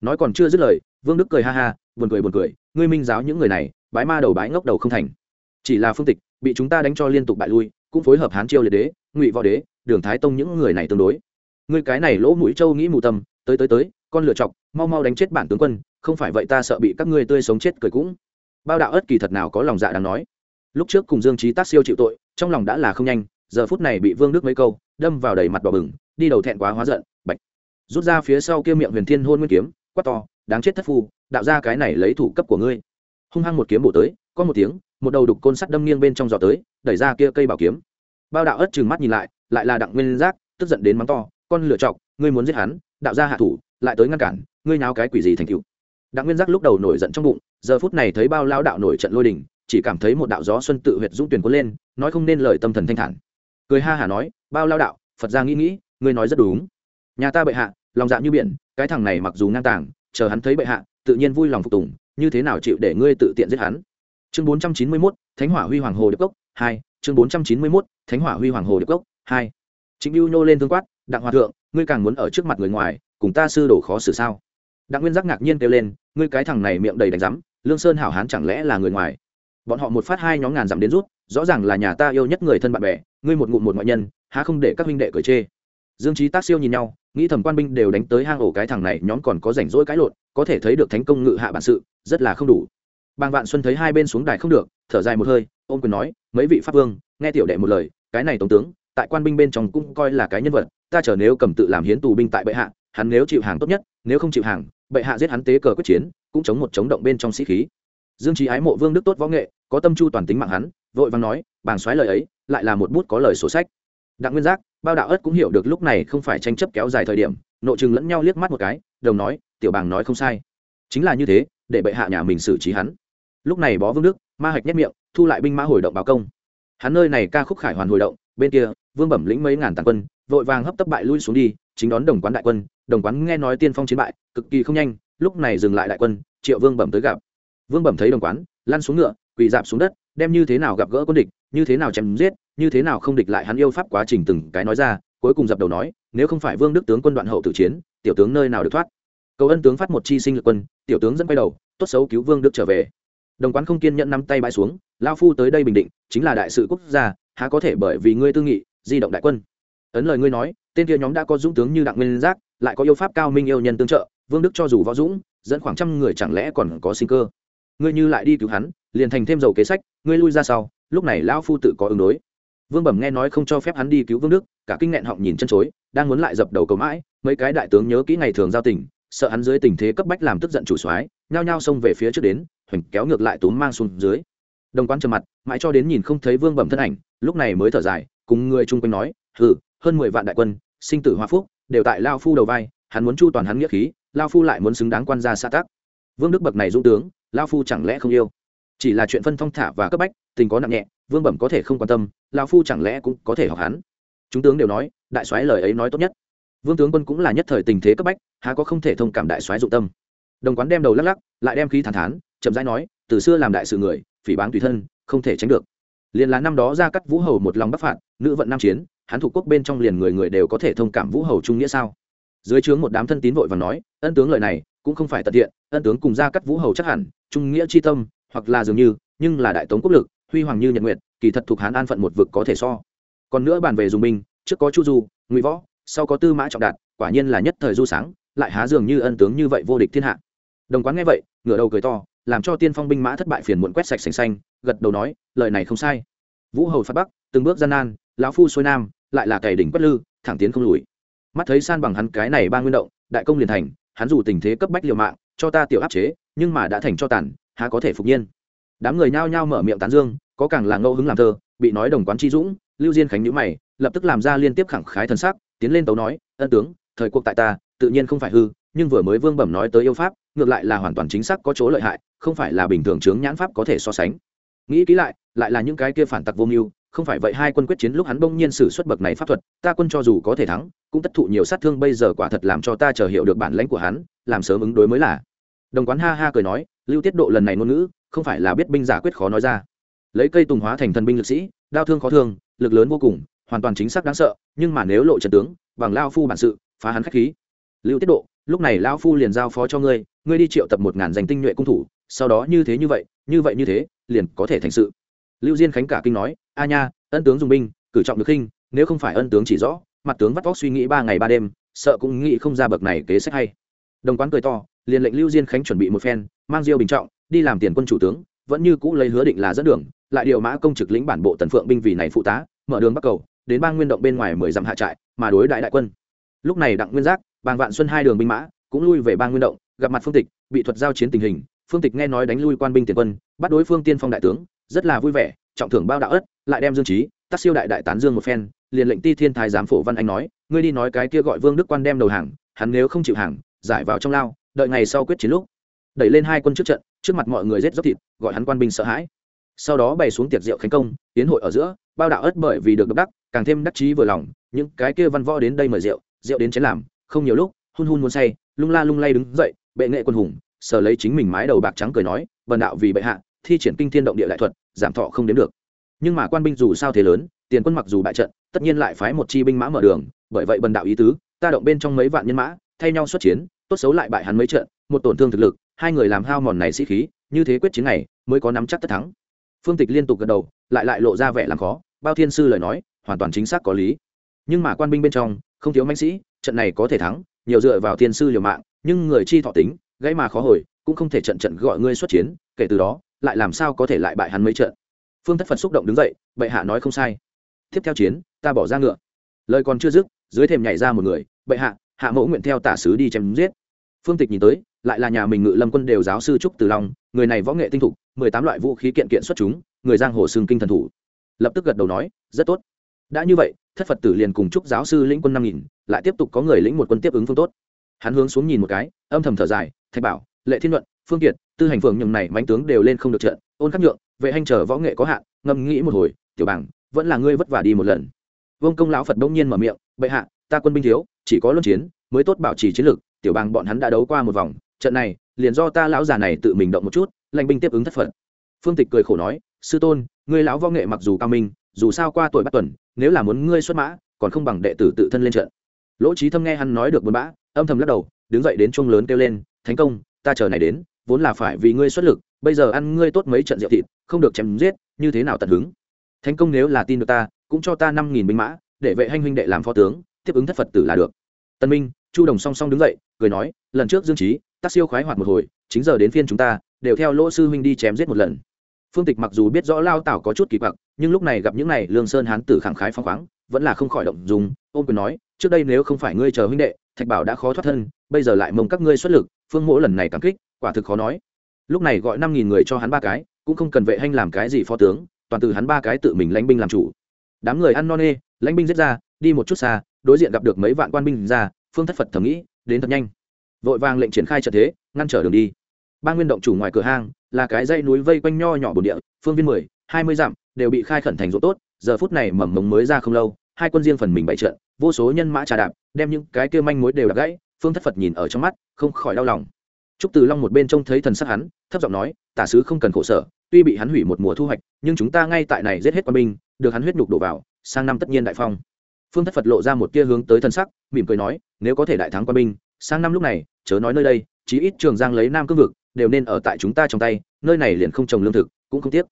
Nói còn chưa dứt lời, vương đức cười ha ha, buồn cười buồn cười, ngươi minh giáo những người này, bái ma đầu bái ngốc đầu không thành. Chỉ là phương tịch, bị chúng ta đánh cho liên tục bại lui, cũng phối hợp hán chiêu liệt đế, ngụy võ đế, đường thái tông những người này tương đối. Ngươi cái này lỗ mũi châu nghĩ mù tâm, tới tới tới, con lựa chọc, mau mau đánh chết bản tướng quân, không phải vậy ta sợ bị các ngươi tươi sống chết cười cũng. Bao đạo ớt kỳ thật nào có lòng dạ đáng nói. Lúc trước cùng dương trí tác siêu chịu tội, trong lòng đã là không nhanh, giờ phút này bị vương đức mấy câu, đâm vào đầy mặt đỏ bừng đi đầu thẹn quá hóa giận, bạch. Rút ra phía sau kia miệng huyền thiên hôn nguyên kiếm, quát to, đáng chết thất phu, đạo ra cái này lấy thủ cấp của ngươi. Hung hăng một kiếm bổ tới, có một tiếng, một đầu đục côn sắt đâm nghiêng bên trong giò tới, đẩy ra kia cây bảo kiếm. Bao đạo ớt trừng mắt nhìn lại lại là đặng nguyên giác, tức giận đến mắng to, con lựa chọc, ngươi muốn giết hắn, đạo ra hạ thủ, lại tới ngăn cản, ngươi nào cái quỷ gì thành cựu đặng nguyên giác lúc đầu nổi giận trong bụng, giờ phút này thấy bao lao đạo nổi trận lôi đình, chỉ cảm thấy một đạo gió xuân tự huyệt dũng tuyển cuốn lên, nói không nên lời tâm thần thanh thản. Cười ha hả nói, bao lao đạo, phật ra nghĩ nghĩ ngươi nói rất đúng. Nhà ta bệ hạ lòng dạ như biển cái thằng này mặc dù ngang tàng chờ hắn thấy bệ hạ tự nhiên vui lòng phục tùng như thế nào chịu để ngươi tự tiện giết hắn? Chương bốn trăm chín mươi 491, thánh hỏa huy hoàng hồ điệp cốc hai. Chương bốn trăm chín mươi 491, thánh hỏa huy hoàng hồ điệp cốc hai. Chính lưu nô lên thương quát đặng hòa thượng ngươi càng muốn ở trước mặt người ngoài cùng ta sư đổ khó xử sao? Đặng nguyên giác ngạc nhiên kêu lên ngươi cái thằng này miệng đầy đánh rắm lương sơn hảo hán chẳng lẽ là người ngoài? Bọn họ một phát hai nhóm ngàn dặm đến rút rõ ràng là nhà ta yêu nhất người thân bạn bè ngươi một ngụm một ngoại nhân há không để các huynh đệ cởi chê dương trí tác siêu nhìn nhau, nghĩ thẩm quan binh đều đánh tới hang ổ cái thằng này, nhóm còn có rảnh rỗi cái lộn, có thể thấy được thánh công ngự hạ bản sự, rất là không đủ. Bàng vạn xuân thấy hai bên xuống đài không được, thở dài một hơi, ôm quyền nói, mấy vị pháp vương, nghe tiểu đệ một lời, cái này tổng tướng, tại quan binh bên trong cũng coi là cái nhân vật, ta chờ nếu cầm tự làm hiến tù binh tại bệ hạ, hắn nếu chịu hàng tốt nhất, nếu không chịu hàng, bệ hạ giết hắn tế cờ quyết chiến, cũng chống một chống động bên trong sĩ khí. Dương trí ái mộ vương đức tốt võ nghệ, có tâm chu toàn tính mạng hắn, vội vàng nói, bàng xoáy lời ấy, lại là một bút có lời sổ sách đặng nguyên giác, bao đạo ất cũng hiểu được lúc này không phải tranh chấp kéo dài thời điểm nội chừng lẫn nhau liếc mắt một cái, đồng nói, tiểu bàng nói không sai. Chính là như thế, để bệ hạ nhà mình xử trí hắn. Lúc này bó vương đức, ma hạch nhất miệng, thu lại binh mã hồi động báo công. Hắn nơi này ca khúc khải hoàn hồi động, bên kia, vương bẩm lĩnh mấy ngàn tàn quân, vội vàng hấp tấp bại lui xuống đi, chính đón đồng quán đại quân. Đồng quán nghe nói tiên phong chiến bại, cực kỳ không nhanh, lúc này dừng lại đại quân, triệu vương bẩm tới gặp. Vương bẩm thấy đồng quán, lăn xuống ngựa, quỳ dạp xuống đất, đem như thế nào gặp gỡ quân địch như thế nào chém giết, như thế nào không địch lại hắn yêu pháp quá trình từng cái nói ra, cuối cùng dập đầu nói, nếu không phải vương đức tướng quân đoạn hậu tử chiến, tiểu tướng nơi nào được thoát? Cầu ân tướng phát một chi sinh lực quân, tiểu tướng dẫn quay đầu, tốt xấu cứu vương đức trở về. Đồng quán không kiên nhẫn nắm tay bãi xuống, lao phu tới đây bình định, chính là đại sự quốc gia, há có thể bởi vì ngươi tư nghị, di động đại quân. Ấn lời ngươi nói, tên kia nhóm đã có dũng tướng như đặng nguyên giác, lại có yêu pháp cao minh yêu nhân tương trợ, vương đức cho dù võ dũng, dẫn khoảng trăm người chẳng lẽ còn có sinh cơ? Ngươi như lại đi cứu hắn, liền thành thêm dầu kế sách, ngươi lui ra sau lúc này lão phu tự có ứng đối. Vương bẩm nghe nói không cho phép hắn đi cứu vương đức, cả kinh nghẹn họng nhìn chân chối, đang muốn lại dập đầu cầu mãi, mấy cái đại tướng nhớ kỹ ngày thường giao tình, sợ hắn dưới tình thế cấp bách làm tức giận chủ soái, nhao nhao xông về phía trước đến, hoành kéo ngược lại túm mang xuống dưới. Đồng quan trầm mặt, mãi cho đến nhìn không thấy vương bẩm thân ảnh, lúc này mới thở dài, cùng người chung quanh nói, hừ, hơn mười vạn đại quân, sinh tử hoa phúc, đều tại lao phu đầu vai, hắn muốn chu toàn hắn nghĩa khí lao phu lại muốn xứng đáng quan gia xã tác vương đức bậc này dũng tướng lao phu chẳng lẽ không yêu? Chỉ là chuyện phân phong thả và cấp bách, tình có nặng nhẹ, vương bẩm có thể không quan tâm lao phu chẳng lẽ cũng có thể học hắn? Chúng tướng đều nói, đại soái lời ấy nói tốt nhất. Vương tướng quân cũng là nhất thời tình thế cấp bách, há có không thể thông cảm đại soái dụng tâm. Đồng quán đem đầu lắc lắc, lại đem khí thản thán, chậm rãi nói, từ xưa làm đại sự người, phỉ báng tùy thân, không thể tránh được. Liền là năm đó ra cắt vũ hầu một lòng bắc phạt, nữ vận nam chiến, hắn thủ quốc bên trong liền người người đều có thể thông cảm vũ hầu trung nghĩa sao? Dưới trướng một đám thân tín vội và nói, ân tướng lời này cũng không phải tận thiện ân tướng cùng ra cắt vũ hầu chắc hẳn, trung nghĩa chi tâm hoặc là dường như, nhưng là đại tống quốc lực, huy hoàng như nhật nguyệt, kỳ thật thuộc hán an phận một vực có thể so. Còn nữa bàn về dùng binh, trước có chu du, ngụy võ, sau có tư mã trọng đạt, quả nhiên là nhất thời du sáng, lại há dường như ân tướng như vậy vô địch thiên hạ. Đồng quán nghe vậy, ngửa đầu cười to, làm cho tiên phong binh mã thất bại phiền muộn quét sạch sành xanh, gật đầu nói, lời này không sai. Vũ hầu phát bắc, từng bước gian nan, lão phu xuôi nam, lại là cày đỉnh quất lư, thẳng tiến không lùi. Mắt thấy san bằng hắn cái này ba nguyên động, đại công liền thành, hắn dù tình thế cấp bách liều mạng, cho ta tiểu áp chế, nhưng mà đã thành cho tàn há có thể phục nhiên. Đám người nhao nhao mở miệng tán dương, có càng là ngẫu hứng làm thơ, bị nói đồng quán chi dũng, lưu diên khánh nhữ mày, lập tức làm ra liên tiếp khẳng khái thân xác tiến lên tấu nói, ân tướng, thời cuộc tại ta, tự nhiên không phải hư, nhưng vừa mới vương bẩm nói tới yêu pháp, ngược lại là hoàn toàn chính xác có chỗ lợi hại, không phải là bình thường chướng nhãn pháp có thể so sánh. Nghĩ kỹ lại lại là những cái kia phản tặc vô mưu, không phải vậy hai quân quyết chiến lúc hắn bỗng nhiên sử xuất bậc này pháp thuật, ta quân cho dù có thể thắng, cũng tất thụ nhiều sát thương, bây giờ quả thật làm cho ta chờ hiểu được bản lãnh của hắn, làm sớm ứng đối mới là. Đồng quán ha ha cười nói lưu tiết độ lần này ngôn ngữ, không phải là biết binh giả quyết khó nói ra. Lấy cây tùng hóa thành thần binh lực sĩ, đao thương khó thương, lực lớn vô cùng, hoàn toàn chính xác đáng sợ, nhưng mà nếu lộ trận tướng, bằng lao phu bản sự, phá hắn khách khí. Lưu tiết độ, lúc này lao phu liền giao phó cho ngươi ngươi đi triệu tập một ngàn danh tinh nhuệ cung thủ, sau đó như thế như vậy như vậy như thế, liền có thể thành sự. Lưu diên khánh cả kinh nói, a nha, ân tướng dùng binh, cử trọng được khinh, nếu không phải ân tướng chỉ rõ, mặt tướng vắt vóc suy nghĩ ba ngày ba đêm, sợ cũng nghĩ không ra bậc này kế sách hay. Đồng quán cười to liền lệnh lưu diên khánh chuẩn bị một phen, mang diêu bình trọng, đi làm tiền quân chủ tướng, vẫn như cũ lấy hứa định là dẫn đường, lại điều mã công trực lĩnh bản bộ tần phượng binh vì này phụ tá, mở đường bắc cầu, đến bang nguyên động bên ngoài mười dặm hạ trại, mà đối đại đại quân. Lúc này đặng nguyên giác bang vạn xuân hai đường binh mã, cũng lui về bang nguyên động, gặp mặt phương tịch, bị thuật giao chiến tình hình. Phương tịch nghe nói đánh lui quan binh tiền quân, bắt đối phương tiên phong đại tướng, rất là vui vẻ, trọng thưởng bao đạo ất, lại đem dương trí tác siêu đại đại tán dương một phen, liền lệnh ti thiên thái giám phổ văn anh nói, ngươi đi nói cái kia gọi vương đức quan đem đầu hàng, hắn nếu không chịu hàng, giải vào trong lao đợi ngày sau quyết chiến lúc, đẩy lên hai quân trước trận, trước mặt mọi người rết dốc thịt, gọi hắn quan binh sợ hãi. Sau đó bày xuống tiệc rượu khánh công, tiến hội ở giữa, bao đạo ớt bởi vì được độc đắc, càng thêm đắc chí vừa lòng, những cái kia văn võ đến đây mời rượu rượu đến chén làm, không nhiều lúc, hun hun muốn say, lung la lung lay đứng dậy, bệ nghệ quân hùng, sờ lấy chính mình mái đầu bạc trắng cười nói vần đạo vì bệ hạ, thi triển kinh thiên động địa đại thuật, giảm thọ không đến được. Nhưng mà quan binh dù sao thế lớn, tiền quân mặc dù bại trận, tất nhiên lại phái một chi binh mã mở đường, bởi vậy bần đạo ý tứ, ta động bên trong mấy vạn nhân mã, thay nhau xuất chiến tốt xấu lại bại hắn mấy trận, một tổn thương thực lực, hai người làm hao mòn này sĩ khí, như thế quyết chiến này mới có nắm chắc tất thắng. Phương tịch liên tục gật đầu, lại lại lộ ra vẻ làm khó, bao thiên sư lời nói, hoàn toàn chính xác có lý. Nhưng mà quan binh bên trong, không thiếu mãnh sĩ, trận này có thể thắng, nhiều dựa vào thiên sư liều mạng, nhưng người chi thọ tính, gãy mà khó hồi, cũng không thể trận trận gọi ngươi xuất chiến, kể từ đó, lại làm sao có thể lại bại hắn mấy trận. Phương thất phật xúc động đứng dậy, bệ hạ nói không sai. Tiếp theo chiến, ta bỏ ra ngựa. Lời còn chưa dứt, dưới thềm nhảy ra một người, bệ hạ hạ mẫu nguyện theo tả sứ đi chém giết. Phương tịch nhìn tới, lại là nhà mình ngự lâm quân đều giáo sư trúc từ long, người này võ nghệ tinh thục, mười tám loại vũ khí kiện kiện xuất chúng, người giang hồ xương kinh thần thủ. Lập tức gật đầu nói, rất tốt. Đã như vậy, thất phật tử liền cùng trúc giáo sư lĩnh quân năm nghìn, lại tiếp tục có người lĩnh một quân tiếp ứng phương tốt. Hắn hướng xuống nhìn một cái, âm thầm thở dài, thạch bảo, lệ thiên luận, phương kiệt, tư hành phường nhường này mánh tướng đều lên không được trận, ôn khắc nhượng, vệ hành chờ võ nghệ có hạn ngâm nghĩ một hồi, tiểu bảng vẫn là ngươi vất vả đi một lần. Vương công lão phật bỗng nhiên mở miệng, bệ hạ, ta quân binh thiếu chỉ có luân chiến mới tốt bảo trì chiến lược, tiểu bang bọn hắn đã đấu qua một vòng, trận này, liền do ta lão già này tự mình động một chút lanh binh tiếp ứng thất phận. Phương tịch cười khổ nói, sư tôn, ngươi lão võ nghệ mặc dù cao minh, dù sao qua tuổi bắt tuần, nếu là muốn ngươi xuất mã, còn không bằng đệ tử tự thân lên trận. Lỗ trí thâm nghe hắn nói được buồn bã, âm thầm lắc đầu, đứng dậy đến chuông lớn kêu lên, thánh công, ta chờ này đến, vốn là phải vì ngươi xuất lực, bây giờ ăn ngươi tốt mấy trận rượu thịt, không được chém giết, như thế nào tận hứng? Thánh công nếu là tin được ta, cũng cho ta năm nghìn binh mã, để vệ hanh huynh đệ làm phó tướng tiếp ứng thất phật tử là được. Tân minh, chu đồng song song đứng dậy, cười nói, lần trước dương trí tác siêu khoái hoạt một hồi, chính giờ đến phiên chúng ta, đều theo lỗ sư huynh đi chém giết một lần. Phương tịch mặc dù biết rõ lao tảo có chút kỳ quặc, nhưng lúc này gặp những này lương sơn hán tử khẳng khái phong khoáng, vẫn là không khỏi động dùng ôm quyền nói, trước đây nếu không phải ngươi chờ huynh đệ, thạch bảo đã khó thoát thân, bây giờ lại mong các ngươi xuất lực, phương mỗ lần này cảm kích, quả thực khó nói. Lúc này gọi năm nghìn người cho hắn ba cái, cũng không cần vệ hanh làm cái gì phó tướng, toàn từ hắn ba cái tự mình lãnh binh làm chủ. Đám người ăn no nê, lãnh binh giết ra, đi một chút xa đối diện gặp được mấy vạn quan binh ra, phương thất phật thầm nghĩ, đến thật nhanh. Vội vàng lệnh triển khai trợ thế, ngăn trở đường đi. Ba nguyên động chủ ngoài cửa hang, là cái dãy núi vây quanh nho nhỏ bồn địa, phương viên mười, hai mươi dặm, đều bị khai khẩn thành rỗ tốt, giờ phút này mầm mống mới ra không lâu, hai quân riêng phần mình bày trận, vô số nhân mã trà đạp, đem những cái kia manh mối đều đặt gãy, phương thất phật nhìn ở trong mắt, không khỏi đau lòng. Trúc từ long một bên trông thấy thần sắc hắn, thấp giọng nói, tả sứ không cần khổ sở, tuy bị hắn hủy một mùa thu hoạch, nhưng chúng ta ngay tại này giết hết quân binh, được hắn huyết nhục đổ vào, sang năm tất nhiên đại phong phương thất phật lộ ra một tia hướng tới thần sắc, mỉm cười nói, nếu có thể đại thắng quân binh, sang năm lúc này, chớ nói nơi đây, chí ít trường giang lấy nam cương vực, đều nên ở tại chúng ta trong tay, nơi này liền không trồng lương thực, cũng không tiếc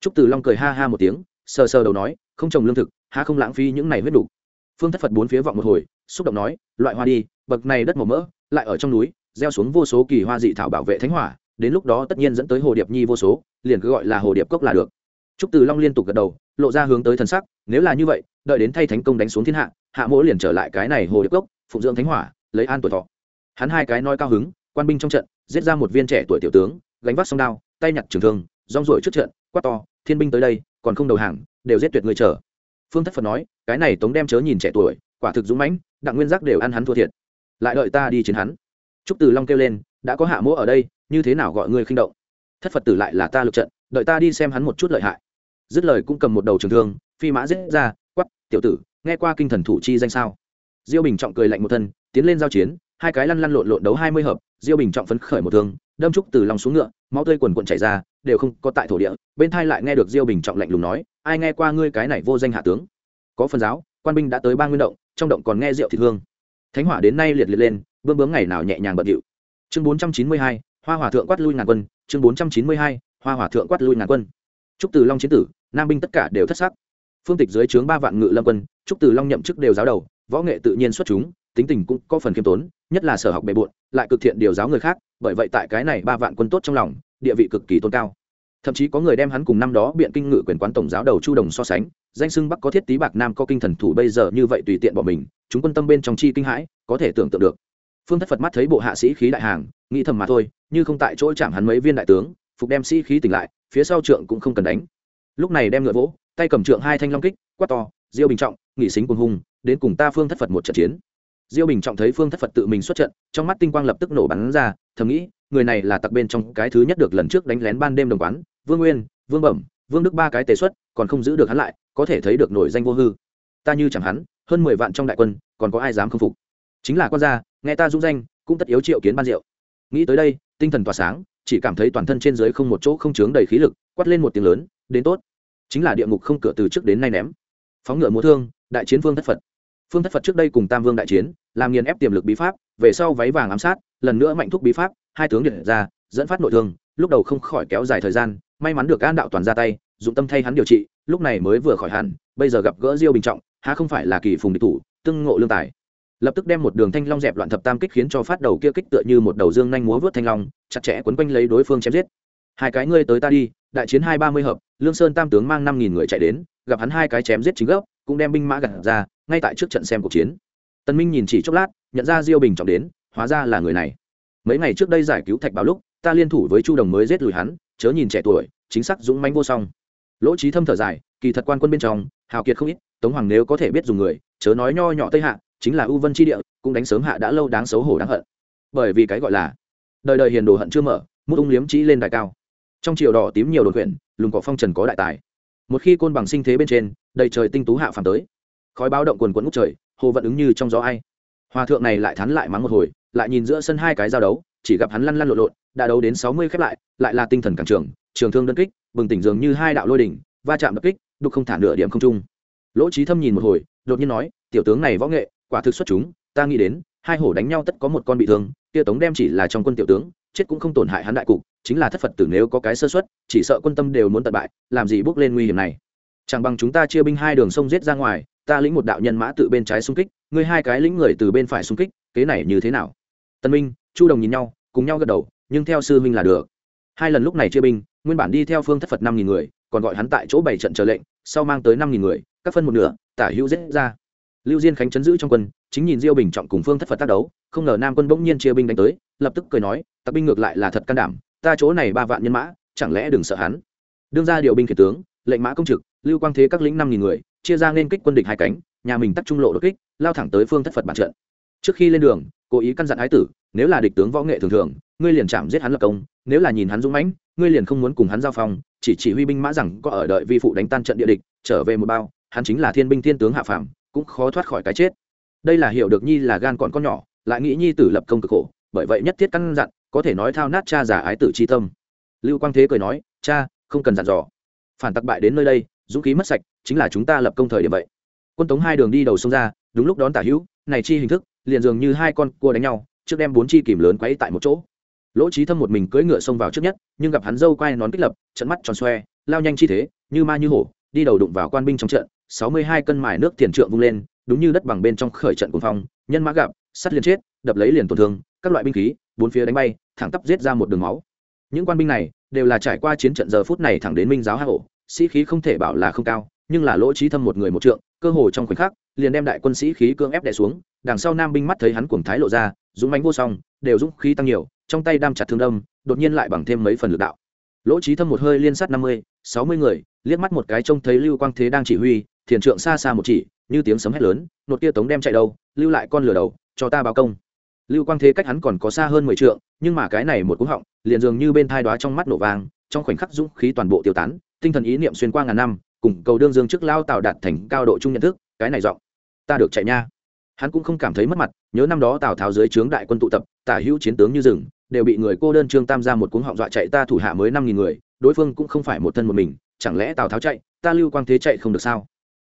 trúc từ long cười ha ha một tiếng, sờ sờ đầu nói, không trồng lương thực ha không lãng phí những này huyết đủ. phương thất phật bốn phía vọng một hồi, xúc động nói, loại hoa đi, bậc này đất màu mỡ, lại ở trong núi, gieo xuống vô số kỳ hoa dị thảo bảo vệ thánh hỏa, đến lúc đó tất nhiên dẫn tới hồ điệp nhi vô số, liền cứ gọi là hồ điệp cốc là được trúc từ long liên tục gật đầu, lộ ra hướng tới thần sắc, nếu là như vậy đợi đến thay thánh công đánh xuống thiên hạ hạ mỗ liền trở lại cái này hồ điệp cốc, phụng dưỡng thánh hỏa, lấy an tuổi thọ. Hắn hai cái nói cao hứng, quan binh trong trận, giết ra một viên trẻ tuổi tiểu tướng, gánh vác song đao, tay nhặt trường thương, rong rổi trước trận, quát to, thiên binh tới đây, còn không đầu hàng, đều giết tuyệt người chờ. Phương thất phật nói, cái này tống đem chớ nhìn trẻ tuổi, quả thực dũng mãnh, đặng nguyên giác đều ăn hắn thua thiệt. Lại đợi ta đi chiến hắn. Trúc từ long kêu lên, đã có hạ mỗ ở đây, như thế nào gọi ngươi khinh động? Thất phật tử lại là ta lượt trận, đợi ta đi xem hắn một chút lợi hại. Dứt lời cũng cầm một đầu trường thương, phi mã giết ra tiểu tử, nghe qua kinh thần thủ chi danh sao? Diêu bình trọng cười lạnh một thân, tiến lên giao chiến, hai cái lăn lăn lộn lộn đấu hai mươi hợp, diêu bình trọng phấn khởi một thương, đâm trúc từ lòng xuống ngựa, máu tươi quần quần chảy ra, đều không có tại thổ địa, bên thai lại nghe được diêu bình trọng lạnh lùng nói, ai nghe qua ngươi cái này vô danh hạ tướng? Có phần giáo, quan binh đã tới ba nguyên động, trong động còn nghe rượu Thị hương. Thánh hỏa đến nay liệt liệt lên bươm bướm ngày nào nhẹ nhàng bận điệu. Chương bốn trăm chín mươi hai, hoa hỏa thượng quát lui ngàn quân, chương bốn trăm chín mươi hai, hoa hỏa thượng quát lui ngàn quân. Trúc từ long chiến tử, nam binh tất cả đều thất sắc phương tịch dưới trướng ba vạn ngự lâm quân trúc từ long nhậm chức đều giáo đầu, võ nghệ tự nhiên xuất chúng, tính tình cũng có phần khiêm tốn, nhất là sở học bề bộn, lại cực thiện điều giáo người khác, bởi vậy tại cái này ba vạn quân tốt trong lòng, địa vị cực kỳ tôn cao. Thậm chí có người đem hắn cùng năm đó biện kinh ngự quyền quán tổng giáo đầu chu đồng so sánh, danh xưng bắc có thiết tý bạc nam có kinh thần thủ bây giờ như vậy tùy tiện bỏ mình, chúng quân tâm bên trong chi kinh hãi, có thể tưởng tượng được. Phương thất phật mắt thấy bộ hạ sĩ khí đại hàng, nghĩ thầm mà thôi, như không tại chỗ chạm hắn mấy viên đại tướng, phục đem sĩ khí tỉnh lại, phía sau trượng cũng không cần đánh. Lúc này đem ngựa vỗ tay cầm trượng hai thanh long kích, quát to, diêu bình trọng nghị xính cùng hùng, đến cùng ta phương thất phật một trận chiến. Diêu bình trọng thấy phương thất phật tự mình xuất trận, trong mắt tinh quang lập tức nổ bắn ra, thầm nghĩ, người này là tặc bên trong cái thứ nhất được lần trước đánh lén ban đêm đồng quán, vương nguyên, vương bẩm, vương đức ba cái tế xuất, còn không giữ được hắn lại, có thể thấy được nổi danh vô hư. Ta như chẳng hắn, hơn mười vạn trong đại quân, còn có ai dám không phục? Chính là quan gia, nghe ta dung danh, cũng tất yếu triệu kiến ban diệu nghĩ tới đây, tinh thần tỏa sáng, chỉ cảm thấy toàn thân trên dưới không một chỗ không chướng đầy khí lực, quát lên một tiếng lớn, đến tốt chính là địa ngục không cửa từ trước đến nay ném. Phóng ngựa múa thương, đại chiến vương thất phật. Phương thất phật trước đây cùng tam vương đại chiến, làm nghiền ép tiềm lực bí pháp, về sau váy vàng ám sát, lần nữa mạnh thúc bí pháp, hai tướng điện ra, dẫn phát nội thương, lúc đầu không khỏi kéo dài thời gian, may mắn được an đạo toàn ra tay, dụng tâm thay hắn điều trị, lúc này mới vừa khỏi hẳn, bây giờ gặp gỡ diêu bình trọng, há không phải là kỳ phùng địch thủ, tương ngộ lương tài. Lập tức đem một đường thanh long dẹp loạn thập tam kích khiến cho phát đầu kia kích tựa như một đầu dương nhanh múa vớt thanh long, chặt chẽ quấn quanh lấy đối phương chém giết hai cái ngươi tới ta đi, đại chiến hai ba mươi hợp, lương sơn tam tướng mang năm nghìn người chạy đến, gặp hắn hai cái chém giết chính gốc, cũng đem binh mã gặt ra, ngay tại trước trận xem cuộc chiến. Tân minh nhìn chỉ chốc lát, nhận ra diêu bình trọng đến, hóa ra là người này. Mấy ngày trước đây giải cứu thạch báo lúc, ta liên thủ với chu đồng mới giết lùi hắn, chớ nhìn trẻ tuổi, chính xác dũng mãnh vô song. Lỗ trí thâm thở dài, kỳ thật quan quân bên trong, hào kiệt không ít, tống hoàng nếu có thể biết dùng người, chớ nói nho nhỏ tây hạ, chính là ưu vân tri địa, cũng đánh sớm hạ đã lâu đáng xấu hổ đáng hận. Bởi vì cái gọi là, đời đời hiền đồ hận chưa mở, mút ung liếm trí lên đài cao trong chiều đỏ tím nhiều đồn quyển lùng cỏ phong trần có đại tài. Một khi côn bằng sinh thế bên trên, đầy trời tinh tú hạ phàm tới. Khói báo động quần quẫn ngút trời, hồ vận ứng như trong gió ai. Hòa thượng này lại thắn lại mắng một hồi, lại nhìn giữa sân hai cái giao đấu, chỉ gặp hắn lăn lăn lộn lộn, đã đấu đến sáu mươi khép lại lại là tinh thần cản trường trường thương đơn kích, bừng tỉnh dường như hai đạo lôi đỉnh, va chạm đập kích, đục không thả nửa điểm không trung. Lỗ trí thâm nhìn một hồi, đột nhiên nói, tiểu tướng này võ nghệ, quả thực xuất chúng ta nghĩ đến, hai hổ đánh nhau tất có một con bị thương tia tống đem chỉ là trong quân tiểu tướng, chết cũng không tổn hại hắn đại cục, chính là thất phật tử nếu có cái sơ xuất chỉ sợ quân tâm đều muốn tận bại, làm gì bước lên nguy hiểm này? Chẳng bằng chúng ta chia binh hai đường sông giết ra ngoài, ta lĩnh một đạo nhân mã tự bên trái xung kích, ngươi hai cái lĩnh người từ bên phải xung kích, kế này như thế nào? Tân minh, chu đồng nhìn nhau, cùng nhau gật đầu, nhưng theo sư minh là được. Hai lần lúc này chia binh, nguyên bản đi theo phương thất phật năm nghìn người, còn gọi hắn tại chỗ bảy trận chờ lệnh, sau mang tới năm nghìn người, các phân một nửa, tả hữu giết ra. Lưu diên khánh chấn giữ trong quân chính nhìn diêu bình trọng cùng phương thất phật tác đấu, không ngờ nam quân bỗng nhiên chia binh đánh tới, lập tức cười nói, tặc binh ngược lại là thật can đảm, ta chỗ này ba vạn nhân mã, chẳng lẽ đừng sợ hắn? Đương ra điều binh khiển tướng, lệnh mã công trực, lưu quang thế các lĩnh năm nghìn người, chia ra nên kích quân địch hai cánh, nhà mình tắt trung lộ đột kích, lao thẳng tới phương thất phật bản trận. Trước khi lên đường, cố ý căn dặn ái tử, nếu là địch tướng võ nghệ thường thường, ngươi liền chạm giết hắn lập công, nếu là nhìn hắn dũng mãnh, ngươi liền không muốn cùng hắn giao phong, chỉ chỉ huy binh mã rằng có ở đợi vi phụ đánh tan trận địa địch, trở về một bao, hắn chính là thiên binh thiên tướng hạ phàm, cũng khó thoát khỏi cái chết đây là hiểu được nhi là gan còn con nhỏ, lại nghĩ nhi tử lập công cực khổ, bởi vậy nhất thiết căn dặn, có thể nói thao nát cha giả ái tử c tâm. Lưu quang thế cười nói, cha, không cần dặn dò. Phản tặc bại đến nơi đây, dũng khí mất sạch, chính là chúng ta lập công thời điểm vậy. Quân tống hai đường đi đầu sông ra, đúng lúc đón tả hữu, này chi hình thức, liền dường như hai con cua đánh nhau, trước đem bốn chi kìm lớn quấy tại một chỗ. Lỗ trí thâm một mình cưỡi ngựa xông vào trước nhất, nhưng gặp hắn dâu quay nón kích lập, trận mắt tròn xoe, lao nhanh chi thế, như ma như hổ, đi đầu đụng vào quan binh trong trận, sáu mươi hai cân mài nước tiền trượng vung lên đúng như đất bằng bên trong khởi trận cuồng phong, nhân mã gặp, sắt liền chết, đập lấy liền tổn thương, các loại binh khí, bốn phía đánh bay, thẳng tắp giết ra một đường máu. Những quan binh này đều là trải qua chiến trận giờ phút này thẳng đến minh giáo hạ hộ, sĩ khí không thể bảo là không cao, nhưng là lỗ trí thâm một người một trượng, cơ hồ trong khoảnh khắc, liền đem đại quân sĩ khí cưỡng ép đè xuống, đằng sau nam binh mắt thấy hắn cuồng thái lộ ra, dũng mãnh vô song, đều dũng khí tăng nhiều, trong tay đam chặt thương đâm, đột nhiên lại bằng thêm mấy phần lực đạo. Lỗ trí thâm một hơi liên sát năm mươi, sáu mươi người, liếc mắt một cái trông thấy lưu quang thế đang chỉ huy thiền trượng xa xa một chỉ, như tiếng sấm hét lớn, nột kia tống đem chạy đâu, lưu lại con lửa đầu, cho ta báo công. Lưu quang thế cách hắn còn có xa hơn mười trượng, nhưng mà cái này một cú họng, liền dường như bên thai đoá trong mắt nổ vàng trong khoảnh khắc dũng khí toàn bộ tiêu tán, tinh thần ý niệm xuyên qua ngàn năm, cùng cầu đương dương trước lao tạo đạt thành cao độ chung nhận thức, cái này giọng, ta được chạy nha. Hắn cũng không cảm thấy mất mặt, nhớ năm đó tào tháo dưới trướng đại quân tụ tập, tả hữu chiến tướng như rừng, đều bị người cô đơn trương tam ra một cuống họng dọa chạy ta thủ hạ mới năm nghìn người, đối phương cũng không phải một thân một mình, chẳng lẽ tào tháo chạy, ta lưu quang thế chạy không được sao?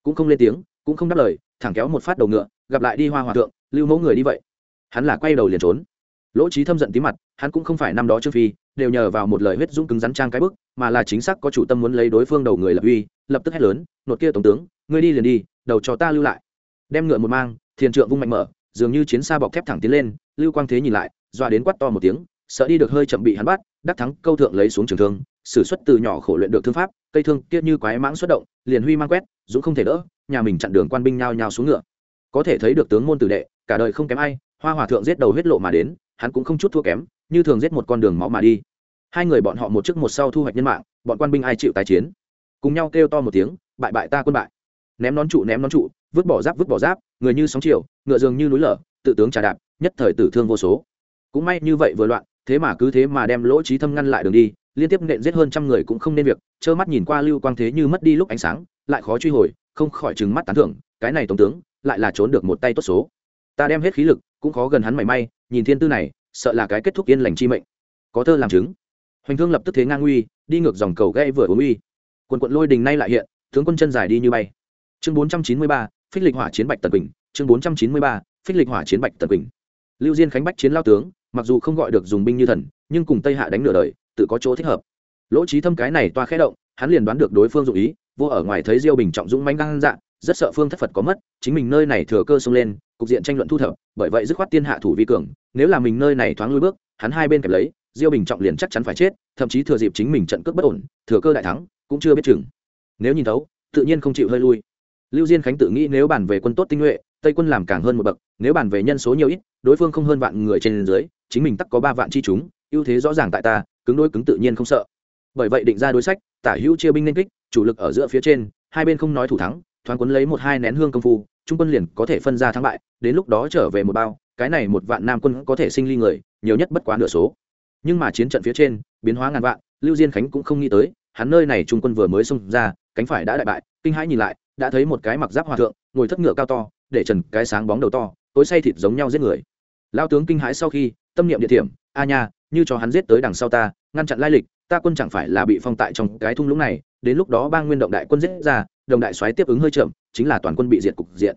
Cũng không lên tiếng, cũng không đáp lời, thẳng kéo một phát đầu ngựa, gặp lại đi hoa hòa thượng, lưu mẫu người đi vậy. Hắn là quay đầu liền trốn. Lỗ trí thâm giận tí mặt, hắn cũng không phải năm đó trương phi, đều nhờ vào một lời huyết dũng cứng rắn trang cái bức, mà là chính xác có chủ tâm muốn lấy đối phương đầu người lập uy, lập tức hét lớn, nột kia tổng tướng, ngươi đi liền đi, đầu cho ta lưu lại. Đem ngựa một mang, thiền trượng vung mạnh mở, dường như chiến xa bọc thép thẳng tiến lên, lưu quang thế nhìn lại, dọa đến quát to một tiếng, sợ đi được hơi chậm bị hắn bắt đắc thắng câu thượng lấy xuống trường thương, sử xuất từ nhỏ khổ luyện được thương pháp, cây thương kia như quái mãng xuất động, liền huy mang quét, dũng không thể đỡ, nhà mình chặn đường quan binh nhao nhao xuống ngựa. Có thể thấy được tướng môn tử đệ, cả đời không kém ai, hoa hòa thượng giết đầu huyết lộ mà đến, hắn cũng không chút thua kém, như thường giết một con đường máu mà đi. Hai người bọn họ một trước một sau thu hoạch nhân mạng, bọn quan binh ai chịu tái chiến? Cùng nhau kêu to một tiếng, bại bại ta quân bại. Ném nón trụ, ném nón trụ, vứt bỏ giáp, vứt bỏ giáp, người như sóng chiều, ngựa dường như núi lở, tự tướng trà đạp, nhất thời tử thương vô số. Cũng may như vậy vừa loạn thế mà cứ thế mà đem lỗ trí thâm ngăn lại đường đi, liên tiếp nện giết hơn trăm người cũng không nên việc, trơ mắt nhìn qua lưu quang thế như mất đi lúc ánh sáng, lại khó truy hồi, không khỏi trừng mắt tán thưởng, cái này tổng tướng, lại là trốn được một tay tốt số. Ta đem hết khí lực, cũng khó gần hắn mảy may, nhìn thiên tư này, sợ là cái kết thúc yên lành chi mệnh. Có thơ làm chứng. Hoành thương lập tức thế ngang uy, đi ngược dòng cầu gây vừa uống uy. Quần quận lôi đình nay lại hiện, tướng quân chân dài đi như bay. Chương bốn trăm chín mươi ba, phích lịch hỏa chiến bạch tần quỳnh. Chương bốn trăm chín mươi ba, phích lịch hỏa chiến bạch tần quỳnh. Lưu diên khánh bách chiến lao tướng mặc dù không gọi được dùng binh như thần, nhưng cùng tây hạ đánh nửa đời, tự có chỗ thích hợp. Lỗ trí thâm cái này toa khẽ động, hắn liền đoán được đối phương dụ ý, vô ở ngoài thấy diêu bình trọng dũng mãnh gan dạ rất sợ phương thất phật có mất, chính mình nơi này thừa cơ xông lên, cục diện tranh luận thu thập, bởi vậy dứt khoát tiên hạ thủ vi cường, nếu là mình nơi này thoáng lui bước, hắn hai bên kẹp lấy, diêu bình trọng liền chắc chắn phải chết, thậm chí thừa dịp chính mình trận cướp bất ổn, thừa cơ đại thắng, cũng chưa biết chừng. Nếu nhìn thấu, tự nhiên không chịu hơi lui. Lưu diên khánh tự nghĩ nếu bàn về quân tốt tinh nhuệ, tây quân làm càng hơn một bậc, nếu bàn về nhân số nhiều ít, đối phương không hơn vạn người trên dưới chính mình tắc có ba vạn chi chúng, ưu thế rõ ràng tại ta, cứng đối cứng tự nhiên không sợ. Bởi vậy định ra đối sách, tả hữu chia binh nên kích, chủ lực ở giữa phía trên, hai bên không nói thủ thắng, thoáng quấn lấy một hai nén hương công phu, trung quân liền có thể phân ra thắng bại, đến lúc đó trở về một bao, cái này một vạn nam quân có thể sinh ly người, nhiều nhất bất quá nửa số. Nhưng mà chiến trận phía trên, biến hóa ngàn vạn, lưu diên khánh cũng không nghĩ tới, hắn nơi này trung quân vừa mới xông ra, cánh phải đã đại bại, kinh hãi nhìn lại, đã thấy một cái mặc giáp hòa thượng, ngồi thất ngựa cao to, để trần cái sáng bóng đầu to, tối say thịt giống nhau giết người. Lao tướng kinh hãi sau khi tâm niệm địa điểm a nha, như cho hắn giết tới đằng sau ta, ngăn chặn lai lịch, ta quân chẳng phải là bị phong tại trong cái thung lũng này, đến lúc đó bang nguyên động đại quân giết ra, đồng đại soái tiếp ứng hơi chậm, chính là toàn quân bị diệt cục diện.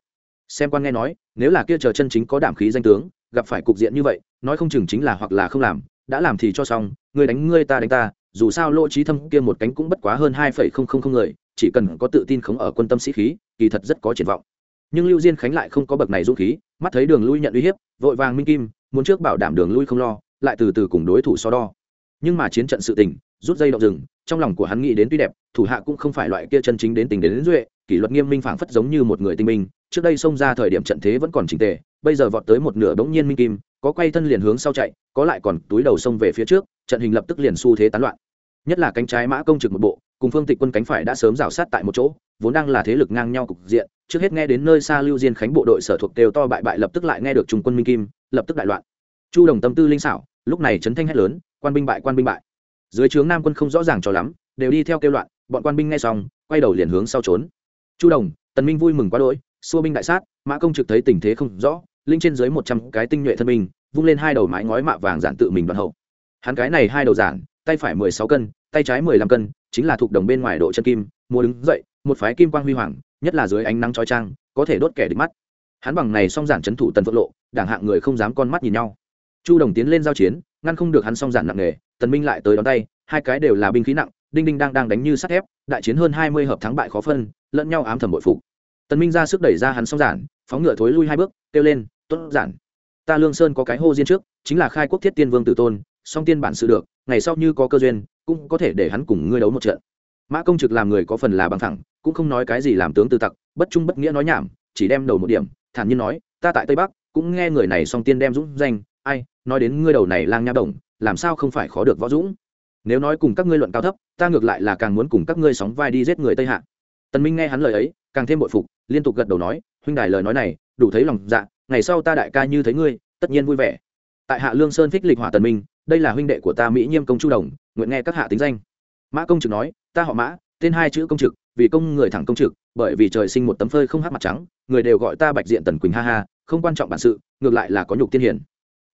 Xem quan nghe nói, nếu là kia chờ chân chính có đảm khí danh tướng, gặp phải cục diện như vậy, nói không chừng chính là hoặc là không làm, đã làm thì cho xong, người đánh ngươi ta đánh ta, dù sao lỗ trí thâm kia một cánh cũng bất quá hơn hai phẩy không không không người, chỉ cần có tự tin khống ở quân tâm sĩ khí, kỳ thật rất có triển vọng. Nhưng lưu diên khánh lại không có bậc này dũng khí, mắt thấy đường lui nhận uy hiếp, vội vàng minh kim muốn trước bảo đảm đường lui không lo lại từ từ cùng đối thủ so đo. Nhưng mà chiến trận sự tình rút dây động rừng trong lòng của hắn nghĩ đến tuy đẹp thủ hạ cũng không phải loại kia chân chính đến tình đến, đến duệ kỷ luật nghiêm minh phảng phất giống như một người tinh minh trước đây xông ra thời điểm trận thế vẫn còn chỉnh tề bây giờ vọt tới một nửa bỗng nhiên minh kim có quay thân liền hướng sau chạy có lại còn túi đầu xông về phía trước trận hình lập tức liền xu thế tán loạn. Nhất là cánh trái mã công trực một bộ cùng phương tịch quân cánh phải đã sớm rào sát tại một chỗ vốn đang là thế lực ngang nhau cục diện, trước hết nghe đến nơi xa lưu diên khánh bộ đội sở thuộc đều to bại bại lập tức lại nghe được trung quân minh kim, lập tức đại loạn. Chu đồng tâm tư linh xảo, lúc này trấn thanh hét lớn, quan binh bại, quan binh bại. Dưới trướng nam quân không rõ ràng cho lắm, đều đi theo kêu loạn, bọn quan binh nghe xong, quay đầu liền hướng sau trốn. Chu đồng, tần minh vui mừng quá đỗi, xua binh đại sát, mã công trực thấy tình thế không rõ, linh trên dưới một trăm cái tinh nhuệ thân binh, vung lên hai đầu mái ngói mạ vàng giản tự mình đoạn hậu. Hắn cái này hai đầu giản, tay phải mười sáu cân, tay trái mười lăm cân, chính là thuộc đồng bên ngoài độ chân kim mua đứng dậy một phái kim quang huy hoàng, nhất là dưới ánh nắng trói trang có thể đốt kẻ địch mắt. Hắn bằng này song giản chấn thủ tần phượng lộ, đảng hạng người không dám con mắt nhìn nhau. Chu đồng tiến lên giao chiến, ngăn không được hắn song giản nặng nề, tần minh lại tới đón tay, hai cái đều là binh khí nặng, đinh đinh đang đang đánh như sắt thép, đại chiến hơn hai mươi hợp thắng bại khó phân, lẫn nhau ám thầm bội phục. Tần minh ra sức đẩy ra hắn song giản, phóng ngựa thối lui hai bước, kêu lên, tốt giản, ta lương sơn có cái hô diên trước, chính là khai quốc thiết tiên vương tử tôn, song tiên bản sự được, ngày sau như có cơ duyên, cũng có thể để hắn cùng ngươi đấu một trận. Mã công trực làm người có phần là bằng thẳng cũng không nói cái gì làm tướng tư tặc, bất trung bất nghĩa nói nhảm, chỉ đem đầu một điểm, thản nhiên nói, ta tại tây bắc, cũng nghe người này song tiên đem dũng danh, ai, nói đến ngươi đầu này lang nha đồng, làm sao không phải khó được võ dũng? Nếu nói cùng các ngươi luận cao thấp, ta ngược lại là càng muốn cùng các ngươi sóng vai đi giết người tây hạ. Tần minh nghe hắn lời ấy, càng thêm bội phục, liên tục gật đầu nói, huynh đài lời nói này, đủ thấy lòng dạ ngày sau ta đại ca như thấy ngươi, tất nhiên vui vẻ. Tại hạ lương sơn phích lịch hỏa tần minh, đây là huynh đệ của ta mỹ nhiêm công chu đồng, nguyện nghe các hạ tính danh. Mã công trực nói, ta họ mã, tên hai chữ công trực vì công người thẳng công trực, bởi vì trời sinh một tấm phơi không hát mặt trắng, người đều gọi ta bạch diện tần quỳnh ha ha, không quan trọng bản sự, ngược lại là có nhục tiên hiển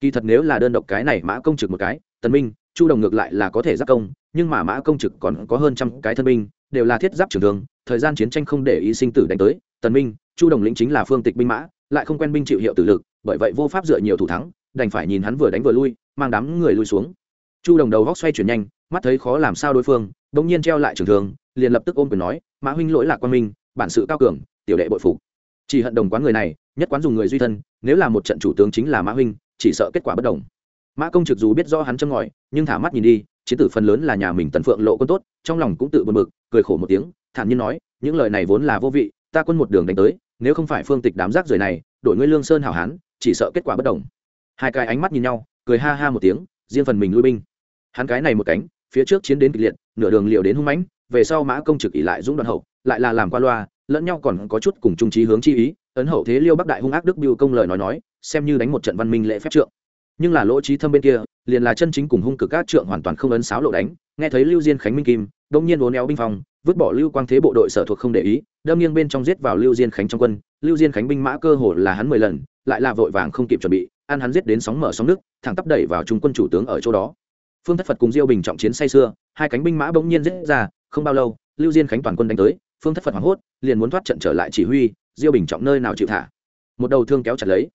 kỳ thật nếu là đơn độc cái này mã công trực một cái, tần minh, chu đồng ngược lại là có thể giáp công, nhưng mà mã công trực còn có hơn trăm cái thân binh, đều là thiết giáp trường thương thời gian chiến tranh không để ý sinh tử đánh tới, tần minh, chu đồng lĩnh chính là phương tịch binh mã, lại không quen binh chịu hiệu tử lực, bởi vậy vô pháp dựa nhiều thủ thắng, đành phải nhìn hắn vừa đánh vừa lui, mang đám người lui xuống. Chu đồng đầu góc xoay chuyển nhanh, mắt thấy khó làm sao đối phương, đột nhiên treo lại trường thường liền lập tức ôm quyền nói, mã huynh lỗi lạc quan minh, bản sự cao cường, tiểu đệ bội phục. Chỉ hận đồng quán người này, nhất quán dùng người duy thân, nếu là một trận chủ tướng chính là mã huynh, chỉ sợ kết quả bất đồng. Mã công trực dù biết do hắn châm ngòi, nhưng thả mắt nhìn đi, chiến tử phần lớn là nhà mình tần phượng lộ quân tốt, trong lòng cũng tự buồn bực, cười khổ một tiếng, thản nhiên nói, những lời này vốn là vô vị, ta quân một đường đánh tới, nếu không phải phương tịch đám rác rưởi này, đội ngươi lương sơn hảo hán, chỉ sợ kết quả bất đồng. Hai cái ánh mắt nhìn nhau, cười ha ha một tiếng, riêng phần mình lui binh. Hắn cái này một cánh, phía trước chiến đến kịch liệt, nửa đường liều đến hung mãnh về sau mã công trực ỉ lại dũng đoạn hậu, lại là làm qua loa, lẫn nhau còn có chút cùng trung trí hướng chi ý, ấn hậu thế liêu bắc đại hung ác đức biêu công lời nói nói, xem như đánh một trận văn minh lễ phép trượng. Nhưng là lỗ trí thâm bên kia, liền là chân chính cùng hung cực các trượng hoàn toàn không ấn sáo lộ đánh, nghe thấy lưu diên khánh minh kim, đông nhiên uốn éo binh phòng vứt bỏ lưu quang thế bộ đội sở thuộc không để ý, đâm nghiêng bên trong giết vào lưu diên khánh trong quân. Lưu diên khánh binh mã cơ hồ là hắn mười lần, lại là vội vàng không kịp chuẩn bị, ăn hắn giết đến sóng mở sóng nước, thẳng tắp đẩy vào trung quân chủ tướng ở chỗ đó. Phương thất phật cùng diêu bình trọng chiến say xưa hai cánh binh mã bỗng nhiên giết ra không bao lâu, lưu diên khánh toàn quân đánh tới, phương thất phật hoảng hốt, liền muốn thoát trận trở lại chỉ huy, diêu bình trọng nơi nào chịu thả. Một đầu thương kéo chặt lấy.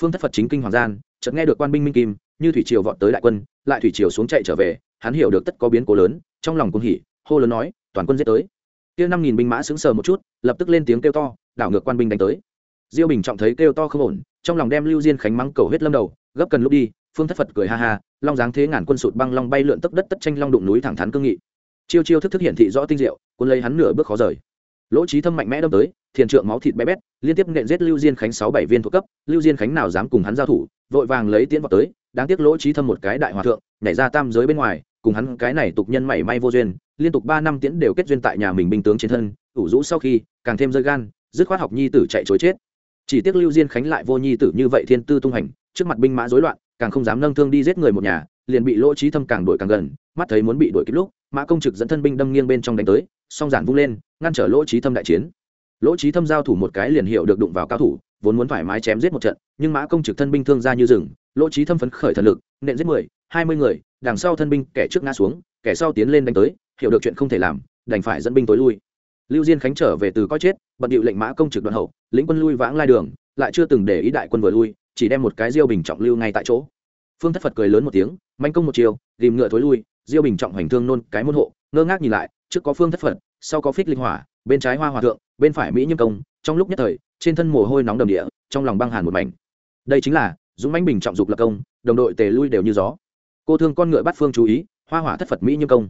Phương thất phật chính kinh hoàng gian, chợt nghe được quan binh minh kim, như thủy triều vọt tới đại quân, lại thủy triều xuống chạy trở về, hắn hiểu được tất có biến cố lớn, trong lòng cũng hỉ, hô lớn nói, toàn quân giết tới. Kia năm nghìn binh mã sững sờ một chút, lập tức lên tiếng kêu to, đảo ngược quan binh đánh tới. Diêu bình trọng thấy kêu to không ổn, trong lòng đem lưu diên khánh mắng cầu huyết lâm đầu, gấp cần lúc đi, phương thất phật cười ha ha, long dáng thế ngàn quân sụt băng long bay lượn tấp đất tất tranh long đụng núi thẳng thắn cương nghị chiêu chiêu thức thức hiện thị rõ tinh diệu quân lấy hắn nửa bước khó rời. Lỗ trí thâm mạnh mẽ đâm tới, thiền trượng máu thịt bé bét, liên tiếp nện giết lưu diên khánh sáu bảy viên thuộc cấp, lưu diên khánh nào dám cùng hắn giao thủ, vội vàng lấy tiến vào tới, đáng tiếc lỗ trí thâm một cái đại hòa thượng, nhảy ra tam giới bên ngoài, cùng hắn cái này tục nhân mảy may vô duyên, liên tục ba năm tiễn đều kết duyên tại nhà mình binh tướng trên thân, ủ rũ sau khi, càng thêm rơi gan, dứt khoát học nhi tử chạy chối chết. Chỉ tiếc lưu diên khánh lại vô nhi tử như vậy thiên tư tung hành, trước mặt binh mã rối loạn, càng không dám nâng thương đi giết người một nhà, liền bị lỗ trí thâm càng đuổi càng gần, mắt thấy muốn bị đuổi kịp lúc mã công trực dẫn thân binh đâm nghiêng bên trong đánh tới, song giản vung lên, ngăn trở lỗ trí thâm đại chiến. Lỗ trí thâm giao thủ một cái liền hiệu được đụng vào cao thủ, vốn muốn thoải mái chém giết một trận, nhưng mã công trực thân binh thương ra như rừng, lỗ trí thâm phấn khởi thần lực, nện giết mười, hai mươi người, đằng sau thân binh kẻ trước ngã xuống, kẻ sau tiến lên đánh tới, hiểu được chuyện không thể làm, đành phải dẫn binh tối lui. Lưu diên khánh trở về từ coi chết, bận điệu lệnh mã công trực đoạn hậu, lĩnh quân lui vãng lai đường, lại chưa từng để ý đại quân vừa lui, chỉ đem một cái diêu bình trọng lưu ngay tại chỗ. Phương thất phật cười lớn một tiếng, manh công một chiều, tìm ngựa thối lui diêu bình trọng hoành thương nôn cái môn hộ, ngơ ngác nhìn lại, trước có phương thất phật, sau có phích linh hỏa, bên trái hoa hòa thượng, bên phải mỹ nhâm công, trong lúc nhất thời, trên thân mồ hôi nóng đầm địa, trong lòng băng hàn một mảnh. Đây chính là, dũng mãnh bình trọng dục lập công, đồng đội tề lui đều như gió. Cô thương con ngựa bắt phương chú ý, hoa hỏa thất phật mỹ nhâm công.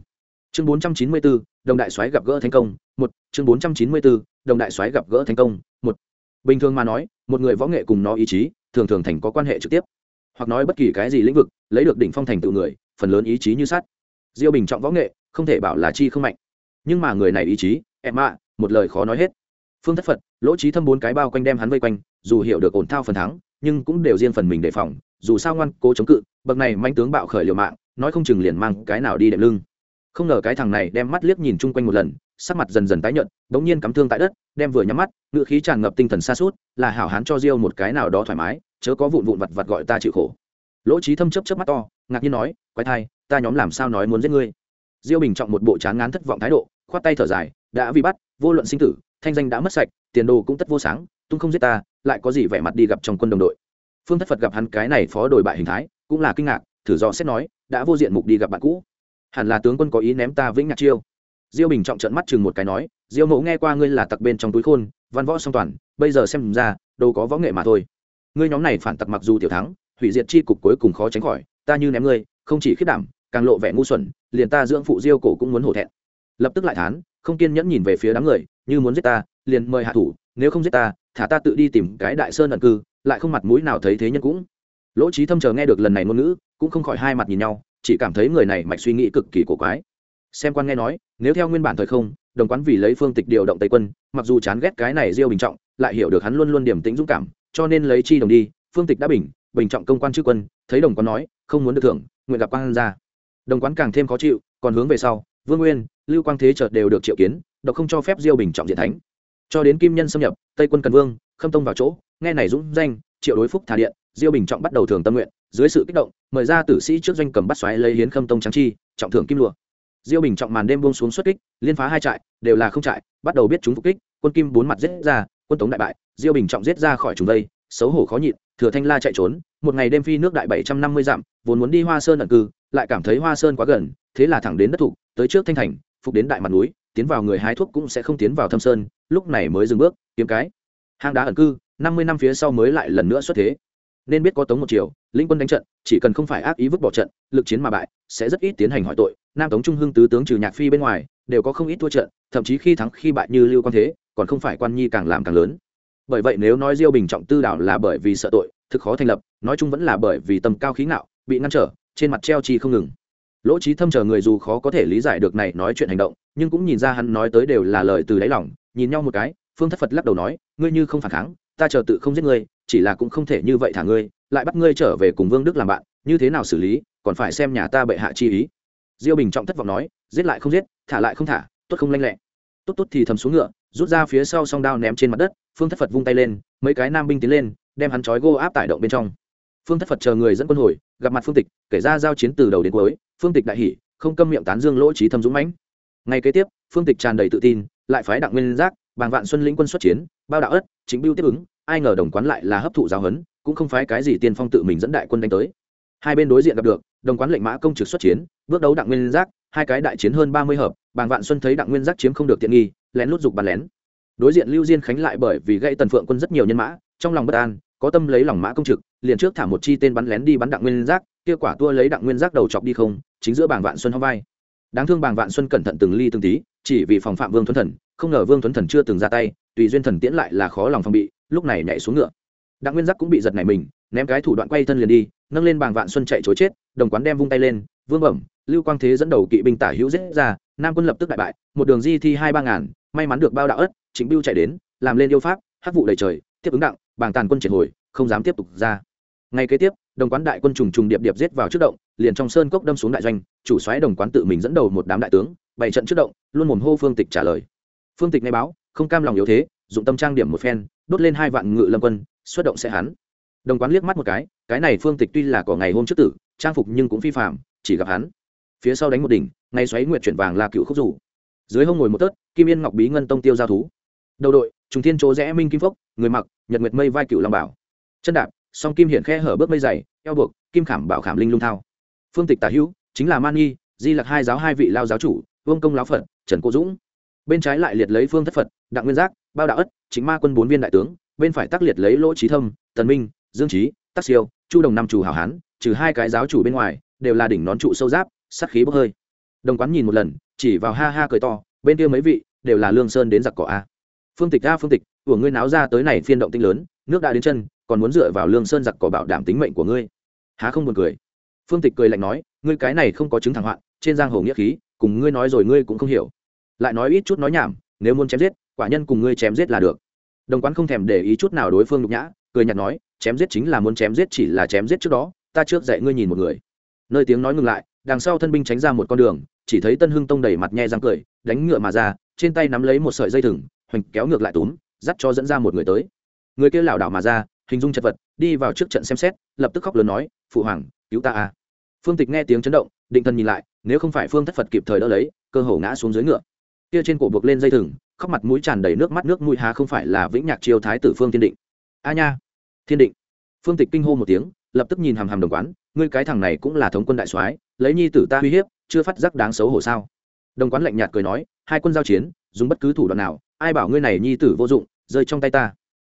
Chương bốn trăm chín mươi bốn đồng đại soái gặp gỡ thành công, một, chương bốn trăm chín mươi bốn đồng đại soái gặp gỡ thành công, một. Bình thường mà nói, một người võ nghệ cùng nó ý chí, thường thường thành có quan hệ trực tiếp. Hoặc nói bất kỳ cái gì lĩnh vực, lấy được đỉnh phong thành tựu người, phần lớn ý chí như sắt diêu bình trọng võ nghệ, không thể bảo là chi không mạnh. Nhưng mà người này ý chí, em ạ, một lời khó nói hết. Phương thất phật, lỗ trí thâm bốn cái bao quanh đem hắn vây quanh, dù hiểu được ổn thao phần thắng, nhưng cũng đều riêng phần mình đề phòng, dù sao ngoan cố chống cự, bậc này manh tướng bạo khởi liều mạng, nói không chừng liền mang cái nào đi đệm lưng. Không ngờ cái thằng này đem mắt liếc nhìn chung quanh một lần, sắc mặt dần dần tái nhợt, bỗng nhiên cắm thương tại đất, đem vừa nhắm mắt, ngựa khí tràn ngập tinh thần xa suốt là hảo hán cho diêu một cái nào đó thoải mái, chớ có vụn vụn vặt vặt gọi ta chịu khổ. Lỗ trí thâm chấp chấp mắt to ngạc nhiên nói, quái thai, ta nhóm làm sao nói muốn giết ngươi? Diêu bình trọng một bộ chán ngán thất vọng thái độ, khoát tay thở dài, đã bị bắt, vô luận sinh tử, thanh danh đã mất sạch, tiền đồ cũng tất vô sáng, tung không giết ta, lại có gì vẻ mặt đi gặp trong quân đồng đội? Phương thất phật gặp hắn cái này phó đổi bại hình thái, cũng là kinh ngạc, thử do xét nói, đã vô diện mục đi gặp bạn cũ. Hẳn là tướng quân có ý ném ta vĩnh ngạc chiêu. Diêu bình trọng trận mắt chừng một cái nói, diêu mẫu nghe qua ngươi là tặc bên trong túi khôn, văn võ song toàn, bây giờ xem ra, đâu có võ nghệ mà thôi. Ngươi nhóm này phản tặc mặc dù tiểu thắng, hủy diệt chi cục cuối cùng khó tránh khỏi ta như ném ngươi, không chỉ khiết đảm, càng lộ vẻ ngu xuẩn, liền ta dưỡng phụ diêu cổ cũng muốn hổ thẹn. Lập tức lại thán, không kiên nhẫn nhìn về phía đám người, như muốn giết ta, liền mời hạ thủ, nếu không giết ta, thả ta tự đi tìm cái đại sơn ẩn cư, lại không mặt mũi nào thấy thế nhân cũng. Lỗ trí thâm chờ nghe được lần này ngôn ngữ, cũng không khỏi hai mặt nhìn nhau, chỉ cảm thấy người này mạch suy nghĩ cực kỳ cổ quái. Xem quan nghe nói, nếu theo nguyên bản thời không, đồng quán vì lấy phương tịch điều động tây quân, mặc dù chán ghét cái này diêu bình trọng, lại hiểu được hắn luôn luôn điểm tính dũng cảm, cho nên lấy chi đồng đi, phương tịch đã bình bình trọng công quan chữ quân, thấy đồng quán nói không muốn được thưởng, nguyện gặp quan ra đồng quán càng thêm khó chịu, còn hướng về sau, vương nguyên, lưu quang thế chợt đều được triệu kiến, độc không cho phép diêu bình trọng diện thánh. Cho đến kim nhân xâm nhập, tây quân cần vương, khâm tông vào chỗ, nghe này dũng danh, triệu đối phúc thả điện, diêu bình trọng bắt đầu thường tâm nguyện, dưới sự kích động, mời ra tử sĩ trước doanh cầm bắt xoáy lấy hiến khâm tông trắng chi, trọng thưởng kim lụa. Diêu bình trọng màn đêm buông xuống xuất kích, liên phá hai trại, đều là không trại, bắt đầu biết chúng phục kích, quân kim bốn mặt giết ra, quân tống đại bại, diêu bình trọng giết ra khỏi chúng đây xấu hổ khó nhịn thừa thanh la chạy trốn, một ngày đêm phi nước đại bảy trăm năm mươi dặm, vốn muốn đi hoa sơn ẩn cư, lại cảm thấy hoa sơn quá gần, thế là thẳng đến đất thủ tới trước thanh thành, phục đến đại mặt núi, tiến vào người hái thuốc cũng sẽ không tiến vào thâm sơn, lúc này mới dừng bước, kiếm cái. Hang đá ẩn cư, năm mươi năm phía sau mới lại lần nữa xuất thế. Nên biết có tống một chiều lĩnh quân đánh trận, chỉ cần không phải ác ý vứt bỏ trận, lực chiến mà bại, sẽ rất ít tiến hành hỏi tội. Nam tống trung hưng tứ tướng trừ nhạc phi bên ngoài, đều có không ít thua trận, thậm chí khi thắng khi bại như lưu quan thế, còn không phải quan nhi càng làm càng lớn bởi vậy nếu nói diêu bình trọng tư đảo là bởi vì sợ tội, thực khó thành lập, nói chung vẫn là bởi vì tầm cao khí ngạo, bị ngăn trở, trên mặt treo chi không ngừng. Lỗ trí thâm chờ người dù khó có thể lý giải được này nói chuyện hành động, nhưng cũng nhìn ra hắn nói tới đều là lời từ đáy lòng, nhìn nhau một cái, phương thất phật lắc đầu nói, ngươi như không phản kháng, ta chờ tự không giết ngươi, chỉ là cũng không thể như vậy thả ngươi, lại bắt ngươi trở về cùng vương đức làm bạn, như thế nào xử lý, còn phải xem nhà ta bệ hạ chi ý. Diêu bình trọng thất vọng nói, giết lại không giết, thả lại không thả, tốt không lanh lẹ. Tốt tốt thì thầm xuống ngựa rút ra phía sau song đao ném trên mặt đất, phương thất phật vung tay lên, mấy cái nam binh tiến lên, đem hắn trói gô áp tải động bên trong. Phương thất phật chờ người dẫn quân hồi, gặp mặt phương tịch, kể ra giao chiến từ đầu đến cuối, phương tịch đại hỷ không câm miệng tán dương lỗ trí thâm dũng mãnh. Ngay kế tiếp, phương tịch tràn đầy tự tin, lại phái đặng nguyên giác, bàng vạn xuân lĩnh quân xuất chiến, bao đạo ất chính biêu tiếp ứng, ai ngờ đồng quán lại là hấp thụ giáo huấn, cũng không phái cái gì tiên phong tự mình dẫn đại quân đánh tới. Hai bên đối diện gặp được, đồng quán lệnh mã công trực xuất chiến, bước đấu đặng nguyên giác, hai cái đại chiến hơn ba mươi hợp, bàng vạn xuân thấy đặng nguyên giác chiếm không được tiện nghi lén lút dục bắn lén. Đối diện lưu diên khánh lại bởi vì gãy tần phượng quân rất nhiều nhân mã, trong lòng bất an, có tâm lấy lòng mã công trực, liền trước thả một chi tên bắn lén đi bắn đặng nguyên giác, kia quả tua lấy đặng nguyên giác đầu chọc đi không, chính giữa bảng vạn xuân hóng vai. Đáng thương bảng vạn xuân cẩn thận từng ly từng tí, chỉ vì phòng phạm vương thuấn thần, không ngờ vương thuấn thần chưa từng ra tay, tùy duyên thần tiễn lại là khó lòng phòng bị, lúc này nhảy xuống ngựa. Đặng nguyên giác cũng bị giật này mình, ném cái thủ đoạn quay thân liền đi, nâng lên bảng vạn xuân chạy chối chết, đồng quán đem vung tay lên, vương bẩm, lưu quang thế dẫn đầu kỵ binh tả hữu giết ra nam quân lập tức đại bại, một đường di thi hai ba ngàn, may mắn được bao đạo ất chính biêu chạy đến, làm lên yêu pháp, hắc vụ đầy trời, tiếp ứng đặng, bàng tàn quân triệt hồi, không dám tiếp tục ra. Ngay kế tiếp, đồng quán đại quân trùng trùng điệp điệp giết vào trước động, liền trong sơn cốc đâm xuống đại doanh, chủ xoáy đồng quán tự mình dẫn đầu một đám đại tướng, bày trận trước động, luôn mồm hô phương tịch trả lời. Phương tịch nghe báo, không cam lòng yếu thế, dụng tâm trang điểm một phen, đốt lên hai vạn ngự lâm quân, xuất động sẽ hắn. Đồng quán liếc mắt một cái cái này phương tịch tuy là có ngày hôm trước tử, trang phục nhưng cũng phi phạm chỉ gặp hắn phía sau đánh một đỉnh, ngay xoáy nguyệt chuyển vàng là cựu khúc rủ dưới hông ngồi một tớt, kim yên ngọc bí ngân tông tiêu giao thú. Đầu đội, trùng thiên chỗ rẽ minh kim phốc người mặc, nhật nguyệt mây vai cựu long bảo. Chân đạp, song kim hiện khe hở bước mây dày, eo buộc, kim khảm bảo khảm linh lung thao. Phương tịch tả hữu, chính là man nghi, di lặc hai giáo hai vị lao giáo chủ, vương công lão phật, trần cô dũng. Bên trái lại liệt lấy phương thất phật, đặng nguyên giác, bao đạo ất chính ma quân bốn viên đại tướng, bên phải tác liệt lấy lỗ trí thâm, tần minh, dương trí tắc siêu, chu đồng năm chủ hảo hán, trừ hai cái giáo chủ bên ngoài, đều là đỉnh nón trụ sâu giáp sát khí bốc hơi. Đồng quán nhìn một lần, chỉ vào ha ha cười to, bên kia mấy vị đều là lương sơn đến giặc cỏ a. Phương tịch a, phương tịch, của ngươi náo ra tới này phiên động tinh lớn, nước đã đến chân, còn muốn dựa vào lương sơn giặc cỏ bảo đảm tính mệnh của ngươi. Há không buồn cười? Phương tịch cười lạnh nói, ngươi cái này không có chứng thẳng hoạn, trên giang hồ nghĩa khí, cùng ngươi nói rồi ngươi cũng không hiểu. Lại nói ít chút nói nhảm, nếu muốn chém giết, quả nhân cùng ngươi chém giết là được. Đồng quán không thèm để ý chút nào đối phương nhục nhã, cười nhạt nói, chém giết chính là muốn chém giết chỉ là chém giết trước đó, ta trước dạy ngươi nhìn một người. Nơi tiếng nói ngừng lại đằng sau thân binh tránh ra một con đường, chỉ thấy tân hưng tông đẩy mặt nhe răng cười, đánh ngựa mà ra, trên tay nắm lấy một sợi dây thừng, hoành kéo ngược lại túm, dắt cho dẫn ra một người tới. Người kia lảo đảo mà ra, hình dung chật vật, đi vào trước trận xem xét, lập tức khóc lớn nói, phụ hoàng, cứu ta a. Phương tịch nghe tiếng chấn động, định thần nhìn lại, nếu không phải phương thất phật kịp thời đỡ lấy, cơ hồ ngã xuống dưới ngựa. Kia trên cổ buộc lên dây thừng, khóc mặt mũi tràn đầy nước mắt nước mũi há không phải là vĩnh nhạc chiêu thái tử phương thiên định. A nha, thiên định. Phương tịch kinh hô một tiếng, lập tức nhìn hàm hàm đồng quán ngươi cái thằng này cũng là thống quân đại soái, lấy nhi tử ta uy hiếp, chưa phát giác đáng xấu hổ sao? Đồng quán lạnh nhạt cười nói, hai quân giao chiến, dùng bất cứ thủ đoạn nào, ai bảo ngươi này nhi tử vô dụng, rơi trong tay ta.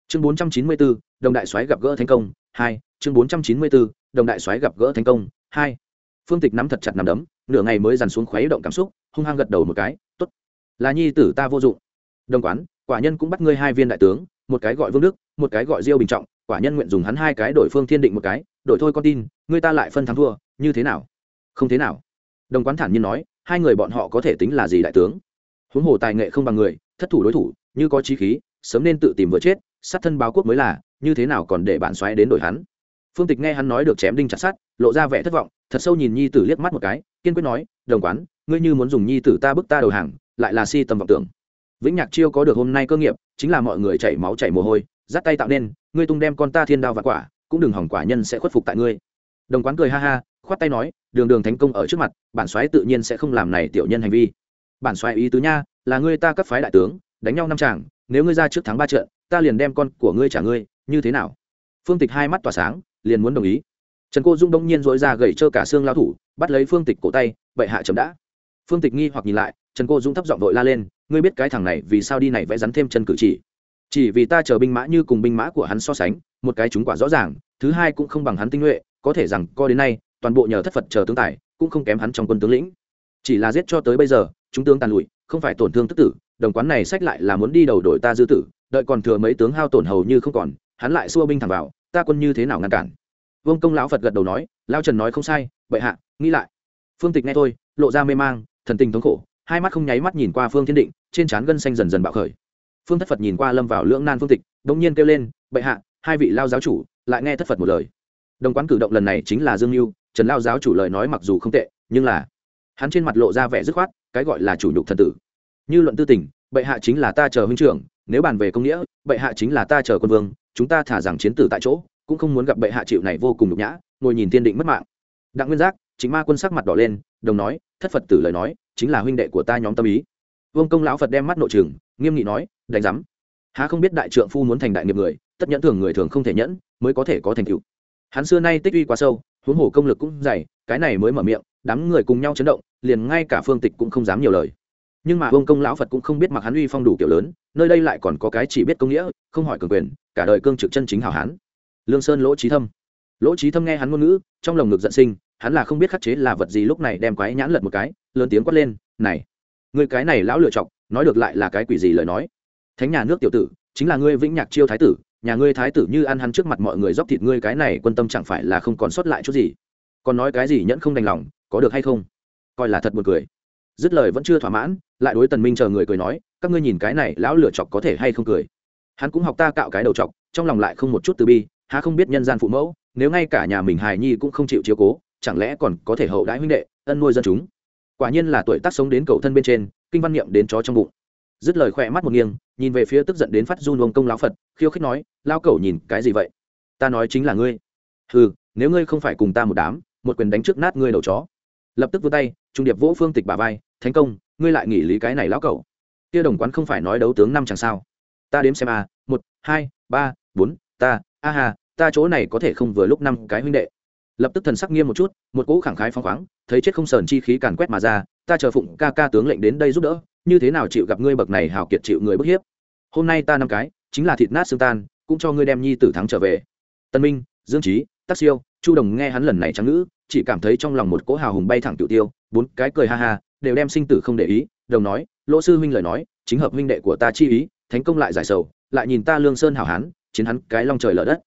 Chương bốn trăm chín mươi bốn đồng đại soái gặp gỡ thành công, hai, chương bốn trăm chín mươi bốn đồng đại soái gặp gỡ thành công, hai. Phương tịch nắm thật chặt nằm đấm, nửa ngày mới dằn xuống khuấy động cảm xúc, hung hăng gật đầu một cái t ố t là nhi tử ta vô dụng. Đồng quán, quả nhân cũng bắt ngươi hai viên đại tướng, một cái gọi vương đức, một cái gọi diêu bình trọng quả nhân nguyện dùng hắn hai cái đổi phương thiên định một cái, đổi thôi con tin ngươi ta lại phân thắng thua, như thế nào? Không thế nào. Đồng quán thản nhiên nói, hai người bọn họ có thể tính là gì đại tướng? Huống hồ tài nghệ không bằng người, thất thủ đối thủ, như có trí khí, sớm nên tự tìm vợ chết, sát thân báo quốc mới là, như thế nào còn để bạn xoáy đến đổi hắn? Phương tịch nghe hắn nói được chém đinh chặt sát lộ ra vẻ thất vọng, thật sâu nhìn nhi tử liếc mắt một cái, kiên quyết nói, đồng quán, ngươi như muốn dùng nhi tử ta bức ta đầu hàng, lại là si tầm vọng tưởng. Vĩnh nhạc chiêu có được hôm nay cơ nghiệp, chính là mọi người chảy máu chảy mồ hôi dắt tay tạo nên, ngươi tung đem con ta thiên đao và quả, cũng đừng hỏng quả nhân sẽ khuất phục tại ngươi. Đồng quán cười ha ha, khoát tay nói, đường đường thành công ở trước mặt, bản soái tự nhiên sẽ không làm này tiểu nhân hành vi. Bản soái ý tứ nha, là ngươi ta cấp phái đại tướng, đánh nhau năm chàng, nếu ngươi ra trước tháng ba trận, ta liền đem con của ngươi trả ngươi, như thế nào? Phương tịch hai mắt tỏa sáng, liền muốn đồng ý. Trần cô dung đông nhiên dỗi ra gậy trơ cả xương lao thủ, bắt lấy phương tịch cổ tay vậy hạ chấm đã. Phương tịch nghi hoặc nhìn lại, trần cô dung thấp giọng vội la lên, ngươi biết cái thằng này vì sao đi này vẽ rắn thêm chân cử chỉ? Chỉ vì ta chờ binh mã như cùng binh mã của hắn so sánh, một cái chúng quả rõ ràng, thứ hai cũng không bằng hắn tinh nhuệ, có thể rằng co đến nay, toàn bộ nhờ thất phật chờ tướng tài, cũng không kém hắn trong quân tướng lĩnh. Chỉ là giết cho tới bây giờ, chúng tướng tàn lụi, không phải tổn thương tức tử, đồng quán này sách lại là muốn đi đầu đội ta dư tử, đợi còn thừa mấy tướng hao tổn hầu như không còn, hắn lại xua binh thẳng vào, ta quân như thế nào ngăn cản? Vương công lão phật gật đầu nói lao trần nói không sai, bệ hạ, nghĩ lại. Phương tịch nghe thôi, lộ ra mê mang, thần tình thống khổ, hai mắt không nháy mắt nhìn qua phương thiên định, trên trán gân xanh dần dần bạo khởi phương thất phật nhìn qua lâm vào lưỡng nan phương tịch đông nhiên kêu lên, bệ hạ, hai vị lao giáo chủ, lại nghe thất phật một lời. Đồng quán cử động lần này chính là dương mưu trần lao giáo chủ lời nói mặc dù không tệ, nhưng là hắn trên mặt lộ ra vẻ dứt khoát, cái gọi là chủ nhục thần tử. Như luận tư tình, bệ hạ chính là ta chờ huynh trưởng, nếu bàn về công nghĩa, bệ hạ chính là ta chờ quân vương, chúng ta thả rằng chiến tử tại chỗ, cũng không muốn gặp bệ hạ chịu này vô cùng nhục nhã, ngồi nhìn tiên định mất mạng. Đặng nguyên giác chính ma quân sắc mặt đỏ lên, đồng nói, thất phật tử lời nói, chính là huynh đệ của ta nhóm tâm ý vương công lão phật đem mắt nội trường nghiêm nghị nói, đánh giám. Há không biết đại trượng phu muốn thành đại nghiệp người, tất nhẫn thường người thường không thể nhẫn, mới có thể có thành tựu. Hắn xưa nay tích uy quá sâu, huống hồ công lực cũng dày, cái này mới mở miệng, đám người cùng nhau chấn động, liền ngay cả phương tịch cũng không dám nhiều lời. Nhưng mà vương công lão phật cũng không biết mặc hắn uy phong đủ kiểu lớn, nơi đây lại còn có cái chỉ biết công nghĩa, không hỏi cường quyền, cả đời cương trực chân chính hảo hán. Lương sơn lỗ trí thâm. Lỗ trí thâm nghe hắn ngôn ngữ, trong lồng ngực giận sinh, hắn là không biết khắc chế là vật gì lúc này đem quái nhãn lật một cái, lớn tiếng quát lên, này người cái này lão lựa chọc, nói được lại là cái quỷ gì lời nói? Thánh nhà nước tiểu tử, chính là ngươi vĩnh nhạc chiêu thái tử, nhà ngươi thái tử như ăn hắn trước mặt mọi người dóc thịt ngươi cái này quân tâm chẳng phải là không còn sót lại chút gì? Còn nói cái gì nhẫn không đành lòng, có được hay không? Coi là thật buồn cười. Dứt lời vẫn chưa thỏa mãn, lại đối tần minh chờ người cười nói, các ngươi nhìn cái này lão lửa chọc có thể hay không cười? Hắn cũng học ta cạo cái đầu chọc, trong lòng lại không một chút từ bi, há không biết nhân gian phụ mẫu, nếu ngay cả nhà mình hài nhi cũng không chịu chiếu cố, chẳng lẽ còn có thể hậu đãi huynh đệ, ân nuôi dân chúng? Quả nhiên là tuổi tác sống đến cầu thân bên trên, kinh văn niệm đến chó trong bụng. Dứt lời khỏe mắt một nghiêng, nhìn về phía tức giận đến phát run ông công lão phật, khiêu khích nói lao cẩu nhìn, cái gì vậy? Ta nói chính là ngươi. Ừ nếu ngươi không phải cùng ta một đám, một quyền đánh trước nát ngươi đầu chó. Lập tức vươn tay, trung điệp vỗ phương tịch bà vai thành công, ngươi lại nghỉ lý cái này lão cẩu. Kia đồng quán không phải nói đấu tướng năm chẳng sao? Ta đếm xem a, một, hai, ba, bốn, ta, a hà ta chỗ này có thể không vừa lúc năm cái huynh đệ lập tức thần sắc nghiêm một chút, một cỗ khẳng khái phong khoáng, thấy chết không sờn chi khí càn quét mà ra, ta chờ phụng ca ca tướng lệnh đến đây giúp đỡ, như thế nào chịu gặp ngươi bậc này hào kiệt chịu người bức hiếp? Hôm nay ta năm cái, chính là thịt nát xương tan, cũng cho ngươi đem nhi tử thắng trở về. Tân minh, dương trí tác siêu, chu đồng nghe hắn lần này trắng ngữ, chỉ cảm thấy trong lòng một cỗ hào hùng bay thẳng tiểu tiêu, bốn cái cười ha ha, đều đem sinh tử không để ý, đồng nói, lỗ sư huynh lời nói, chính hợp huynh đệ của ta chi ý thành công lại giải sầu, lại nhìn ta lương sơn hảo hán, chiến hắn cái long trời lở đất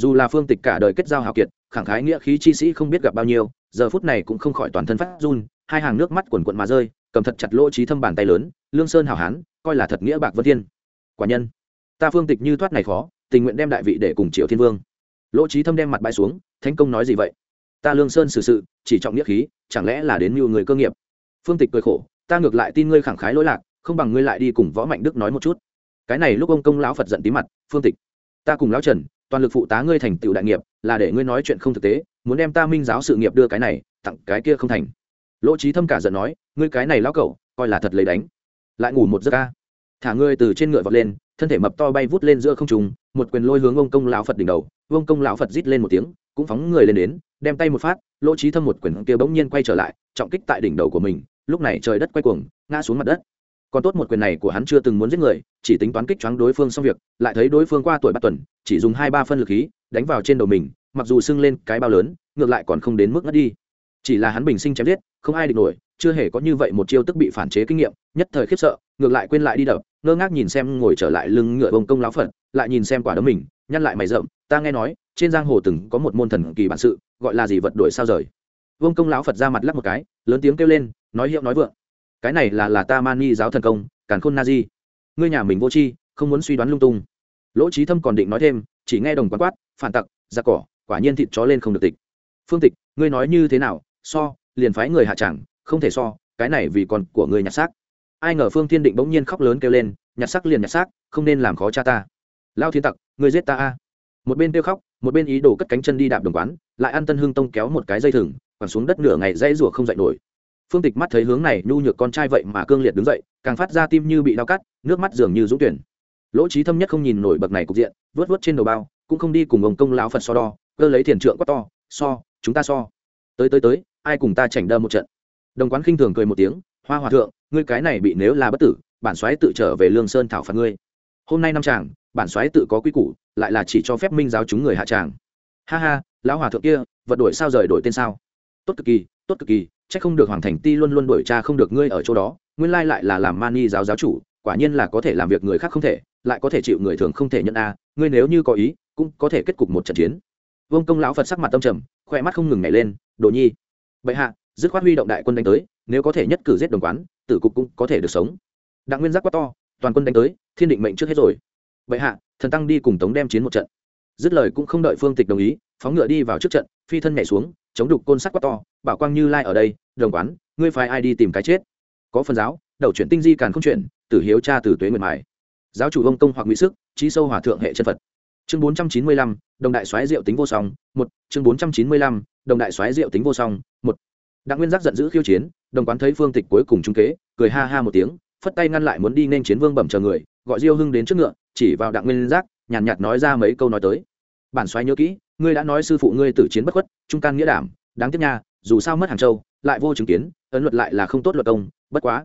dù là phương tịch cả đời kết giao hào kiệt, khẳng khái nghĩa khí chi sĩ không biết gặp bao nhiêu, giờ phút này cũng không khỏi toàn thân phát run, hai hàng nước mắt quần quận mà rơi, cầm thật chặt lỗ trí thâm bàn tay lớn, lương sơn hảo hán, coi là thật nghĩa bạc vân thiên. Quả nhân, ta phương tịch như thoát này khó, tình nguyện đem đại vị để cùng triệu thiên vương. Lỗ trí thâm đem mặt bãi xuống, thánh công nói gì vậy? Ta lương sơn xử sự, chỉ trọng nghĩa khí, chẳng lẽ là đến mưu người cơ nghiệp? Phương tịch cười khổ, ta ngược lại tin ngươi khẳng khái lỗi lạc, không bằng ngươi lại đi cùng võ mạnh đức nói một chút. Cái này lúc ông công lão phật giận tí mặt, phương tịch ta cùng lão trần, toàn lực phụ tá ngươi thành tựu đại nghiệp, là để ngươi nói chuyện không thực tế, muốn đem ta minh giáo sự nghiệp đưa cái này, tặng cái kia không thành. Lỗ trí thâm cả giận nói, ngươi cái này lão cậu coi là thật lấy đánh. Lại ngủ một giấc ca thả ngươi từ trên ngựa vọt lên, thân thể mập to bay vút lên giữa không trung, một quyền lôi hướng ông công lão phật đỉnh đầu ông công lão phật rít lên một tiếng, cũng phóng người lên đến, đem tay một phát, lỗ trí thâm một quyền kia bỗng nhiên quay trở lại, trọng kích tại đỉnh đầu của mình, lúc này trời đất quay cuồng, ngã xuống mặt đất còn tốt một quyền này của hắn chưa từng muốn giết người, chỉ tính toán kích choáng đối phương xong việc, lại thấy đối phương qua tuổi bắt tuần, chỉ dùng hai ba phân lực khí, đánh vào trên đầu mình, mặc dù sưng lên cái bao lớn, ngược lại còn không đến mức ngất đi. Chỉ là hắn bình sinh chém giết, không ai địch nổi, chưa hề có như vậy một chiêu tức bị phản chế kinh nghiệm, nhất thời khiếp sợ, ngược lại quên lại đi đập, ngơ ngác nhìn xem ngồi trở lại lưng ngựa bông công láo phật, lại nhìn xem quả đấm mình, nhăn lại mày rậm, ta nghe nói, trên giang hồ từng có một môn thần kỳ bản sự, gọi là gì vật đổi sao rời. Vương công lão phật ra mặt lắc một cái, lớn tiếng kêu lên, nói hiệu nói vượng cái này là là ta mani giáo thần công, càn khôn na di. Ngươi nhà mình vô tri, không muốn suy đoán lung tung. Lỗ trí thâm còn định nói thêm, chỉ nghe đồng quán quát, phản tặc, giặc cỏ, quả nhiên thịt chó lên không được tịch. Phương tịch, ngươi nói như thế nào? So, liền phái người hạ chẳng, không thể so, cái này vì còn của người nhặt xác. Ai ngờ phương thiên định bỗng nhiên khóc lớn kêu lên, nhặt xác liền nhặt xác, không nên làm khó cha ta. Lao thiên tặc, ngươi giết ta a. Một bên kêu khóc, một bên ý đồ cất cánh chân đi đạp đồng quán, lại ăn tân hương tông kéo một cái dây thừng, quẳng xuống đất nửa ngày dãy rủa không dậy nổi phương tịch mắt thấy hướng này, nhu nhược con trai vậy mà cương liệt đứng dậy, càng phát ra tim như bị đau cắt, nước mắt dường như dũng tuyển. Lỗ trí thâm nhất không nhìn nổi bậc này cục diện, vớt vớt trên đầu bao, cũng không đi cùng ông công lão phật so đo, cơ lấy thiền trượng quát to, so, chúng ta so. Tới tới tới, ai cùng ta chảnh đơ một trận? Đồng quán khinh thường cười một tiếng, hoa hòa thượng, ngươi cái này bị nếu là bất tử, bản soái tự trở về lương sơn thảo phạt ngươi. Hôm nay năm chàng, bản soái tự có quy củ, lại là chỉ cho phép minh giáo chúng người hạ tràng ha ha, lão hòa thượng kia, vật đổi sao rời đổi tên sao? Tốt cực kỳ tốt cực kỳ, chắc không được hoàng thành ti luôn luôn đổi cha không được ngươi ở chỗ đó, nguyên lai lại là làm mani giáo giáo chủ, quả nhiên là có thể làm việc người khác không thể, lại có thể chịu người thường không thể nhận a, ngươi nếu như có ý, cũng có thể kết cục một trận chiến. Vương công lão phật sắc mặt tâm trầm khoe mắt không ngừng nhảy lên, đồ nhi, bệ hạ, dứt khoát huy động đại quân đánh tới, nếu có thể nhất cử giết đồng quán, tử cục cũng có thể được sống. Đặng nguyên giác quá to, toàn quân đánh tới, thiên định mệnh trước hết rồi. Bệ hạ, thần tăng đi cùng tống đem chiến một trận. Dứt lời cũng không đợi phương tịch đồng ý, phóng ngựa đi vào trước trận, phi thân nhảy xuống chống đục côn sắt quá to bảo quang như lai ở đây đồng quán ngươi phải ai đi tìm cái chết? Có phần giáo đầu chuyển tinh di càn không chuyển tử hiếu cha tử tuế nguyệt mài. Giáo chủ ông công hoặc mỹ sức trí sâu hòa thượng hệ chân phật. Chương bốn trăm chín mươi lăm đồng đại soái diệu tính vô song một chương bốn trăm chín mươi lăm đồng đại soái diệu tính vô song một. Đặng nguyên giác giận dữ khiêu chiến đồng quán thấy phương tịch cuối cùng trung kế cười ha ha một tiếng phất tay ngăn lại muốn đi nên chiến vương bẩm chờ người gọi diêu hưng đến trước ngựa chỉ vào đặng nguyên giác nhàn nhạt, nhạt nói ra mấy câu nói tới. Bản xoáy nhớ kỹ ngươi đã nói sư phụ ngươi tử chiến bất khuất trung can nghĩa đảm đáng tiếc nha dù sao mất hàng châu lại vô chứng kiến ấn luật lại là không tốt luật công bất quá.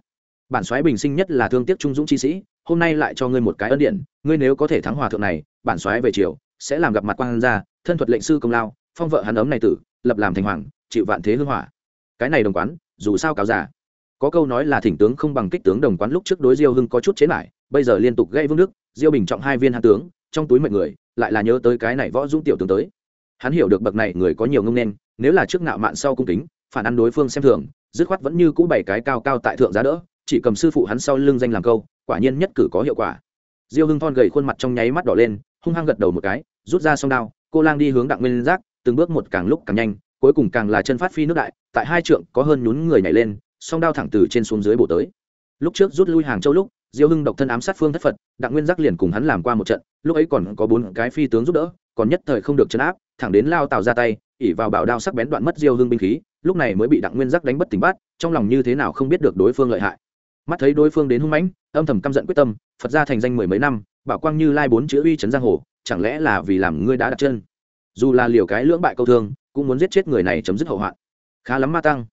Bản xoáy bình sinh nhất là thương tiếc trung dũng chi sĩ hôm nay lại cho ngươi một cái ân điện ngươi nếu có thể thắng hòa thượng này bản xoáy về triều sẽ làm gặp mặt quan gia thân thuật lệnh sư công lao phong vợ hắn ấm này tử lập làm thành hoàng chịu vạn thế hương hỏa. Cái này đồng quán dù sao cáo giả có câu nói là thỉnh tướng không bằng kích tướng đồng quán lúc trước đối diêu hưng có chút chế lại bây giờ liên tục gây vương nước, diêu bình trọng hai viên hạ tướng trong túi mệnh người lại là nhớ tới cái này võ dũng tiểu tướng tới hắn hiểu được bậc này người có nhiều ngông nên, nếu là trước nạo mạn sau cung kính, phản ăn đối phương xem thường, dứt khoát vẫn như cũ bảy cái cao cao tại thượng giá đỡ, chỉ cầm sư phụ hắn sau lưng danh làm câu, quả nhiên nhất cử có hiệu quả. Diêu hưng thon gầy khuôn mặt trong nháy mắt đỏ lên, hung hăng gật đầu một cái, rút ra song đao, cô lang đi hướng đặng nguyên giác, từng bước một càng lúc càng nhanh, cuối cùng càng là chân phát phi nước đại, tại hai trượng có hơn nhún người nhảy lên, song đao thẳng từ trên xuống dưới bổ tới. Lúc trước rút lui hàng châu lúc, diêu hưng độc thân ám sát phương thất phật, đặng nguyên giác liền cùng hắn làm qua một trận, lúc ấy còn có bốn cái phi tướng giúp đỡ, còn nhất thời không được chấn áp thẳng đến lao tào ra tay ỉ vào bảo đao sắc bén đoạn mất diêu hương binh khí, lúc này mới bị đặng nguyên giác đánh bất tỉnh bát, trong lòng như thế nào không biết được đối phương lợi hại. Mắt thấy đối phương đến hung mãnh, âm thầm căm giận quyết tâm, phật ra thành danh mười mấy năm, bảo quang như lai bốn chữ uy trấn giang hồ, chẳng lẽ là vì làm ngươi đã đặt chân? Dù là liều cái lưỡng bại câu thương, cũng muốn giết chết người này chấm dứt hậu hoạn. Khá lắm ma tăng.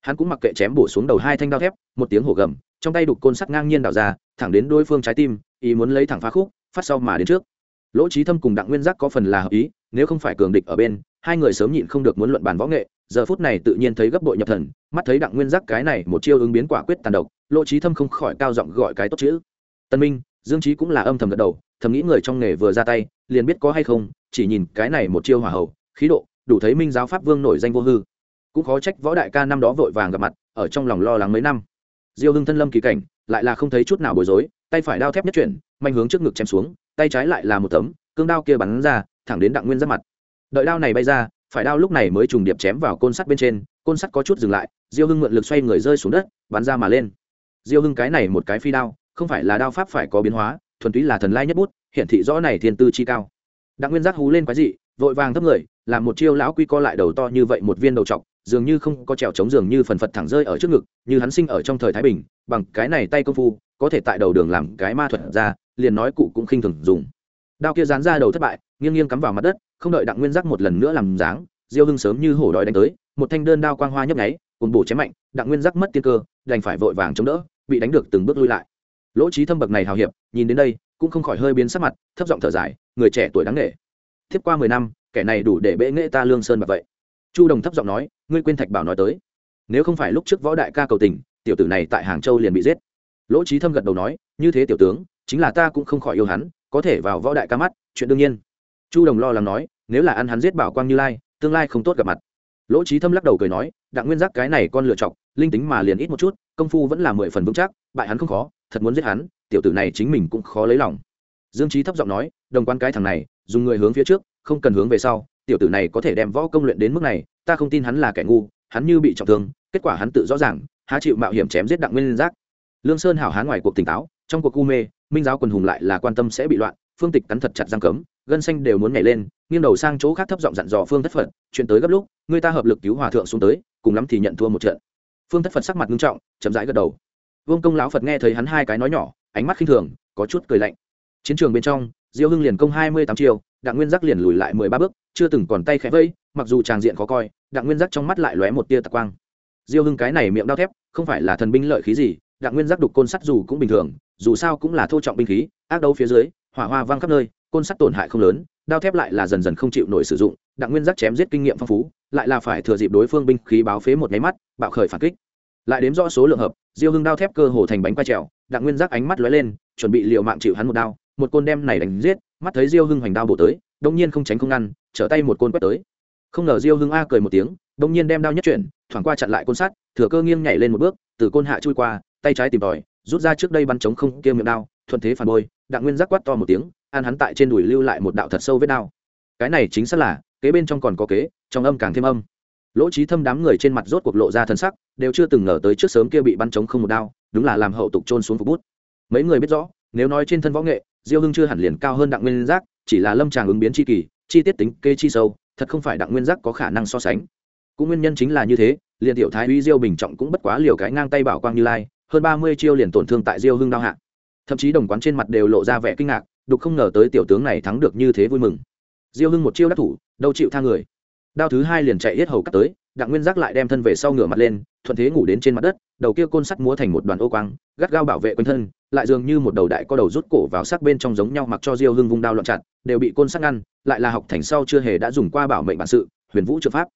Hắn cũng mặc kệ chém bổ xuống đầu hai thanh đao thép, một tiếng hổ gầm, trong tay đục côn sắt ngang nhiên đảo ra, thẳng đến đối phương trái tim, ý muốn lấy thẳng phá khúc, phát sau mà đến trước lỗ trí thâm cùng đặng nguyên giác có phần là hợp ý, nếu không phải cường địch ở bên, hai người sớm nhịn không được muốn luận bàn võ nghệ, giờ phút này tự nhiên thấy gấp bội nhập thần, mắt thấy đặng nguyên giác cái này một chiêu ứng biến quả quyết tàn độc, lỗ trí thâm không khỏi cao giọng gọi cái tốt chữ. Tân minh, dương trí cũng là âm thầm gật đầu, thầm nghĩ người trong nghề vừa ra tay, liền biết có hay không, chỉ nhìn cái này một chiêu hỏa hậu khí độ, đủ thấy minh giáo pháp vương nổi danh vô hư. Cũng khó trách võ đại ca năm đó vội vàng gặp mặt, ở trong lòng lo lắng mấy năm. Diêu hưng thân lâm kỳ cảnh, lại là không thấy chút nào bối rối tay phải đao thép nhất chuyển manh hướng trước ngực chém xuống, tay trái lại là một tấm, cương đao kia bắn ra, thẳng đến đặng nguyên giáp mặt. Đợi đao này bay ra, phải đao lúc này mới trùng điệp chém vào côn sắt bên trên, côn sắt có chút dừng lại, diêu hưng mượn lực xoay người rơi xuống đất, bắn ra mà lên. Diêu hưng cái này một cái phi đao, không phải là đao pháp phải có biến hóa, thuần túy là thần lai nhất bút hiện thị rõ này thiên tư chi cao. Đặng nguyên giác hú lên quái dị, vội vàng thấp người, làm một chiêu lão quy co lại đầu to như vậy một viên đầu trọc dường như không có trèo trống dường như phần phật thẳng rơi ở trước ngực, như hắn sinh ở trong thời thái bình, bằng cái này tay công phu, có thể tại đầu đường làm cái ma thuật ra, liền nói cụ cũng khinh thường dùng. Đao kia dán ra đầu thất bại, nghiêng nghiêng cắm vào mặt đất, không đợi đặng nguyên giác một lần nữa làm dáng, diêu hưng sớm như hổ đói đánh tới, một thanh đơn đao quang hoa nhấp nháy cùng bổ chém mạnh, đặng nguyên giác mất tiên cơ, đành phải vội vàng chống đỡ, bị đánh được từng bước lui lại. Lỗ trí thâm bậc này hào hiệp, nhìn đến đây, cũng không khỏi hơi biến sắc mặt, thấp giọng thở dài, người trẻ tuổi đáng nghệ thiếp qua mười năm, kẻ này đủ để bệ nghệ ta lương sơn bạc vậy chu đồng thấp giọng nói, ngươi quên thạch bảo nói tới. Nếu không phải lúc trước võ đại ca cầu tình, tiểu tử này tại hàng châu liền bị giết. Lỗ trí thâm gật đầu nói, như thế tiểu tướng, chính là ta cũng không khỏi yêu hắn, có thể vào võ đại ca mắt, chuyện đương nhiên. Chu đồng lo lắng nói, nếu là ăn hắn giết bảo quang như lai, tương lai không tốt gặp mặt. Lỗ trí thâm lắc đầu cười nói, đặng nguyên giác cái này con lựa chọc, linh tính mà liền ít một chút, công phu vẫn là mười phần vững chắc, bại hắn không khó, thật muốn giết hắn, tiểu tử này chính mình cũng khó lấy lòng. Dương trí thấp giọng nói, đồng quan cái thằng này, dùng người hướng phía trước, không cần hướng về sau tiểu tử này có thể đem võ công luyện đến mức này, ta không tin hắn là kẻ ngu, hắn như bị trọng thương, kết quả hắn tự rõ ràng, há chịu mạo hiểm chém giết đặng nguyên giác. Lương sơn hảo hán ngoài cuộc tỉnh táo, trong cuộc u mê, minh giáo quần hùng lại là quan tâm sẽ bị loạn, phương tịch cắn thật chặt giang cấm, gân xanh đều muốn nhảy lên, nghiêng đầu sang chỗ khác thấp giọng dặn dò phương thất phật, chuyện tới gấp lúc, người ta hợp lực cứu hòa thượng xuống tới, cùng lắm thì nhận thua một trận. Phương thất phật sắc mặt nghiêm trọng, chậm rãi gật đầu. Vương công lão phật nghe thấy hắn hai cái nói nhỏ, ánh mắt khinh thường, có chút cười lạnh. Chiến trường bên trong diêu hưng liền công hai mươi tám chiều đặng nguyên giác liền lùi lại mười ba bước, chưa từng còn tay khẽ vây, mặc dù tràng diện khó coi, đặng nguyên giác trong mắt lại lóe một tia tạc quang. Diêu hưng cái này miệng đao thép, không phải là thần binh lợi khí gì, đặng nguyên giác đục côn sắt dù cũng bình thường, dù sao cũng là thô trọng binh khí, ác đấu phía dưới, hỏa hoa văng khắp nơi, côn sắt tổn hại không lớn, đao thép lại là dần dần không chịu nổi sử dụng, đặng nguyên giác chém giết kinh nghiệm phong phú, lại là phải thừa dịp đối phương binh khí báo phế một nháy mắt, bạo khởi phản kích. Lại đếm rõ số lượng hợp, diêu hưng đao thép cơ hồ thành bánh quay trèo, đặng nguyên giác ánh mắt lóe lên, chuẩn bị liệu mạng chịu hắn một đao một côn đem này đánh giết, mắt thấy diêu hưng hoành đao bổ tới đông nhiên không tránh không ngăn, trở tay một côn quét tới. Không ngờ diêu hưng a cười một tiếng đông nhiên đem đao nhất chuyển, thoảng qua chặn lại côn sắt, thừa cơ nghiêng nhảy lên một bước, từ côn hạ chui qua, tay trái tìm tòi, rút ra trước đây bắn trống không kia miệng đao, thuận thế phản bôi, đặng nguyên giác quát to một tiếng, an hắn tại trên đùi lưu lại một đạo thật sâu vết đao. Cái này chính xác là, kế bên trong còn có kế, trong âm càng thêm âm. Lỗ trí thâm đám người trên mặt rốt cuộc lộ ra thân sắc, đều chưa từng ngờ tới trước sớm kia bị bắn trống không một đao, đúng là làm hậu tục trôn xuống phục bút. Mấy người biết rõ, nếu nói trên thân võ nghệ diêu hưng chưa hẳn liền cao hơn đặng nguyên giác, chỉ là lâm tràng ứng biến chi kỳ, chi tiết tính, kê chi sâu, thật không phải đặng nguyên giác có khả năng so sánh. Cũng nguyên nhân chính là như thế, liền tiểu thái uy diêu bình trọng cũng bất quá liều cái ngang tay bảo quang như lai, hơn ba mươi chiêu liền tổn thương tại diêu hưng đao hạ. Thậm chí đồng quán trên mặt đều lộ ra vẻ kinh ngạc, đục không ngờ tới tiểu tướng này thắng được như thế vui mừng. Diêu hưng một chiêu đắc thủ, đâu chịu tha người. Đao thứ hai liền chạy hết hầu cắt tới, đặng nguyên giác lại đem thân về sau ngửa mặt lên, thuận thế ngủ đến trên mặt đất, đầu kia côn sắt múa thành một đoàn ô quang, gắt gao bảo vệ quanh thân lại dường như một đầu đại có đầu rút cổ vào sắc bên trong giống nhau mặc cho diêu hưng vung đao loạn chặt, đều bị côn sắt ngăn, lại là học thành sau chưa hề đã dùng qua bảo mệnh bản sự, huyền vũ trợ pháp.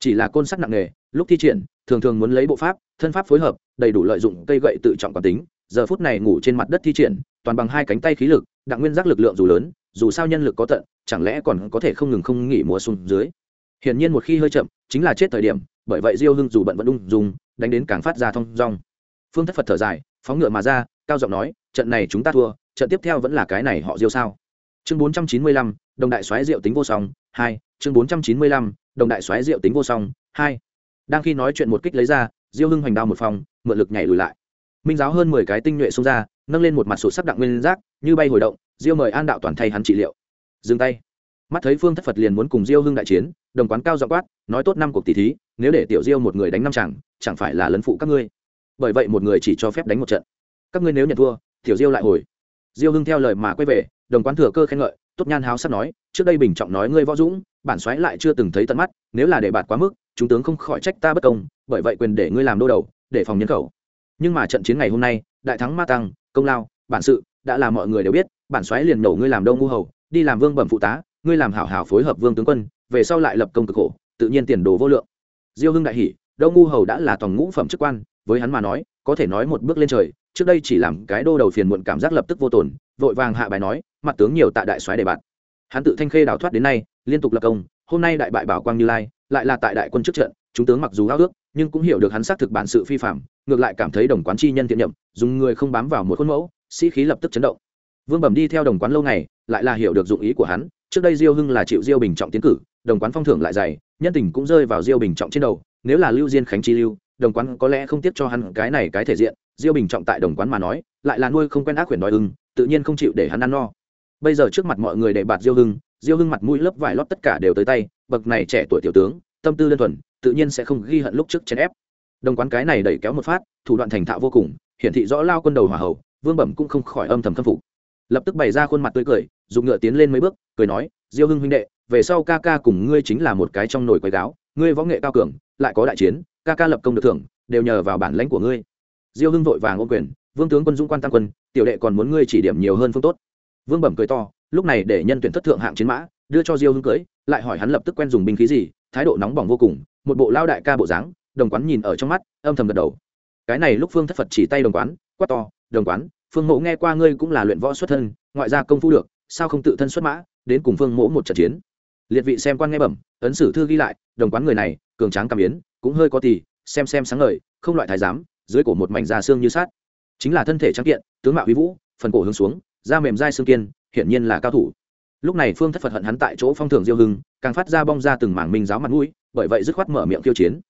Chỉ là côn sắt nặng nghề lúc thi triển, thường thường muốn lấy bộ pháp, thân pháp phối hợp, đầy đủ lợi dụng cây gậy tự trọng quán tính, giờ phút này ngủ trên mặt đất thi triển, toàn bằng hai cánh tay khí lực, đặng nguyên giác lực lượng dù lớn, dù sao nhân lực có tận, chẳng lẽ còn có thể không ngừng không nghỉ mùa xuống dưới. Hiển nhiên một khi hơi chậm, chính là chết thời điểm, bởi vậy diêu hưng dù bận vẫn ung dùng đánh đến càng phát ra thong dong. Phương thất phật thở dài, phóng ngựa mà ra cao giọng nói, trận này chúng ta thua, trận tiếp theo vẫn là cái này họ diêu sao? Chương bốn trăm chín mươi lăm, đồng đại soái diệu tính vô song, hai, chương bốn trăm chín mươi lăm, đồng đại soái diệu tính vô song, hai. Đang khi nói chuyện một kích lấy ra, diêu hưng hoành đao một phòng, mượn lực nhảy lùi lại. Minh giáo hơn mười cái tinh nhuệ xông ra, nâng lên một mặt sổ sắc đặng nguyên giác, như bay hồi động, diêu mời an đạo toàn thay hắn trị liệu. Dừng tay. Mắt thấy phương thất phật liền muốn cùng diêu hưng đại chiến, đồng quán cao dọ quát, nói tốt năm cuộc tỷ thí, nếu để tiểu diêu một người đánh năm chẳng chẳng phải là lấn phụ các ngươi. Bởi vậy một người chỉ cho phép đánh một trận các ngươi nếu nhận thua, tiểu diêu lại hồi. Diêu hưng theo lời mà quay về, đồng quán thừa cơ khen ngợi, tốt nhan háo sắp nói, trước đây bình trọng nói ngươi võ dũng, bản xoáy lại chưa từng thấy tận mắt, nếu là để bạt quá mức, chúng tướng không khỏi trách ta bất công, bởi vậy quyền để ngươi làm đô đầu, để phòng nhân khẩu. Nhưng mà trận chiến ngày hôm nay, đại thắng ma tăng, công lao, bản sự, đã là mọi người đều biết, bản xoáy liền nổ ngươi làm đông ngu hầu, đi làm vương bẩm phụ tá, ngươi làm hảo hảo phối hợp vương tướng quân, về sau lại lập công cực khổ, tự nhiên tiền đồ vô lượng. Diêu hưng đại hỷ đông ngu hầu đã là toàn ngũ phẩm chức quan, với hắn mà nói, có thể nói một bước lên trời trước đây chỉ làm cái đô đầu phiền muộn cảm giác lập tức vô tổn vội vàng hạ bài nói, mặt tướng nhiều tại đại soái đề bạt. Hắn tự thanh khê đào thoát đến nay, liên tục lập công, hôm nay đại bại bảo quang như lai, lại là tại đại quân trước trận, chúng tướng mặc dù háo ước, nhưng cũng hiểu được hắn xác thực bản sự phi phạm, ngược lại cảm thấy đồng quán chi nhân thiện nhậm, dùng người không bám vào một khuôn mẫu, sĩ khí lập tức chấn động. Vương bẩm đi theo đồng quán lâu ngày, lại là hiểu được dụng ý của hắn, trước đây diêu hưng là chịu diêu bình trọng tiến cử, đồng quán phong thưởng lại dày, nhân tình cũng rơi vào diêu bình trọng trên đầu, nếu là lưu diên khánh chi lưu đồng quán có lẽ không tiếc cho hắn cái này cái thể diện, diêu bình trọng tại đồng quán mà nói, lại là nuôi không quen ác quyển đòi ưng, tự nhiên không chịu để hắn ăn no. Bây giờ trước mặt mọi người để bạt diêu hưng diêu hưng mặt mũi lớp vải lót tất cả đều tới tay, bậc này trẻ tuổi tiểu tướng, tâm tư đơn thuần, tự nhiên sẽ không ghi hận lúc trước chèn ép. Đồng quán cái này đẩy kéo một phát, thủ đoạn thành thạo vô cùng, hiển thị rõ lao quân đầu hỏa hậu vương bẩm cũng không khỏi âm thầm khâm phục. Lập tức bày ra khuôn mặt tươi cười, dùng ngựa tiến lên mấy bước, cười nói, diêu hưng huynh đệ, về sau ca ca cùng ngươi chính là một cái trong nồi quầy gáo, ngươi võ nghệ cao cường, lại có đại chiến ca ca lập công được thưởng, đều nhờ vào bản lãnh của ngươi. Diêu hưng vội vàng ô quyền, vương tướng quân dũng quan tăng quân, tiểu đệ còn muốn ngươi chỉ điểm nhiều hơn phương tốt. Vương bẩm cười to, lúc này để nhân tuyển thất thượng hạng chiến mã, đưa cho diêu hưng cưới, lại hỏi hắn lập tức quen dùng binh khí gì, thái độ nóng bỏng vô cùng, một bộ lao đại ca bộ dáng, đồng quán nhìn ở trong mắt, âm thầm gật đầu. Cái này lúc phương thất phật chỉ tay đồng quán, quát to, đồng quán, phương mộ nghe qua ngươi cũng là luyện võ xuất thân, ngoại gia công phu được, sao không tự thân xuất mã, đến cùng phương mỗ một trận chiến? Liệt vị xem quan nghe bẩm, ấn sử thư ghi lại, đồng quán người này, cường tráng cảm biến cũng hơi có tỳ xem xem sáng ngời, không loại thái giám, dưới cổ một mảnh da xương như sát chính là thân thể trắng kiện, tướng mạo huy vũ, phần cổ hướng xuống, da mềm dai xương kiên, hiển nhiên là cao thủ. Lúc này phương thất phật hận hắn tại chỗ phong thường diêu hưng, càng phát ra bong ra từng mảng minh giáo mặt mũi, bởi vậy dứt khoát mở miệng khiêu chiến.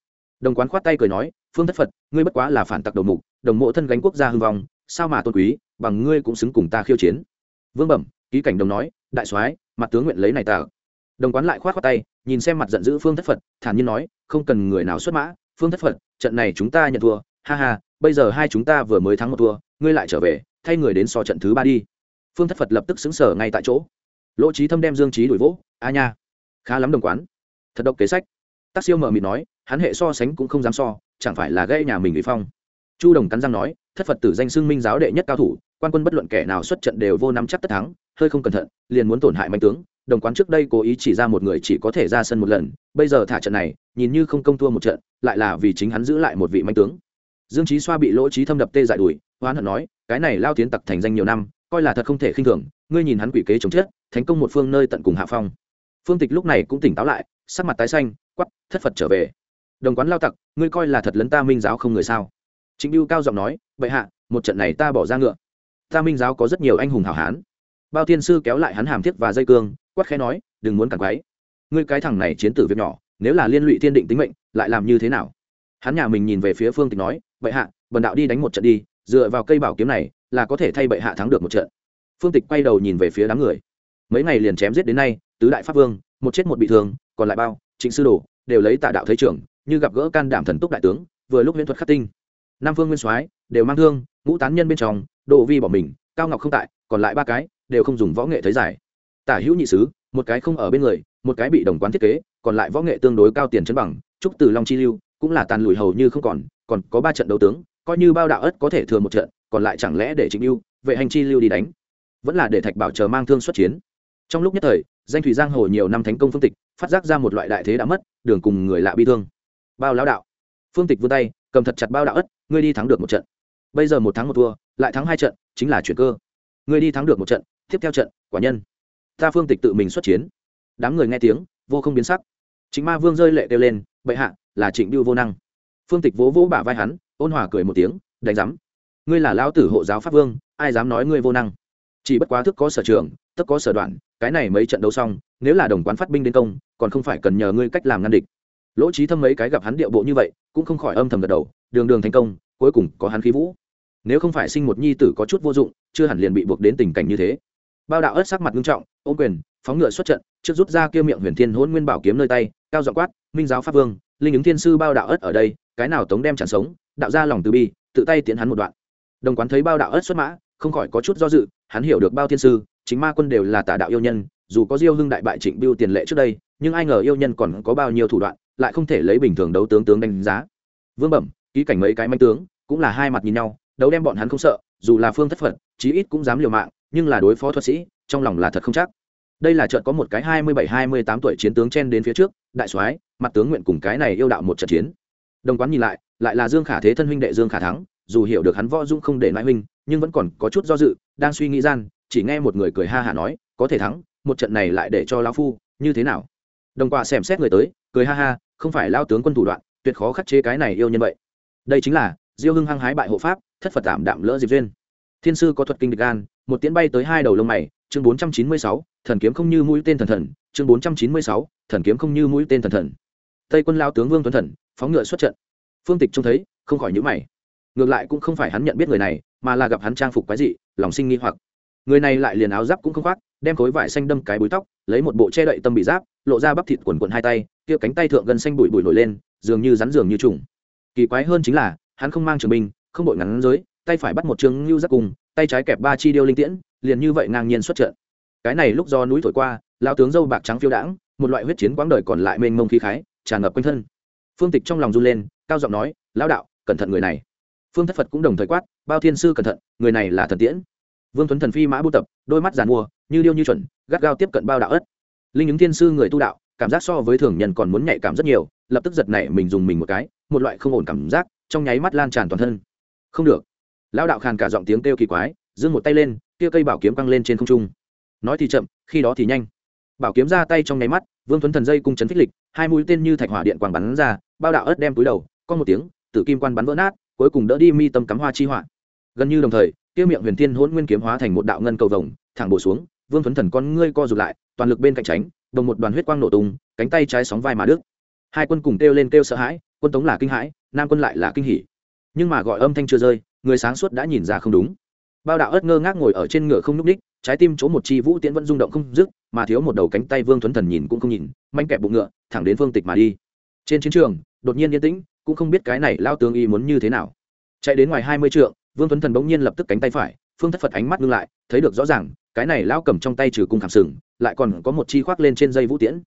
Đồng quán khoát tay cười nói, phương thất phật, ngươi bất quá là phản tặc đầu mục, đồng mộ thân gánh quốc gia hưng vong, sao mà tôn quý, bằng ngươi cũng xứng cùng ta khiêu chiến. Vương bẩm, ký cảnh đồng nói, đại soái, mặt tướng nguyện lấy này tả đồng quán lại khoát khoát tay, nhìn xem mặt giận dữ phương thất phật, thản nhiên nói, không cần người nào xuất mã, phương thất phật, trận này chúng ta nhận thua, ha ha, bây giờ hai chúng ta vừa mới thắng một thua, ngươi lại trở về, thay người đến so trận thứ ba đi. Phương thất phật lập tức xứng sở ngay tại chỗ. Lỗ trí thâm đem dương trí đuổi vỗ, a nha, khá lắm đồng quán, thật độc kế sách. Tác siêu mở mịt nói, hắn hệ so sánh cũng không dám so, chẳng phải là gây nhà mình bị phong. Chu đồng cắn răng nói, thất phật tử danh xưng minh giáo đệ nhất cao thủ, quan quân bất luận kẻ nào xuất trận đều vô nắm chắc tất thắng, hơi không cẩn thận, liền muốn tổn hại mạnh tướng đồng quán trước đây cố ý chỉ ra một người chỉ có thể ra sân một lần, bây giờ thả trận này, nhìn như không công thua một trận, lại là vì chính hắn giữ lại một vị mạnh tướng. Dương trí xoa bị lỗ trí thâm đập tê dại đùi hoán hận nói, cái này lao tiến tặc thành danh nhiều năm, coi là thật không thể khinh thường, ngươi nhìn hắn quỷ kế chống chết thành công một phương nơi tận cùng hạ phong. Phương tịch lúc này cũng tỉnh táo lại, sắc mặt tái xanh quắp thất phật trở về. Đồng quán lao tặc, ngươi coi là thật lấn ta minh giáo không người sao? Chính biêu cao giọng nói, bệ hạ, một trận này ta bỏ ra ngựa. Ta minh giáo có rất nhiều anh hùng hảo hán bao Thiên sư kéo lại hắn hàm thiết và dây cương, quát khẽ nói, đừng muốn cản quáy ngươi cái thằng này chiến tử việc nhỏ, nếu là liên lụy thiên định tính mệnh, lại làm như thế nào? Hắn nhà mình nhìn về phía phương tịch nói, bệ hạ, bần đạo đi đánh một trận đi, dựa vào cây bảo kiếm này là có thể thay bệ hạ thắng được một trận. Phương tịch quay đầu nhìn về phía đám người. Mấy ngày liền chém giết đến nay, tứ đại pháp vương, một chết một bị thương, còn lại bao, trịnh sư đồ, đều lấy tạ đạo thấy trưởng, như gặp gỡ can đảm thần túc đại tướng, vừa lúc huyễn thuật khắc tinh. Nam phương nguyên soái đều mang thương, ngũ tán nhân bên trong độ vi bỏ mình, cao ngọc không tại, còn lại ba cái đều không dùng võ nghệ thấy giải. Tả hữu nhị sứ, một cái không ở bên người, một cái bị đồng quán thiết kế, còn lại võ nghệ tương đối cao tiền chân bằng, trúc từ long chi lưu, cũng là tàn lùi hầu như không còn còn có ba trận đấu tướng, coi như bao đạo ất có thể thừa một trận, còn lại chẳng lẽ để trịnh lưu, vệ hành chi lưu đi đánh? Vẫn là để thạch bảo chờ mang thương xuất chiến. Trong lúc nhất thời, danh thủy giang hồ nhiều năm thánh công phương tịch, phát giác ra một loại đại thế đã mất, đường cùng người lạ bi thương. Bao lão đạo. Phương tịch vươn tay, cầm thật chặt bao đạo ất, ngươi đi thắng được một trận. Bây giờ một thắng một thua, lại thắng hai trận, chính là chuyển cơ. Ngươi đi thắng được một trận tiếp theo trận, quả nhân. Ta phương tịch tự mình xuất chiến. Đám người nghe tiếng, vô không biến sắc. Chính ma vương rơi lệ kêu lên, bệ hạ, là trịnh biêu vô năng. Phương tịch vỗ vỗ bả vai hắn, ôn hòa cười một tiếng, đánh giám, ngươi là lão tử hộ giáo pháp vương, ai dám nói ngươi vô năng? Chỉ bất quá thức có sở trường, tức có sở đoạn, cái này mấy trận đấu xong, nếu là đồng quán phát binh đến công, còn không phải cần nhờ ngươi cách làm ngăn địch. Lỗ trí thâm mấy cái gặp hắn điệu bộ như vậy, cũng không khỏi âm thầm gật đầu, đường đường thành công, cuối cùng có hắn khí vũ. Nếu không phải sinh một nhi tử có chút vô dụng, chưa hẳn liền bị buộc đến tình cảnh như thế bao đạo ớt sắc mặt nghiêm trọng, ôm quyền, phóng ngựa xuất trận, trước rút ra kia miệng huyền thiên hôn nguyên bảo kiếm nơi tay, cao dọ quát, minh giáo pháp vương, linh ứng thiên sư bao đạo ớt ở đây, cái nào tống đem chẳng sống, đạo ra lòng từ bi, tự tay tiến hắn một đoạn. Đồng quán thấy bao đạo ớt xuất mã, không khỏi có chút do dự, hắn hiểu được bao thiên sư, chính ma quân đều là tà đạo yêu nhân, dù có diêu hưng đại bại trịnh biêu tiền lệ trước đây, nhưng ai ngờ yêu nhân còn có bao nhiêu thủ đoạn, lại không thể lấy bình thường đấu tướng tướng đánh giá. Vương bẩm, ký cảnh mấy cái manh tướng, cũng là hai mặt nhìn nhau, đấu đem bọn hắn không sợ, dù là phương thất phật chí ít cũng dám liều mạng nhưng là đối phó thuật sĩ, trong lòng là thật không chắc. Đây là trận có một cái hai mươi bảy, hai mươi tám tuổi chiến tướng chen đến phía trước, đại soái, mặt tướng nguyện cùng cái này yêu đạo một trận chiến. Đồng quán nhìn lại lại là dương khả thế thân huynh đệ dương khả thắng, dù hiểu được hắn võ dung không để nãi huynh, nhưng vẫn còn có chút do dự, đang suy nghĩ gian, chỉ nghe một người cười ha hả nói, có thể thắng, một trận này lại để cho lão phu, như thế nào? Đồng quà xem xét người tới, cười ha ha, không phải lao tướng quân thủ đoạn, tuyệt khó khắc chế cái này yêu nhân vậy. Đây chính là diêu hưng hăng hái bại hộ pháp, thất phật tạm đạm lỡ diệp duyên thiên sư có thuật kinh địch gan, một tiến bay tới hai đầu lông mày, chương bốn trăm chín mươi sáu, thần kiếm không như mũi tên thần thần, chương bốn trăm chín mươi sáu, thần kiếm không như mũi tên thần thần. Tây quân lao tướng vương tuấn thần, phóng ngựa xuất trận. Phương tịch trông thấy, không khỏi nhữ mày. Ngược lại cũng không phải hắn nhận biết người này, mà là gặp hắn trang phục quái dị, lòng sinh nghi hoặc. Người này lại liền áo giáp cũng không khoác, đem khối vải xanh đâm cái búi tóc, lấy một bộ che đậy tâm bị giáp, lộ ra bắp thịt quần quần hai tay, kia cánh tay thượng gần xanh bụi bụi nổi lên, dường như rắn dường như trùng. Kỳ quái hơn chính là, hắn không mang trường binh, không đội ngắn giới tay phải bắt một chương lưu giác cùng, tay trái kẹp ba chi điêu linh tiễn, liền như vậy ngang nhiên xuất trận. Cái này lúc do núi thổi qua lao tướng dâu bạc trắng phiêu đãng, một loại huyết chiến quãng đời còn lại mênh mông khí khái, tràn ngập quanh thân. Phương tịch trong lòng run lên, cao giọng nói, lão đạo, cẩn thận người này. Phương thất phật cũng đồng thời quát, bao thiên sư cẩn thận, người này là thần tiễn. Vương tuấn thần phi mã bưu tập, đôi mắt giàn mua, như điêu như chuẩn, gắt gao tiếp cận bao đạo ất. Linh ứng thiên sư người tu đạo, cảm giác so với thường nhân còn muốn nhạy cảm rất nhiều, lập tức giật nảy mình dùng mình một cái, một loại không ổn cảm giác, trong nháy mắt lan tràn toàn thân. Không được lão đạo khàn cả giọng tiếng kêu kỳ quái, giương một tay lên, kia cây bảo kiếm căng lên trên không trung. Nói thì chậm, khi đó thì nhanh. Bảo kiếm ra tay trong nháy mắt, vương tuấn thần dây cung chấn phích lịch, hai mũi tên như thạch hỏa điện quàng bắn ra, bao đạo ớt đem túi đầu con một tiếng, tử kim quan bắn vỡ nát, cuối cùng đỡ đi mi tâm cắm hoa chi họa gần như đồng thời, kia miệng huyền thiên hỗn nguyên kiếm hóa thành một đạo ngân cầu vồng, thẳng bổ xuống, vương tuấn thần con ngươi co rụt lại, toàn lực bên cạnh tránh, đồng một đoàn huyết quang nổ tung, cánh tay trái sóng vai mà đứt. Hai quân cùng kêu lên kêu sợ hãi, quân tống là kinh hãi, nam quân lại là kinh hỉ nhưng mà gọi âm thanh chưa rơi, người sáng suốt đã nhìn ra không đúng. Bao đạo ớt ngơ ngác ngồi ở trên ngựa không nhúc ních trái tim chỗ một chi vũ tiễn vẫn rung động không dứt, mà thiếu một đầu cánh tay vương thuấn thần nhìn cũng không nhìn, manh kẹp bụng ngựa, thẳng đến phương tịch mà đi. Trên chiến trường, đột nhiên yên tĩnh, cũng không biết cái này lao tướng y muốn như thế nào. Chạy đến ngoài hai mươi trượng, vương Thuấn thần bỗng nhiên lập tức cánh tay phải, phương thất phật ánh mắt ngưng lại, thấy được rõ ràng, cái này lao cầm trong tay trừ cung khảm sừng, lại còn có một chi khoác lên trên dây vũ tiễn.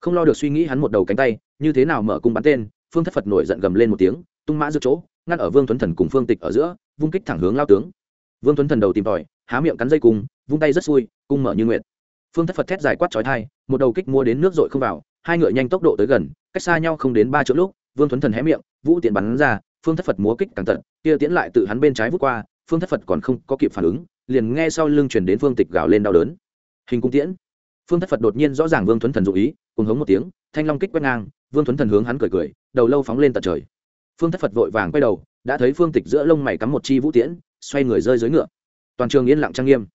Không lo được suy nghĩ hắn một đầu cánh tay, như thế nào mở cung bắn tên, phương thất phật nổi giận gầm lên một tiếng tung mã giữa chỗ, ngăn ở vương tuấn thần cùng phương tịch ở giữa, vung kích thẳng hướng lao tướng. Vương tuấn thần đầu tìm tòi, há miệng cắn dây cung vung tay rất xui, cung mở như nguyệt. Phương thất phật thét dài quát trói thai một đầu kích mua đến nước dội không vào, hai ngựa nhanh tốc độ tới gần, cách xa nhau không đến ba chỗ lúc, vương tuấn thần hé miệng, vũ tiện bắn ra, phương thất phật múa kích càng tận, kia tiễn lại tự hắn bên trái vút qua, phương thất phật còn không có kịp phản ứng, liền nghe sau lưng chuyển đến phương tịch gào lên đau đớn. Hình cung tiễn. Phương thất phật đột nhiên rõ ràng vương tuấn thần dụ ý, cùng hống một tiếng, thanh long kích quét ngang, vương tuấn thần hướng hắn cười cười, đầu lâu phóng lên tận trời phương thất phật vội vàng quay đầu, đã thấy phương tịch giữa lông mày cắm một chi vũ tiễn, xoay người rơi dưới ngựa. Toàn trường yên lặng trang nghiêm.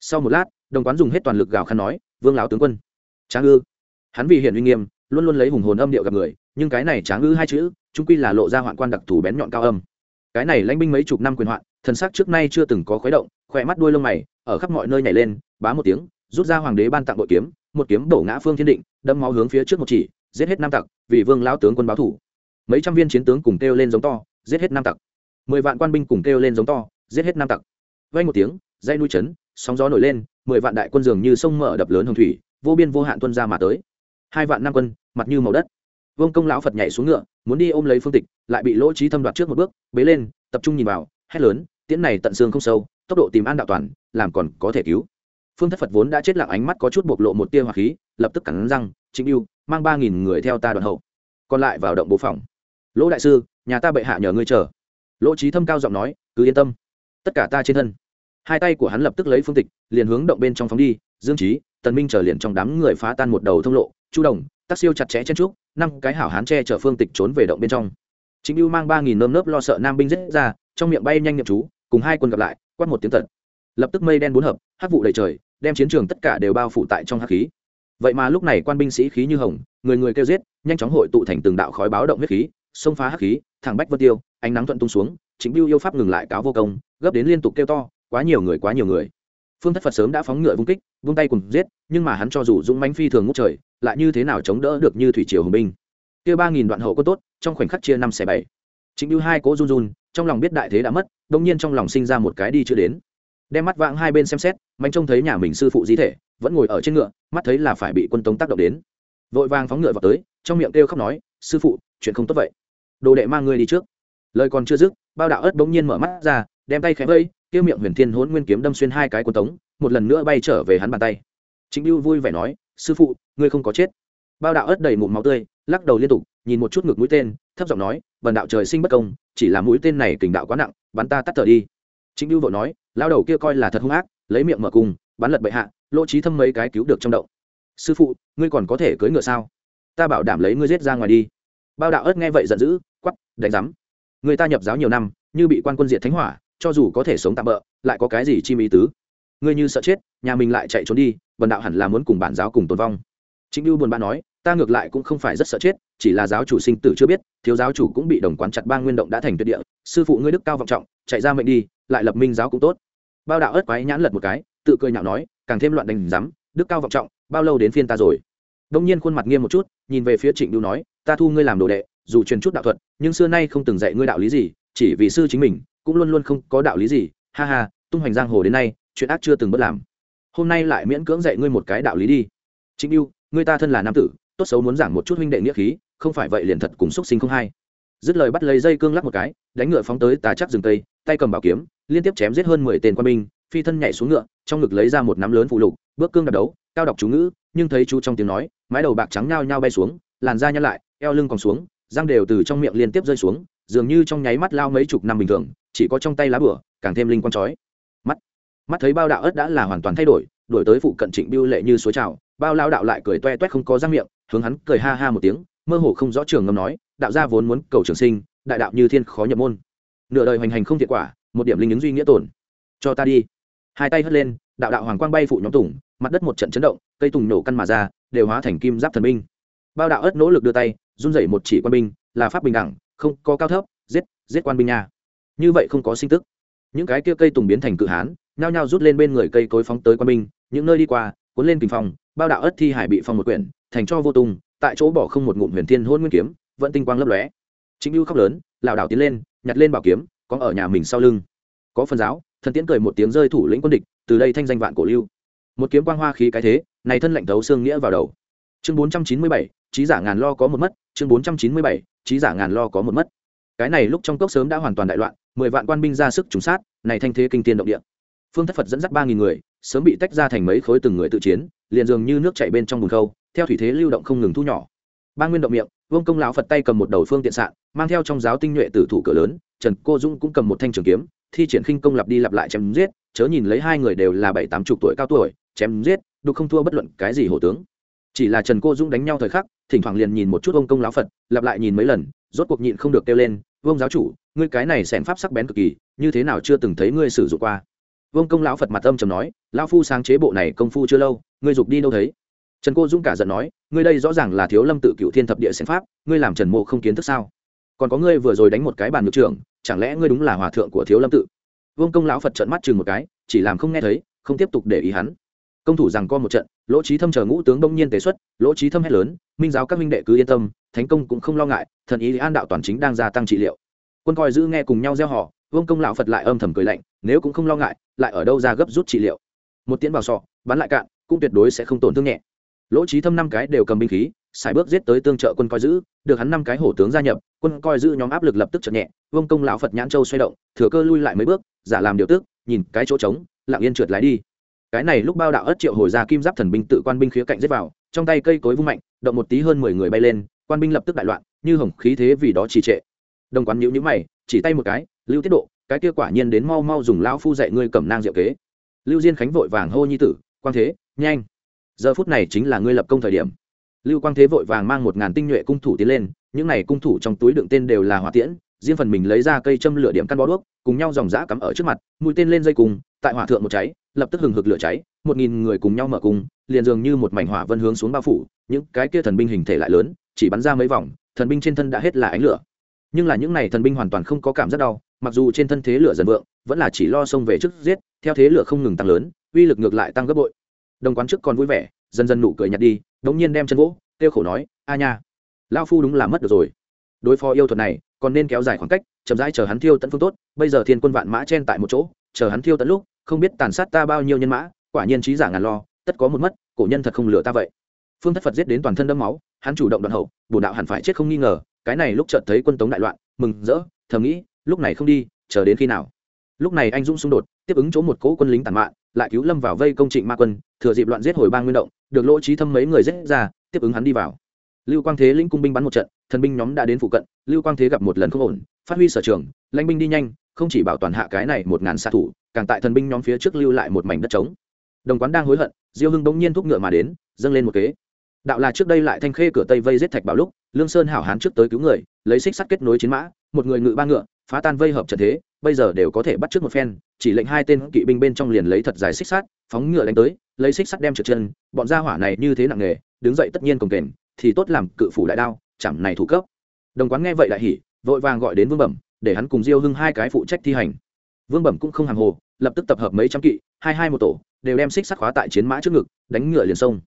Sau một lát, đồng quán dùng hết toàn lực gào khăn nói, vương lão tướng quân. Tráng ư? Hắn vì hiện uy nghiêm, luôn luôn lấy hùng hồn âm điệu gặp người, nhưng cái này tráng ư hai chữ trung quy là lộ ra hoạn quan đặc thù bén nhọn cao âm. Cái này lãnh binh mấy chục năm quyền hoạn, thần sắc trước nay chưa từng có khuấy động, khỏe mắt đuôi lông mày, ở khắp mọi nơi nhảy lên, bá một tiếng, rút ra hoàng đế ban tặng bội kiếm, một kiếm đổ ngã phương thiên định đâm máu hướng phía trước một chỉ, giết hết năm tặc, vì vương lão tướng quân báo thủ mấy trăm viên chiến tướng cùng kêu lên giống to, giết hết nam tặc. Mười vạn quan binh cùng kêu lên giống to, giết hết nam tặc. Vay một tiếng dây núi chấn, sóng gió nổi lên, mười vạn đại quân dường như sông mở đập lớn hồng thủy, vô biên vô hạn tuân ra mà tới. Hai vạn nam quân, mặt như màu đất. Vương công lão phật nhảy xuống ngựa, muốn đi ôm lấy phương tịch, lại bị lỗ trí thâm đoạt trước một bước, bế lên, tập trung nhìn vào, hét lớn, tiễn này tận xương không sâu, tốc độ tìm an đạo toàn, làm còn có thể cứu. Phương thất phật vốn đã chết lặng ánh mắt có chút bộc lộ một tia hỏa khí, lập tức cắn răng chính yêu mang ba nghìn người theo ta đoạn hậu. Còn lại vào động bố phòng lỗ đại sư, nhà ta bệ hạ nhờ ngươi chờ. Lỗ trí thâm cao giọng nói, cứ yên tâm. Tất cả ta trên thân. Hai tay của hắn lập tức lấy phương tịch, liền hướng động bên trong phóng đi. Dương trí tần minh trở liền trong đám người phá tan một đầu thông lộ. Chu đồng tác siêu chặt chẽ chen trúc, năm cái hảo hán che chở phương tịch trốn về động bên trong. Chính lưu mang ba nghìn nơm nớp lo sợ nam binh giết ra, trong miệng bay nhanh nhậm chú, cùng hai quân gặp lại, quát một tiếng tật lập tức mây đen bốn hợp, hắc vụ đầy trời, đem chiến trường tất cả đều bao phủ tại trong hắc khí. Vậy mà lúc này quan binh sĩ khí như hồng, người người kêu giết, nhanh chóng hội tụ thành từng đạo khói báo động huyết khí xông phá hắc khí, thẳng bách vân tiêu, ánh nắng thuận tung xuống chính biêu yêu pháp ngừng lại cáo vô công, gấp đến liên tục kêu to, quá nhiều người, quá nhiều người. Phương thất phật sớm đã phóng ngựa vung kích, vung tay cùng giết, nhưng mà hắn cho dù dũng mãnh phi thường ngút trời, lại như thế nào chống đỡ được như thủy triều hùng binh? Kia ba nghìn đoạn hậu có tốt, trong khoảnh khắc chia năm xẻ bảy. Chính biêu hai cố run run, trong lòng biết đại thế đã mất đông nhiên trong lòng sinh ra một cái đi chưa đến. Đem mắt vãng hai bên xem xét, mạnh trông thấy nhà mình sư phụ di thể, vẫn ngồi ở trên ngựa, mắt thấy là phải bị quân tống tác động đến. Vội vàng phóng ngựa vào tới, trong miệng kêu khóc nói, sư phụ, chuyện không tốt vậy đồ đệ mang ngươi đi trước. Lời còn chưa dứt, bao đạo ớt bỗng nhiên mở mắt ra, đem tay khẽ vây, kêu miệng huyền thiên hốn nguyên kiếm đâm xuyên hai cái quần tống, một lần nữa bay trở về hắn bàn tay. Chính lưu vui vẻ nói, sư phụ, ngươi không có chết. Bao đạo ớt đầy mụn máu tươi, lắc đầu liên tục, nhìn một chút ngực mũi tên, thấp giọng nói vần đạo trời sinh bất công, chỉ là mũi tên này kình đạo quá nặng, bắn ta tắt thở đi. Chính lưu vội nói, lao đầu kia coi là thật hung ác, lấy miệng mở cung bắn lật bệ hạ, lỗ trí thâm mấy cái cứu được trong động. Sư phụ, ngươi còn có thể cưỡi ngựa sao? Ta bảo đảm lấy ngươi giết ra ngoài đi. Bao đạo ớt nghe vậy giận dữ quắp đánh giám. Người ta nhập giáo nhiều năm, như bị quan quân diệt thánh hỏa, cho dù có thể sống tạm bỡ lại có cái gì chi ý tứ? Ngươi như sợ chết, nhà mình lại chạy trốn đi vần đạo hẳn là muốn cùng bản giáo cùng tồn vong. Chính lưu buồn bã nói, ta ngược lại cũng không phải rất sợ chết, chỉ là giáo chủ sinh tử chưa biết, thiếu giáo chủ cũng bị đồng quán chặt ba nguyên động đã thành tuyệt địa, sư phụ ngươi đức cao vọng trọng, chạy ra mệnh đi, lại lập minh giáo cũng tốt. Bao đạo ớt quái nhãn lật một cái, tự cười nhạo nói, càng thêm loạn đành rắm đức cao vọng trọng, bao lâu đến phiên ta rồi? Đông nhiên khuôn mặt nghiêm một chút, nhìn về phía trịnh đu nói, ta thu ngươi làm đồ đệ dù truyền chút đạo thuật nhưng xưa nay không từng dạy ngươi đạo lý gì chỉ vì sư chính mình cũng luôn luôn không có đạo lý gì. Ha ha tung hoành giang hồ đến nay chuyện ác chưa từng bất làm. Hôm nay lại miễn cưỡng dạy ngươi một cái đạo lý đi. Trịnh yêu, ngươi ta thân là nam tử tốt xấu muốn giảng một chút huynh đệ nghĩa khí không phải vậy liền thật cùng xúc sinh không hay dứt lời bắt lấy dây cương lắc một cái đánh ngựa phóng tới tà chắc rừng tây tay cầm bảo kiếm liên tiếp chém giết hơn mười tên quân binh phi thân nhảy xuống ngựa trong ngực lấy ra một nắm lớn phụ lục bước cương đạp đấu cao đọc chú ngữ nhưng thấy chú trong tiếng nói mái đầu bạc trắng nhao nhao bay xuống làn da nhăn lại eo lưng còn xuống răng đều từ trong miệng liên tiếp rơi xuống, dường như trong nháy mắt lao mấy chục năm bình thường, chỉ có trong tay lá bửa, càng thêm linh quang chói. Mắt mắt thấy bao đạo ớt đã là hoàn toàn thay đổi đổi tới phụ cận trịnh biêu lệ như suối trào, bao lao đạo lại cười toe toét không có răng miệng, hướng hắn cười ha ha một tiếng, mơ hồ không rõ trường ngâm nói, đạo gia vốn muốn cầu trường sinh, đại đạo như thiên khó nhập môn. Nửa đời hoành hành không thiệt quả, một điểm linh ứng duy nghĩa tổn cho ta đi. Hai tay hất lên, đạo đạo hoàng quang bay phụ nhóm tùng, mặt đất một trận chấn động, cây tùng nổ căn mà ra, đều hóa thành kim giáp thần minh. bao đạo ớt nỗ lực đưa tay run dậy một chỉ quan binh, là pháp bình đẳng, không có cao thấp, giết giết quan binh nha. Như vậy không có sinh tức. Những cái kia cây tùng biến thành cự hán, nhao nhao rút lên bên người cây cối phóng tới quan binh, những nơi đi qua, cuốn lên kinh phong, bao đạo ất thi hải bị phong một quyển, thành cho vô tung tại chỗ bỏ không một ngụm huyền thiên hôn nguyên kiếm, vẫn tinh quang lấp lóe. Chính lưu khóc lớn, lảo đảo tiến lên, nhặt lên bảo kiếm, có ở nhà mình sau lưng. Có phần giáo, thần tiễn cười một tiếng rơi thủ lĩnh quân địch, từ đây thanh danh vạn cổ lưu. Một kiếm quang hoa khí cái thế, này thân lệnh thấu xương nghĩa vào đầu. Chương bốn trăm chín mươi bảy, trí giả ngàn lo có một mất chương bốn trăm chín mươi bảy, trí giả ngàn lo có một mất. Cái này lúc trong cốc sớm đã hoàn toàn đại loạn, mười vạn quan binh ra sức trùng sát, này thanh thế kinh tiên động địa. Phương thất phật dẫn dắt ba nghìn người, sớm bị tách ra thành mấy khối từng người tự chiến, liền dường như nước chảy bên trong bùn khâu, theo thủy thế lưu động không ngừng thu nhỏ. Ba nguyên động miệng, vương công lão phật tay cầm một đầu phương tiện sạn, mang theo trong giáo tinh nhuệ tử thủ cửa lớn, trần cô dũng cũng cầm một thanh trường kiếm, thi triển khinh công lặp đi lặp lại chém giết, chớ nhìn lấy hai người đều là bảy tám chục tuổi cao tuổi, chém giết, đục không thua bất luận cái gì hổ tướng chỉ là trần cô dũng đánh nhau thời khắc, thỉnh thoảng liền nhìn một chút ông công lão phật, lặp lại nhìn mấy lần, rốt cuộc nhịn không được kêu lên, vương giáo chủ, ngươi cái này xẻn pháp sắc bén cực kỳ, như thế nào chưa từng thấy ngươi sử dụng qua? Vương công lão phật mặt âm trầm nói, lão phu sáng chế bộ này công phu chưa lâu, ngươi dục đi đâu thấy? Trần cô dũng cả giận nói, ngươi đây rõ ràng là thiếu lâm tự cựu thiên thập địa xẻn pháp, ngươi làm trần mộ không kiến thức sao? Còn có ngươi vừa rồi đánh một cái bàn nhược trưởng, chẳng lẽ ngươi đúng là hòa thượng của thiếu lâm tự? Vương công lão phật trợn mắt chừng một cái, chỉ làm không nghe thấy, không tiếp tục để ý hắn. Công thủ rằng co một trận lỗ trí thâm chờ ngũ tướng đông nhiên tế xuất, lỗ trí thâm hét lớn, minh giáo các minh đệ cứ yên tâm, thánh công cũng không lo ngại, thần ý an đạo toàn chính đang gia tăng trị liệu. Quân coi giữ nghe cùng nhau gieo họ, vương công lão phật lại âm thầm cười lạnh, nếu cũng không lo ngại, lại ở đâu ra gấp rút trị liệu? Một tiến vào sọ, bắn lại cạn, cũng tuyệt đối sẽ không tổn thương nhẹ. Lỗ trí thâm năm cái đều cầm binh khí, xài bước giết tới tương trợ quân coi giữ, được hắn năm cái hổ tướng gia nhập, quân coi giữ nhóm áp lực lập tức chật nhẹ, vương công lão phật nhãn châu xoay động, thừa cơ lui lại mấy bước, giả làm điều tức, nhìn cái chỗ trống, lặng yên trượt lái đi cái này lúc bao đạo ất triệu hồi ra kim giáp thần binh tự quan binh khía cạnh giết vào, trong tay cây cối vung mạnh, động một tí hơn mười người bay lên, quan binh lập tức đại loạn, như hồng khí thế vì đó trì trệ. Đồng quán nhữ nhữ mày, chỉ tay một cái, lưu tiết độ, cái kia quả nhiên đến mau mau dùng lão phu dạy ngươi cầm nang diệu kế. Lưu diên khánh vội vàng hô nhi tử, quang thế, nhanh! Giờ phút này chính là ngươi lập công thời điểm. Lưu quang thế vội vàng mang một ngàn tinh nhuệ cung thủ tiến lên, những này cung thủ trong túi đựng tên đều là hỏa tiễn, riêng phần mình lấy ra cây châm lửa điểm căn bó đuốc, cùng nhau dòng dã cắm ở trước mặt, mũi tên lên dây cùng, tại hỏa thượng một cháy lập tức hừng hực lửa cháy, một nghìn người cùng nhau mở cung, liền dường như một mảnh hỏa vân hướng xuống bao phủ, những cái kia thần binh hình thể lại lớn, chỉ bắn ra mấy vòng, thần binh trên thân đã hết là ánh lửa. Nhưng là những này thần binh hoàn toàn không có cảm giác đau, mặc dù trên thân thế lửa dần vượng, vẫn là chỉ lo xông về trước giết, theo thế lửa không ngừng tăng lớn, uy lực ngược lại tăng gấp bội. Đồng quán trước còn vui vẻ, dần dần nụ cười nhạt đi, đống nhiên đem chân gỗ kêu khổ nói, a nha lao phu đúng là mất được rồi. Đối phó yêu thuật này, còn nên kéo dài khoảng cách, chậm rãi chờ hắn thiêu tận phương tốt, bây giờ thiên quân vạn mã chen tại một chỗ, chờ hắn thiêu tận lúc không biết tàn sát ta bao nhiêu nhân mã, quả nhiên trí giả ngàn lo, tất có một mất, cổ nhân thật không lừa ta vậy. Phương thất phật giết đến toàn thân đẫm máu, hắn chủ động đoạn hậu, bổ đạo hẳn phải chết không nghi ngờ, cái này lúc chợt thấy quân tống đại loạn, mừng rỡ, thầm nghĩ, lúc này không đi, chờ đến khi nào? Lúc này anh dũng xung đột, tiếp ứng chỗ một cỗ quân lính tàn mạn, lại cứu lâm vào vây công trịnh ma quân, thừa dịp loạn giết hồi bang nguyên động, được lỗ trí thâm mấy người giết ra, tiếp ứng hắn đi vào. Lưu quang thế lĩnh cung binh bắn một trận, thần binh nhóm đã đến phụ cận, lưu quang thế gặp một lần không ổn, phát huy sở trường, lãnh binh đi nhanh không chỉ bảo toàn hạ cái này một ngàn xạ thủ, càng tại thần binh nhóm phía trước lưu lại một mảnh đất trống. Đồng quán đang hối hận, diêu hưng bỗng nhiên thúc ngựa mà đến, dâng lên một kế. Đạo là trước đây lại thanh khê cửa tây vây giết thạch bảo lúc, lương sơn hảo hán trước tới cứu người, lấy xích sắt kết nối chiến mã, một người ngự ba ngựa, phá tan vây hợp trận thế, bây giờ đều có thể bắt trước một phen, chỉ lệnh hai tên kỵ binh bên trong liền lấy thật dài xích sắt, phóng ngựa đánh tới, lấy xích sắt đem trượt chân, bọn gia hỏa này như thế nặng nghề đứng dậy tất nhiên cồng kềnh thì tốt làm cự phủ đại đao chẳng này thủ cấp. Đồng quán nghe vậy lại hỉ, vội vàng gọi đến vương bẩm để hắn cùng diêu hưng hai cái phụ trách thi hành. Vương bẩm cũng không hàng hồ, lập tức tập hợp mấy trăm kỵ, hai hai một tổ, đều đem xích sắt khóa tại chiến mã trước ngực, đánh ngựa liền sông.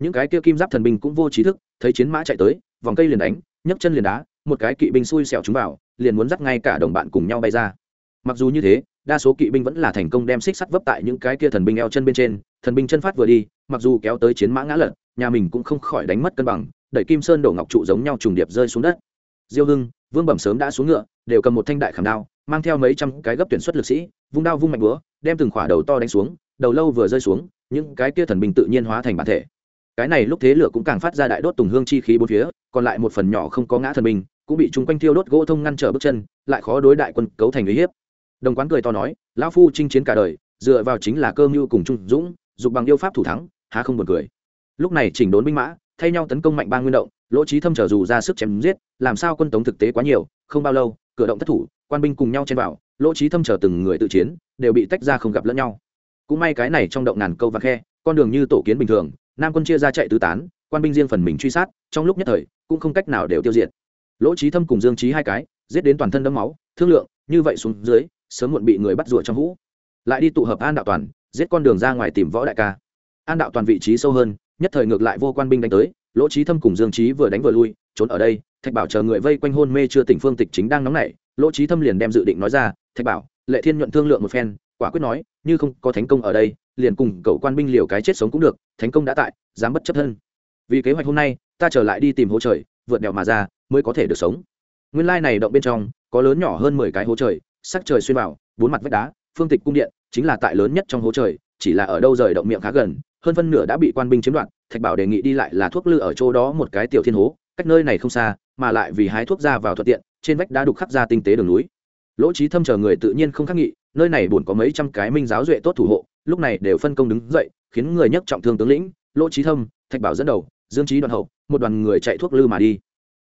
Những cái kia kim giáp thần binh cũng vô trí thức, thấy chiến mã chạy tới, vòng cây liền đánh, nhấc chân liền đá, một cái kỵ binh xui xẻo chúng vào, liền muốn dắt ngay cả đồng bạn cùng nhau bay ra. Mặc dù như thế, đa số kỵ binh vẫn là thành công đem xích sắt vấp tại những cái kia thần binh eo chân bên trên, thần binh chân phát vừa đi, mặc dù kéo tới chiến mã ngã lật, nhà mình cũng không khỏi đánh mất cân bằng, đẩy kim sơn đổ ngọc trụ giống nhau trùng điệp rơi xuống đất. Diêu hưng vương bẩm sớm đã xuống ngựa, đều cầm một thanh đại khảm đao, mang theo mấy trăm cái gấp tuyển xuất lực sĩ, vung đao vung mạnh búa, đem từng khỏa đầu to đánh xuống, đầu lâu vừa rơi xuống, những cái kia thần binh tự nhiên hóa thành bản thể. Cái này lúc thế lửa cũng càng phát ra đại đốt tùng hương chi khí bốn phía, còn lại một phần nhỏ không có ngã thần binh, cũng bị chúng quanh thiêu đốt gỗ thông ngăn trở bước chân, lại khó đối đại quân cấu thành uy hiếp. Đồng quán cười to nói, lão phu chinh chiến cả đời, dựa vào chính là cơ mưu cùng trung dũng, dục bằng yêu pháp thủ thắng, há không buồn cười. Lúc này chỉnh đốn binh mã thay nhau tấn công mạnh ba nguyên động, lỗ trí thâm trở dù ra sức chém giết, làm sao quân tống thực tế quá nhiều, không bao lâu, cửa động thất thủ, quan binh cùng nhau chen vào, lỗ trí thâm trở từng người tự chiến, đều bị tách ra không gặp lẫn nhau. Cũng may cái này trong động ngàn câu và khe, con đường như tổ kiến bình thường, nam quân chia ra chạy tứ tán, quan binh riêng phần mình truy sát, trong lúc nhất thời, cũng không cách nào đều tiêu diệt. Lỗ trí thâm cùng dương trí hai cái, giết đến toàn thân đấm máu, thương lượng, như vậy xuống dưới, sớm muộn bị người bắt rủa trong hũ. Lại đi tụ hợp an đạo toàn, giết con đường ra ngoài tìm võ đại ca. An đạo toàn vị trí sâu hơn nhất thời ngược lại vô quan binh đánh tới, lỗ trí thâm cùng dương trí vừa đánh vừa lui, trốn ở đây, thạch bảo chờ người vây quanh hôn mê chưa tỉnh phương tịch chính đang nóng nảy, lỗ trí thâm liền đem dự định nói ra, thạch bảo, lệ thiên nhuận thương lượng một phen, quả quyết nói, như không có thánh công ở đây, liền cùng cậu quan binh liều cái chết sống cũng được, thánh công đã tại, dám bất chấp thân. Vì kế hoạch hôm nay, ta trở lại đi tìm hố trời, vượt đèo mà ra, mới có thể được sống. Nguyên lai này động bên trong, có lớn nhỏ hơn mười cái hố trời, sắc trời xuyên vào, bốn mặt vách đá, phương tịch cung điện, chính là tại lớn nhất trong hố trời, chỉ là ở đâu rời động miệng khá gần hơn phân nửa đã bị quan binh chiếm đoạt, thạch bảo đề nghị đi lại là thuốc lư ở chỗ đó một cái tiểu thiên hố, cách nơi này không xa, mà lại vì hái thuốc ra vào thuận tiện, trên vách đá đục khắc ra tinh tế đường núi. Lỗ trí thâm chờ người tự nhiên không khắc nghị, nơi này buồn có mấy trăm cái minh giáo duệ tốt thủ hộ, lúc này đều phân công đứng dậy, khiến người nhất trọng thương tướng lĩnh. Lỗ trí thâm, thạch bảo dẫn đầu, dương trí đoàn hậu, một đoàn người chạy thuốc lư mà đi.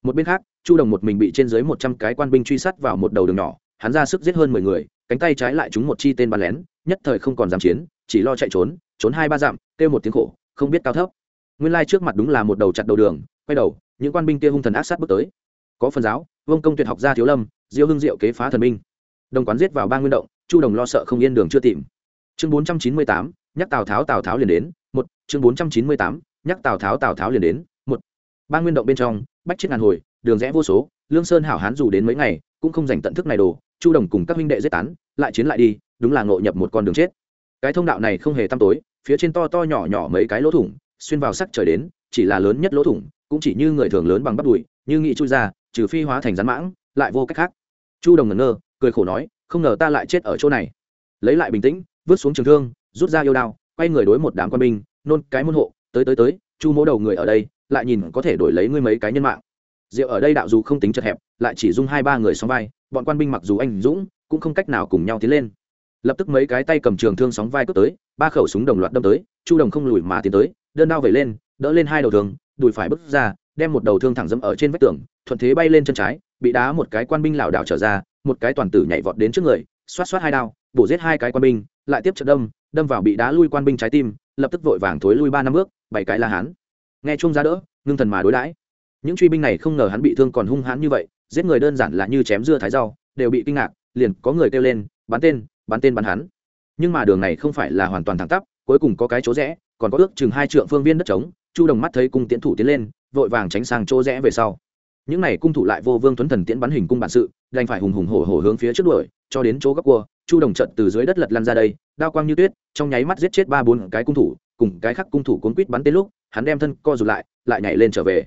Một bên khác, chu đồng một mình bị trên dưới một trăm cái quan binh truy sát vào một đầu đường nhỏ, hắn ra sức giết hơn mười người, cánh tay trái lại chúng một chi tên bắn lén, nhất thời không còn dám chiến, chỉ lo chạy trốn trốn hai ba dặm, kêu một tiếng khổ, không biết cao thấp. Nguyên lai trước mặt đúng là một đầu chặt đầu đường, quay đầu, những quan binh kia hung thần ác sát bước tới. Có phần giáo, vương công tuyệt học gia thiếu lâm, diêu hưng diệu kế phá thần binh. Đồng quán giết vào ba nguyên động, chu đồng lo sợ không yên đường chưa tìm. Chương bốn trăm chín mươi tám, nhắc tào tháo tào tháo liền đến, một, chương bốn trăm chín mươi tám, nhắc tào tháo tào tháo liền đến, một. Ba nguyên động bên trong, bách chết ngàn hồi, đường rẽ vô số, lương sơn hảo hán dù đến mấy ngày, cũng không dành tận thức này đồ, chu đồng cùng các huynh đệ giết tán, lại chiến lại đi, đúng là ngộ nhập một con đường chết. Cái thông đạo này không hề tăm tối phía trên to to nhỏ nhỏ mấy cái lỗ thủng, xuyên vào sắc trời đến, chỉ là lớn nhất lỗ thủng, cũng chỉ như người thường lớn bằng bắp đùi, như nghị chui ra, trừ phi hóa thành rắn mãng, lại vô cách khác. Chu đồng ngẩn ngơ, cười khổ nói, không ngờ ta lại chết ở chỗ này. Lấy lại bình tĩnh, vứt xuống trường thương, rút ra yêu đao, quay người đối một đám quân binh, nôn cái môn hộ, tới tới tới, chu mỗ đầu người ở đây, lại nhìn có thể đổi lấy ngươi mấy cái nhân mạng. Rượu ở đây đạo dù không tính chật hẹp, lại chỉ dung hai ba người xóm vai, bọn quan binh mặc dù anh dũng, cũng không cách nào cùng nhau tiến lên lập tức mấy cái tay cầm trường thương sóng vai cướp tới, ba khẩu súng đồng loạt đâm tới, chu đồng không lùi mà tiến tới, đơn đao vẩy lên, đỡ lên hai đầu thương, đùi phải bước ra, đem một đầu thương thẳng dẫm ở trên vách tường, thuận thế bay lên chân trái, bị đá một cái quan binh lảo đảo trở ra, một cái toàn tử nhảy vọt đến trước người, xoát xoát hai đao, bổ giết hai cái quan binh, lại tiếp trận đâm đâm vào bị đá lui quan binh trái tim, lập tức vội vàng thối lui ba năm bước, bảy cái la hán. Nghe chung ra đỡ, ngưng thần mà đối đãi. Những truy binh này không ngờ hắn bị thương còn hung hãn như vậy, giết người đơn giản là như chém dưa thái rau, đều bị kinh ngạc, liền có người kêu lên, bắn tên bắn tên bắn hắn. Nhưng mà đường này không phải là hoàn toàn thẳng tắp, cuối cùng có cái chỗ rẽ, còn có ước chừng hai trượng phương viên đất trống, chu đồng mắt thấy cung tiễn thủ tiến lên, vội vàng tránh sang chỗ rẽ về sau. Những này cung thủ lại vô vương tuấn thần tiễn bắn hình cung bản sự, đành phải hùng hùng hổ hổ hướng phía trước đuổi, cho đến chỗ góc cua, chu đồng trận từ dưới đất lật lăn ra đây, đao quang như tuyết, trong nháy mắt giết chết ba bốn cái cung thủ, cùng cái khác cung thủ cuốn quýt bắn tên lúc, hắn đem thân co rụt lại lại nhảy lên trở về.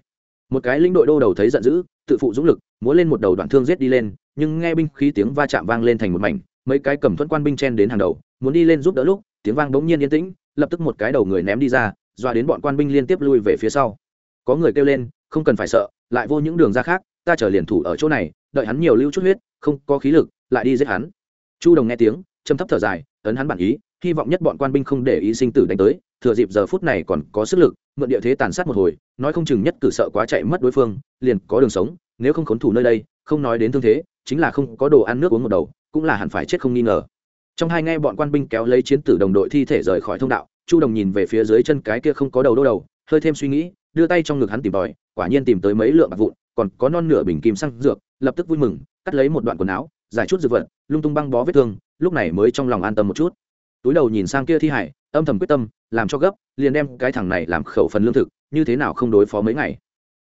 Một cái lĩnh đội đô đầu thấy giận dữ, tự phụ dũng lực, múa lên một đầu đoạn thương giết đi lên, nhưng nghe binh khí tiếng va chạm vang lên thành một mảnh mấy cái cầm thuẫn quan binh chen đến hàng đầu, muốn đi lên giúp đỡ lúc, tiếng vang bỗng nhiên yên tĩnh, lập tức một cái đầu người ném đi ra, dọa đến bọn quan binh liên tiếp lui về phía sau. Có người kêu lên, không cần phải sợ, lại vô những đường ra khác, ta chờ liền thủ ở chỗ này, đợi hắn nhiều lưu chút huyết, không có khí lực, lại đi giết hắn. Chu đồng nghe tiếng châm thấp thở dài, ấn hắn bản ý, hy vọng nhất bọn quan binh không để ý sinh tử đánh tới, thừa dịp giờ phút này còn có sức lực, mượn địa thế tàn sát một hồi, nói không chừng nhất cử sợ quá chạy mất đối phương, liền có đường sống, nếu không khốn thủ nơi đây, không nói đến thương thế, chính là không có đồ ăn nước uống một đầu cũng là hẳn phải chết không nghi ngờ. Trong hai nghe bọn quan binh kéo lấy chiến tử đồng đội thi thể rời khỏi thông đạo, chu đồng nhìn về phía dưới chân cái kia không có đầu đô đầu, hơi thêm suy nghĩ, đưa tay trong ngực hắn tìm tòi, quả nhiên tìm tới mấy lượng bạc vụn, còn có non nửa bình kim xăng dược, lập tức vui mừng, cắt lấy một đoạn quần áo, giải chút dược vật, lung tung băng bó vết thương, lúc này mới trong lòng an tâm một chút. Túi đầu nhìn sang kia thi hải, âm thầm quyết tâm, làm cho gấp, liền đem cái thằng này làm khẩu phần lương thực, như thế nào không đối phó mấy ngày.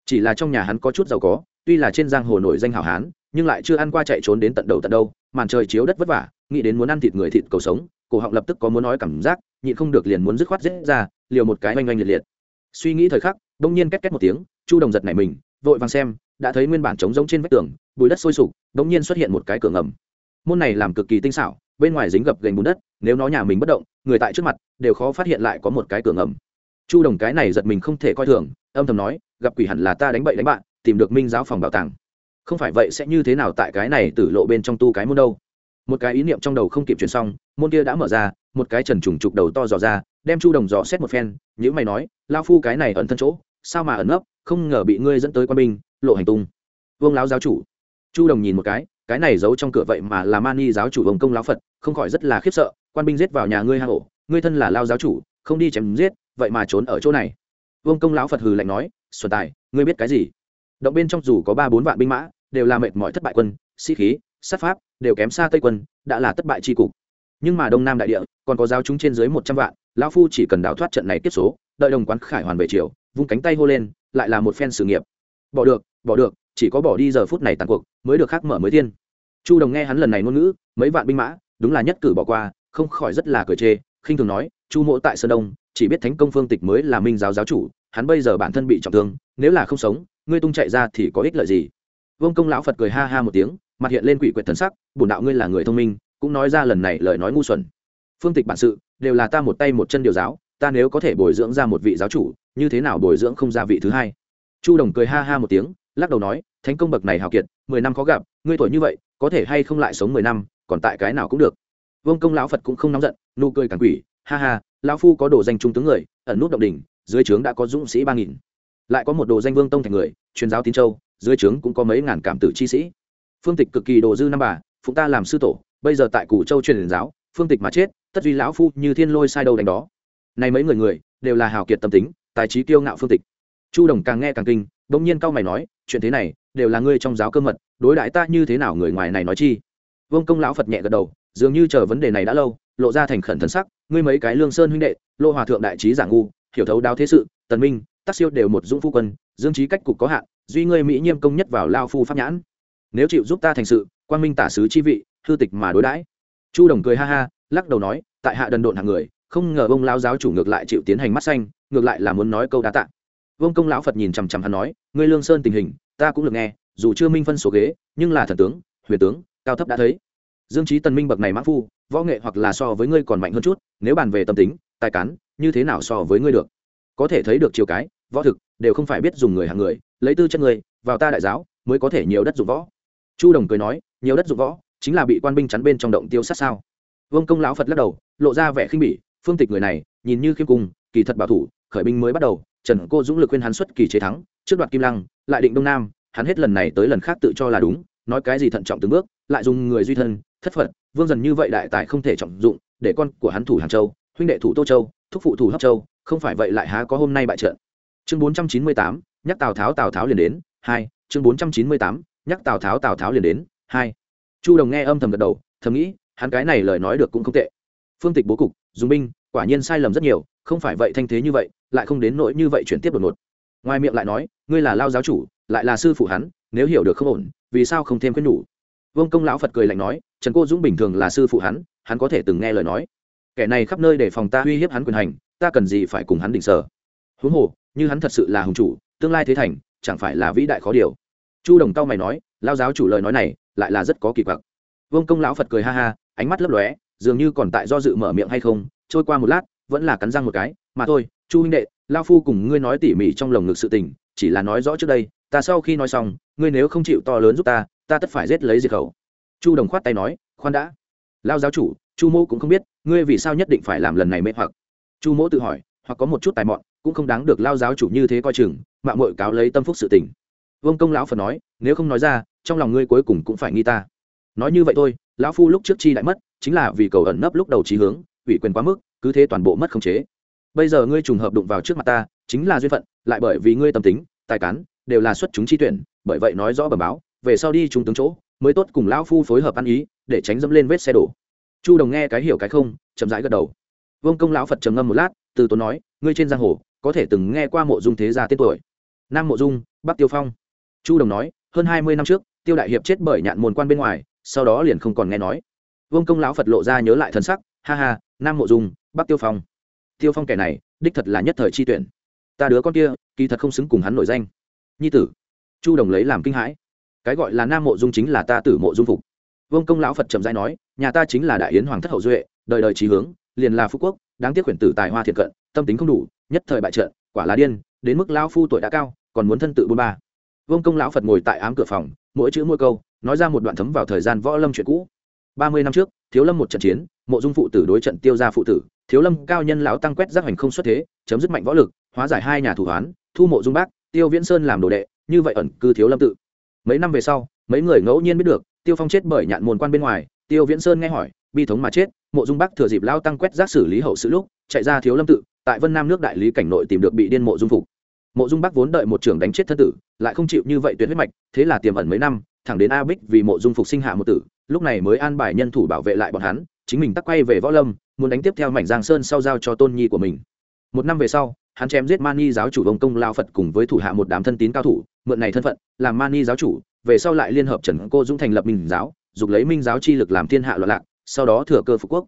Chỉ là trong nhà hắn có chút giàu có, tuy là trên giang hồ nổi danh hảo hán nhưng lại chưa ăn qua chạy trốn đến tận đầu tận đâu, màn trời chiếu đất vất vả, nghĩ đến muốn ăn thịt người thịt cầu sống, cổ họng lập tức có muốn nói cảm giác, nhịn không được liền muốn dứt khoát dễ ra, liều một cái oanh oanh liệt liệt. Suy nghĩ thời khắc đông nhiên két két một tiếng, chu đồng giật nảy mình, vội vàng xem, đã thấy nguyên bản trống giống trên vách tường, bùi đất sôi sục đông nhiên xuất hiện một cái cửa ngầm. Môn này làm cực kỳ tinh xảo, bên ngoài dính gập gành bùn đất, nếu nó nhà mình bất động, người tại trước mặt đều khó phát hiện lại có một cái cửa ngầm. Chu đồng cái này giật mình không thể coi thường, âm thầm nói, gặp quỷ hẳn là ta đánh bậy đánh bạn, tìm được minh giáo phòng bảo tàng không phải vậy sẽ như thế nào tại cái này tử lộ bên trong tu cái môn đâu. Một cái ý niệm trong đầu không kịp chuyển xong, môn kia đã mở ra, một cái trần trùng trục đầu to dò ra, đem chu đồng dò xét một phen nhữ mày nói lao phu cái này ẩn thân chỗ, sao mà ẩn nấp, không ngờ bị ngươi dẫn tới quan binh, lộ hành tung. Vương lão giáo chủ. Chu đồng nhìn một cái cái này giấu trong cửa vậy mà là mani giáo chủ hồng công lão phật, không khỏi rất là khiếp sợ, quan binh giết vào nhà ngươi hang ổ ngươi thân là lao giáo chủ, không đi chém giết, vậy mà trốn ở chỗ này. Vương công lão phật hừ lạnh nói, xuân tài, ngươi biết cái gì? Động bên trong dù có ba bốn vạn binh mã đều là mệt mỏi thất bại quân, sĩ khí, sát pháp, đều kém xa tây quân, đã là thất bại tri cục. Nhưng mà đông nam đại địa, còn có giáo chúng trên dưới một trăm vạn, lão phu chỉ cần đào thoát trận này tiếp số, đợi đồng quán khải hoàn về chiều vung cánh tay hô lên, lại là một phen sự nghiệp. Bỏ được bỏ được, chỉ có bỏ đi giờ phút này tàn cuộc, mới được khắc mở mới thiên. Chu đồng nghe hắn lần này ngôn ngữ, mấy vạn binh mã, đúng là nhất cử bỏ qua, không khỏi rất là cười chê, khinh thường nói, chu mộ tại sơn đông, chỉ biết thánh công phương tịch mới là minh giáo giáo chủ, hắn bây giờ bản thân bị trọng thương, nếu là không sống, ngươi tung chạy ra thì có ích lợi gì? Vương công lão phật cười ha ha một tiếng mặt hiện lên quỷ quyệt thần sắc bổn đạo ngươi là người thông minh cũng nói ra lần này lời nói ngu xuẩn phương tịch bản sự đều là ta một tay một chân điều giáo ta nếu có thể bồi dưỡng ra một vị giáo chủ như thế nào bồi dưỡng không ra vị thứ hai chu đồng cười ha ha một tiếng lắc đầu nói thánh công bậc này hào kiệt mười năm khó gặp ngươi tuổi như vậy có thể hay không lại sống mười năm còn tại cái nào cũng được vương công lão phật cũng không nóng giận nụ cười càng quỷ ha ha lão phu có đồ danh trung tướng người ẩn nút động đỉnh dưới trướng đã có dũng sĩ ba nghìn lại có một đồ danh vương tông thành người truyền giáo tín châu dưới trướng cũng có mấy ngàn cảm tử chi sĩ. Phương tịch cực kỳ đồ dư năm bà, phụng ta làm sư tổ, bây giờ tại củ châu truyền giáo, phương tịch mà chết, tất duy lão phu như thiên lôi sai đầu đánh đó. Này mấy người người, đều là hào kiệt tâm tính, tài trí kiêu ngạo phương tịch. Chu đồng càng nghe càng kinh, bỗng nhiên cao mày nói, chuyện thế này, đều là ngươi trong giáo cơ mật, đối đãi ta như thế nào người ngoài này nói chi? Vương công lão phật nhẹ gật đầu, dường như chờ vấn đề này đã lâu, lộ ra thành khẩn thần sắc, ngươi mấy cái lương sơn huynh đệ, lô hòa thượng đại trí giả ngu, hiểu thấu đáo thế sự, tần minh tác siêu đều một dũng phu quân, dương trí cách cục có hạn duy ngươi mỹ nhiêm công nhất vào lao phu pháp nhãn. Nếu chịu giúp ta thành sự quan minh tả sứ chi vị thư tịch mà đối đãi. Chu đồng cười ha ha, lắc đầu nói, tại hạ đần độn hàng người, không ngờ ông lao giáo chủ ngược lại chịu tiến hành mắt xanh, ngược lại là muốn nói câu đá tạ. Vương công lão phật nhìn chằm chằm hắn nói, ngươi lương sơn tình hình, ta cũng được nghe, dù chưa minh phân số ghế, nhưng là thần tướng, huyền tướng, cao thấp đã thấy. Dương trí tần minh bậc này mã phu, võ nghệ hoặc là so với ngươi còn mạnh hơn chút, nếu bàn về tâm tính, tài cán, như thế nào so với ngươi được? Có thể thấy được chiều cái võ thực, đều không phải biết dùng người hàng người, lấy tư chất người, vào ta đại giáo, mới có thể nhiều đất dụng võ. Chu đồng cười nói, nhiều đất dụng võ, chính là bị quan binh chắn bên trong động tiêu sát sao? Vương công lão phật lắc đầu, lộ ra vẻ khinh bỉ, phương tịch người này, nhìn như khiêm cung, kỳ thật bảo thủ, khởi binh mới bắt đầu, trần cô dũng lực khuyên hắn xuất kỳ chế thắng, trước đoạt kim lăng, lại định đông nam, hắn hết lần này tới lần khác tự cho là đúng, nói cái gì thận trọng từng bước, lại dùng người duy thân, thất phật, vương dần như vậy đại tài không thể trọng dụng, để con của hắn thủ hàng châu, huynh đệ thủ tô châu, thúc phụ thủ hấp châu, không phải vậy lại há có hôm nay bại trận chương bốn trăm chín mươi tám, nhắc tào tháo tào tháo liền đến, hai, chương bốn trăm chín mươi tám, nhắc tào tháo tào tháo liền đến, hai. Chu đồng nghe âm thầm gật đầu, thầm nghĩ, hắn cái này lời nói được cũng không tệ. Phương tịch bố cục, dùng binh, quả nhiên sai lầm rất nhiều, không phải vậy thanh thế như vậy, lại không đến nỗi như vậy chuyển tiếp đột ngột. Ngoài miệng lại nói, ngươi là lao giáo chủ, lại là sư phụ hắn, nếu hiểu được không ổn, vì sao không thêm khuyên nhủ? Vương công lão phật cười lạnh nói, trần cô dũng bình thường là sư phụ hắn hắn có thể từng nghe lời nói. Kẻ này khắp nơi để phòng ta uy hiếp hắn quyền hành, ta cần gì phải cùng hắn định sở? Huống hồ, như hắn thật sự là hùng chủ, tương lai thế thành, chẳng phải là vĩ đại khó điều. Chu đồng cao mày nói lao giáo chủ lời nói này, lại là rất có kỳ quặc. Vương công lão phật cười ha ha, ánh mắt lấp lóe, dường như còn tại do dự mở miệng hay không, trôi qua một lát, vẫn là cắn răng một cái, mà thôi, chu huynh đệ lao phu cùng ngươi nói tỉ mỉ trong lồng ngực sự tình, chỉ là nói rõ trước đây, ta sau khi nói xong, ngươi nếu không chịu to lớn giúp ta ta tất phải giết lấy diệt khẩu. Chu đồng khoát tay nói, khoan đã. Lao giáo chủ, chu mô cũng không biết, ngươi vì sao nhất định phải làm lần này mê hoặc. Chu mỗ tự hỏi, hoặc có một chút tài mọn cũng không đáng được lao giáo chủ như thế coi chừng mạng mội cáo lấy tâm phúc sự tình. Vương công lão phật nói, nếu không nói ra, trong lòng ngươi cuối cùng cũng phải nghi ta. Nói như vậy thôi, lão phu lúc trước chi đại mất, chính là vì cầu ẩn nấp lúc đầu trí hướng, ủy quyền quá mức, cứ thế toàn bộ mất khống chế. Bây giờ ngươi trùng hợp đụng vào trước mặt ta, chính là duyên phận, lại bởi vì ngươi tâm tính, tài cán, đều là xuất chúng chi tuyển, bởi vậy nói rõ bẩm báo, về sau đi trung tướng chỗ, mới tốt cùng lão phu phối hợp ăn ý, để tránh dẫm lên vết xe đổ. Chu đồng nghe cái hiểu cái không, chậm rãi gật đầu. Vương công lão phật trầm ngâm một lát, từ tốn nói, ngươi trên giang hồ có thể từng nghe qua mộ dung thế gia tên tuổi. Nam mộ dung, bắc tiêu phong. Chu đồng nói, hơn hai mươi năm trước, tiêu đại hiệp chết bởi nhạn môn quan bên ngoài, sau đó liền không còn nghe nói. Vương công lão phật lộ ra nhớ lại thần sắc, ha ha, nam mộ dung, bắc tiêu phong. Tiêu phong kẻ này, đích thật là nhất thời chi tuyển. Ta đứa con kia, kỳ thật không xứng cùng hắn nổi danh. Nhi tử. Chu đồng lấy làm kinh hãi. Cái gọi là nam mộ dung chính là ta tử mộ dung phục. Vương công lão phật trầm dai nói, nhà ta chính là đại yến hoàng thất hậu duệ, đời đời trí hướng, liền là phú quốc, đáng tiếc quyển tử tài hoa thiệt cận, tâm tính không đủ nhất thời bại trận, quả là điên, đến mức lão phu tuổi đã cao, còn muốn thân tự bôn ba. Vương công lão phật ngồi tại ám cửa phòng, mỗi chữ mỗi câu, nói ra một đoạn thấm vào thời gian võ lâm chuyện cũ. Ba mươi năm trước, thiếu lâm một trận chiến, mộ dung phụ tử đối trận tiêu gia phụ tử, thiếu lâm cao nhân lão tăng quét giác hành không xuất thế, chấm dứt mạnh võ lực, hóa giải hai nhà thủ hoán, thu mộ dung bác, tiêu viễn sơn làm đồ đệ, như vậy ẩn cư thiếu lâm tự. Mấy năm về sau, mấy người ngẫu nhiên biết được, tiêu phong chết bởi nhạn môn quan bên ngoài, tiêu viễn sơn nghe hỏi, bi thống mà chết, mộ dung bác thừa dịp lao tăng quét giác xử lý hậu sự lúc, chạy ra thiếu lâm tự tại vân nam nước đại lý cảnh nội tìm được bị điên mộ dung phục mộ dung bắc vốn đợi một trưởng đánh chết thân tử lại không chịu như vậy tuyệt huyết mạch thế là tiềm ẩn mấy năm thẳng đến a bích vì mộ dung phục sinh hạ một tử lúc này mới an bài nhân thủ bảo vệ lại bọn hắn chính mình tắc quay về võ lâm muốn đánh tiếp theo mảnh giang sơn sau giao cho tôn nhi của mình một năm về sau hắn chém giết mani giáo chủ vông công lao phật cùng với thủ hạ một đám thân tín cao thủ mượn này thân phận làm mani giáo chủ về sau lại liên hợp trần cô dũng thành lập minh giáo dục lấy minh giáo chi lực làm thiên hạ loạn lạc sau đó thừa cơ phục quốc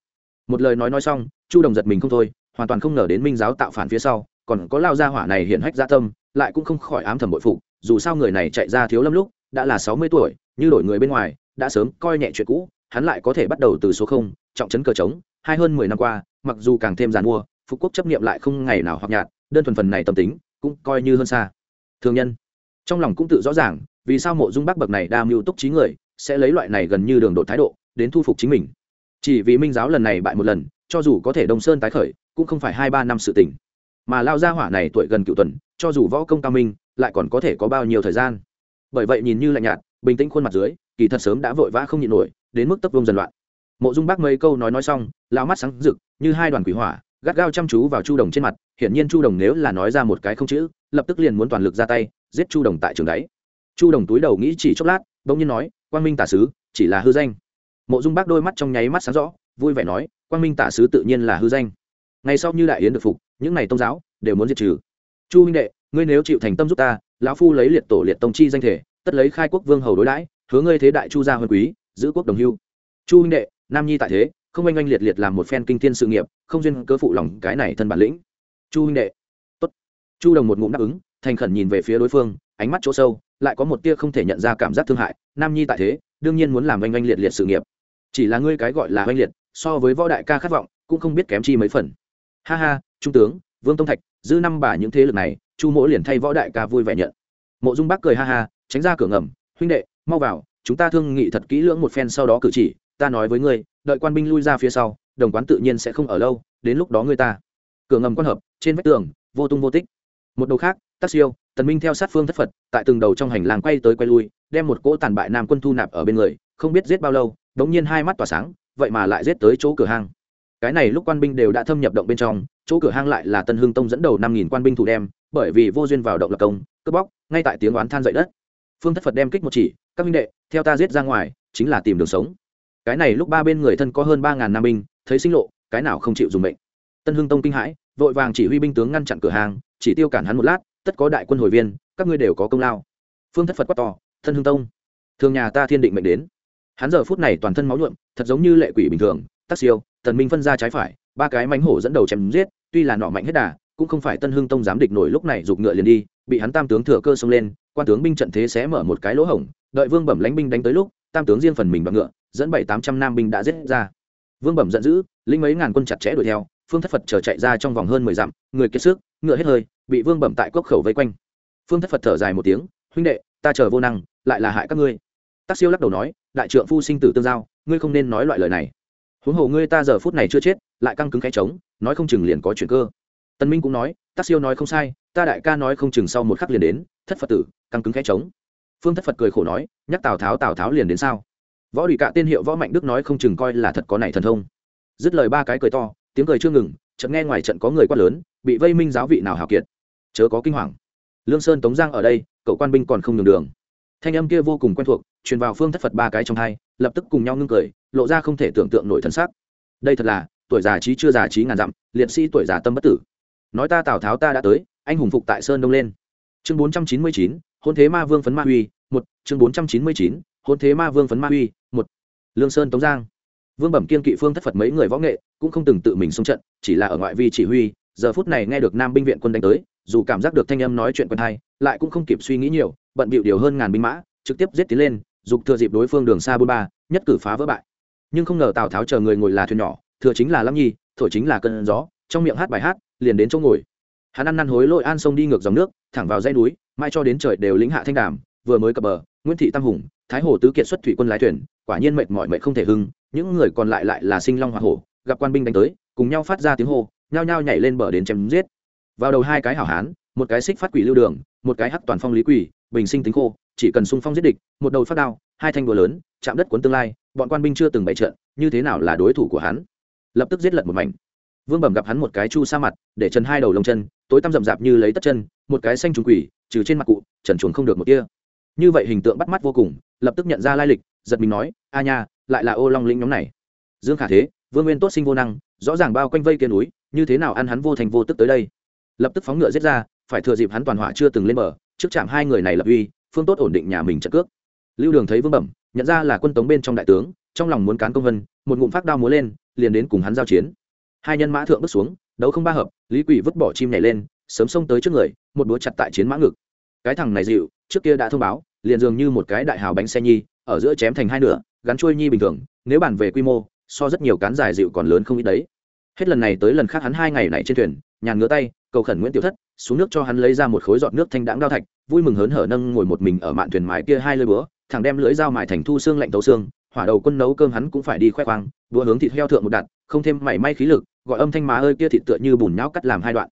một lời nói nói xong chu đồng giật mình không thôi hoàn toàn không ngờ đến minh giáo tạo phản phía sau, còn có lao gia hỏa này hiện hách gia tâm, lại cũng không khỏi ám thầm bội phụ dù sao người này chạy ra thiếu lâm lúc, đã là sáu mươi tuổi, như đổi người bên ngoài, đã sớm coi nhẹ chuyện cũ, hắn lại có thể bắt đầu từ số không, trọng trấn cờ trống hai hơn mười năm qua, mặc dù càng thêm giàn mua, phục quốc chấp niệm lại không ngày nào hoặc nhạt, đơn thuần phần này tâm tính, cũng coi như hơn xa. Thương nhân, trong lòng cũng tự rõ ràng, vì sao mộ dung bác bậc này đa mưu túc trí người, sẽ lấy loại này gần như đường đột thái độ, đến thu phục chính mình. Chỉ vì minh giáo lần này bại một lần, cho dù có thể đông sơn tái khởi cũng không phải hai ba năm sự tỉnh mà lao gia hỏa này tuổi gần cựu tuần, cho dù võ công cao minh, lại còn có thể có bao nhiêu thời gian? Bởi vậy nhìn như lạnh nhạt, bình tĩnh khuôn mặt dưới, kỳ thật sớm đã vội vã không nhịn nổi, đến mức tấp vông dần loạn. Mộ dung bác mấy câu nói nói xong, lao mắt sáng rực, như hai đoàn quỷ hỏa, gắt gao chăm chú vào chu đồng trên mặt, hiển nhiên chu đồng nếu là nói ra một cái không chữ, lập tức liền muốn toàn lực ra tay, giết chu đồng tại trường đáy. Chu đồng túi đầu nghĩ chỉ chốc lát, bỗng nhiên nói, quang minh tả sứ, chỉ là hư danh. Mộ dung bác đôi mắt trong nháy mắt sáng rõ, vui vẻ nói, quang minh tả sứ tự nhiên là hư danh ngày sau như đại yến được phục, những này tôn giáo đều muốn diệt trừ. Chu huynh đệ, ngươi nếu chịu thành tâm giúp ta, lão phu lấy liệt tổ liệt tông chi danh thể, tất lấy khai quốc vương hầu đối đãi, hứa ngươi thế đại chu gia huân quý, giữ quốc đồng hưu. Chu huynh đệ, nam nhi tại thế, không oanh oanh liệt liệt làm một phen kinh thiên sự nghiệp, không duyên cớ phụ lòng cái này thân bản lĩnh. Chu huynh đệ. Tốt. Chu đồng một ngụm đáp ứng, thành khẩn nhìn về phía đối phương, ánh mắt chỗ sâu, lại có một tia không thể nhận ra cảm giác thương hại. Nam nhi tại thế, đương nhiên muốn làm oanh oanh liệt liệt sự nghiệp. Chỉ là ngươi cái gọi là oanh liệt, so với võ đại ca khát vọng, cũng không biết kém chi mấy phần ha ha, trung tướng, vương tông thạch dư năm bà những thế lực này, chu mỗ liền thay võ đại ca vui vẻ nhận. Mộ dung bác cười ha ha, tránh ra cửa ngầm, huynh đệ, mau vào, chúng ta thương nghị thật kỹ lưỡng một phen sau đó cử chỉ, ta nói với ngươi, đợi quan binh lui ra phía sau, đồng quán tự nhiên sẽ không ở lâu, đến lúc đó ngươi ta. Cửa ngầm quan hợp, trên vách tường, vô tung vô tích. Một đầu khác, tắc siêu, tần minh theo sát phương thất phật, tại từng đầu trong hành lang quay tới quay lui, đem một cỗ tàn bại nam quân thu nạp ở bên người, không biết giết bao lâu, đống nhiên hai mắt tỏa sáng, vậy mà lại giết tới chỗ cửa hàng cái này lúc quan binh đều đã thâm nhập động bên trong, chỗ cửa hang lại là tân hưng tông dẫn đầu năm nghìn quan binh thủ đem, bởi vì vô duyên vào động lập công, cướp bóc, ngay tại tiếng oán than dậy đất. Phương thất phật đem kích một chỉ, các minh đệ, theo ta giết ra ngoài, chính là tìm đường sống. Cái này lúc ba bên người thân có hơn ba ngàn nam binh, thấy sinh lộ, cái nào không chịu dùng mệnh. Tân hưng tông kinh hãi, vội vàng chỉ huy binh tướng ngăn chặn cửa hàng chỉ tiêu cản hắn một lát, tất có đại quân hồi viên, các ngươi đều có công lao. Phương thất phật quát to thân hưng tông, thường nhà ta thiên định mệnh đến. Hắn giờ phút này toàn thân máu nhuộm, thật giống như lệ quỷ bình thường, tắc siêu tần minh phân ra trái phải, ba cái mánh hổ dẫn đầu chém giết, tuy là nọ mạnh hết đà, cũng không phải tân hưng tông dám địch nổi lúc này giục ngựa liền đi, bị hắn tam tướng thừa cơ xông lên, quan tướng binh trận thế sẽ mở một cái lỗ hổng, đợi vương bẩm lãnh binh đánh tới lúc, tam tướng riêng phần mình bằng ngựa, dẫn bảy tám trăm nam binh đã giết ra. Vương bẩm giận dữ, lính mấy ngàn quân chặt chẽ đuổi theo, phương thất phật chờ chạy ra trong vòng hơn mười dặm, người kiệt sức, ngựa hết hơi, bị vương bẩm tại cốc khẩu vây quanh. Phương thất phật thở dài một tiếng, huynh đệ, ta chờ vô năng, lại là hại các ngươi. Tác siêu lắc đầu nói, đại trượng phu sinh tử tương giao, ngươi không nên nói loại lời này huống hồ ngươi ta giờ phút này chưa chết, lại căng cứng khẽ trống, nói không chừng liền có chuyện cơ. Tân minh cũng nói tác siêu nói không sai, ta đại ca nói không chừng sau một khắc liền đến, thất phật tử, căng cứng khẽ trống. Phương thất phật cười khổ nói, nhắc tào tháo tào tháo liền đến sao? Võ đùi cạ tên hiệu võ mạnh đức nói không chừng coi là thật có này thần thông. Dứt lời ba cái cười to, tiếng cười chưa ngừng, chợt nghe ngoài trận có người quát lớn, bị vây minh giáo vị nào hào kiệt? Chớ có kinh hoàng. Lương sơn tống giang ở đây, cậu quan binh còn không nhường đường. Thanh âm kia vô cùng quen thuộc, truyền vào phương thất phật ba cái trong hai lập tức cùng nhau ngưng cười, lộ ra không thể tưởng tượng nổi thân xác đây thật là, tuổi già trí chưa già trí ngàn dặm, liệt sĩ tuổi già tâm bất tử. Nói ta tào tháo ta đã tới, anh hùng phục tại sơn đông lên. Chương bốn trăm chín mươi chín, hôn thế ma vương phấn ma huy, một, chương bốn trăm chín mươi chín, hôn thế ma vương phấn ma huy, một. Lương sơn tống giang. Vương bẩm kiên kỵ phương thất phật mấy người võ nghệ, cũng không từng tự mình xung trận, chỉ là ở ngoại vi chỉ huy, giờ phút này nghe được nam binh viện quân đánh tới, dù cảm giác được thanh âm nói chuyện quân hay, lại cũng không kịp suy nghĩ nhiều, bận bịu điều hơn ngàn binh mã, trực tiếp giết tiến lên dục thừa dịp đối phương đường xa bôn ba, nhất cử phá vỡ bại. Nhưng không ngờ tào tháo chờ người ngồi là thuyền nhỏ, thừa chính là lâm nhi, thổi chính là cơn gió, trong miệng hát bài hát, liền đến chỗ ngồi. Hắn ăn năn hối lội an sông đi ngược dòng nước, thẳng vào dãy núi, mai cho đến trời đều lĩnh hạ thanh đàm, vừa mới cập bờ, nguyễn thị tam hùng, thái hồ tứ kiệt xuất thủy quân lái thuyền, quả nhiên mệt mỏi mệt không thể hưng, những người còn lại lại là sinh long hoa hổ, gặp quan binh đánh tới, cùng nhau phát ra tiếng hô, nhao nhao nhảy lên bờ đến chém giết. Vào đầu hai cái hảo hán, một cái xích phát quỷ lưu đường một cái hắc toàn phong lý quỷ, bình sinh tính khô, chỉ cần xung phong giết địch, một đầu phát đao, hai thanh đùa lớn, chạm đất cuốn tương lai, bọn quan binh chưa từng bày trận, như thế nào là đối thủ của hắn? Lập tức giết lật một mảnh. Vương bẩm gặp hắn một cái chu sa mặt, để chân hai đầu lông chân, tối tăm rậm rạp như lấy tất chân, một cái xanh trùng quỷ, trừ trên mặt cụ, trần chuồng không được một kia như vậy hình tượng bắt mắt vô cùng, lập tức nhận ra lai lịch, giật mình nói, a nha, lại là ô long lĩnh nhóm này. Dương khả thế, vương nguyên tốt sinh vô năng, rõ ràng bao quanh vây kia núi, như thế nào ăn hắn vô thành vô tức tới đây? Lập tức phóng ngựa giết ra phải thừa dịp hắn toàn hỏa chưa từng lên bờ, trước chạm hai người này lập uy, phương tốt ổn định nhà mình trận cước. Lưu đường thấy vương bẩm, nhận ra là quân tống bên trong đại tướng, trong lòng muốn cán công vân, một ngụm phát đao múa lên, liền đến cùng hắn giao chiến. Hai nhân mã thượng bước xuống, đấu không ba hợp, lý quỷ vứt bỏ chim nhảy lên, sớm xông tới trước người, một búa chặt tại chiến mã ngực. Cái thằng này dịu, trước kia đã thông báo, liền dường như một cái đại hào bánh xe nhi, ở giữa chém thành hai nửa, gắn chuôi nhi bình thường, nếu bàn về quy mô, so rất nhiều cán dài dịu còn lớn không ít đấy. Hết lần này tới lần khác hắn hai ngày này trên thuyền, nhàn ngứa tay, cầu khẩn nguyễn tiểu thất xuống nước cho hắn lấy ra một khối giọt nước thanh đãng đao thạch, vui mừng hớn hở nâng ngồi một mình ở mạn thuyền mái kia hai lơi búa thằng đem lưỡi dao mài thành thu xương lạnh tấu xương, hỏa đầu quân nấu cơm hắn cũng phải đi khoe khoang, búa hướng thịt heo thượng một đặt không thêm mảy may khí lực, gọi âm thanh má ơi kia thịt tựa như bùn nhão cắt làm hai đoạn.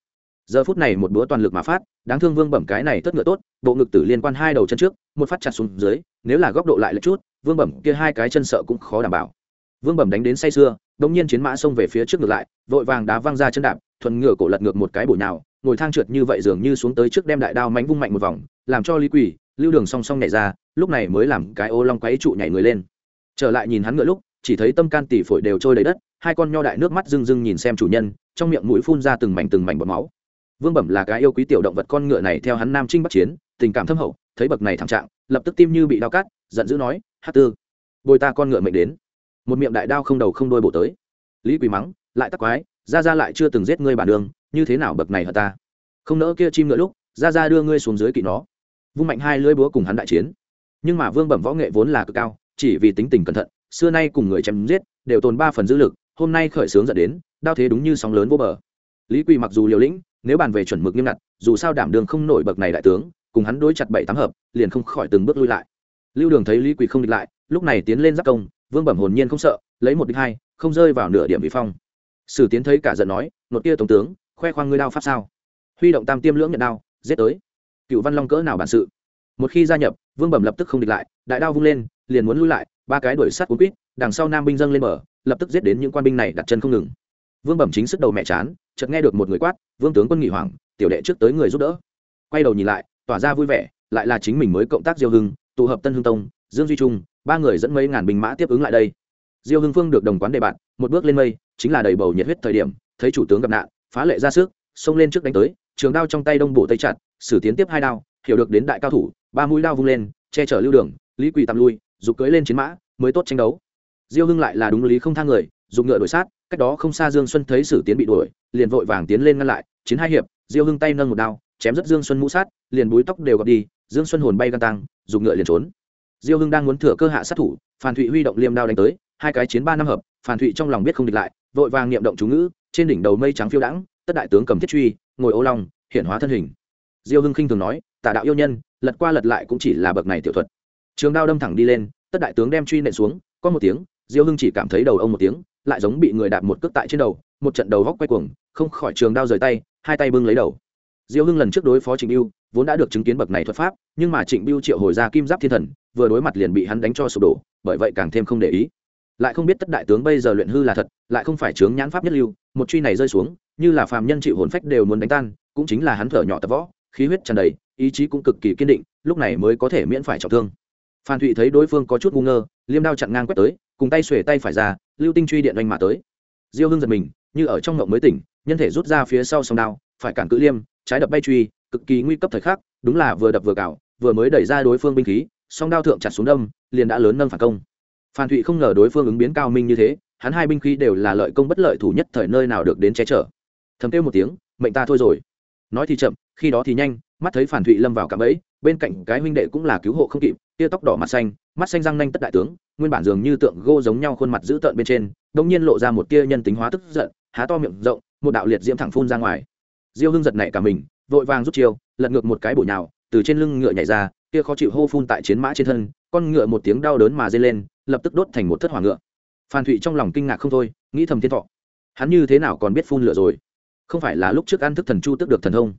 Giờ phút này một búa toàn lực mà phát, đáng thương vương bẩm cái này tất ngựa tốt, bộ ngực tử liên quan hai đầu chân trước, một phát chặt xuống dưới, nếu là góc độ lại lệch chút, vương bẩm kia hai cái chân sợ cũng khó đảm bảo. Vương bẩm đánh đến say sưa đống nhiên chiến mã xông về phía trước ngược lại, vội vàng đá văng ra chân đạp thuần ngựa cổ lật ngược một cái bổ nhào ngồi thang trượt như vậy dường như xuống tới trước đem đại đao mánh vung mạnh một vòng, làm cho lý quỷ, lưu đường song song nhảy ra, lúc này mới làm cái ô long quấy trụ nhảy người lên. Trở lại nhìn hắn ngựa lúc, chỉ thấy tâm can tỷ phổi đều trôi đầy đất, hai con nho đại nước mắt rưng rưng nhìn xem chủ nhân, trong miệng mũi phun ra từng mảnh từng mảnh bọt máu. Vương bẩm là cái yêu quý tiểu động vật con ngựa này theo hắn nam trinh bắc chiến, tình cảm thâm hậu, thấy bậc này thảm trạng, lập tức tim như bị đau cắt, giận dữ nói hát tư, bồi ta con ngựa mệnh đến. Một miệng đại đao không đầu không đôi bổ tới. Lý quỳ mắng, lại tắc quái ra ra lại chưa từng giết ngươi bản đường như thế nào bậc này hả ta? Không nỡ kia chim ngựa lúc ra ra đưa ngươi xuống dưới kỵ nó. Vung mạnh hai lưỡi búa cùng hắn đại chiến. Nhưng mà vương bẩm võ nghệ vốn là cực cao, chỉ vì tính tình cẩn thận, xưa nay cùng người chém giết, đều tồn ba phần dữ lực, hôm nay khởi sướng dẫn đến, đao thế đúng như sóng lớn vô bờ. Lý quỳ mặc dù liều lĩnh, nếu bàn về chuẩn mực nghiêm ngặt, dù sao đảm đường không nổi bậc này đại tướng, cùng hắn đối chặt bảy tám hợp, liền không khỏi từng bước lui lại. Lưu đường thấy lý quỳ không địch lại, lúc này tiến lên giáp công, vương bẩm hồn nhiên không sợ, lấy một địch hai, không rơi vào nửa điểm bị phong sử tiến thấy cả giận nói nột kia tổng tướng khoe khoang ngươi đao pháp sao? Huy động tam tiêm lưỡng nhận đao giết tới. Cựu văn long cỡ nào bản sự? Một khi gia nhập vương bẩm lập tức không địch lại đại đao vung lên liền muốn lui lại ba cái đuổi sát cuốn quýt đằng sau nam binh dâng lên mở lập tức giết đến những quan binh này đặt chân không ngừng. Vương bẩm chính sức đầu mẹ chán chợt nghe được một người quát vương tướng quân nghỉ hoàng, tiểu đệ trước tới người giúp đỡ. Quay đầu nhìn lại tỏa ra vui vẻ lại là chính mình mới cộng tác diêu hưng tụ hợp tân hưng tông dương duy trung ba người dẫn mấy ngàn binh mã tiếp ứng lại đây diêu hưng phương được đồng quán đề bạn một bước lên mây, chính là đầy bầu nhiệt huyết thời điểm, thấy chủ tướng gặp nạn, phá lệ ra sức, xông lên trước đánh tới, trường đao trong tay đông bổ tây chặt, sử tiến tiếp hai đao, hiểu được đến đại cao thủ, ba mũi đao vung lên, che chở lưu đường, lý quỳ tạm lui, dục cưỡi lên chiến mã, mới tốt tranh đấu. Diêu hưng lại là đúng lý không thang người dùng ngựa đuổi sát, cách đó không xa dương xuân thấy sử tiến bị đuổi, liền vội vàng tiến lên ngăn lại, chiến hai hiệp, diêu hưng tay nâng một đao, chém rất dương xuân mũ sát, liền búi tóc đều gặp đi, dương xuân hồn bay gan tăng dùng ngựa liền trốn. Diêu hưng đang muốn thừa cơ hạ sát thủ, phan thụy huy động liêm đao đánh tới hai cái chiến ba năm hợp phản thụy trong lòng biết không địch lại, vội vàng niệm động chú ngữ, trên đỉnh đầu mây trắng phiêu đãng, tất đại tướng cầm thiết truy, ngồi ô long hiện hóa thân hình. Diêu hưng khinh thường nói tả đạo yêu nhân, lật qua lật lại cũng chỉ là bậc này tiểu thuật. Trường đao đâm thẳng đi lên, tất đại tướng đem truy nện xuống, có một tiếng, diêu hưng chỉ cảm thấy đầu ông một tiếng, lại giống bị người đạp một cước tại trên đầu, một trận đầu góc quay cuồng, không khỏi trường đao rời tay, hai tay bưng lấy đầu. Diêu hưng lần trước đối phó trịnh biêu vốn đã được chứng kiến bậc này thuật pháp, nhưng mà trịnh biêu triệu hồi ra kim giáp thiên thần, vừa đối mặt liền bị hắn đánh cho sụp đổ, bởi vậy càng thêm không để ý lại không biết tất đại tướng bây giờ luyện hư là thật, lại không phải chướng nhãn pháp nhất lưu, một truy này rơi xuống, như là phàm nhân chịu hồn phách đều muốn đánh tan, cũng chính là hắn thở nhỏ tập võ, khí huyết tràn đầy, ý chí cũng cực kỳ kiên định, lúc này mới có thể miễn phải trọng thương. Phan thụy thấy đối phương có chút ngu ngơ, liêm đao chặn ngang quét tới, cùng tay xuề tay phải ra, lưu tinh truy điện oanh mà tới. Diêu hưng giật mình, như ở trong ngộng mới tỉnh, nhân thể rút ra phía sau sông đao, phải cản cự liêm, trái đập bay truy, cực kỳ nguy cấp thời khắc, đúng là vừa đập vừa cào, vừa mới đẩy ra đối phương binh khí, song đao thượng chặt xuống đâm, liền đã lớn nâng phản công phan thụy không ngờ đối phương ứng biến cao minh như thế, hắn hai binh khí đều là lợi công bất lợi thủ nhất thời nơi nào được đến che chở. Thầm kêu một tiếng, mệnh ta thôi rồi. Nói thì chậm, khi đó thì nhanh, mắt thấy phản thụy lâm vào cạm ấy bên cạnh cái huynh đệ cũng là cứu hộ không kịp, tia tóc đỏ mặt xanh, mắt xanh răng nanh tất đại tướng, nguyên bản dường như tượng gô giống nhau khuôn mặt dữ tợn bên trên đông nhiên lộ ra một tia nhân tính hóa tức giận, há to miệng rộng, một đạo liệt diễm thẳng phun ra ngoài. Diêu hưng giật nảy cả mình, vội vàng rút chiêu, lật ngược một cái bổ nhào, từ trên lưng ngựa nhảy ra, tia khó chịu hô phun tại chiến mã trên thân, con ngựa một tiếng đau đớn mà dây lên lập tức đốt thành một thất hỏa ngựa. Phan thụy trong lòng kinh ngạc không thôi, nghĩ thầm thiên thọ. Hắn như thế nào còn biết phun lửa rồi? Không phải là lúc trước ăn thức thần chu tức được thần thông?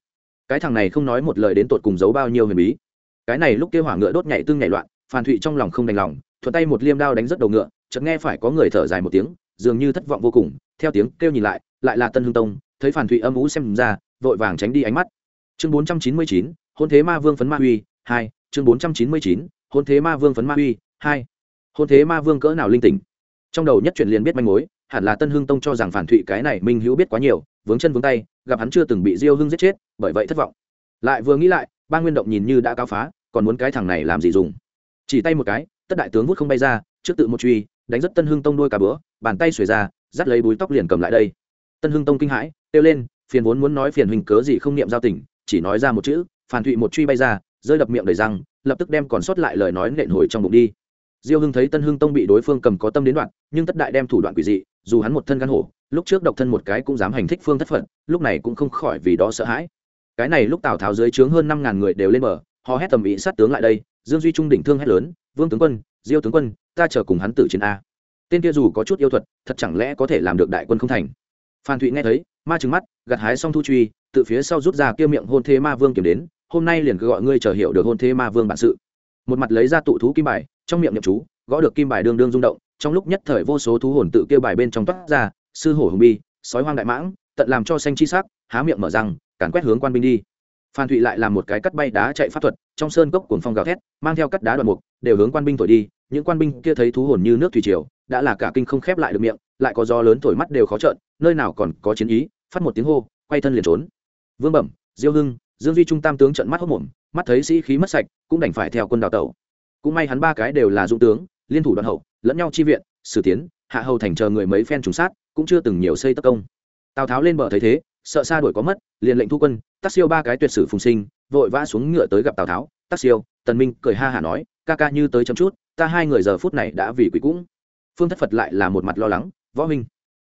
Cái thằng này không nói một lời đến tột cùng giấu bao nhiêu huyền bí. Cái này lúc kia hỏa ngựa đốt nhảy tương nhảy loạn, phan thụy trong lòng không đành lòng, thuận tay một liêm đao đánh rất đầu ngựa, chợt nghe phải có người thở dài một tiếng, dường như thất vọng vô cùng, theo tiếng kêu nhìn lại lại là tân hương tông, thấy phan thụy âm ú xem ra, vội vàng tránh đi ánh mắt. Chương bốn trăm chín mươi chín, hôn thế ma vương phấn ma uy, hai, chương bốn trăm chín mươi chín, hôn thế ma vương phấn ma uy, hai hôn thế ma vương cỡ nào linh tỉnh? Trong đầu nhất truyền liền biết manh mối, hẳn là tân hưng tông cho rằng phản thụy cái này minh hữu biết quá nhiều, vướng chân vướng tay, gặp hắn chưa từng bị diêu hưng giết chết, bởi vậy thất vọng. Lại vừa nghĩ lại, ba nguyên động nhìn như đã cao phá, còn muốn cái thằng này làm gì dùng? Chỉ tay một cái, tất đại tướng vút không bay ra, trước tự một truy, đánh rất tân hưng tông đôi cả bữa, bàn tay xuề ra, dắt lấy búi tóc liền cầm lại đây. Tân hưng tông kinh hãi, kêu lên, phiền vốn muốn nói phiền hình cớ gì không niệm giao tình, chỉ nói ra một chữ, phản thụy một truy bay ra, rơi đập miệng đầy răng, lập tức đem còn sót lại lời nói nện hồi trong bụng đi diêu hưng thấy tân hưng tông bị đối phương cầm có tâm đến đoạn, nhưng tất đại đem thủ đoạn quỷ dị, dù hắn một thân gan hổ, lúc trước độc thân một cái cũng dám hành thích phương thất phận, lúc này cũng không khỏi vì đó sợ hãi. Cái này lúc tào tháo dưới trướng hơn năm ngàn người đều lên bờ họ hét tầm ý sát tướng lại đây, dương duy trung đỉnh thương hét lớn, vương tướng quân, diêu tướng quân, ta chờ cùng hắn tử chiến a. Tên kia dù có chút yêu thuật, thật chẳng lẽ có thể làm được đại quân không thành? Phan thụy nghe thấy, ma trừng mắt, gặt hái xong thu truy tự phía sau rút ra kia miệng hôn thế ma vương kiểm đến, hôm nay liền cứ gọi ngươi chờ hiểu được hôn thế ma vương bản sự. Một mặt lấy ra tụ thú kim bài trong miệng nhậm chú, gõ được kim bài đương đương rung động, trong lúc nhất thời vô số thú hồn tự kêu bài bên trong toát ra, sư hổ hùng bi, sói hoang đại mãng, tận làm cho xanh chi sắc, há miệng mở răng, càn quét hướng quan binh đi. Phan thụy lại làm một cái cắt bay đá chạy pháp thuật, trong sơn cốc cuồng phong gào thét, mang theo cắt đá đoạn mục, đều hướng quan binh thổi đi, những quan binh kia thấy thú hồn như nước thủy triều, đã là cả kinh không khép lại được miệng, lại có gió lớn thổi mắt đều khó trợn, nơi nào còn có chiến ý, phát một tiếng hô, quay thân liền trốn. Vương bẩm, diêu hưng, dương duy trung tam tướng trận mắt hốc mồm, mắt thấy sĩ khí mất sạch, cũng đành phải theo quân đào tẩu cũng may hắn ba cái đều là dũng tướng, liên thủ đoàn hậu, lẫn nhau chi viện, sử tiến, hạ hầu thành chờ người mấy phen trùng sát, cũng chưa từng nhiều xây tất công. Tào tháo lên bờ thấy thế, sợ xa đuổi có mất, liền lệnh thu quân tác siêu ba cái tuyệt sử phùng sinh, vội vã xuống ngựa tới gặp tào tháo. Tác siêu, tần minh cười ha hả nói, ca ca như tới chấm chút, ta hai người giờ phút này đã vì quỷ cũng. Phương thất phật lại là một mặt lo lắng, võ minh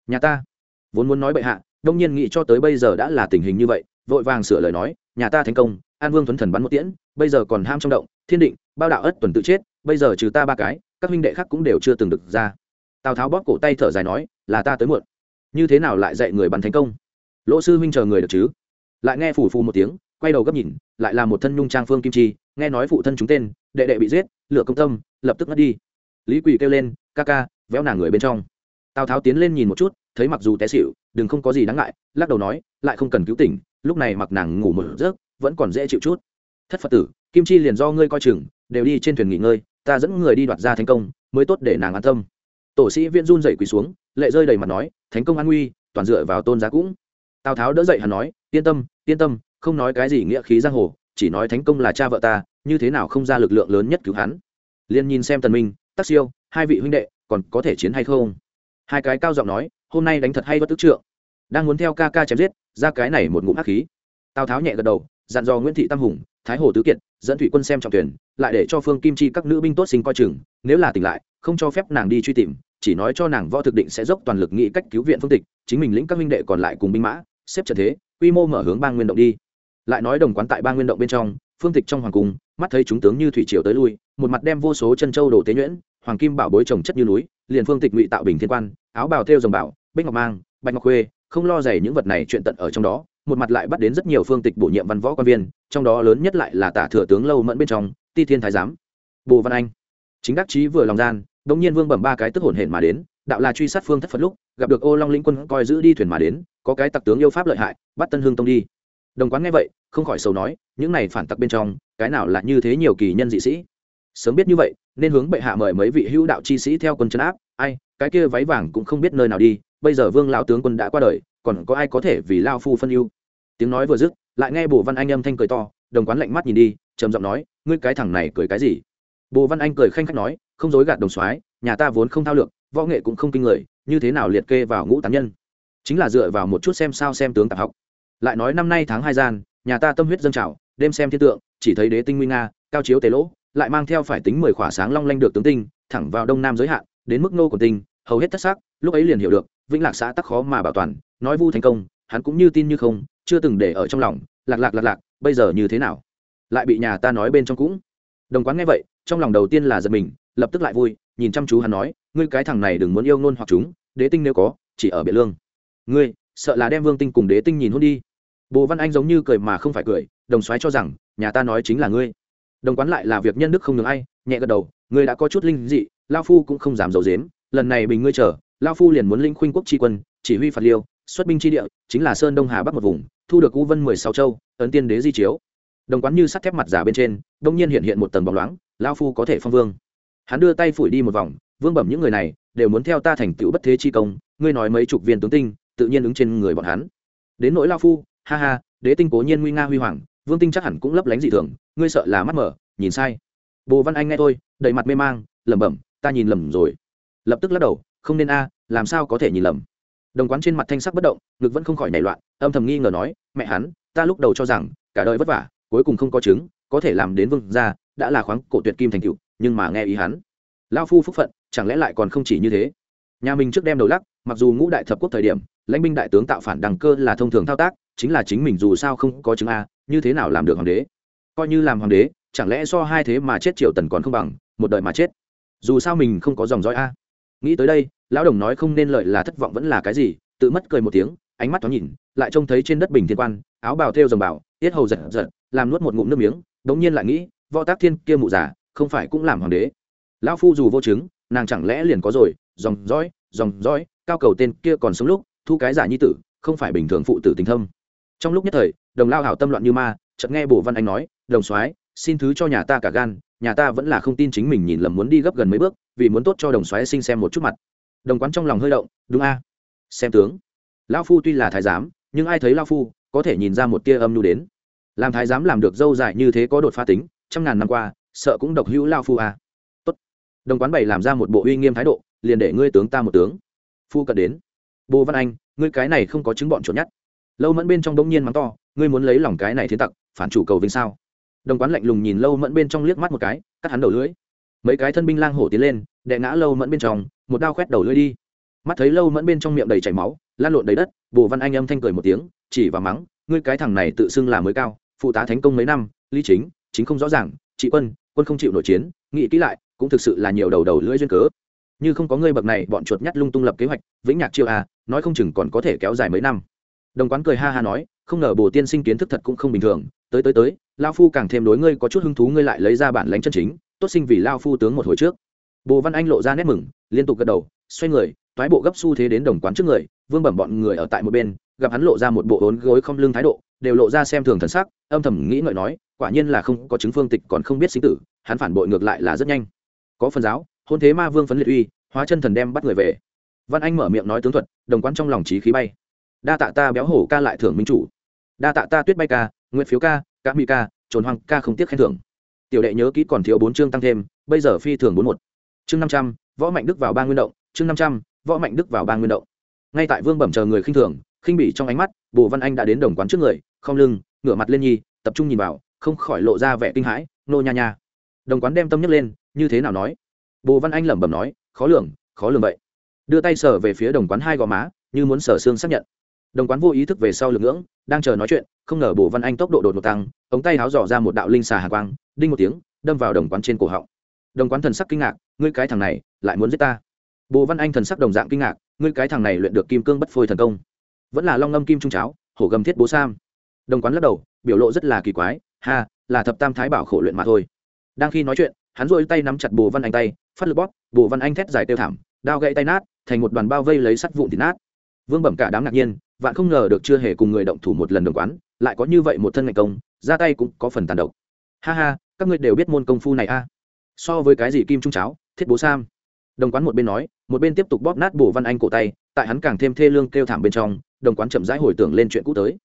nhà ta vốn muốn nói bệ hạ, đông nhiên nghĩ cho tới bây giờ đã là tình hình như vậy, vội vàng sửa lời nói, nhà ta thành công, an vương thuấn thần bắn một tiễn, bây giờ còn ham trong động, thiên định bao đạo ất tuần tự chết, bây giờ trừ ta ba cái, các huynh đệ khác cũng đều chưa từng được ra. Tào tháo bóp cổ tay thở dài nói, là ta tới muộn. Như thế nào lại dạy người bắn thành công? Lỗ sư huynh chờ người được chứ? Lại nghe phủ phù một tiếng, quay đầu gấp nhìn, lại là một thân nhung trang phương kim chi, nghe nói phụ thân chúng tên, đệ đệ bị giết, lựa công tâm, lập tức ngất đi. Lý quỳ kêu lên, ca ca, véo nàng người bên trong. Tào tháo tiến lên nhìn một chút, thấy mặc dù té xịu đừng không có gì đáng ngại, lắc đầu nói, lại không cần cứu tỉnh, lúc này mặc nàng ngủ một giấc, vẫn còn dễ chịu chút. Thất phật tử, kim chi liền do ngươi coi chừng đều đi trên thuyền nghỉ ngơi, ta dẫn người đi đoạt ra thành công, mới tốt để nàng an tâm. Tổ sĩ viên run dậy quỳ xuống, lệ rơi đầy mặt nói thành công an nguy, toàn dựa vào tôn giá cũng. Tào tháo đỡ dậy hắn nói, yên tâm yên tâm, không nói cái gì nghĩa khí giang hồ, chỉ nói thánh công là cha vợ ta, như thế nào không ra lực lượng lớn nhất cứu hắn. Liền nhìn xem tần minh, tắc siêu, hai vị huynh đệ, còn có thể chiến hay không? Hai cái cao giọng nói, hôm nay đánh thật hay bất tức trượng. Đang muốn theo ca ca chém giết, ra cái này một ngụm hắc khí. Tào tháo nhẹ gật đầu, dặn dò nguyễn thị tam hùng, thái hồ tứ kiệt, dẫn thủy quân xem trọng thuyền lại để cho phương kim chi các nữ binh tốt sinh coi chừng, nếu là tỉnh lại, không cho phép nàng đi truy tìm, chỉ nói cho nàng võ thực định sẽ dốc toàn lực nghĩ cách cứu viện phương tịch, chính mình lĩnh các minh đệ còn lại cùng binh mã, xếp trận thế, quy mô mở hướng ba nguyên động đi. Lại nói đồng quán tại ba nguyên động bên trong, phương tịch trong hoàng cung, mắt thấy chúng tướng như thủy triều tới lui, một mặt đem vô số chân châu đồ tế nhuyễn, hoàng kim bảo bối trồng chất như núi, liền phương tịch ngụy tạo bình thiên quan, áo bào thêu dòng bảo, bích ngọc mang, bạch ngọc khuê, không lo dày những vật này chuyện tận ở trong đó, một mặt lại bắt đến rất nhiều phương tịch bổ nhiệm văn võ quan viên, trong đó lớn nhất lại là tả thừa tướng lâu mẫn bên trong ti thiên thái giám. Bồ văn anh. Chính đắc chí vừa lòng gian, đống nhiên vương bẩm ba cái tức hồn hển mà đến, đạo là truy sát phương thất phật lúc, gặp được ô long lĩnh quân coi giữ đi thuyền mà đến, có cái tặc tướng yêu pháp lợi hại, bắt tân hương tông đi. Đồng quán nghe vậy, không khỏi sầu nói, những này phản tặc bên trong, cái nào là như thế nhiều kỳ nhân dị sĩ? Sớm biết như vậy, nên hướng bệ hạ mời mấy vị hữu đạo chi sĩ theo quân trấn áp, ai, cái kia váy vàng cũng không biết nơi nào đi, bây giờ vương lão tướng quân đã qua đời, còn có ai có thể vì lao phu phân ưu? Tiếng nói vừa dứt, lại nghe bồ văn anh âm thanh cười to, đồng quán lạnh mắt nhìn đi trầm giọng nói, ngươi cái thằng này cười cái gì? Bồ văn anh cười khanh khách nói, không dối gạt đồng soái, nhà ta vốn không thao lược, võ nghệ cũng không kinh người, như thế nào liệt kê vào ngũ tán nhân? Chính là dựa vào một chút xem sao xem tướng tạp học. Lại nói năm nay tháng hai gian, nhà ta tâm huyết dâng trào, đêm xem thiên tượng, chỉ thấy đế tinh nguy nga, cao chiếu tế lỗ, lại mang theo phải tính mười khỏa sáng long lanh được tướng tinh, thẳng vào đông nam giới hạn, đến mức nô của tinh, hầu hết thất xác lúc ấy liền hiểu được, vĩnh lạc xã tắc khó mà bảo toàn, nói vu thành công, hắn cũng như tin như không, chưa từng để ở trong lòng, lạc lạc lạc lạc, bây giờ như thế nào? Lại bị nhà ta nói bên trong cũng. Đồng quán nghe vậy, trong lòng đầu tiên là giật mình, lập tức lại vui, nhìn chăm chú hắn nói, ngươi cái thằng này đừng muốn yêu ngôn hoặc chúng, đế tinh nếu có, chỉ ở biệt lương. Ngươi, sợ là đem vương tinh cùng đế tinh nhìn hôn đi. Bồ văn anh giống như cười mà không phải cười, đồng soái cho rằng, nhà ta nói chính là ngươi. Đồng quán lại là việc nhân đức không được ai, nhẹ gật đầu, ngươi đã có chút linh dị lao phu cũng không dám giấu dếm lần này bình ngươi chờ lao phu liền muốn linh khuynh quốc tri quân, chỉ huy phạt liêu, xuất binh tri địa, chính là sơn đông hà bắc một vùng, thu được u vân mười sáu châu, ấn tiên đế di chiếu đồng quán như sắt thép mặt giả bên trên, đông nhiên hiện hiện một tầng bóng loáng lao phu có thể phong vương. Hắn đưa tay phủi đi một vòng, vương bẩm những người này đều muốn theo ta thành tựu bất thế chi công, ngươi nói mấy chục viên tướng tinh, tự nhiên ứng trên người bọn hắn. Đến nỗi lao phu, ha ha, đế tinh cố nhiên nguy nga huy hoàng, vương tinh chắc hẳn cũng lấp lánh dị thường, ngươi sợ là mắt mở, nhìn sai. Bồ văn anh nghe tôi đầy mặt mê mang, lẩm bẩm, ta nhìn lầm rồi. Lập tức lắc đầu, không nên a, làm sao có thể nhìn lầm. Đồng quán trên mặt thanh sắc bất động, ngực vẫn không khỏi nảy loạn, âm thầm nghi ngờ nói, mẹ hắn, ta lúc đầu cho rằng, cả đời vất vả cuối cùng không có chứng, có thể làm đến vương gia, đã là khoáng cổ tuyệt kim thành cựu nhưng mà nghe ý hắn. Lao phu phúc phận, chẳng lẽ lại còn không chỉ như thế? Nhà mình trước đem đầu lắc, mặc dù ngũ đại thập quốc thời điểm, lãnh binh đại tướng tạo phản đằng cơ là thông thường thao tác, chính là chính mình dù sao không có chứng a, như thế nào làm được hoàng đế? Coi như làm hoàng đế, chẳng lẽ so hai thế mà chết triều tần còn không bằng, một đời mà chết? Dù sao mình không có dòng dõi a. Nghĩ tới đây, lão đồng nói không nên lợi là thất vọng vẫn là cái gì, tự mất cười một tiếng, ánh mắt thoáng nhìn, lại trông thấy trên đất bình thiên quan, áo bào thêu dòng bảo tiết hầu giật giật, làm nuốt một ngụm nước miếng, đống nhiên lại nghĩ, võ tác thiên kia mụ già, không phải cũng làm hoàng đế. Lão phu dù vô chứng, nàng chẳng lẽ liền có rồi, dòng dõi dòng dõi, cao cầu tên kia còn sống lúc, thu cái giả nhi tử, không phải bình thường phụ tử tình thâm. Trong lúc nhất thời, đồng lao hảo tâm loạn như ma, chợt nghe bổ văn anh nói, đồng soái, xin thứ cho nhà ta cả gan, nhà ta vẫn là không tin chính mình nhìn lầm muốn đi gấp gần mấy bước, vì muốn tốt cho đồng soái sinh xem một chút mặt. Đồng quán trong lòng hơi động, đúng a, xem tướng. Lao phu tuy là thái giám, nhưng ai thấy lao phu có thể nhìn ra một tia âm nhu đến. Làm thái giám làm được dâu dài như thế có đột phá tính trăm ngàn năm qua sợ cũng độc hữu lao phu à. tốt. Đồng quán bảy làm ra một bộ uy nghiêm thái độ liền để ngươi tướng ta một tướng. Phu cận đến. Bồ văn anh ngươi cái này không có chứng bọn chuột nhát, lâu mẫn bên trong đống nhiên mắng to ngươi muốn lấy lòng cái này thiên tặc phản chủ cầu vinh sao? Đồng quán lạnh lùng nhìn lâu mẫn bên trong liếc mắt một cái cắt hắn đầu lưỡi. Mấy cái thân binh lang hổ tiến lên đè ngã lâu mẫn bên trong một đao khoét đầu lưỡi đi. Mắt thấy lâu mẫn bên trong miệng đầy chảy máu lan lộn đầy đất, bồ văn anh âm thanh cười một tiếng, chỉ và mắng, ngươi cái thằng này tự xưng là mới cao, phụ tá thánh công mấy năm ly chính chính không rõ ràng, trị quân quân không chịu nội chiến, nghĩ kỹ lại, cũng thực sự là nhiều đầu đầu lưỡi duyên cớ. Như không có ngươi bậc này, bọn chuột nhắt lung tung lập kế hoạch, vĩnh nhạc chiêu à nói không chừng còn có thể kéo dài mấy năm. Đồng quán cười ha ha nói, không ngờ bồ tiên sinh kiến thức thật cũng không bình thường, tới tới tới lao phu càng thêm đối ngươi có chút hứng thú, ngươi lại lấy ra bản lãnh chân chính, tốt sinh vì lao phu tướng một hồi trước bồ văn anh lộ ra nét mừng, liên tục gật đầu, xoay người, toái bộ gấp xu thế đến đồng quán trước người, vương bẩm bọn người ở tại một bên, gặp hắn lộ ra một bộ ốn gối không lưng thái độ, đều lộ ra xem thường thần sắc, âm thầm nghĩ ngợi nói, quả nhiên là không có chứng phương tịch còn không biết sinh tử, hắn phản bội ngược lại là rất nhanh. Có phần giáo, hôn thế ma vương phấn liệt uy, hóa chân thần đem bắt người về. Văn anh mở miệng nói tướng thuật, đồng quán trong lòng trí khí bay. Đa tạ ta béo hổ ca lại thưởng minh chủ. Đa tạ ta tuyết bay ca nguyện phiếu ca, cá mỹ ca, trồn hoang ca không tiếc khen thưởng. Tiểu đệ nhớ kỹ còn thiếu bốn chương tăng thêm, bây giờ phi thường bốn một chương năm trăm, võ mạnh đức vào ba nguyên động, chương năm trăm, võ mạnh đức vào ba nguyên động. Ngay tại vương bẩm chờ người khinh thường, khinh bỉ trong ánh mắt, bồ văn anh đã đến đồng quán trước người không lưng, ngửa mặt lên nhi, tập trung nhìn vào, không khỏi lộ ra vẻ kinh hãi, nô nha nha. Đồng quán đem tâm nhấc lên, như thế nào nói? Bồ văn anh lẩm bẩm nói, khó lường khó lường vậy. Đưa tay sờ về phía đồng quán hai gò má, như muốn sờ xương xác nhận. Đồng quán vô ý thức về sau lực ngưỡng, đang chờ nói chuyện, không ngờ bồ văn anh tốc độ đột ngột tăng, ống tay háo dò ra một đạo linh xà hà quang, đinh một tiếng, đâm vào đồng quán trên cổ họng đồng quán thần sắc kinh ngạc, ngươi cái thằng này, lại muốn giết ta? Bồ văn anh thần sắc đồng dạng kinh ngạc, ngươi cái thằng này luyện được kim cương bất phôi thần công, vẫn là long ngâm kim trung cháo, hổ gầm thiết bố sam. Đồng quán lắc đầu, biểu lộ rất là kỳ quái, ha, là thập tam thái bảo khổ luyện mà thôi. Đang khi nói chuyện, hắn rôi tay nắm chặt bồ văn anh tay, phát lực bóp, bồ văn anh thét dài tiêu thảm, đao gậy tay nát, thành một đoàn bao vây lấy sắt vụn thịt nát. Vương bẩm cả đám ngạc nhiên, vạn không ngờ được chưa hề cùng người động thủ một lần đồng quán, lại có như vậy một thân ngành công, ra tay cũng có phần tàn độc. Ha ha, các ngươi đều biết môn công phu này a so với cái gì kim trung cháo, thiết bố sam. Đồng quán một bên nói, một bên tiếp tục bóp nát bổ văn anh cổ tay, tại hắn càng thêm thê lương kêu thảm bên trong, đồng quán chậm rãi hồi tưởng lên chuyện cũ tới.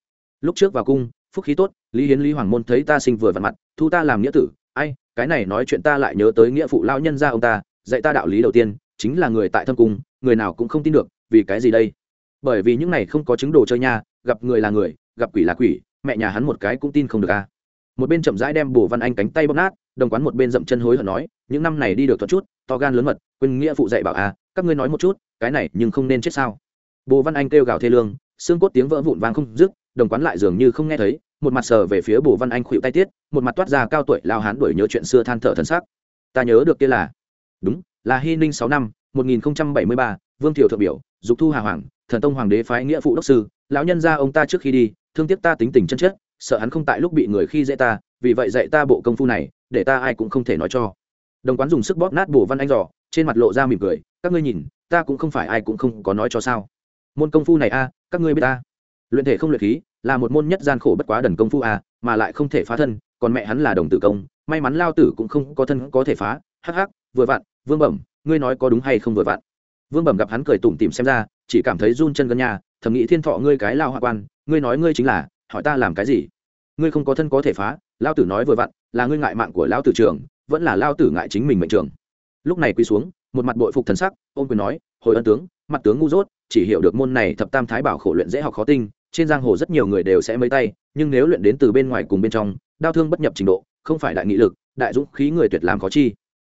Lúc trước vào cung, phúc khí tốt, lý hiến lý hoàng môn thấy ta sinh vừa vặn mặt, thu ta làm nghĩa tử, ai, cái này nói chuyện ta lại nhớ tới nghĩa phụ lao nhân ra ông ta, dạy ta đạo lý đầu tiên, chính là người tại thâm cung, người nào cũng không tin được, vì cái gì đây? Bởi vì những này không có chứng đồ chơi nha, gặp người là người, gặp quỷ là quỷ, mẹ nhà hắn một cái cũng tin không được a một bên chậm rãi đem bổ văn anh cánh tay bóp nát đồng quán một bên dậm chân hối hận nói những năm này đi được thuận chút to gan lớn mật quên nghĩa phụ dạy bảo à, các ngươi nói một chút cái này nhưng không nên chết sao? Bồ văn anh kêu gào thê lương xương cốt tiếng vỡ vụn vang không dứt đồng quán lại dường như không nghe thấy một mặt sờ về phía bồ văn anh khuỵu tay tiết một mặt toát ra cao tuổi lao hán đuổi nhớ chuyện xưa than thở thân xác ta nhớ được kia là đúng là hy ninh sáu năm một nghìn bảy mươi ba vương thiều thượng biểu dục thu hà hoàng thần tông hoàng đế phái nghĩa phụ đốc sư lão nhân ra ông ta trước khi đi thương tiếc ta tính tình chân chất sợ hắn không tại lúc bị người khi dễ ta, vì vậy dạy ta bộ công phu này, để ta ai cũng không thể nói cho. Đồng quán dùng sức bóp nát bổ văn anh giỏ trên mặt lộ ra mỉm cười, các ngươi nhìn, ta cũng không phải ai cũng không có nói cho sao. Môn công phu này a, các ngươi biết ta. Luyện thể không luyện khí, là một môn nhất gian khổ bất quá đần công phu a, mà lại không thể phá thân, còn mẹ hắn là đồng tử công, may mắn lao tử cũng không có thân có thể phá. Hắc hắc, vừa vặn, vương bẩm, ngươi nói có đúng hay không vừa vặn? Vương bẩm gặp hắn cười tủm tỉm xem ra, chỉ cảm thấy run chân gân nhà, thầm nghĩ thiên thọ ngươi cái lao hoa quan, ngươi nói ngươi chính là hỏi ta làm cái gì? Ngươi không có thân có thể phá lao tử nói vừa vặn, là ngươi ngại mạng của lao tử trường, vẫn là lao tử ngại chính mình mệnh trường. Lúc này quỳ xuống, một mặt bội phục thần sắc ôm quyền nói, hồi ân tướng, mặt tướng ngu dốt, chỉ hiểu được môn này thập tam thái bảo khổ luyện dễ học khó tinh, trên giang hồ rất nhiều người đều sẽ mấy tay, nhưng nếu luyện đến từ bên ngoài cùng bên trong, đau thương bất nhập trình độ, không phải đại nghị lực, đại dũng khí người tuyệt làm khó chi.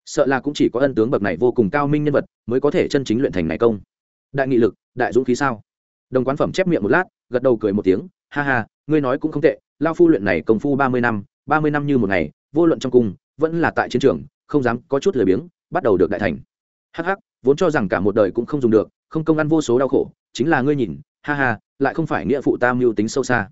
Sợ là cũng chỉ có ân tướng bậc này vô cùng cao minh nhân vật, mới có thể chân chính luyện thành này công. Đại nghị lực, đại dũng khí sao? Đồng quán phẩm chép miệng một lát, gật đầu cười một tiếng ha ha, ngươi nói cũng không tệ, lao phu luyện này công phu ba mươi năm, ba mươi năm như một ngày, vô luận trong cung, vẫn là tại chiến trường, không dám có chút lười biếng, bắt đầu được đại thành. Hh vốn cho rằng cả một đời cũng không dùng được, không công ăn vô số đau khổ, chính là ngươi nhìn, ha ha, lại không phải nghĩa phụ ta mưu tính sâu xa.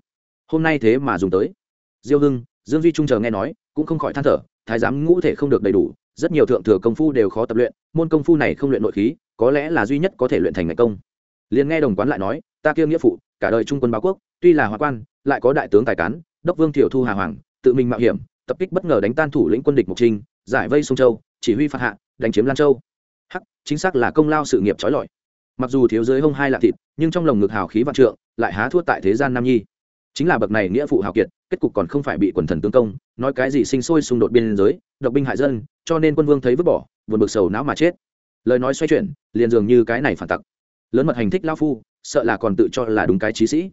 Hôm nay thế mà dùng tới. Diêu hưng, dương duy trung chờ nghe nói, cũng không khỏi than thở, thái giám ngũ thể không được đầy đủ, rất nhiều thượng thừa công phu đều khó tập luyện, môn công phu này không luyện nội khí, có lẽ là duy nhất có thể luyện thành ngày công. Liền nghe đồng quán lại nói, ta kia nghĩa phụ cả đời trung quân báo quốc, tuy là hoa quan, lại có đại tướng tài cán, đốc vương thiểu thu hà hoàng, tự mình mạo hiểm, tập kích bất ngờ đánh tan thủ lĩnh quân địch mục trinh, giải vây sông châu, chỉ huy phạt hạ, đánh chiếm lan châu. Hắc, chính xác là công lao sự nghiệp trói lọi. Mặc dù thiếu giới hông hai lạ thịt, nhưng trong lồng ngực hào khí vạn trượng, lại há thua tại thế gian nam nhi. Chính là bậc này nghĩa phụ hào kiệt, kết cục còn không phải bị quần thần tướng công, nói cái gì sinh sôi xung đột biên giới, độc binh hại dân, cho nên quân vương thấy vứt bỏ, buồn bực sầu não mà chết. Lời nói xoay chuyển, liền dường như cái này phản tặc lớn mật hành thích lao phu, sợ là còn tự cho là đúng cái trí sĩ.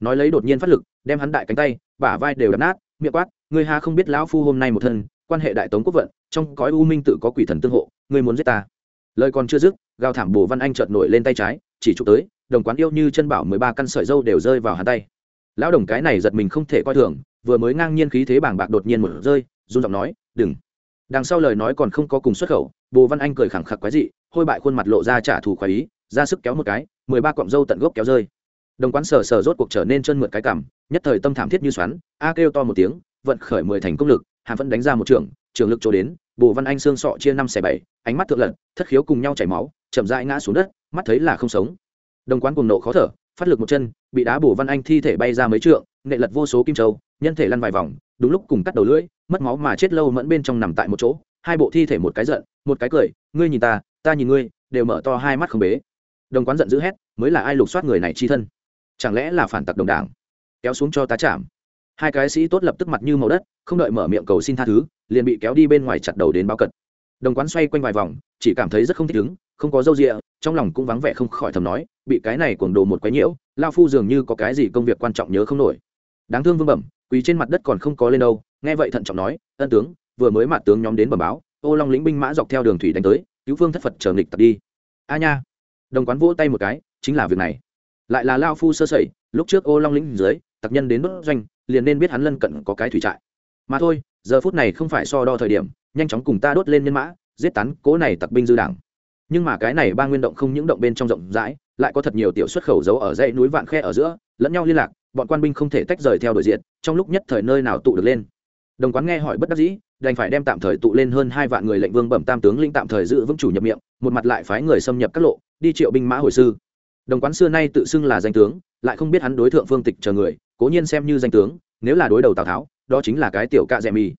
Nói lấy đột nhiên phát lực, đem hắn đại cánh tay, bả vai đều đập nát, miệng quát người hà không biết lão phu hôm nay một thân, quan hệ đại tống quốc vận, trong cõi u minh tự có quỷ thần tương hộ, ngươi muốn giết ta. Lời còn chưa dứt, gào thảm bồ văn anh chợt nổi lên tay trái, chỉ chụp tới, đồng quán yêu như chân bảo mười ba căn sợi dâu đều rơi vào hắn tay. Lão đồng cái này giật mình không thể coi thường, vừa mới ngang nhiên khí thế bảng bạc đột nhiên một rơi, run giọng nói, đừng. Đằng sau lời nói còn không có cùng xuất khẩu, bồ văn anh cười khẳng khặc quái dị, hôi bại khuôn mặt lộ ra trả thù khoái ý ra sức kéo một cái, mười ba cọng dâu tận gốc kéo rơi. Đồng quán sờ sờ rốt cuộc trở nên chân mượt cái cảm, nhất thời tâm thảm thiết như xoắn, a kêu to một tiếng, vận khởi mười thành công lực hàm vẫn đánh ra một trường trường lực chỗ đến, bồ văn anh xương sọ chia năm xẻ bảy, ánh mắt thượng lận thất khiếu cùng nhau chảy máu, chậm rãi ngã xuống đất, mắt thấy là không sống. Đồng quán cùng nộ khó thở, phát lực một chân, bị đá bồ văn anh thi thể bay ra mấy trượng, nệ lật vô số kim châu, nhân thể lăn vài vòng, đúng lúc cùng cắt đầu lưỡi, mất máu mà chết lâu mẫn bên trong nằm tại một chỗ, hai bộ thi thể một cái giận, một cái cười, ngươi nhìn ta ta nhìn ngươi đều mở to hai mắt không bế đồng quán giận dữ hét, mới là ai lục soát người này chi thân? Chẳng lẽ là phản tặc đồng đảng? Kéo xuống cho tá chạm. Hai cái sĩ tốt lập tức mặt như màu đất, không đợi mở miệng cầu xin tha thứ, liền bị kéo đi bên ngoài chặt đầu đến bao cật. Đồng quán xoay quanh vài vòng, chỉ cảm thấy rất không thích ứng, không có dâu rịa, trong lòng cũng vắng vẻ không khỏi thầm nói, bị cái này cuồng đồ một quái nhiễu, lao phu dường như có cái gì công việc quan trọng nhớ không nổi. Đáng thương vương bẩm, quỳ trên mặt đất còn không có lên đâu, nghe vậy thận trọng nói, ân tướng, vừa mới mạ tướng nhóm đến bẩm báo, ô long lĩnh binh mã dọc theo đường thủy đánh tới, cứu phương thất phật chờ nghịch tập đi. A nha đồng quán vỗ tay một cái, chính là việc này. Lại là lao phu sơ sẩy, lúc trước ô long lĩnh dưới, tặc nhân đến bất doanh, liền nên biết hắn lân cận có cái thủy trại. Mà thôi, giờ phút này không phải so đo thời điểm, nhanh chóng cùng ta đốt lên nhân mã, giết tán cố này tặc binh dư đảng. Nhưng mà cái này ba nguyên động không những động bên trong rộng rãi, lại có thật nhiều tiểu xuất khẩu giấu ở dãy núi vạn khe ở giữa, lẫn nhau liên lạc, bọn quan binh không thể tách rời theo đội diện, trong lúc nhất thời nơi nào tụ được lên. Đồng quán nghe hỏi bất đắc dĩ, đành phải đem tạm thời tụ lên hơn hai vạn người lệnh vương bẩm tam tướng linh tạm thời giữ vững chủ nhập miệng, một mặt lại phái người xâm nhập các lộ đi triệu binh mã hồi sư. Đồng quán xưa nay tự xưng là danh tướng, lại không biết hắn đối tượng phương tịch chờ người, cố nhiên xem như danh tướng, nếu là đối đầu tào tháo, đó chính là cái tiểu cạ rẻ mì.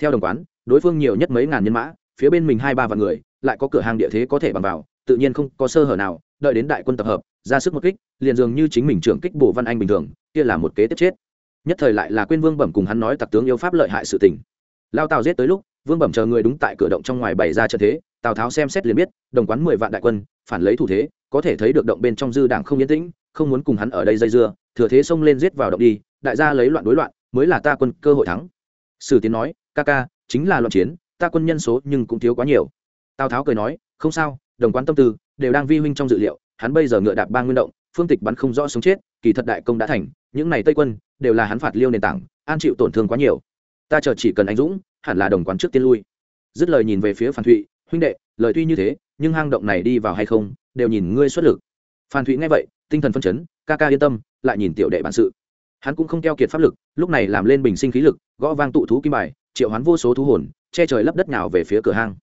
Theo đồng quán, đối phương nhiều nhất mấy ngàn nhân mã, phía bên mình hai ba vạn người, lại có cửa hàng địa thế có thể bằng vào, tự nhiên không có sơ hở nào, đợi đến đại quân tập hợp, ra sức một kích, liền dường như chính mình trưởng kích bổ văn anh bình thường, kia là một kế tiếp chết. Nhất thời lại là quên vương bẩm cùng hắn nói tặc tướng yêu pháp lợi hại sự tình. Lao tào giết tới lúc, vương bẩm chờ người đúng tại cửa động trong ngoài bày ra trận thế, tào tháo xem xét liền biết, đồng quán mười vạn đại quân phản lấy thủ thế, có thể thấy được động bên trong dư đảng không yên tĩnh, không muốn cùng hắn ở đây dây dưa, thừa thế xông lên giết vào động đi, đại gia lấy loạn đối loạn, mới là ta quân cơ hội thắng. Sử tiến nói, ca ca, chính là loạn chiến, ta quân nhân số nhưng cũng thiếu quá nhiều. Tào tháo cười nói, không sao, đồng quán tâm tư đều đang vi huynh trong dự liệu, hắn bây giờ ngựa đạp ba nguyên động, phương tịch bắn không rõ sống chết, kỳ thật đại công đã thành, những này tây quân đều là hắn phạt liêu nền tảng, an chịu tổn thương quá nhiều. Ta chờ chỉ cần anh dũng, hẳn là đồng quán trước tiên lui. Dứt lời nhìn về phía phản thụy, huynh đệ, lời tuy như thế nhưng hang động này đi vào hay không, đều nhìn ngươi xuất lực. Phan thụy nghe vậy, tinh thần phân chấn, ca ca yên tâm, lại nhìn tiểu đệ bản sự. Hắn cũng không keo kiệt pháp lực, lúc này làm lên bình sinh khí lực, gõ vang tụ thú kim bài, triệu hoán vô số thú hồn, che trời lấp đất nào về phía cửa hang.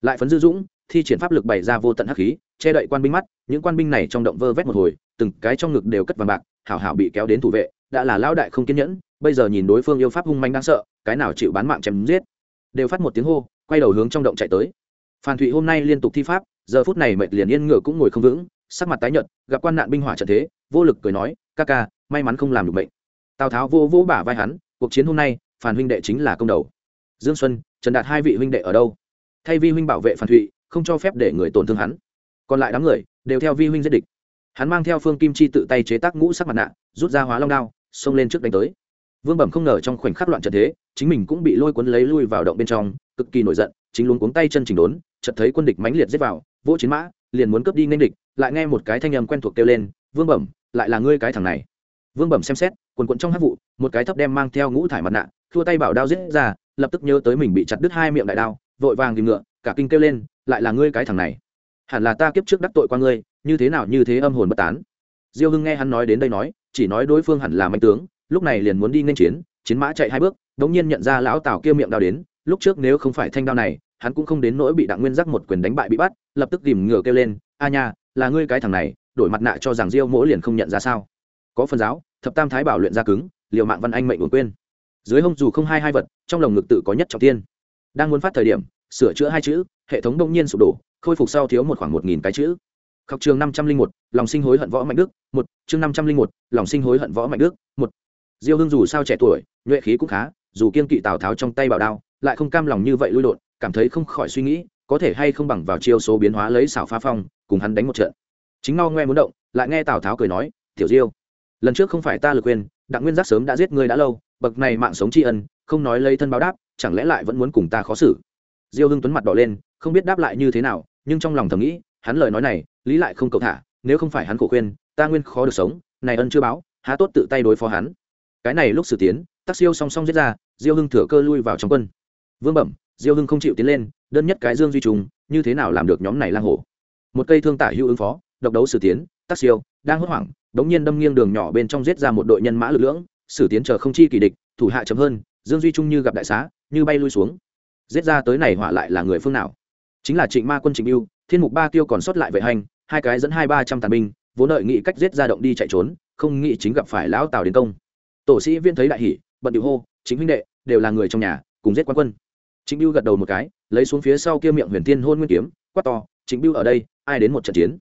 Lại phấn dư dũng, thi triển pháp lực bày ra vô tận hắc khí, che đậy quan binh mắt, những quan binh này trong động vơ vét một hồi, từng cái trong ngực đều cất vàng bạc, hảo hảo bị kéo đến thủ vệ, đã là lao đại không kiên nhẫn, bây giờ nhìn đối phương yêu pháp hung manh đáng sợ, cái nào chịu bán mạng chém giết. Đều phát một tiếng hô, quay đầu hướng trong động chạy tới phan thụy hôm nay liên tục thi pháp, giờ phút này mệt liền yên ngựa cũng ngồi không vững, sắc mặt tái nhợt, gặp quan nạn binh hỏa trận thế, vô lực cười nói, ca ca, may mắn không làm được bệnh tào tháo vô vô bả vai hắn, cuộc chiến hôm nay phản huynh đệ chính là công đầu. Dương xuân, trần đạt hai vị huynh đệ ở đâu? Thay vi huynh bảo vệ phan thụy, không cho phép để người tổn thương hắn. Còn lại đám người, đều theo vi huynh giết địch. Hắn mang theo phương kim chi tự tay chế tác ngũ sắc mặt nạ, rút ra hóa long đao, xông lên trước đánh tới. Vương bẩm không ngờ trong khoảnh khắc loạn trận thế, chính mình cũng bị lôi cuốn lấy lui vào động bên trong, cực kỳ nổi giận chính luôn cuống tay chân chỉnh đốn, chợt thấy quân địch mãnh liệt giết vào, vỗ chiến mã, liền muốn cướp đi nên địch, lại nghe một cái thanh âm quen thuộc kêu lên, vương bẩm, lại là ngươi cái thằng này. Vương bẩm xem xét, quần quận trong hát vụ, một cái thấp đem mang theo ngũ thải mặt nạ thua tay bảo đao giết ra, lập tức nhớ tới mình bị chặt đứt hai miệng đại đao, vội vàng tìm ngựa, cả kinh kêu lên, lại là ngươi cái thằng này. Hẳn là ta kiếp trước đắc tội qua ngươi, như thế nào như thế âm hồn bất tán. Diêu hưng nghe hắn nói đến đây nói, chỉ nói đối phương hẳn là mạnh tướng, lúc này liền muốn đi nên chiến chiến mã chạy hai bước, đống nhiên nhận ra lão tào kia miệng đao đến lúc trước nếu không phải thanh đao này, hắn cũng không đến nỗi bị đặng nguyên giác một quyền đánh bại bị bắt, lập tức tìm ngựa kêu lên, a nha, là ngươi cái thằng này, đổi mặt nạ cho rằng diêu mỗ liền không nhận ra sao? Có phần giáo, thập tam thái bảo luyện ra cứng liệu mạng văn anh mệnh uổng quên. Dưới hông dù không hai hai vật, trong lồng ngực tự có nhất trọng tiên. Đang muốn phát thời điểm, sửa chữa hai chữ, hệ thống đông nhiên sụp đổ, khôi phục sau thiếu một khoảng một nghìn cái chữ. Khóc trường năm trăm linh một, lòng sinh hối hận võ mạnh đức, một, chương năm trăm linh một, lòng sinh hối hận võ mạnh đức, một. Diêu hưng dù sao trẻ tuổi, nhuệ khí cũng khá, dù kiên kỵ tào tháo trong tay bảo đao lại không cam lòng như vậy lui lộn, cảm thấy không khỏi suy nghĩ, có thể hay không bằng vào chiêu số biến hóa lấy xảo phá phong, cùng hắn đánh một trận. Chính no ngoe muốn động, lại nghe tào tháo cười nói, tiểu diêu, lần trước không phải ta lực quên, đặng nguyên giác sớm đã giết ngươi đã lâu, bậc này mạng sống tri ân, không nói lấy thân báo đáp, chẳng lẽ lại vẫn muốn cùng ta khó xử? Diêu hưng tuấn mặt đỏ lên, không biết đáp lại như thế nào, nhưng trong lòng thầm nghĩ, hắn lời nói này, lý lại không cầu thả, nếu không phải hắn khổ khuyên, ta nguyên khó được sống, này ân chưa báo, há tốt tự tay đối phó hắn. Cái này lúc xử tiến tác siêu song song giết ra, diêu hưng thừa cơ lui vào trong quân vương bẩm, diêu hưng không chịu tiến lên, đơn nhất cái dương duy trùng, như thế nào làm được nhóm này lang hổ? Một cây thương tả hữu ứng phó, độc đấu sử tiến tác siêu, đang hốt hoảng, đống nhiên đâm nghiêng đường nhỏ bên trong giết ra một đội nhân mã lực lưỡng, sử tiến chờ không chi kỳ địch, thủ hạ chấm hơn, dương duy trung như gặp đại xá, như bay lui xuống. Giết ra tới này hỏa lại là người phương nào? Chính là trịnh ma quân trịnh yêu thiên mục ba tiêu còn sót lại vệ hành, hai cái dẫn hai ba trăm tàn binh, vốn đợi nghĩ cách giết ra động đi chạy trốn, không nghĩ chính gặp phải lão tào đến công. Tổ sĩ viên thấy đại hỷ bận điệu hô chính huynh đệ, đều là người trong nhà, cùng giết quan quân trịnh biêu gật đầu một cái lấy xuống phía sau kia miệng huyền tiên hôn nguyên kiếm quát to trịnh biêu ở đây ai đến một trận chiến?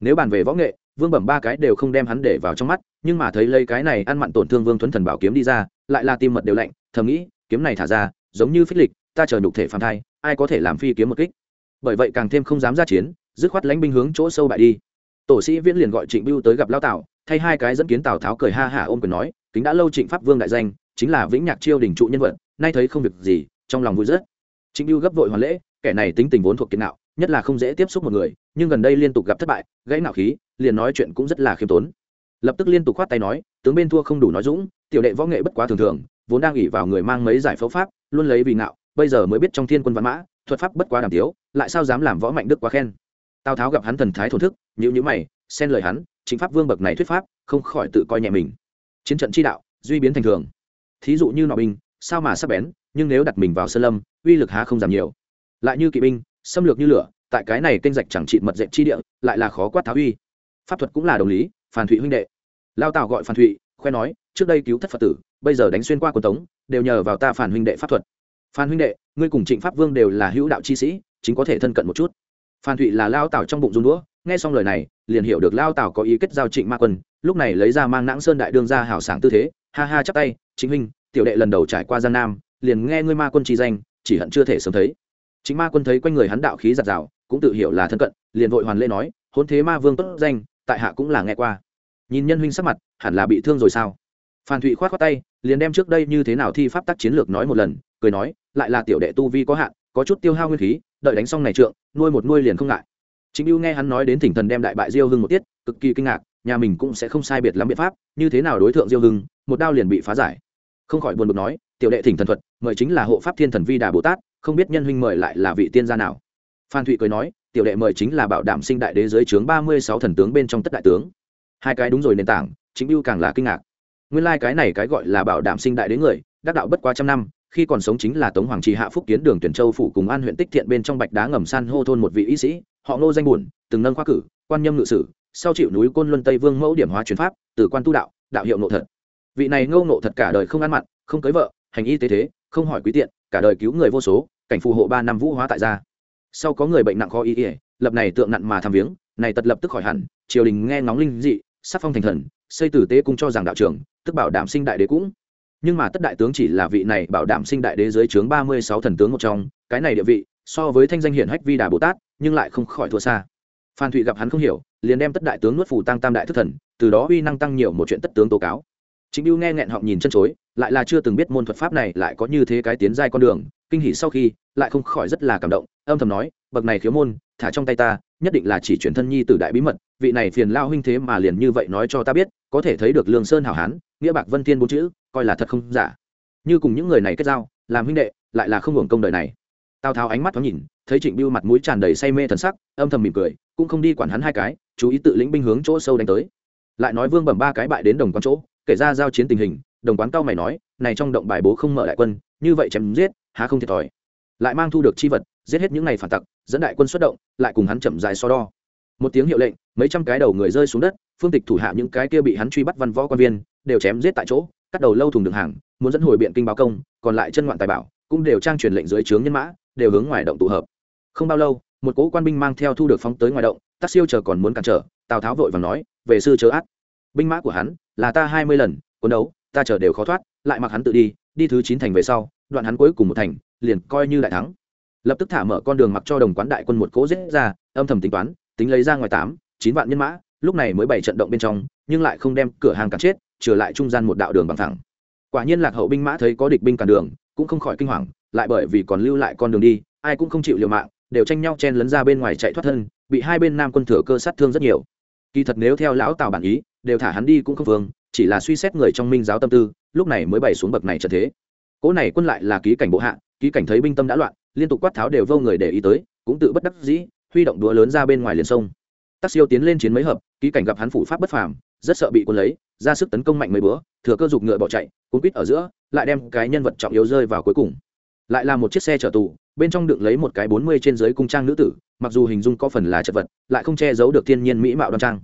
Nếu bàn về võ nghệ vương bẩm ba cái đều không đem hắn để vào trong mắt nhưng mà thấy lấy cái này ăn mặn tổn thương vương Tuấn thần bảo kiếm đi ra lại là tim mật đều lạnh thầm nghĩ kiếm này thả ra giống như phích lịch ta chờ nhục thể phàm thai ai có thể làm phi kiếm một kích? Bởi vậy càng thêm không dám ra chiến dứt khoát lãnh binh hướng chỗ sâu bại đi. Tổ sĩ viễn liền gọi trịnh biêu tới gặp Lão Tào, thay hai cái dẫn kiến tào tháo cười ha hả ôm quyền nói kính đã lâu trịnh pháp vương đại danh chính là vĩnh nhạc chiêu đình trụ nhân vật nay thấy không việc gì trong lòng vui rất trịnh biêu gấp vội hoàn lễ, kẻ này tính tình vốn thuộc kiến nạo nhất là không dễ tiếp xúc một người, nhưng gần đây liên tục gặp thất bại, gãy nạo khí, liền nói chuyện cũng rất là khiêm tốn. Lập tức liên tục khoát tay nói, tướng bên thua không đủ nói dũng, tiểu đệ võ nghệ bất quá thường thường, vốn đang ủy vào người mang mấy giải phẫu pháp, luôn lấy vì ngạo, bây giờ mới biết trong thiên quân văn mã, thuật pháp bất quá đàm tiếu, lại sao dám làm võ mạnh đức quá khen. Tào tháo gặp hắn thần thái thổn thức nhữ nhữ mày, xen lời hắn, chính pháp vương bậc này thuyết pháp, không khỏi tự coi nhẹ mình. Chiến trận chi đạo, duy biến thành thường. Thí dụ như nọ binh sao mà sắp bén nhưng nếu đặt mình vào sơn lâm, uy lực há không giảm nhiều. Lại như kỵ binh, xâm lược như lửa, tại cái này kênh rạch chẳng trị mật dệt chi địa, lại là khó quát tháo uy. Pháp thuật cũng là đồng lý phản thụy huynh đệ. Lao tào gọi phản thụy, khoe nói, trước đây cứu thất phật tử, bây giờ đánh xuyên qua quần tống, đều nhờ vào ta phản huynh đệ pháp thuật. Phan huynh đệ, ngươi cùng trịnh pháp vương đều là hữu đạo chi sĩ, chính có thể thân cận một chút. Phan thụy là lao tào trong bụng run đũa, nghe xong lời này, liền hiểu được lao tào có ý kết giao trịnh ma quân, lúc này lấy ra mang nãng sơn đại đương ra hảo sảng tư thế, ha ha chắp tay chính huynh, tiểu đệ lần đầu trải qua giang nam liền nghe ngươi ma quân chi danh, chỉ hận chưa thể sớm thấy. Chính ma quân thấy quanh người hắn đạo khí giặt rào, cũng tự hiểu là thân cận, liền vội hoàn lễ nói, hôn thế ma vương tốt danh, tại hạ cũng là nghe qua. Nhìn nhân huynh sắc mặt, hẳn là bị thương rồi sao? Phan thụy khoát khoát tay, liền đem trước đây như thế nào thi pháp tắc chiến lược nói một lần, cười nói, lại là tiểu đệ tu vi có hạn, có chút tiêu hao nguyên khí, đợi đánh xong này trượng, nuôi một nuôi liền không ngại. Chính ưu nghe hắn nói đến thỉnh thần đem đại bại diêu hưng một tiết, cực kỳ kinh ngạc, nhà mình cũng sẽ không sai biệt lắm biện pháp, như thế nào đối tượng diêu hưng, một đao liền bị phá giải. Không khỏi buồn bực nói tiểu đệ thỉnh thần thuật, mời chính là hộ pháp thiên thần vi đà bồ tát, không biết nhân huynh mời lại là vị tiên gia nào. Phan thụy cười nói, tiểu đệ mời chính là bảo đảm sinh đại đế giới chướng ba mươi sáu thần tướng bên trong tất đại tướng. Hai cái đúng rồi nền tảng, chính ưu càng là kinh ngạc. Nguyên lai cái này cái gọi là bảo đảm sinh đại đế người, đắc đạo bất quá trăm năm, khi còn sống chính là tống hoàng trì hạ phúc kiến đường tuyển châu phủ cùng an huyện tích thiện bên trong bạch đá ngầm san hô thôn một vị y sĩ, họ ngô danh buồn, từng nâng khoa cử, quan nhâm ngự sử, sau chịu núi côn luân tây vương mẫu điểm hóa chuyển pháp, từ quan tu đạo đạo hiệu nộ thật. Vị này ngô nộ thật cả đời không ăn mặn, không cưới vợ hành y tế thế, không hỏi quý tiện, cả đời cứu người vô số, cảnh phù hộ ba năm vũ hóa tại gia. Sau có người bệnh nặng khó y ỉa lập này tượng nặng mà tham viếng, này tật lập tức khỏi hẳn, triều đình nghe ngóng linh dị, sắc phong thành thần, xây tử tế cung cho rằng đạo trưởng tức bảo đảm sinh đại đế cũng. Nhưng mà tất đại tướng chỉ là vị này bảo đảm sinh đại đế dưới trướng ba mươi sáu thần tướng một trong, cái này địa vị, so với thanh danh hiển hách vi đà bồ tát, nhưng lại không khỏi thua xa. Phan thụy gặp hắn không hiểu, liền đem tất đại tướng nuốt phù tăng tam đại thức thần, từ đó uy năng tăng nhiều một chuyện tất tướng tố cáo chính Bưu nghe nghẹn họng nhìn chân chối, lại là chưa từng biết môn thuật pháp này lại có như thế cái tiến giai con đường, kinh hỉ sau khi, lại không khỏi rất là cảm động, âm thầm nói, bậc này khiếu môn, thả trong tay ta, nhất định là chỉ chuyển thân nhi từ đại bí mật, vị này phiền lao huynh thế mà liền như vậy nói cho ta biết, có thể thấy được lương sơn hảo hán, nghĩa bạc vân thiên bốn chữ, coi là thật không giả. Như cùng những người này kết giao, làm huynh đệ, lại là không hưởng công đời này. Tào tháo ánh mắt thoáng nhìn, thấy trịnh biêu mặt mũi tràn đầy say mê thần sắc, âm thầm mỉm cười, cũng không đi quản hắn hai cái, chú ý tự lĩnh binh hướng chỗ sâu đánh tới. Lại nói vương bẩm ba cái bại đến đồng quan chỗ kể ra giao chiến tình hình, đồng quán cao mày nói, này trong động bài bố không mở đại quân, như vậy chém giết, há không thiệt thòi. Lại mang thu được chi vật, giết hết những ngày phản tặc, dẫn đại quân xuất động, lại cùng hắn chậm dài so đo. Một tiếng hiệu lệnh, mấy trăm cái đầu người rơi xuống đất, phương tịch thủ hạ những cái kia bị hắn truy bắt văn võ quan viên, đều chém giết tại chỗ, cắt đầu lâu thùng đường hàng, muốn dẫn hồi biện kinh báo công, còn lại chân ngoạn tài bảo, cũng đều trang truyền lệnh dưới trướng nhân mã, đều hướng ngoài động tụ hợp. Không bao lâu, một cỗ quan binh mang theo thu được phóng tới ngoài động tác siêu chờ còn muốn cản trở, tào tháo vội và nói, về sư chớ át binh mã của hắn là ta hai mươi lần quân đấu, ta chờ đều khó thoát, lại mặc hắn tự đi đi thứ chín thành về sau, đoạn hắn cuối cùng một thành, liền coi như đại thắng. Lập tức thả mở con đường mặc cho đồng quán đại quân một cỗ giết ra, âm thầm tính toán, tính lấy ra ngoài tám, chín vạn nhân mã, lúc này mới bảy trận động bên trong, nhưng lại không đem cửa hàng cản chết, trở lại trung gian một đạo đường bằng thẳng. Quả nhiên lạc hậu binh mã thấy có địch binh cản đường, cũng không khỏi kinh hoàng, lại bởi vì còn lưu lại con đường đi, ai cũng không chịu liều mạng, đều tranh nhau chen lấn ra bên ngoài chạy thoát thân, bị hai bên nam quân thừa cơ sát thương rất nhiều. Kỳ thật nếu theo lão tào bản ý đều thả hắn đi cũng không vương, chỉ là suy xét người trong minh giáo tâm tư, lúc này mới bày xuống bậc này trở thế. Cỗ này quân lại là ký cảnh bộ hạ, ký cảnh thấy binh tâm đã loạn, liên tục quát tháo đều vô người để ý tới, cũng tự bất đắc dĩ, huy động đũa lớn ra bên ngoài liền sông. Tác siêu tiến lên chiến mấy hợp, ký cảnh gặp hắn phủ pháp bất phàm, rất sợ bị quân lấy, ra sức tấn công mạnh mấy bữa, thừa cơ dục ngựa bỏ chạy, cuốn quýt ở giữa, lại đem cái nhân vật trọng yếu rơi vào cuối cùng. Lại là một chiếc xe chở tù, bên trong đựng lấy một cái bốn mươi trên dưới cung trang nữ tử, mặc dù hình dung có phần là chật vật, lại không che giấu được thiên nhiên mỹ mạo đoan trang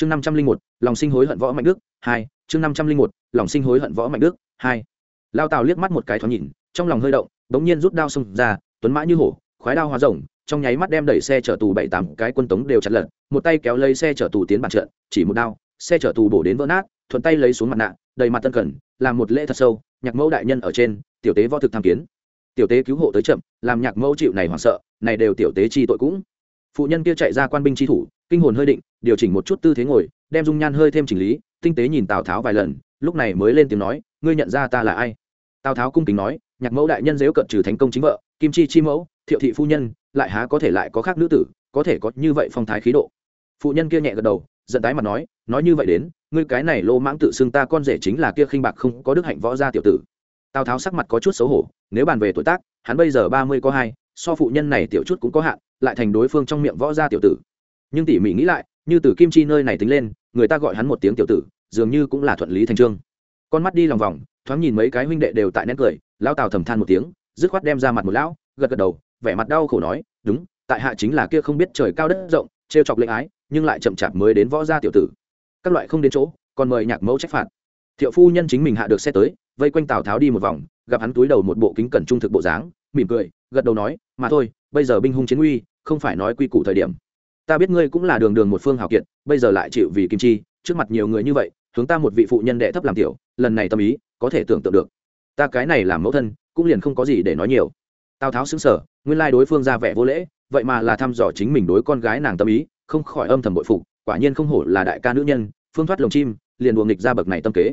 chương năm trăm linh một, lòng sinh hối hận võ mạnh đức, hai, chương năm trăm linh một, lòng sinh hối hận võ mạnh đức, hai. Lao tào liếc mắt một cái thoáng nhìn, trong lòng hơi động bỗng nhiên rút đao xông ra, tuấn mã như hổ, khoái đao hóa rồng, trong nháy mắt đem đẩy xe chở tù bảy tám cái quân tống đều chặt lật, một tay kéo lấy xe chở tù tiến bàn trận, chỉ một đao, xe chở tù bổ đến vỡ nát, thuận tay lấy xuống mặt nạ, đầy mặt tân cẩn làm một lễ thật sâu, nhạc mẫu đại nhân ở trên, tiểu tế võ thực tham kiến. Tiểu tế cứu hộ tới chậm, làm nhạc mẫu chịu này hoảng sợ, này đều tiểu tế chi tội cũng. Phụ nhân kia chạy ra quan binh chi thủ kinh hồn hơi định, điều chỉnh một chút tư thế ngồi, đem dung nhan hơi thêm chỉnh lý, tinh tế nhìn tào tháo vài lần, lúc này mới lên tiếng nói, ngươi nhận ra ta là ai? Tào tháo cung kính nói, nhạc mẫu đại nhân dếu cận trừ thành công chính vợ, kim chi chi mẫu, thiệu thị phu nhân, lại há có thể lại có khác nữ tử, có thể có như vậy phong thái khí độ. Phụ nhân kia nhẹ gật đầu, giận tái mặt nói nói như vậy đến, ngươi cái này lô mãng tự xưng ta con rể chính là kia khinh bạc không có đức hạnh võ gia tiểu tử. Tào tháo sắc mặt có chút xấu hổ, nếu bàn về tuổi tác, hắn bây giờ ba mươi có hai, so phụ nhân này tiểu chút cũng có hạn, lại thành đối phương trong miệng võ gia tiểu tử nhưng tỉ mỉ nghĩ lại, như từ kim chi nơi này tính lên, người ta gọi hắn một tiếng tiểu tử, dường như cũng là thuận lý thành trương. Con mắt đi lòng vòng, thoáng nhìn mấy cái huynh đệ đều tại nét cười lao tào thầm than một tiếng, dứt khoát đem ra mặt một lão, gật gật đầu, vẻ mặt đau khổ nói, đúng, tại hạ chính là kia không biết trời cao đất rộng, trêu chọc lệnh ái, nhưng lại chậm chạp mới đến võ gia tiểu tử. Các loại không đến chỗ, còn mời nhạc mẫu trách phạt. Thiệu phu nhân chính mình hạ được xe tới, vây quanh tào tháo đi một vòng, gặp hắn túi đầu một bộ kính cẩn trung thực bộ dáng, mỉm cười, gật đầu nói, mà thôi, bây giờ binh hung chiến uy, không phải nói quy củ thời điểm ta biết ngươi cũng là đường đường một phương hào kiệt, bây giờ lại chịu vì kim chi, trước mặt nhiều người như vậy, hướng ta một vị phụ nhân đệ thấp làm tiểu, lần này tâm ý, có thể tưởng tượng được. Ta cái này làm mẫu thân, cũng liền không có gì để nói nhiều. Tào tháo xứng sở nguyên lai đối phương ra vẻ vô lễ, vậy mà là thăm dò chính mình đối con gái nàng tâm ý, không khỏi âm thầm bội phục, quả nhiên không hổ là đại ca nữ nhân, phương thoát lồng chim, liền đùa nghịch ra bậc này tâm kế.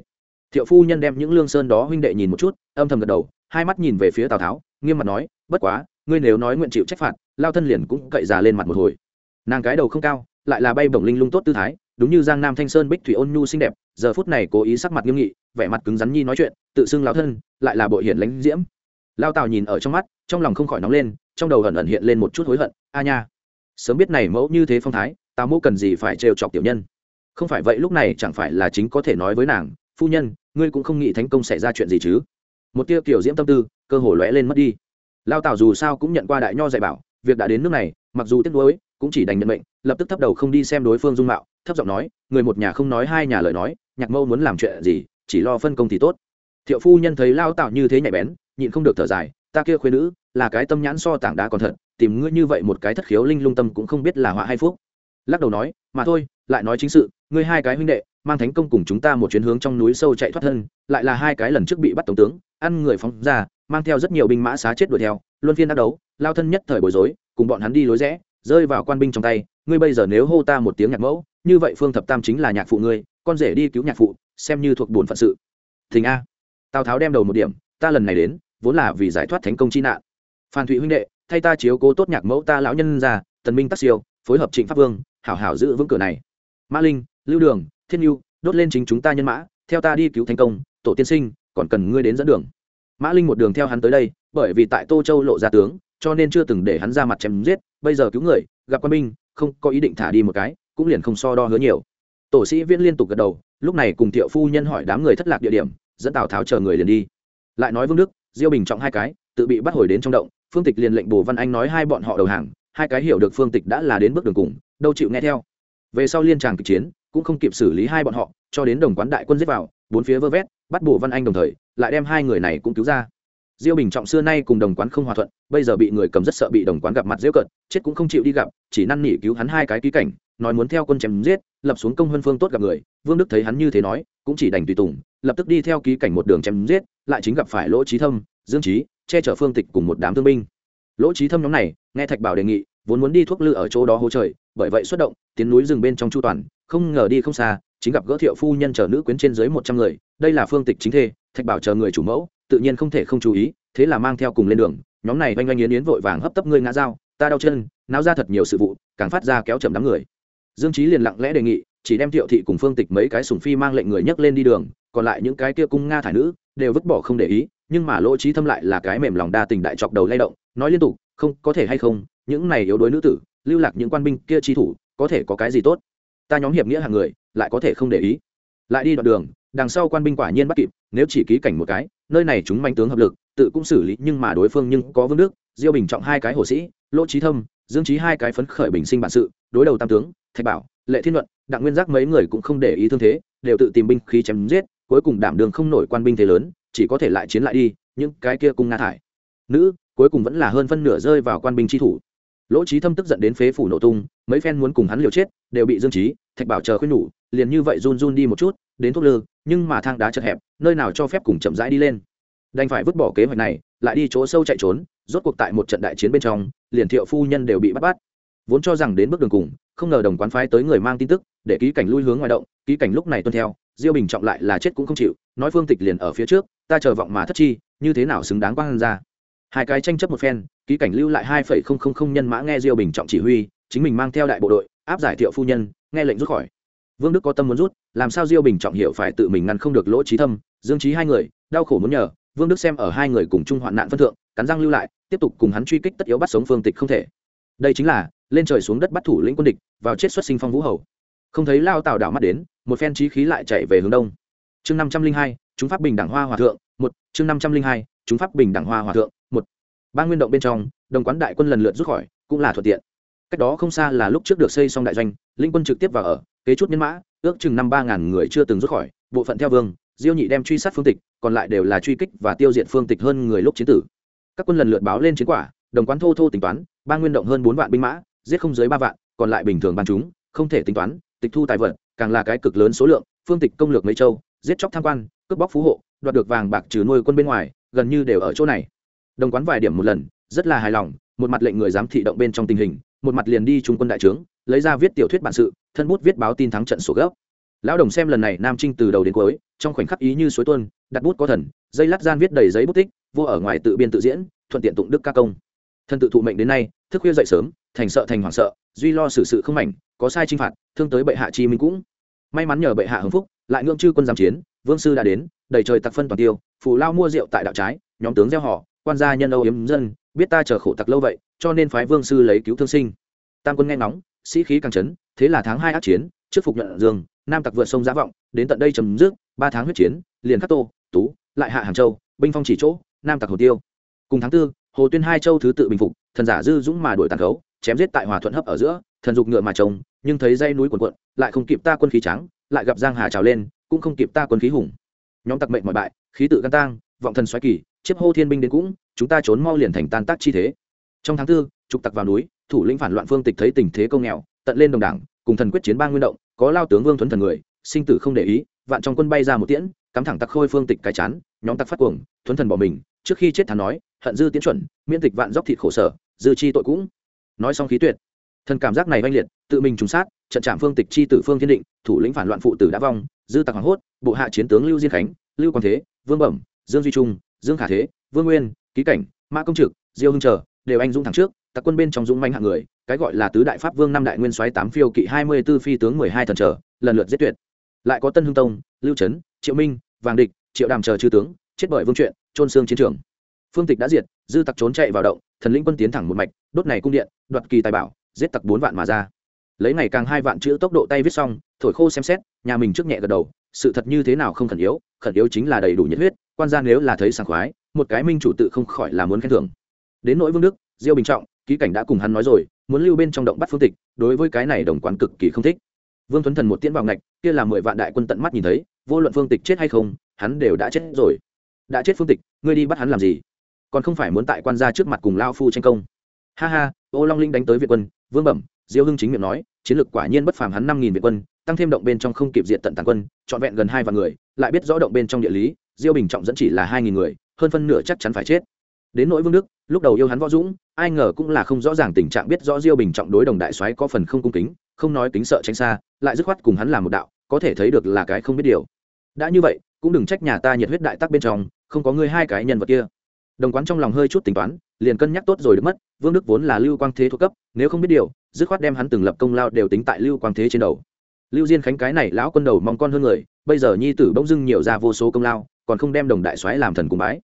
Thiệu phu nhân đem những lương sơn đó huynh đệ nhìn một chút, âm thầm gật đầu, hai mắt nhìn về phía tào tháo, nghiêm mặt nói, bất quá, ngươi nếu nói nguyện chịu trách phạt, lao thân liền cũng cậy già lên mặt một hồi nàng cái đầu không cao, lại là bay bổng linh lung tốt tư thái, đúng như giang nam thanh sơn bích thủy ôn nhu xinh đẹp, giờ phút này cố ý sắc mặt nghiêm nghị, vẻ mặt cứng rắn nhi nói chuyện, tự xưng lao thân, lại là bội hiển lánh diễm. Lao tào nhìn ở trong mắt, trong lòng không khỏi nóng lên, trong đầu ẩn ẩn hiện lên một chút hối hận, a nha, sớm biết này mẫu như thế phong thái, tào mẫu cần gì phải trêu chọc tiểu nhân? Không phải vậy lúc này chẳng phải là chính có thể nói với nàng, phu nhân, ngươi cũng không nghĩ thành công xảy ra chuyện gì chứ? Một tia kiểu diễm tâm tư, cơ hồ lóe lên mất đi. Lao tào dù sao cũng nhận qua đại nho dạy bảo, việc đã đến nước này, mặc dù tiếc nuối cũng chỉ đành nhận mệnh, lập tức thấp đầu không đi xem đối phương dung mạo, thấp giọng nói, người một nhà không nói hai nhà lời nói, nhạc mâu muốn làm chuyện gì, chỉ lo phân công thì tốt. Thiệu phu nhân thấy lao tạo như thế nhạy bén, nhịn không được thở dài, ta kia khuyên nữ, là cái tâm nhãn so tảng đá còn thật, tìm ngươi như vậy một cái thất khiếu linh lung tâm cũng không biết là họa hay phúc. Lắc đầu nói, mà thôi, lại nói chính sự, ngươi hai cái huynh đệ, mang thánh công cùng chúng ta một chuyến hướng trong núi sâu chạy thoát thân, lại là hai cái lần trước bị bắt tổng tướng, ăn người phóng ra, mang theo rất nhiều binh mã xá chết đuổi theo, luân phiên đắc đấu, lao thân nhất thời bối rối, cùng bọn hắn đi lối rẽ rơi vào quan binh trong tay, ngươi bây giờ nếu hô ta một tiếng nhạc mẫu, như vậy phương thập tam chính là nhạc phụ ngươi, con rể đi cứu nhạc phụ, xem như thuộc bổn phận sự. Thình a. Tào tháo đem đầu một điểm, ta lần này đến, vốn là vì giải thoát thành công chi nạn. Phan thụy huynh đệ, thay ta chiếu cố tốt nhạc mẫu ta lão nhân ra tần minh tác siêu, phối hợp trịnh pháp vương, hảo hảo giữ vững cửa này. Mã linh, lưu đường thiên nhu, đốt lên chính chúng ta nhân mã, theo ta đi cứu thành công, tổ tiên sinh, còn cần ngươi đến dẫn đường. Mã linh một đường theo hắn tới đây, bởi vì tại tô châu lộ ra tướng cho nên chưa từng để hắn ra mặt chém giết, bây giờ cứu người, gặp quân binh, không có ý định thả đi một cái, cũng liền không so đo hứa nhiều. Tổ sĩ viễn liên tục gật đầu, lúc này cùng thiệu phu nhân hỏi đám người thất lạc địa điểm, dẫn tào tháo chờ người liền đi. Lại nói vương đức, diêu bình trọng hai cái, tự bị bắt hồi đến trong động, phương tịch liền lệnh bồ văn anh nói hai bọn họ đầu hàng, hai cái hiểu được phương tịch đã là đến bước đường cùng, đâu chịu nghe theo. Về sau liên tràng kịch chiến, cũng không kịp xử lý hai bọn họ, cho đến đồng quán đại quân giết vào, bốn phía vơ vét, bắt bồ văn anh đồng thời, lại đem hai người này cũng cứu ra diêu bình trọng xưa nay cùng đồng quán không hòa thuận, bây giờ bị người cầm rất sợ bị đồng quán gặp mặt dễ cận chết cũng không chịu đi gặp, chỉ năn nỉ cứu hắn hai cái ký cảnh, nói muốn theo quân chém giết, lập xuống công huân phương tốt gặp người, vương đức thấy hắn như thế nói, cũng chỉ đành tùy tùng, lập tức đi theo ký cảnh một đường chém giết, lại chính gặp phải lỗ trí thâm, dương trí che chở phương tịch cùng một đám thương binh. Lỗ trí thâm nhóm này, nghe thạch bảo đề nghị, vốn muốn đi thuốc lư ở chỗ đó hỗ trời, bởi vậy xuất động, tiến núi rừng bên trong chu toàn, không ngờ đi không xa, chính gặp gỡ thiệu phu nhân chở nữ quyến trên dưới một trăm người, đây là phương tịch chính thê thạch bảo chờ người chủ mẫu, tự nhiên không thể không chú ý, thế là mang theo cùng lên đường, nhóm này oanh oanh yến yến vội vàng hấp tấp ngươi ngã dao, ta đau chân, náo ra thật nhiều sự vụ, càng phát ra kéo chậm đám người. Dương trí liền lặng lẽ đề nghị, chỉ đem thiệu thị cùng phương tịch mấy cái sùng phi mang lệnh người nhấc lên đi đường, còn lại những cái kia cung nga thải nữ, đều vứt bỏ không để ý, nhưng mà lỗ trí thâm lại là cái mềm lòng đa tình đại chọc đầu lay động, nói liên tục, không, có thể hay không, những này yếu đuối nữ tử, lưu lạc những quan binh kia chi thủ, có thể có cái gì tốt? Ta nhóm hiệp nghĩa hàng người, lại có thể không để ý. Lại đi đoạn đường đằng sau quan binh quả nhiên bắt kịp, nếu chỉ ký cảnh một cái, nơi này chúng manh tướng hợp lực, tự cũng xử lý, nhưng mà đối phương nhưng có vương đức, diêu bình trọng hai cái hồ sĩ, lỗ trí thâm, dương trí hai cái phấn khởi bình sinh bản sự, đối đầu tam tướng, thạch bảo, lệ thiên luận, đặng nguyên giác mấy người cũng không để ý thương thế, đều tự tìm binh khí chém giết, cuối cùng đảm đường không nổi quan binh thế lớn, chỉ có thể lại chiến lại đi, những cái kia cùng nga thải. Nữ, cuối cùng vẫn là hơn phân nửa rơi vào quan binh tri thủ. Lỗ trí thâm tức giận đến phế phủ nổ tung, mấy phen muốn cùng hắn liều chết, đều bị dương trí thạch bảo chờ khuyên nhủ, liền như vậy run run đi một chút đến thuốc lư, nhưng mà thang đá chật hẹp, nơi nào cho phép cùng chậm rãi đi lên. Đành phải vứt bỏ kế hoạch này, lại đi chỗ sâu chạy trốn, rốt cuộc tại một trận đại chiến bên trong, liền thiệu phu nhân đều bị bắt bắt. Vốn cho rằng đến bước đường cùng, không ngờ đồng quán phái tới người mang tin tức, để ký cảnh lui hướng ngoài động, ký cảnh lúc này tuân theo, diêu bình trọng lại là chết cũng không chịu, nói phương tịch liền ở phía trước, ta chờ vọng mà thất chi, như thế nào xứng đáng quang ra. Hai cái tranh chấp một phen, ký cảnh lưu lại hai phẩy không không không nhân mã nghe diêu bình trọng chỉ huy, chính mình mang theo đại bộ đội, áp giải thiệu phu nhân, nghe lệnh rút khỏi. Vương đức có tâm muốn rút làm sao diêu bình trọng hiểu phải tự mình ngăn không được lỗ trí thâm? Dương trí hai người, đau khổ muốn nhờ, vương đức xem ở hai người cùng chung hoạn nạn phân thượng, cắn răng lưu lại, tiếp tục cùng hắn truy kích tất yếu bắt sống phương tịch không thể. Đây chính là, lên trời xuống đất bắt thủ lĩnh quân địch, vào chết xuất sinh phong vũ hầu. Không thấy lao tào đảo mắt đến, một phen trí khí lại chạy về hướng đông. Chương năm trăm linh hai, chúng pháp bình đẳng hoa hòa thượng, một, chương năm trăm linh hai, chúng pháp bình đẳng hoa hòa thượng, một. Ba nguyên động bên trong, đồng quán đại quân lần lượt rút khỏi, cũng là thuận tiện. Cách đó không xa là lúc trước được xây xong đại doanh linh quân trực tiếp vào ở, kế chút nhân mã ước chừng năm ba ngàn người chưa từng rút khỏi, bộ phận theo vương, diêu nhị đem truy sát phương tịch, còn lại đều là truy kích và tiêu diệt phương tịch hơn người lúc chiến tử. Các quân lần lượt báo lên chiến quả, đồng quán thô thô tính toán, ba nguyên động hơn bốn vạn binh mã, giết không dưới ba vạn, còn lại bình thường ban chúng, không thể tính toán, tịch thu tài vật, càng là cái cực lớn số lượng, phương tịch công lược mấy châu, giết chóc tham quan, cướp bóc phú hộ, đoạt được vàng bạc trừ nuôi quân bên ngoài, gần như đều ở chỗ này. Đồng quán vài điểm một lần, rất là hài lòng, một mặt lệnh người giám thị động bên trong tình hình, một mặt liền đi trung quân đại trướng, lấy ra viết tiểu thuyết bản sự thân bút viết báo tin thắng trận sổ gấp lão đồng xem lần này nam trinh từ đầu đến cuối, trong khoảnh khắc ý như suối tuôn, đặt bút có thần, dây lát gian viết đầy giấy bút tích, vô ở ngoài tự biên tự diễn, thuận tiện tụng đức ca công. Thân tự thụ mệnh đến nay, thức khuya dậy sớm, thành sợ thành hoảng sợ, duy lo xử sự không mảnh, có sai chinh phạt, thương tới bệ hạ chi minh cũng. May mắn nhờ bệ hạ hưng phúc, lại ngưỡng chư quân giám chiến, vương sư đã đến, đầy trời tặc phân toàn tiêu, phù lao mua rượu tại đạo trái, nhóm tướng gieo họ, quan gia nhân âu yếm dân, biết ta chờ khổ tặc lâu vậy, cho nên phái vương sư lấy cứu thương sinh. Tam quân nghe nóng sĩ khí càng chấn thế là tháng hai ác chiến trước phục nhận dương nam tặc vượt sông giã vọng đến tận đây chấm dứt ba tháng huyết chiến liền khắc tô tú lại hạ hàng châu binh phong chỉ chỗ nam tặc hồ tiêu. Cùng tháng tư hồ tuyên hai châu thứ tự bình phục thần giả dư dũng mà đuổi tàn khấu chém giết tại hòa thuận hấp ở giữa thần dục ngựa mà trông nhưng thấy dây núi cuồn cuộn, lại không kịp ta quân khí trắng lại gặp giang hà trào lên cũng không kịp ta quân khí hùng. Nhóm tặc mệnh mọi bại khí tự gan tang vọng thần xoáy kỳ chiếp hô thiên binh đến cũng chúng ta trốn mau liền thành tan tác chi thế. Trong tháng tư trục tặc vào núi thủ lĩnh phản loạn phương tịch thấy tình thế công nghèo tận lên đồng đảng, cùng thần quyết chiến ba nguyên động, có lao tướng vương thuấn thần người, sinh tử không để ý, vạn trong quân bay ra một tiễn, cắm thẳng tặc khôi phương tịch cái chán, nhóm tặc phát cuồng, thuấn thần bỏ mình, trước khi chết thà nói, hận dư tiến chuẩn, miễn tịch vạn dốc thịt khổ sở, dư chi tội cũng. Nói xong khí tuyệt, thần cảm giác này oanh liệt, tự mình trùng sát, trận trạm phương tịch chi tử phương thiên định, thủ lĩnh phản loạn phụ tử đã vong, dư tặc hoàng hốt, bộ hạ chiến tướng lưu diên khánh, lưu quang thế, vương bẩm, dương duy trung, dương khả thế, vương nguyên, ký cảnh, mã công trực, diêu hưng trở đều anh dũng thẳng trước, tặc quân bên trong dũng manh hạng người cái gọi là tứ đại pháp vương năm đại nguyên soái tám phiêu kỵ hai mươi b ố phi tướng mười hai thần trở, lần lượt giết tuyệt. Lại có tân hưng tông, lưu trấn triệu minh, vàng địch, triệu đàm chờ chư tướng, chết bởi vương truyện trôn xương chiến trường. Phương tịch đã diệt, dư tặc trốn chạy vào động, thần lĩnh quân tiến thẳng một mạch, đốt này cung điện, đoạt kỳ tài bảo, giết tặc bốn vạn mà ra. Lấy ngày càng hai vạn chữ tốc độ tay viết xong, thổi khô xem xét, nhà mình trước nhẹ gật đầu, sự thật như thế nào không khẩn yếu khẩn yếu chính là đầy đủ nhiệt huyết, quan gia nếu là thấy sảng khoái, một cái minh chủ tự không khỏi là muốn khen thưởng. Đến nỗi vương đức, diêu bình trọng ký cảnh đã cùng hắn nói rồi, muốn lưu bên trong động bắt phương tịch, đối với cái này đồng quán cực kỳ không thích. Vương tuấn thần một tiễn vào ngạch, kia là mười vạn đại quân tận mắt nhìn thấy, vô luận phương tịch chết hay không, hắn đều đã chết rồi. Đã chết phương tịch, ngươi đi bắt hắn làm gì? Còn không phải muốn tại quan gia trước mặt cùng lao phu tranh công. Ha ha, ô long linh đánh tới việt quân, vương bẩm, diêu hưng chính miệng nói, chiến lược quả nhiên bất phàm hắn năm nghìn việt quân, tăng thêm động bên trong không kịp diện tận tàn quân, trọn vẹn gần hai vạn người, lại biết rõ động bên trong địa lý, diêu bình trọng dẫn chỉ là hai nghìn người, hơn phân nửa chắc chắn phải chết. Đến nỗi vương đức lúc đầu yêu hắn võ dũng, ai ngờ cũng là không rõ ràng tình trạng biết rõ diêu bình trọng đối đồng đại soái có phần không cung kính, không nói kính sợ tránh xa, lại dứt khoát cùng hắn làm một đạo, có thể thấy được là cái không biết điều. Đã như vậy, cũng đừng trách nhà ta nhiệt huyết đại tắc bên trong, không có ngươi hai cái nhân vật kia. Đồng quán trong lòng hơi chút tính toán, liền cân nhắc tốt rồi được mất, vương đức vốn là lưu quang thế thuộc cấp, nếu không biết điều, dứt khoát đem hắn từng lập công lao đều tính tại lưu quang thế trên đầu. Lưu diên khánh cái này lão quân đầu mong con hơn người, bây giờ nhi tử bỗng dưng nhiều ra vô số công lao, còn không đem đồng đại soái làm thần cùng bái.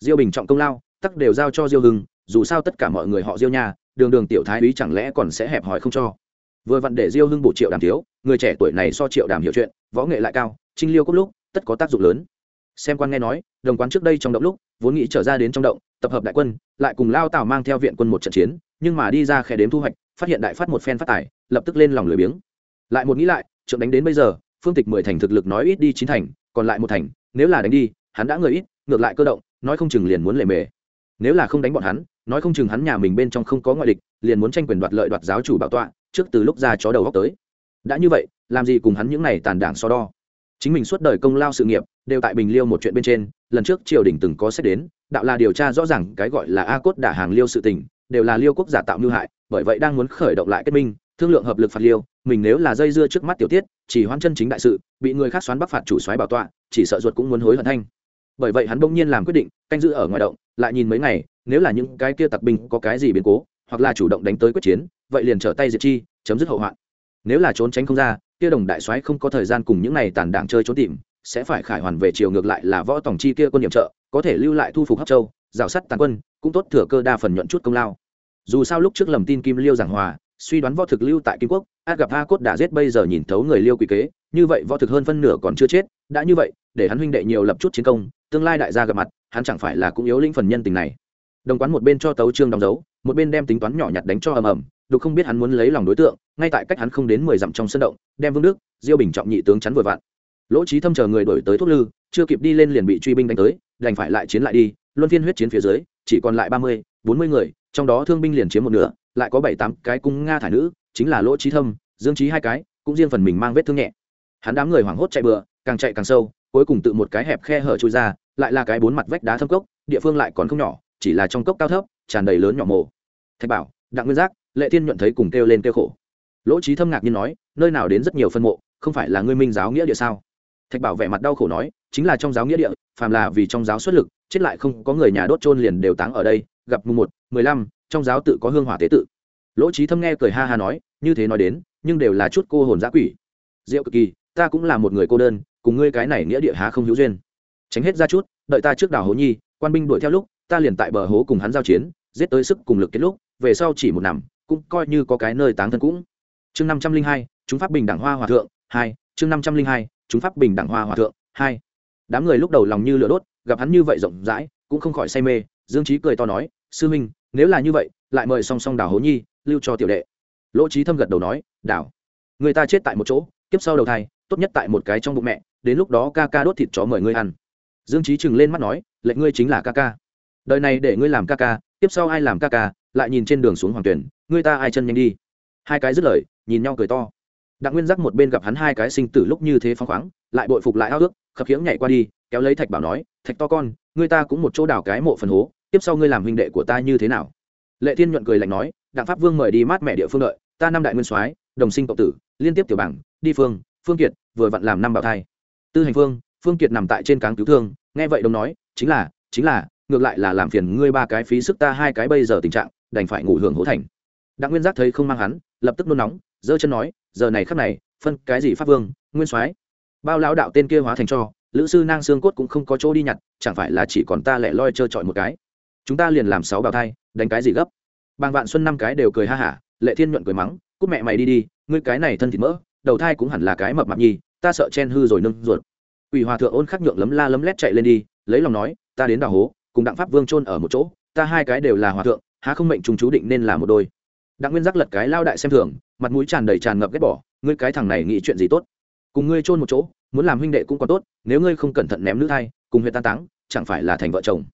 Diêu bình trọng công lao tắc đều giao cho diêu hưng, dù sao tất cả mọi người họ diêu nhà đường đường tiểu thái úy chẳng lẽ còn sẽ hẹp hòi không cho? Vừa vặn để diêu hưng bổ triệu đàm thiếu, người trẻ tuổi này so triệu đàm hiểu chuyện, võ nghệ lại cao, trinh liêu cốc lúc, tất có tác dụng lớn. Xem quan nghe nói, đồng quán trước đây trong động lúc, vốn nghĩ trở ra đến trong động, tập hợp đại quân, lại cùng lao tào mang theo viện quân một trận chiến, nhưng mà đi ra khe đếm thu hoạch, phát hiện đại phát một phen phát tài, lập tức lên lòng lười biếng. Lại một nghĩ lại, trượng đánh đến bây giờ, phương tịch mười thành thực lực nói ít đi chín thành, còn lại một thành, nếu là đánh đi, hắn đã người ít, ngược lại cơ động, nói không chừng liền muốn lề mề nếu là không đánh bọn hắn, nói không chừng hắn nhà mình bên trong không có ngoại địch, liền muốn tranh quyền đoạt lợi đoạt giáo chủ bảo tọa, trước từ lúc ra chó đầu góc tới. Đã như vậy, làm gì cùng hắn những này tàn đảng so đo? Chính mình suốt đời công lao sự nghiệp, đều tại bình liêu một chuyện bên trên, lần trước triều đình từng có xét đến, đạo là điều tra rõ ràng cái gọi là a cốt đả hàng liêu sự tình, đều là liêu quốc giả tạo mưu hại, bởi vậy đang muốn khởi động lại kết minh, thương lượng hợp lực phạt liêu, mình nếu là dây dưa trước mắt tiểu tiết, chỉ hoan chân chính đại sự, bị người khác xoán bắc phạt chủ soái bảo tọa, chỉ sợ ruột cũng muốn hối hận thanh bởi vậy hắn bỗng nhiên làm quyết định, canh giữ ở ngoài động, lại nhìn mấy ngày, nếu là những cái kia tặc binh có cái gì biến cố, hoặc là chủ động đánh tới quyết chiến, vậy liền trở tay diệt chi, chấm dứt hậu hoạn. Nếu là trốn tránh không ra, kia đồng đại soái không có thời gian cùng những này tàn đảng chơi trốn tìm, sẽ phải khải hoàn về chiều ngược lại là võ tổng chi kia quân nhiệm trợ, có thể lưu lại thu phục hấp châu, rào sắt tàn quân, cũng tốt thừa cơ đa phần nhuận chút công lao. Dù sao lúc trước lầm tin kim liêu giảng hòa, suy đoán võ thực lưu tại kim quốc, át gặp a cốt đã giết bây giờ nhìn thấu người liêu quỷ kế, như vậy võ thực hơn phân nửa còn chưa chết, đã như vậy, để hắn huynh đệ nhiều lập chút chiến công tương lai đại gia gặp mặt, hắn chẳng phải là cũng yếu lĩnh phần nhân tình này. Đồng quán một bên cho tấu trương đóng dấu, một bên đem tính toán nhỏ nhặt đánh cho ầm ầm đục không biết hắn muốn lấy lòng đối tượng, ngay tại cách hắn không đến mười dặm trong sân động, đem vương đức, diêu bình trọng nhị tướng chắn vừa vặn. Lỗ trí thâm chờ người đổi tới thuốc lư, chưa kịp đi lên liền bị truy binh đánh tới, đành phải lại chiến lại đi, luân phiên huyết chiến phía dưới, chỉ còn lại ba mươi, bốn mươi người, trong đó thương binh liền chiếm một nửa, lại có bảy tám cái cung nga thải nữ, chính là lỗ trí thâm, dương trí hai cái, cũng riêng phần mình mang vết thương nhẹ. Hắn đám người hoảng hốt chạy bừa, càng chạy càng sâu, cuối cùng tự một cái hẹp khe hở trôi ra lại là cái bốn mặt vách đá thâm cốc, địa phương lại còn không nhỏ, chỉ là trong cốc cao thấp, tràn đầy lớn nhỏ mồ. Thạch bảo, đặng nguyên giác, lệ thiên nhuận thấy cùng kêu lên kêu khổ. Lỗ trí thâm ngạc nhiên nói, nơi nào đến rất nhiều phân mộ, không phải là ngươi minh giáo nghĩa địa sao? Thạch bảo vẻ mặt đau khổ nói, chính là trong giáo nghĩa địa, phàm là vì trong giáo xuất lực, chết lại không có người nhà đốt trôn liền đều táng ở đây, gặp mùng một, mười lăm, trong giáo tự có hương hỏa tế tự. Lỗ trí thâm nghe cười ha ha nói, như thế nói đến, nhưng đều là chút cô hồn giã quỷ. Diệu cực kỳ, ta cũng là một người cô đơn, cùng ngươi cái này nghĩa địa há không hữu duyên tránh hết ra chút, đợi ta trước đào hố nhi, quan binh đuổi theo lúc, ta liền tại bờ hố cùng hắn giao chiến, giết tới sức cùng lực kết lúc, về sau chỉ một nằm, cũng coi như có cái nơi táng thân cũng. Chương năm trăm linh hai, chúng pháp bình đẳng hoa hòa thượng, hai, chương năm trăm linh hai, chúng pháp bình đẳng hoa hòa thượng, hai. Đám người lúc đầu lòng như lửa đốt, gặp hắn như vậy rộng rãi, cũng không khỏi say mê, dương trí cười to nói, sư minh nếu là như vậy, lại mời song song đào hố nhi, lưu cho tiểu đệ. Lỗ trí thâm gật đầu nói, đào. Người ta chết tại một chỗ, kiếp sau đầu thai, tốt nhất tại một cái trong bụng mẹ, đến lúc đó ca ca đốt thịt chó mời ngươi ăn dương trí chừng lên mắt nói, lệnh ngươi chính là ca ca. Đời này để ngươi làm ca ca, tiếp sau ai làm ca ca, lại nhìn trên đường xuống hoàng tuyển, ngươi ta ai chân nhanh đi. Hai cái dứt lời, nhìn nhau cười to. Đặng nguyên giác một bên gặp hắn hai cái sinh tử lúc như thế phăng khoáng, lại bội phục lại ao ước, khập khiễng nhảy qua đi, kéo lấy thạch bảo nói, thạch to con, ngươi ta cũng một chỗ đào cái mộ phần hố, tiếp sau ngươi làm huynh đệ của ta như thế nào? Lệ thiên nhuận cười lạnh nói, đặng pháp vương mời đi mát mẹ địa phương đợi, ta năm đại nguyên soái, đồng sinh cộng tử, liên tiếp tiểu bảng, đi phương phương kiệt, vừa vặn làm năm bảo thai. Tư hành phương phương kiệt nằm tại trên cáng cứu thương, nghe vậy đồng nói, chính là chính là, ngược lại là làm phiền ngươi ba cái phí sức ta hai cái bây giờ tình trạng, đành phải ngủ hưởng hố thành. Đặng nguyên giác thấy không mang hắn, lập tức nôn nóng, giơ chân nói, giờ này khắc này, phân cái gì pháp vương, nguyên soái? Bao lão đạo tên kia hóa thành cho, lữ sư nang xương cốt cũng không có chỗ đi nhặt, chẳng phải là chỉ còn ta lẻ loi trơ trọi một cái. Chúng ta liền làm sáu bào thai, đánh cái gì gấp? Bàng vạn xuân năm cái đều cười ha hả, lệ thiên nhuận cười mắng, cút mẹ mày đi đi, ngươi cái này thân thịt mỡ, đầu thai cũng hẳn là cái mập mạp nhi ta sợ chen hư rồi nâng ruột. Quỷ hòa thượng ôn khắc nhượng lấm la lấm lét chạy lên đi, lấy lòng nói, ta đến đào hố, cùng đặng pháp vương chôn ở một chỗ, ta hai cái đều là hòa thượng, há không mệnh trùng chú định nên là một đôi. Đặng nguyên giác lật cái lao đại xem thường, mặt mũi tràn đầy tràn ngập ghét bỏ, ngươi cái thằng này nghĩ chuyện gì tốt? Cùng ngươi chôn một chỗ, muốn làm huynh đệ cũng còn tốt, nếu ngươi không cẩn thận ném nữ thai, cùng huyện tan táng, chẳng phải là thành vợ chồng.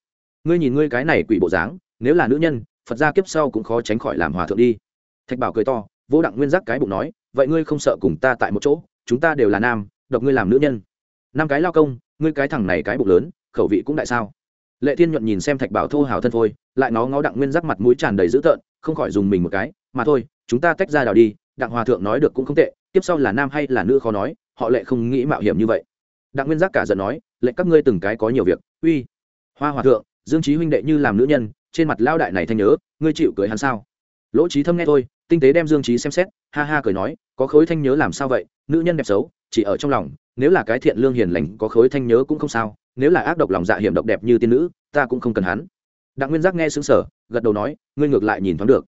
Ngươi nhìn ngươi cái này quỷ bộ dáng, nếu là nữ nhân, phật gia kiếp sau cũng khó tránh khỏi làm hòa thượng đi. Thạch bảo cười to, vô đặng nguyên giác cái bụng nói, vậy ngươi không sợ cùng ta tại một chỗ, chúng ta đều là nam, độc ngươi làm nữ nhân năm cái lao công, ngươi cái thằng này cái bụng lớn, khẩu vị cũng đại sao. Lệ thiên nhuận nhìn xem thạch bảo thô hào thân phôi, lại nó ngó đặng nguyên giác mặt mũi tràn đầy dữ tợn, không khỏi dùng mình một cái, mà thôi, chúng ta tách ra đào đi, đặng hòa thượng nói được cũng không tệ, tiếp sau là nam hay là nữ khó nói, họ lệ không nghĩ mạo hiểm như vậy. Đặng nguyên giác cả giận nói, lệ, các ngươi từng cái có nhiều việc. Uy, hoa hòa thượng, dương trí huynh đệ như làm nữ nhân, trên mặt lao đại này thanh nhớ, ngươi chịu cười hắn sao? Lỗ trí thâm nghe thôi, tinh tế đem dương trí xem xét, ha ha cười nói, có khối thanh nhớ làm sao vậy? Nữ nhân đẹp xấu, chỉ ở trong lòng nếu là cái thiện lương hiền lành, có khối thanh nhớ cũng không sao, nếu là ác độc lòng dạ hiểm độc đẹp như tiên nữ, ta cũng không cần hắn. Đặng nguyên giác nghe xứng sở gật đầu nói, ngươi ngược lại nhìn thoáng được.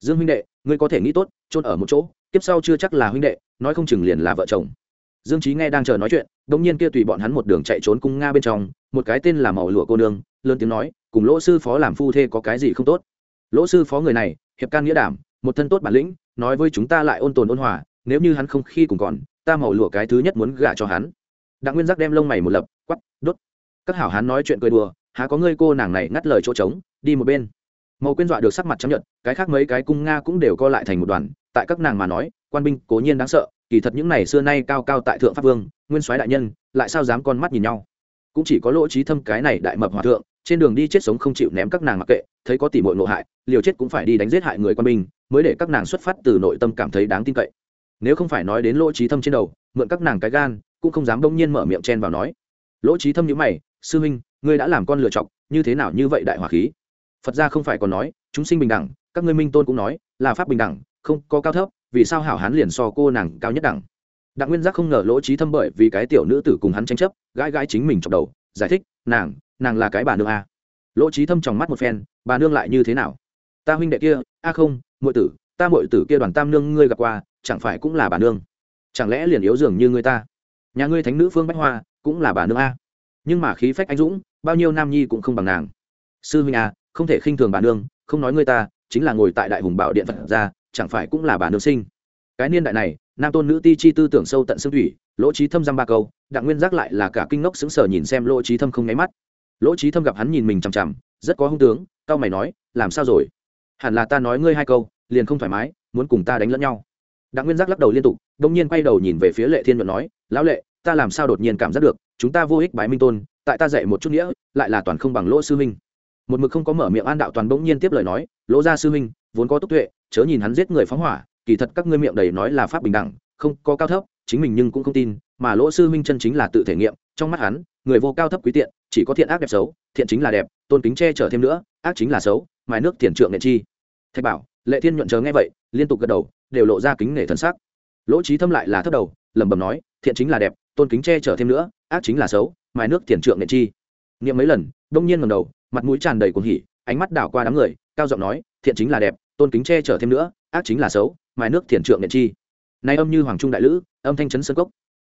Dương huynh đệ, ngươi có thể nghĩ tốt trôn ở một chỗ tiếp sau chưa chắc là huynh đệ, nói không chừng liền là vợ chồng. Dương trí nghe đang chờ nói chuyện đ ỗ n g nhiên kia tùy bọn hắn một đường chạy trốn cung nga bên trong, một cái tên là màu lụa cô nương, lớn tiếng nói, cùng lỗ sư phó làm phu thê có cái gì không tốt? Lỗ sư phó người này, hiệp can nghĩa đảm, một thân tốt bản lĩnh, nói với chúng ta lại ôn tồn ôn hòa, nếu như hắn không khi cùng còn ta màu lụa cái thứ nhất muốn gả cho hắn. Đặng nguyên giác đem lông mày một lập quắp đốt. Các hảo hán nói chuyện cười đùa, há có ngươi cô nàng này ngắt lời chỗ trống, đi một bên. Màu quyên dọa được sắc mặt chấp nhận cái khác mấy cái cung nga cũng đều co lại thành một đoàn, tại các nàng mà nói, quan binh cố nhiên đáng sợ, kỳ thật những này xưa nay cao cao tại thượng pháp vương, nguyên soái đại nhân, lại sao dám con mắt nhìn nhau. Cũng chỉ có lỗ trí thâm cái này đại mập hòa thượng, trên đường đi chết sống không chịu ném các nàng mặc kệ, thấy có tỉ mội nộ hại, liều chết cũng phải đi đánh giết hại người quan binh, mới để các nàng xuất phát từ nội tâm cảm thấy đáng tin cậy nếu không phải nói đến lỗ trí thâm trên đầu, mượn các nàng cái gan, cũng không dám đông nhiên mở miệng chen vào nói. Lỗ trí thâm nhữ mày, sư huynh, ngươi đã làm con lựa chọc, như thế nào như vậy đại hỏa khí? Phật gia không phải còn nói, chúng sinh bình đẳng, các ngươi minh tôn cũng nói, là pháp bình đẳng, không có cao thấp, vì sao hảo hán liền so cô nàng cao nhất đẳng? Đặng nguyên giác không ngờ lỗ trí thâm bởi vì cái tiểu nữ tử cùng hắn tranh chấp, gãi gãi chính mình chọc đầu, giải thích, nàng nàng là cái bà nương a. Lỗ trí thâm tròng mắt một phen, bà nương lại như thế nào? Ta huynh đệ kia, a không ngụy tử ta muội tử kia đoàn tam nương ngươi gặp qua, chẳng phải cũng là bà nương? Chẳng lẽ liền yếu dường như ngươi ta? Nhà ngươi thánh nữ phương bách hoa cũng là bà nương a. Nhưng mà khí phách anh dũng, bao nhiêu nam nhi cũng không bằng nàng. Sư huynh à không thể khinh thường bà nương, không nói ngươi ta, chính là ngồi tại đại hùng bảo điện phật ra chẳng phải cũng là bà nương sinh? Cái niên đại này, nam tôn nữ ti chi tư tưởng sâu tận xương thủy, lỗ trí thâm dăm ba câu, đặng nguyên giác lại là cả kinh ngốc sững sờ nhìn xem lỗ trí thâm không nháy mắt. Lỗ trí thâm gặp hắn nhìn mình chằm chằm, rất có hung tướng cao mày nói, làm sao rồi? Hẳn là ta nói ngươi hai câu liền không thoải mái, muốn cùng ta đánh lẫn nhau. Đặng nguyên giác lắc đầu liên tục, đông nhiên quay đầu nhìn về phía lệ thiên nhuận nói, lão lệ, ta làm sao đột nhiên cảm giác được, chúng ta vô ích bái minh tôn, tại ta dạy một chút nghĩa, lại là toàn không bằng lỗ sư minh. Một mực không có mở miệng an đạo toàn bỗng nhiên tiếp lời nói, lỗ gia sư minh, vốn có túc tuệ, chớ nhìn hắn giết người phóng hỏa, kỳ thật các ngươi miệng đầy nói là pháp bình đẳng, không có cao thấp, chính mình nhưng cũng không tin, mà lỗ sư minh chân chính là tự thể nghiệm, trong mắt hắn, người vô cao thấp quý tiện, chỉ có thiện ác đẹp xấu, thiện chính là đẹp, tôn kính che chở thêm nữa, ác chính là xấu, mài nước tiền trượng nghệ chi. Thạch bảo lệ thiên nhuận chờ nghe vậy, liên tục gật đầu, đều lộ ra kính nể thân sắc. Lỗ trí thâm lại là thấp đầu, lẩm bẩm nói, thiện chính là đẹp, tôn kính che chở thêm nữa, ác chính là xấu, mài nước tiền trượng nghệ chi. Niệm mấy lần, đông nhiên ngầm đầu, mặt mũi tràn đầy cuồng hỉ, ánh mắt đảo qua đám người, cao giọng nói, thiện chính là đẹp, tôn kính che chở thêm nữa, ác chính là xấu, mài nước thiện trượng nghệ chi. Nay âm như hoàng trung đại lữ, âm thanh trấn sơn cốc.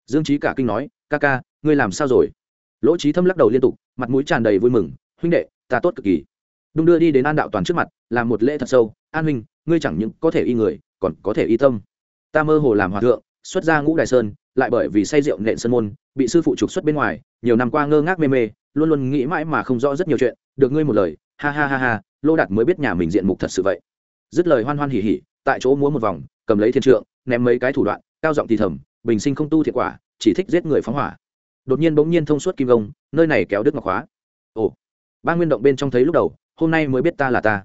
Dương trí cả kinh nói, ca ca, ngươi làm sao rồi? Lỗ trí thâm lắc đầu liên tục, mặt mũi tràn đầy vui mừng, huynh đệ, ta tốt cực kỳ đung đưa đi đến an đạo toàn trước mặt làm một lễ thật sâu. An huynh ngươi chẳng những có thể y người còn có thể y tâm. Ta mơ hồ làm hòa thượng xuất ra ngũ đại sơn lại bởi vì say rượu nện sơn môn bị sư phụ trục xuất bên ngoài nhiều năm qua ngơ ngác mê mê luôn luôn nghĩ mãi mà không rõ rất nhiều chuyện. Được ngươi một lời ha ha ha ha lô đạt mới biết nhà mình diện mục thật sự vậy. Dứt lời hoan hoan hỉ hỉ tại chỗ múa một vòng cầm lấy thiên trượng ném mấy cái thủ đoạn cao giọng thì thầm bình sinh không tu thiệt quả chỉ thích giết người phóng hỏa. Đột nhiên bỗng nhiên thông suốt kim công, nơi này kéo đứt ngọc khóa. Ồ ba nguyên động bên trong thấy lúc đầu hôm nay mới biết ta là ta.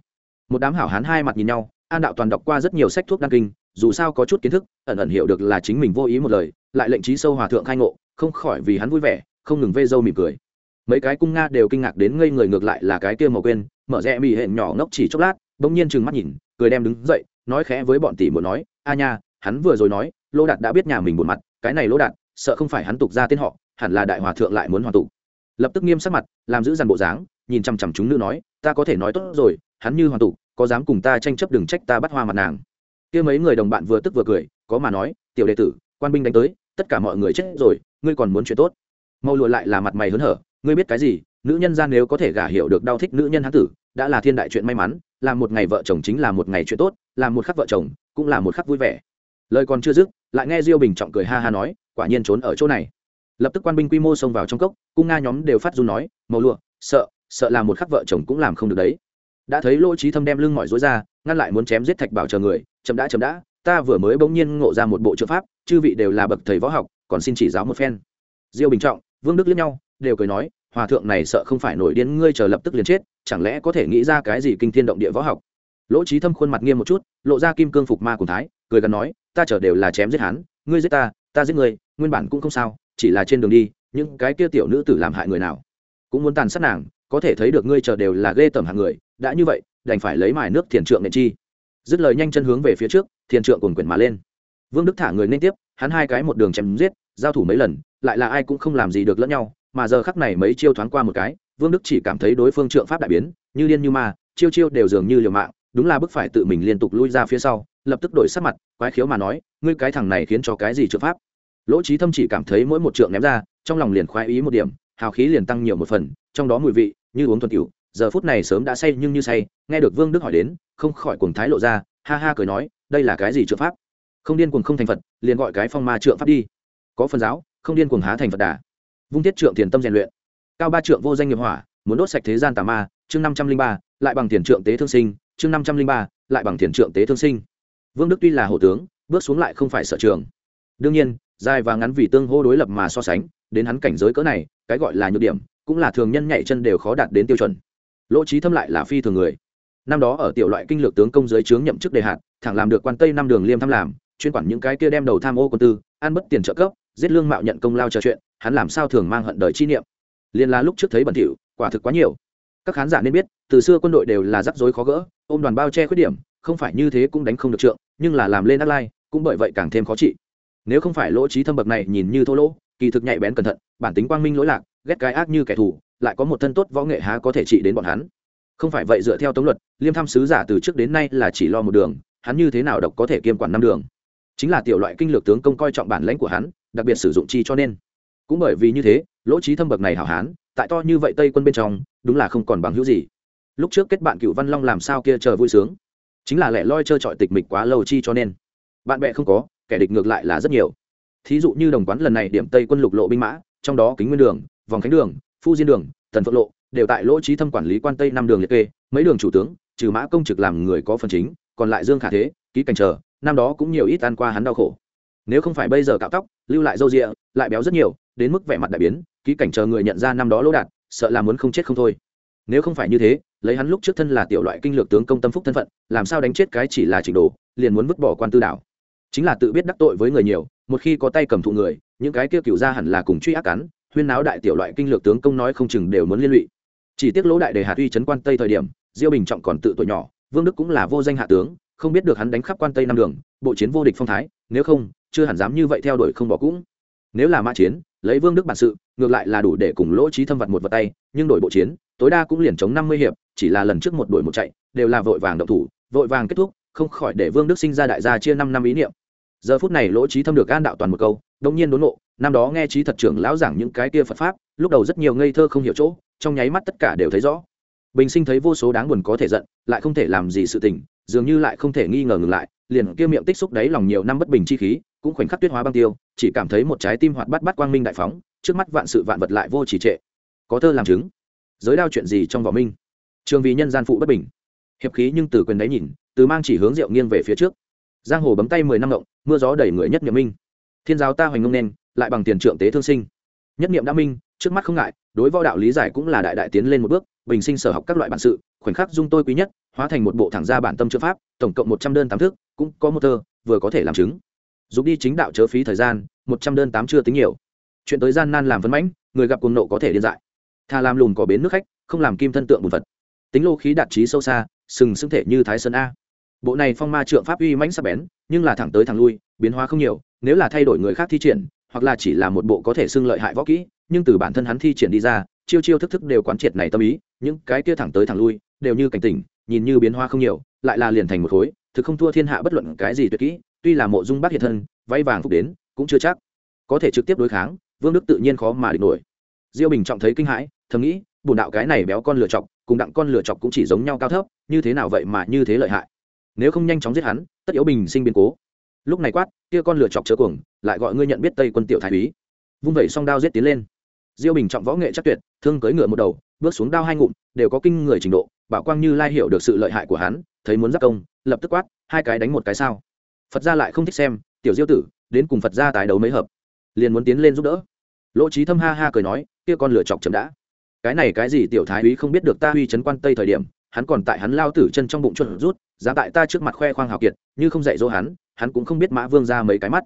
Một đám hảo hán hai mặt nhìn nhau, an đạo toàn đọc qua rất nhiều sách thuốc đăng kinh, dù sao có chút kiến thức, ẩn ẩn hiểu được là chính mình vô ý một lời, lại lệnh trí sâu hòa thượng khai ngộ, không khỏi vì hắn vui vẻ, không ngừng vây dâu mỉm cười. Mấy cái cung nga đều kinh ngạc đến ngây người ngược lại là cái kia màu quên, mở rẽ mì hẹn nhỏ ngốc chỉ chốc lát, bỗng nhiên trừng mắt nhìn, cười đem đứng dậy, nói khẽ với bọn tỷ muốn nói, a nha, hắn vừa rồi nói, lô đạt đã biết nhà mình buồn mặt, cái này lô đạt, sợ không phải hắn tục ra tên họ, hẳn là đại hòa thượng lại muốn hoàn tụ lập tức nghiêm sắc mặt, làm giữ dằn bộ dáng nhìn chằm chằm chúng nữ nói, ta có thể nói tốt rồi, hắn như hoàn tụ, có dám cùng ta tranh chấp đừng trách ta bắt hoa mặt nàng. Kia mấy người đồng bạn vừa tức vừa cười, có mà nói, tiểu đệ tử, quan binh đánh tới, tất cả mọi người chết rồi, ngươi còn muốn chuyện tốt? Mâu lụa lại là mặt mày hớn hở, ngươi biết cái gì, nữ nhân gian nếu có thể gả hiểu được đau thích nữ nhân hán tử, đã là thiên đại chuyện may mắn làm một ngày vợ chồng chính là một ngày chuyện tốt làm một khắc vợ chồng, cũng là một khắc vui vẻ. Lời còn chưa dứt, lại nghe diêu bình trọng cười ha ha nói, quả nhiên trốn ở chỗ này. Lập tức quan binh quy mô xông vào trong cốc, cung nga nhóm đều phát run nói màu lụa sợ sợ là một khắc vợ chồng cũng làm không được đấy. Đã thấy lỗ trí thâm đem lưng mỏi rối ra, ngăn lại muốn chém giết thạch bảo chờ người, chậm đã chậm đã, ta vừa mới bỗng nhiên ngộ ra một bộ chữ pháp, chư vị đều là bậc thầy võ học, còn xin chỉ giáo một phen. Diêu bình trọng, vương đức liếc nhau, đều cười nói, hòa thượng này sợ không phải nổi điên, ngươi chờ lập tức liền chết, chẳng lẽ có thể nghĩ ra cái gì kinh thiên động địa võ học? Lỗ trí thâm khuôn mặt nghiêm một chút, lộ ra kim cương phục ma cùng thái, cười gần nói, ta chờ đều là chém giết hắn, ngươi giết ta ta giết ngươi, nguyên bản cũng không sao, chỉ là trên đường đi, những cái kia tiểu nữ tử làm hại người nào cũng muốn tàn sát nàng có thể thấy được ngươi chờ đều là ghê tởm hạng người, đã như vậy, đành phải lấy mài nước thiền trượng nệ chi. Dứt lời nhanh chân hướng về phía trước, thiền trượng cuồn quyển mà lên. Vương đức thả người lên tiếp, hắn hai cái một đường chém giết, giao thủ mấy lần, lại là ai cũng không làm gì được lẫn nhau, mà giờ khắc này mấy chiêu thoáng qua một cái, vương đức chỉ cảm thấy đối phương trượng pháp đại biến, như điên như ma, chiêu chiêu đều dường như liều mạng, đúng là bức phải tự mình liên tục lui ra phía sau, lập tức đổi sắc mặt, quái khiếu mà nói, ngươi cái thằng này khiến cho cái gì trượng pháp? Lỗ trí thâm chỉ cảm thấy mỗi một trượng ném ra, trong lòng liền khoái ý một điểm hào khí liền tăng nhiều một phần, trong đó mùi vị, như uống thuần cửu giờ phút này sớm đã say nhưng như say, nghe được vương đức hỏi đến, không khỏi cuồng thái lộ ra, ha ha cười nói, đây là cái gì trượng pháp? Không điên cuồng không thành phật, liền gọi cái phong ma trượng pháp đi. Có phần giáo, không điên cuồng há thành phật đà. Vung tiết trượng tiền tâm rèn luyện. Cao ba trượng vô danh nghiệp hỏa, muốn đốt sạch thế gian tà ma, chương năm trăm linh ba, lại bằng tiền trượng tế thương sinh, chương năm trăm linh ba, lại bằng tiền trượng tế thương sinh. Vương đức tuy là hổ tướng, bước xuống lại không phải sở trường. Đương nhiên, dài và ngắn vì tương hô đối lập mà so sánh, đến hắn cảnh giới cỡ này cái gọi là nhược điểm, cũng là thường nhân nhảy chân đều khó đạt đến tiêu chuẩn. Lỗ trí thâm lại là phi thường người. Năm đó ở tiểu loại kinh lược tướng công dưới trướng nhậm chức đề hạt, thẳng làm được quan tây năm đường liêm thăm làm, chuyên quản những cái kia đem đầu tham ô quân tư, ăn bất tiền trợ cấp, giết lương mạo nhận công lao trò chuyện, hắn làm sao thường mang hận đời chi niệm. Liên la lúc trước thấy bẩn thỉu, quả thực quá nhiều. Các khán giả nên biết, từ xưa quân đội đều là rắc rối khó gỡ, ôm đoàn bao che khuyết điểm, không phải như thế cũng đánh không được trượng, nhưng là làm lên ác lai, cũng bởi vậy càng thêm khó trị. Nếu không phải lỗ trí thâm bậc này nhìn như thô lỗ kỳ thực nhạy bén cẩn thận, bản tính quang minh lỗi lạc, ghét cái ác như kẻ thù, lại có một thân tốt võ nghệ há có thể trị đến bọn hắn. Không phải vậy dựa theo tống luật, liêm tham sứ giả từ trước đến nay là chỉ lo một đường, hắn như thế nào độc có thể kiêm quản năm đường. Chính là tiểu loại kinh lược tướng công coi trọng bản lãnh của hắn, đặc biệt sử dụng chi cho nên. Cũng bởi vì như thế, lỗ trí thâm bậc này hảo hán, tại to như vậy tây quân bên trong, đúng là không còn bằng hữu gì. Lúc trước kết bạn cựu văn long làm sao kia chờ vui sướng. Chính là lẻ loi trơ trọi tịch mịch quá lâu chi cho nên. Bạn bè không có, kẻ địch ngược lại là rất nhiều thí dụ như đồng quán lần này điểm tây quân lục lộ binh mã, trong đó kính nguyên đường, vòng khánh đường, phu diên đường, tần phượng lộ đều tại lỗ trí thâm quản lý quan tây năm đường liệt kê, mấy đường chủ tướng, trừ mã công trực làm người có phần chính, còn lại dương khả thế, ký cảnh chờ năm đó cũng nhiều ít ăn qua hắn đau khổ. Nếu không phải bây giờ cạo tóc, lưu lại râu rịa, lại béo rất nhiều, đến mức vẻ mặt đại biến, ký cảnh chờ người nhận ra năm đó lỗ đạt sợ là muốn không chết không thôi. Nếu không phải như thế, lấy hắn lúc trước thân là tiểu loại kinh lược tướng công tâm phúc thân phận, làm sao đánh chết cái chỉ là trình đồ liền muốn vứt bỏ quan tư đảo chính là tự biết đắc tội với người nhiều, một khi có tay cầm thụ người, những cái kia cựu ra hẳn là cùng truy ác cắn, huyên náo đại tiểu loại kinh lược tướng công nói không chừng đều muốn liên lụy. Chỉ tiếc lỗ đại đề hạt uy trấn quan tây thời điểm, diêu bình trọng còn tự tuổi nhỏ, vương đức cũng là vô danh hạ tướng, không biết được hắn đánh khắp quan tây năm đường, bộ chiến vô địch phong thái, nếu không, chưa hẳn dám như vậy theo đuổi không bỏ cũng. Nếu là mã chiến, lấy vương đức bản sự, ngược lại là đủ để cùng lỗ trí thâm vật một vật tay, nhưng đổi bộ chiến, tối đa cũng liền chống năm mươi hiệp, chỉ là lần trước một đuổi một chạy, đều là vội vàng động thủ, vội vàng kết thúc, không khỏi để vương đức sinh ra đại gia chia năm năm ý niệm giờ phút này lỗ trí thâm được an đạo toàn một câu đông nhiên đốn nộ, năm đó nghe trí thật trưởng lão giảng những cái kia phật pháp, lúc đầu rất nhiều ngây thơ không hiểu chỗ, trong nháy mắt tất cả đều thấy rõ. Bình sinh thấy vô số đáng buồn có thể giận, lại không thể làm gì sự tình, dường như lại không thể nghi ngờ ngừng lại, liền kia miệng tích xúc đáy lòng nhiều năm bất bình chi khí, cũng khoảnh khắc tuyết hóa băng tiêu, chỉ cảm thấy một trái tim hoạt bát bát quang minh đại phóng, trước mắt vạn sự vạn vật lại vô trì trệ. Có thơ làm chứng, giới đao chuyện gì trong võ minh? Trường vì nhân gian phụ bất bình. Hiệp khí nhưng từ quyền đáy nhìn, từ mang chỉ hướng rượu nghiêng về phía trước. Giang hồ bấm tay mười năm động mưa gió đẩy người nhất niệm minh. Thiên giáo ta hoành ngông nên, lại bằng tiền trượng tế thương sinh. Nhất niệm đã minh, trước mắt không ngại, đối võ đạo lý giải cũng là đại đại tiến lên một bước, bình sinh sở học các loại bản sự, khoảnh khắc dung tôi quý nhất, hóa thành một bộ thẳng ra bản tâm chữ pháp, tổng cộng một trăm đơn tám thức, cũng có một thơ, vừa có thể làm chứng. Giúp đi chính đạo chớ phí thời gian, một trăm đơn tám chưa tính nhiều. Chuyện tới gian nan làm vấn mãnh, người gặp cuồng nộ có thể điên dại. Thà làm lùn có bến nước khách, không làm kim thân tượng bùn vật tính lô khí đạt trí sâu xa, sừng sững thể như thái sơn a bộ này phong ma trượng pháp uy mãnh sắc bén, nhưng là thẳng tới thẳng lui, biến hóa không nhiều, nếu là thay đổi người khác thi triển, hoặc là chỉ là một bộ có thể xưng lợi hại võ kỹ, nhưng từ bản thân hắn thi triển đi ra, chiêu chiêu thức thức đều quán triệt này tâm ý, những cái kia thẳng tới thẳng lui, đều như cảnh tỉnh, nhìn như biến hóa không nhiều, lại là liền thành một khối, thực không thua thiên hạ bất luận cái gì tuyệt kỹ, tuy là mộ dung bác hiện thân vay vàng phục đến, cũng chưa chắc có thể trực tiếp đối kháng, vương đức tự nhiên khó mà địch nổi. Diêu bình trọng thấy kinh hãi, thầm nghĩ bùn đạo cái này béo con lựa chọc, cùng đặng con lựa chọc cũng chỉ giống nhau cao thấp, như thế nào vậy mà như thế lợi hại? Nếu không nhanh chóng giết hắn, tất yếu bình sinh biến cố. Lúc này quát, kia con lửa chọc chớ cuồng, lại gọi ngươi nhận biết tây quân tiểu thái úy. Vung vẩy song đao giết tiến lên. Diêu bình trọng võ nghệ chắc tuyệt, thương cưỡi ngựa một đầu, bước xuống đao hai ngụm, đều có kinh người trình độ, bảo quang như lai hiểu được sự lợi hại của hắn, thấy muốn giáp công, lập tức quát, hai cái đánh một cái sao. Phật gia lại không thích xem, tiểu diêu tử, đến cùng phật gia tái đấu mấy hợp. Liền muốn tiến lên giúp đỡ. Lỗ trí thâm ha ha cười nói, kia con lửa chọc chậm đã. Cái này cái gì tiểu thái úy không biết được ta uy chấn quan tây thời điểm hắn còn tại hắn lao tử chân trong bụng chuột rút giá tại ta trước mặt khoe khoang hào kiệt, như không dạy dỗ hắn hắn cũng không biết mã vương ra mấy cái mắt.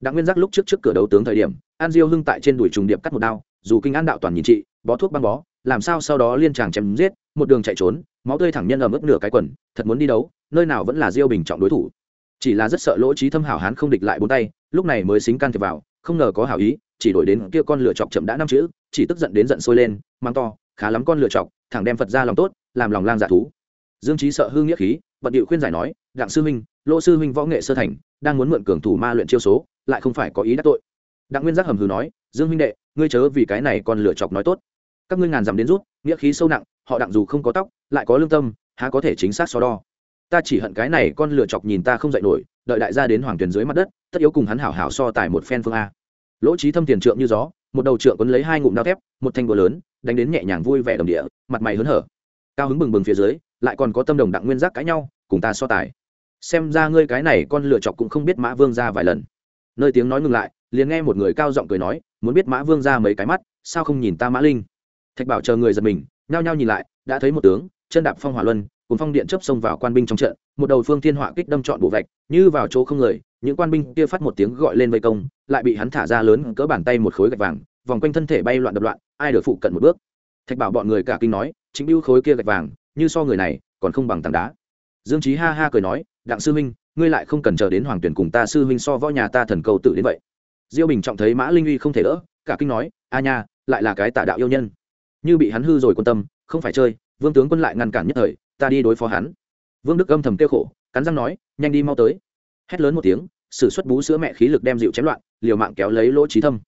Đặng nguyên giác lúc trước trước cửa đấu tướng thời điểm, an diêu hưng tại trên đùi trùng điệp cắt một đao, dù kinh an đạo toàn nhìn trị, bó thuốc băng bó, làm sao sau đó liên tràng chém giết, một đường chạy trốn, máu tươi thẳng nhân ở mức nửa cái quần, thật muốn đi đấu, nơi nào vẫn là diêu bình trọng đối thủ. Chỉ là rất sợ lỗ trí thâm hảo hán không địch lại bốn tay, lúc này mới xính can thiệp vào, không ngờ có hảo ý, chỉ đổi đến kia con lựa chọc chậm đã năm chữ, chỉ tức giận đến giận sôi lên mang to, khá lắm con lựa chọc thẳng đem phật ra lòng tốt làm lòng lang dạ thú. Dương trí sợ hư nghĩa khí, bận điệu khuyên giải nói, đặng sư huynh, lỗ sư huynh võ nghệ sơ thành, đang muốn mượn cường thủ ma luyện chiêu số, lại không phải có ý đắc tội. Đặng nguyên giác hầm hừ nói, dương huynh đệ, ngươi chớ vì cái này còn lựa chọc nói tốt. Các ngươi ngàn dặm đến rút, nghĩa khí sâu nặng, họ đặng dù không có tóc, lại có lương tâm, há có thể chính xác so đo. Ta chỉ hận cái này con lựa chọc nhìn ta không dạy nổi, đợi đại gia đến hoàng tuyển dưới mặt đất, tất yếu cùng hắn hảo hảo so tài một phen phương a. Lỗ trí thâm tiền trượng như gió, một đầu trượng quấn lấy hai ngụm đao thép, một thanh búa lớn, đánh đến nhẹ nhàng vui vẻ đồng địa, mặt mày hớn hở cao hứng bừng bừng phía dưới, lại còn có tâm đồng đặng nguyên giác cãi nhau, cùng ta so tài. Xem ra ngươi cái này con lựa chọc cũng không biết mã vương ra vài lần. Nơi tiếng nói ngừng lại, liền nghe một người cao giọng cười nói, muốn biết mã vương ra mấy cái mắt, sao không nhìn ta mã linh? Thạch bảo chờ người giật mình, nhao nhao nhìn lại, đã thấy một tướng, chân đạp phong hỏa luân, cùng phong điện chấp xông vào quan binh trong trận, một đầu phương thiên họa kích đâm trọn bộ vạch, như vào chỗ không người, những quan binh kia phát một tiếng gọi lên vây công, lại bị hắn thả ra lớn cỡ bàn tay một khối gạch vàng, vòng quanh thân thể bay loạn đập loạn, ai được phụ cận một bước thạch bảo bọn người cả kinh nói, chính biêu khối kia gạch vàng, như so người này, còn không bằng tảng đá. Dương trí ha ha cười nói, đặng sư huynh, ngươi lại không cần chờ đến hoàng tuyển cùng ta sư huynh so võ nhà ta thần cầu tự đến vậy. Diêu bình trọng thấy mã linh uy không thể đỡ, cả kinh nói, a nha, lại là cái tà đạo yêu nhân. Như bị hắn hư rồi quan tâm, không phải chơi, vương tướng quân lại ngăn cản nhất thời, ta đi đối phó hắn. Vương đức âm thầm kêu khổ, cắn răng nói, nhanh đi mau tới. Hét lớn một tiếng, sử xuất bú sữa mẹ khí lực đem dịu chém loạn, liều mạng kéo lấy lỗ trí thâm.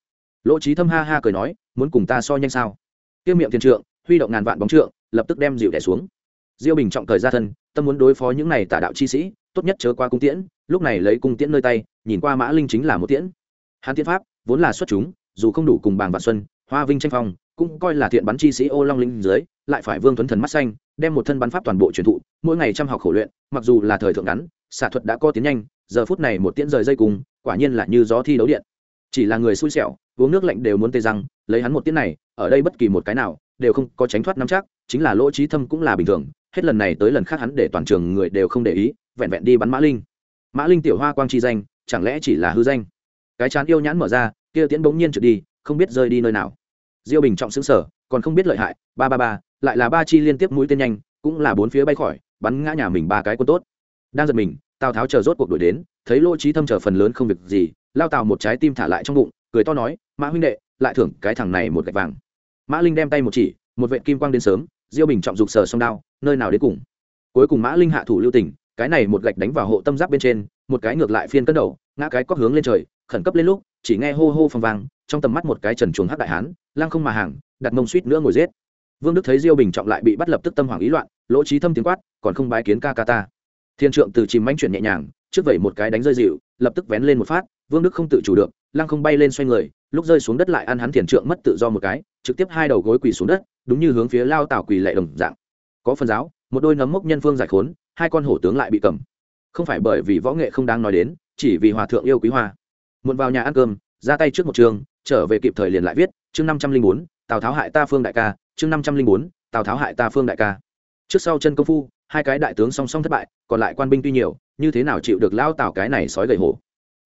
Lỗ trí thâm ha ha cười nói, muốn cùng ta so nhanh sao? Tiêu miệng thiên trượng, huy động ngàn vạn bóng trượng, lập tức đem dịu đẻ xuống. Diêu bình trọng thời ra thân, tâm muốn đối phó những này tà đạo chi sĩ, tốt nhất chớ qua cung tiễn, lúc này lấy cung tiễn nơi tay, nhìn qua mã linh chính là một tiễn. Hàn tiễn pháp, vốn là xuất chúng, dù không đủ cùng bàng vạn xuân, hoa vinh tranh phong, cũng coi là thiện bắn chi sĩ ô long linh dưới, lại phải vương tuấn thần mắt xanh, đem một thân bắn pháp toàn bộ truyền thụ, mỗi ngày chăm học khổ luyện, mặc dù là thời thượng ngắn, xạ thuật đã có tiến nhanh, giờ phút này một tiễn rời dây cùng, quả nhiên là như gió thi đấu điện. Chỉ là người xui xẻo, uống nước lạnh đều muốn tê răng, lấy hắn một tiễn này ở đây bất kỳ một cái nào đều không có tránh thoát nắm chắc, chính là lỗ trí thâm cũng là bình thường, hết lần này tới lần khác hắn để toàn trường người đều không để ý, vẹn vẹn đi bắn mã linh. Mã linh tiểu hoa quang chi danh, chẳng lẽ chỉ là hư danh? Cái chán yêu nhãn mở ra, kia tiễn bỗng nhiên trượt đi, không biết rơi đi nơi nào. Diêu bình trọng xứng sở còn không biết lợi hại, ba ba ba, lại là ba chi liên tiếp mũi tên nhanh, cũng là bốn phía bay khỏi, bắn ngã nhà mình ba cái quân tốt. Đang giật mình, tào tháo chờ rốt cuộc đuổi đến, thấy lỗ trí thâm chờ phần lớn không việc gì, lao tào một trái tim thả lại trong bụng, cười to nói, mã huynh đệ, lại thưởng cái thằng này một gạch vàng mã linh đem tay một chỉ, một vệ kim quang đến sớm, diêu bình trọng dục sờ song đao, nơi nào đến cùng. Cuối cùng mã linh hạ thủ lưu tình, cái này một gạch đánh vào hộ tâm giáp bên trên, một cái ngược lại phiên cân đầu, ngã cái cóc hướng lên trời, khẩn cấp lên lúc, chỉ nghe hô hô phong vang, trong tầm mắt một cái trần chuồng hắc đại hán, lăng không mà hàng, đặt mông suýt nữa ngồi giết. Vương đức thấy diêu bình trọng lại bị bắt lập tức tâm hoảng ý loạn, lỗ trí thâm tiếng quát, còn không bái kiến ca ca ta. Thiên trượng từ chìm manh chuyển nhẹ nhàng, trước vẩy một cái đánh rơi dịu, lập tức vén lên một phát, vương đức không tự chủ được, lăng không bay lên xoay người, lúc rơi xuống đất lại ăn hắn thiền trượng mất tự do một cái trực tiếp hai đầu gối quỳ xuống đất, đúng như hướng phía lao tảo quỳ lệ đồng dạng. Có phần giáo, một đôi nấm mốc nhân phương giải khốn, hai con hổ tướng lại bị cầm. Không phải bởi vì võ nghệ không đáng nói đến, chỉ vì hòa thượng yêu quý hoa. Muộn vào nhà ăn cơm, ra tay trước một trường, trở về kịp thời liền lại viết, chương năm trăm linh bốn, tào tháo hại ta phương đại ca, chương năm trăm linh bốn, tào tháo hại ta phương đại ca. Trước sau chân công phu, hai cái đại tướng song song thất bại, còn lại quan binh tuy nhiều, như thế nào chịu được lao tào cái này sói gầy hổ?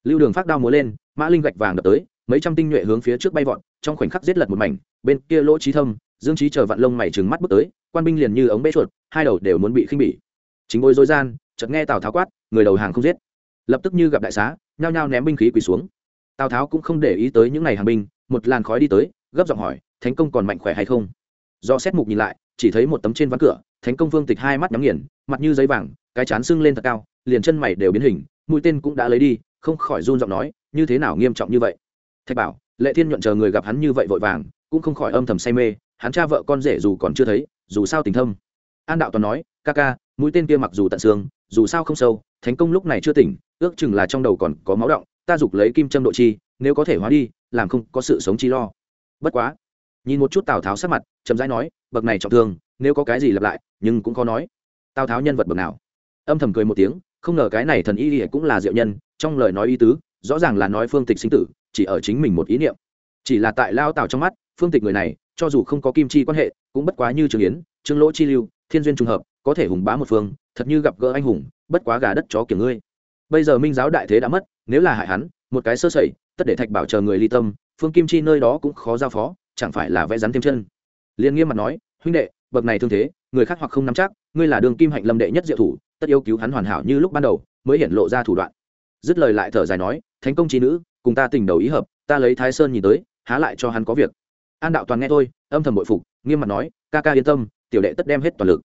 Lưu đường phát đao múa lên, mã linh gạch vàng đập tới mấy trăm tinh nhuệ hướng phía trước bay vọt, trong khoảnh khắc giết lật một mảnh, bên kia lỗ trí thâm, dương trí chờ vạn lông mày trừng mắt bước tới, quan binh liền như ống bế chuột, hai đầu đều muốn bị khinh bỉ. Chính bối dối gian, chợt nghe tào tháo quát, người đầu hàng không giết. Lập tức như gặp đại xá, nhao nhao ném binh khí quỳ xuống. Tào tháo cũng không để ý tới những ngày hàng binh, một làn khói đi tới, gấp giọng hỏi, thánh công còn mạnh khỏe hay không? Do xét mục nhìn lại, chỉ thấy một tấm trên ván cửa, thánh công vương tịch hai mắt nhắm nghiền, mặt như giấy vàng, cái chán sưng lên thật cao, liền chân mày đều biến hình, mũi tên cũng đã lấy đi, không khỏi run giọng nói, như thế nào nghiêm trọng như vậy? Thạch bảo, lệ thiên nhuận chờ người gặp hắn như vậy vội vàng, cũng không khỏi âm thầm say mê, hắn cha vợ con rể dù còn chưa thấy, dù sao tình thâm. An đạo toàn nói, ca ca, mũi tên kia mặc dù tận xương, dù sao không sâu, thánh công lúc này chưa tỉnh, ước chừng là trong đầu còn có máu động ta giục lấy kim châm độ chi, nếu có thể hóa đi, làm không có sự sống chi lo. Bất quá, nhìn một chút tào tháo sắc mặt, chậm rãi nói, bậc này trọng thương, nếu có cái gì lặp lại, nhưng cũng khó nói. Tào tháo nhân vật bậc nào? Âm thầm cười một tiếng, không ngờ cái này thần y cũng là diệu nhân, trong lời nói ý tứ, rõ ràng là nói phương tịch sinh tử chỉ ở chính mình một ý niệm. Chỉ là tại lao tào trong mắt, phương tịch người này, cho dù không có kim chi quan hệ, cũng bất quá như trường yến, trương lỗ chi lưu, thiên duyên trùng hợp, có thể hùng bá một phương, thật như gặp gỡ anh hùng, bất quá gà đất chó kiểu ngươi. Bây giờ minh giáo đại thế đã mất, nếu là hại hắn, một cái sơ sẩy, tất để thạch bảo chờ người ly tâm, phương kim chi nơi đó cũng khó giao phó, chẳng phải là vẽ rắn thêm chân. Liền nghiêm mặt nói, huynh đệ, bậc này thương thế, người khác hoặc không nắm chắc, ngươi là đường kim hạnh lâm đệ nhất diệu thủ, tất yêu cứu hắn hoàn hảo như lúc ban đầu, mới hiện lộ ra thủ đoạn. Dứt lời lại thở dài nói, thánh công trí nữ cùng ta tình đầu ý hợp, ta lấy thái sơn nhìn tới, há lại cho hắn có việc. An đạo toàn nghe thôi, âm thầm bội phục, nghiêm mặt nói, ca ca yên tâm, tiểu đệ tất đem hết toàn lực.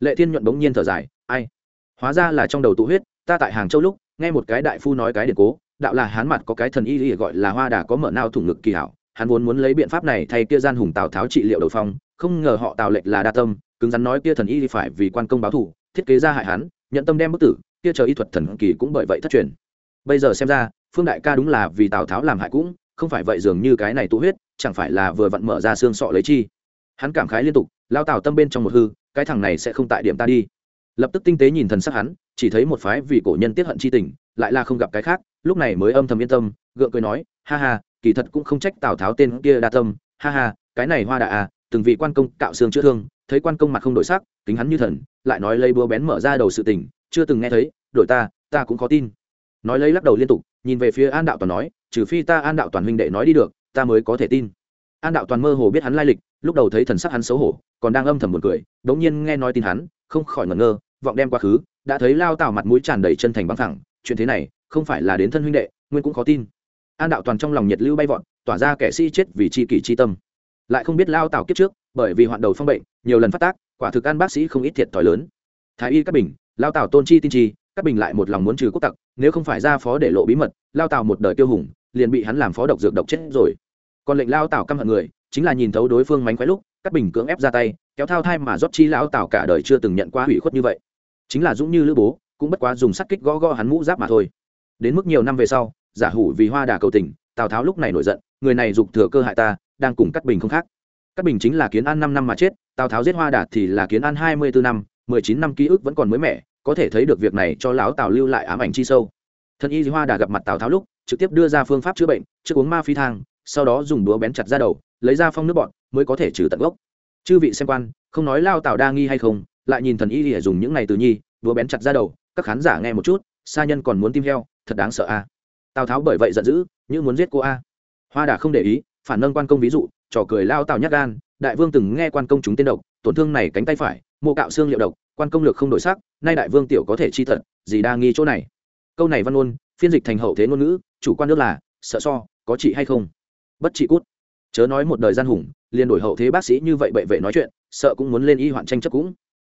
Lệ thiên nhuận bỗng nhiên thở dài, ai? Hóa ra là trong đầu tụ huyết, ta tại hàng châu lúc, nghe một cái đại phu nói cái điện cố, đạo là hán mặt có cái thần y gọi là hoa đà có mở nao thủng ngực kỳ hảo, hắn vốn muốn lấy biện pháp này thay kia gian hùng tào tháo trị liệu đầu phong, không ngờ họ tào lệch là đa tâm, cứng rắn nói kia thần y phải vì quan công báo thủ, thiết kế ra hại hắn, nhận tâm đem bức tử, kia chờ y thuật thần kỳ cũng bởi vậy thất truyền. Bây giờ xem ra phương đại ca đúng là vì tào tháo làm hại cũng, không phải vậy dường như cái này tụ huyết, chẳng phải là vừa vặn mở ra xương sọ lấy chi. Hắn cảm khái liên tục, lao tào tâm bên trong một hư, cái thằng này sẽ không tại điểm ta đi. Lập tức tinh tế nhìn thần sắc hắn, chỉ thấy một phái vì cổ nhân tiết hận chi tình, lại là không gặp cái khác, lúc này mới âm thầm yên tâm, gượng cười nói, ha ha, kỳ thật cũng không trách tào tháo tên kia đa tâm, ha ha, cái này hoa đà à từng vị quan công cạo xương chữa thương, thấy quan công mặt không đổi sắc tính hắn như thần, lại nói lấy búa bén mở ra đầu sự tình, chưa từng nghe thấy, đổi ta ta cũng có tin nói lấy lắc đầu liên tục, nhìn về phía an đạo toàn nói, trừ phi ta an đạo toàn huynh đệ nói đi được, ta mới có thể tin. An đạo toàn mơ hồ biết hắn lai lịch, lúc đầu thấy thần sắc hắn xấu hổ, còn đang âm thầm buồn cười, đống nhiên nghe nói tin hắn, không khỏi ngẩn ngơ, vọng đem quá khứ, đã thấy lao tạo mặt mũi tràn đầy chân thành băng thẳng, chuyện thế này, không phải là đến thân huynh đệ nguyên cũng khó tin. An đạo toàn trong lòng nhiệt lưu bay vọt, tỏa ra kẻ si chết vì tri kỷ tri tâm. Lại không biết lao tạo kiếp trước, bởi vì hoạn đầu phong bệnh, nhiều lần phát tác, quả thực an bác sĩ không ít thiệt thòi lớn. Thái y các bình, lao tạo tôn chi tin chi các bình lại một lòng muốn trừ quốc tặc nếu không phải ra phó để lộ bí mật, lao tào một đời tiêu hùng, liền bị hắn làm phó độc dược độc chết rồi. Còn lệnh lao tào căm hận người, chính là nhìn thấu đối phương mánh khóe lúc các bình cưỡng ép ra tay, kéo thao thai mà rót chi lão tào cả đời chưa từng nhận qua hủy khuất như vậy. Chính là dũng như lữ bố, cũng bất quá dùng sắt kích gõ gõ hắn mũ giáp mà thôi. Đến mức nhiều năm về sau, giả hủ vì hoa đà cầu tình, tào tháo lúc này nổi giận, người này giục thừa cơ hại ta, đang cùng cắt bình không khác. Cắt bình chính là kiến an năm năm mà chết, tào tháo giết hoa đạt thì là kiến an hai mươi bốn năm, mười chín năm ký ức vẫn còn mới mẻ có thể thấy được việc này cho lão tào lưu lại ám ảnh chi sâu. Thân y hoa đà gặp mặt tào tháo lúc, trực tiếp đưa ra phương pháp chữa bệnh, trước uống ma phi thang, sau đó dùng đũa bén chặt ra đầu, lấy ra phong nước bọn mới có thể trừ tận gốc. Chư vị xem quan, không nói lao tào đa nghi hay không, lại nhìn thần y thì dùng những này từ nhi đũa bén chặt ra đầu, các khán giả nghe một chút xa nhân còn muốn tim heo, thật đáng sợ a. Tào tháo bởi vậy giận dữ, như muốn giết cô a. Hoa đà không để ý, phản nâng quan công ví dụ, trò cười lao tào nhắc gan, đại vương từng nghe quan công chúng tên độc, tổn thương này cánh tay phải Mộ cạo xương liệu độc, quan công lược không đổi sắc, nay đại vương tiểu có thể chi thật, gì đa nghi chỗ này. Câu này văn ôn phiên dịch thành hậu thế ngôn ngữ, chủ quan nước là, sợ so, có trị hay không? Bất trị cút. Chớ nói một đời gian hùng, liền đổi hậu thế bác sĩ như vậy bệ vệ nói chuyện, sợ cũng muốn lên y hoạn tranh chấp cũng.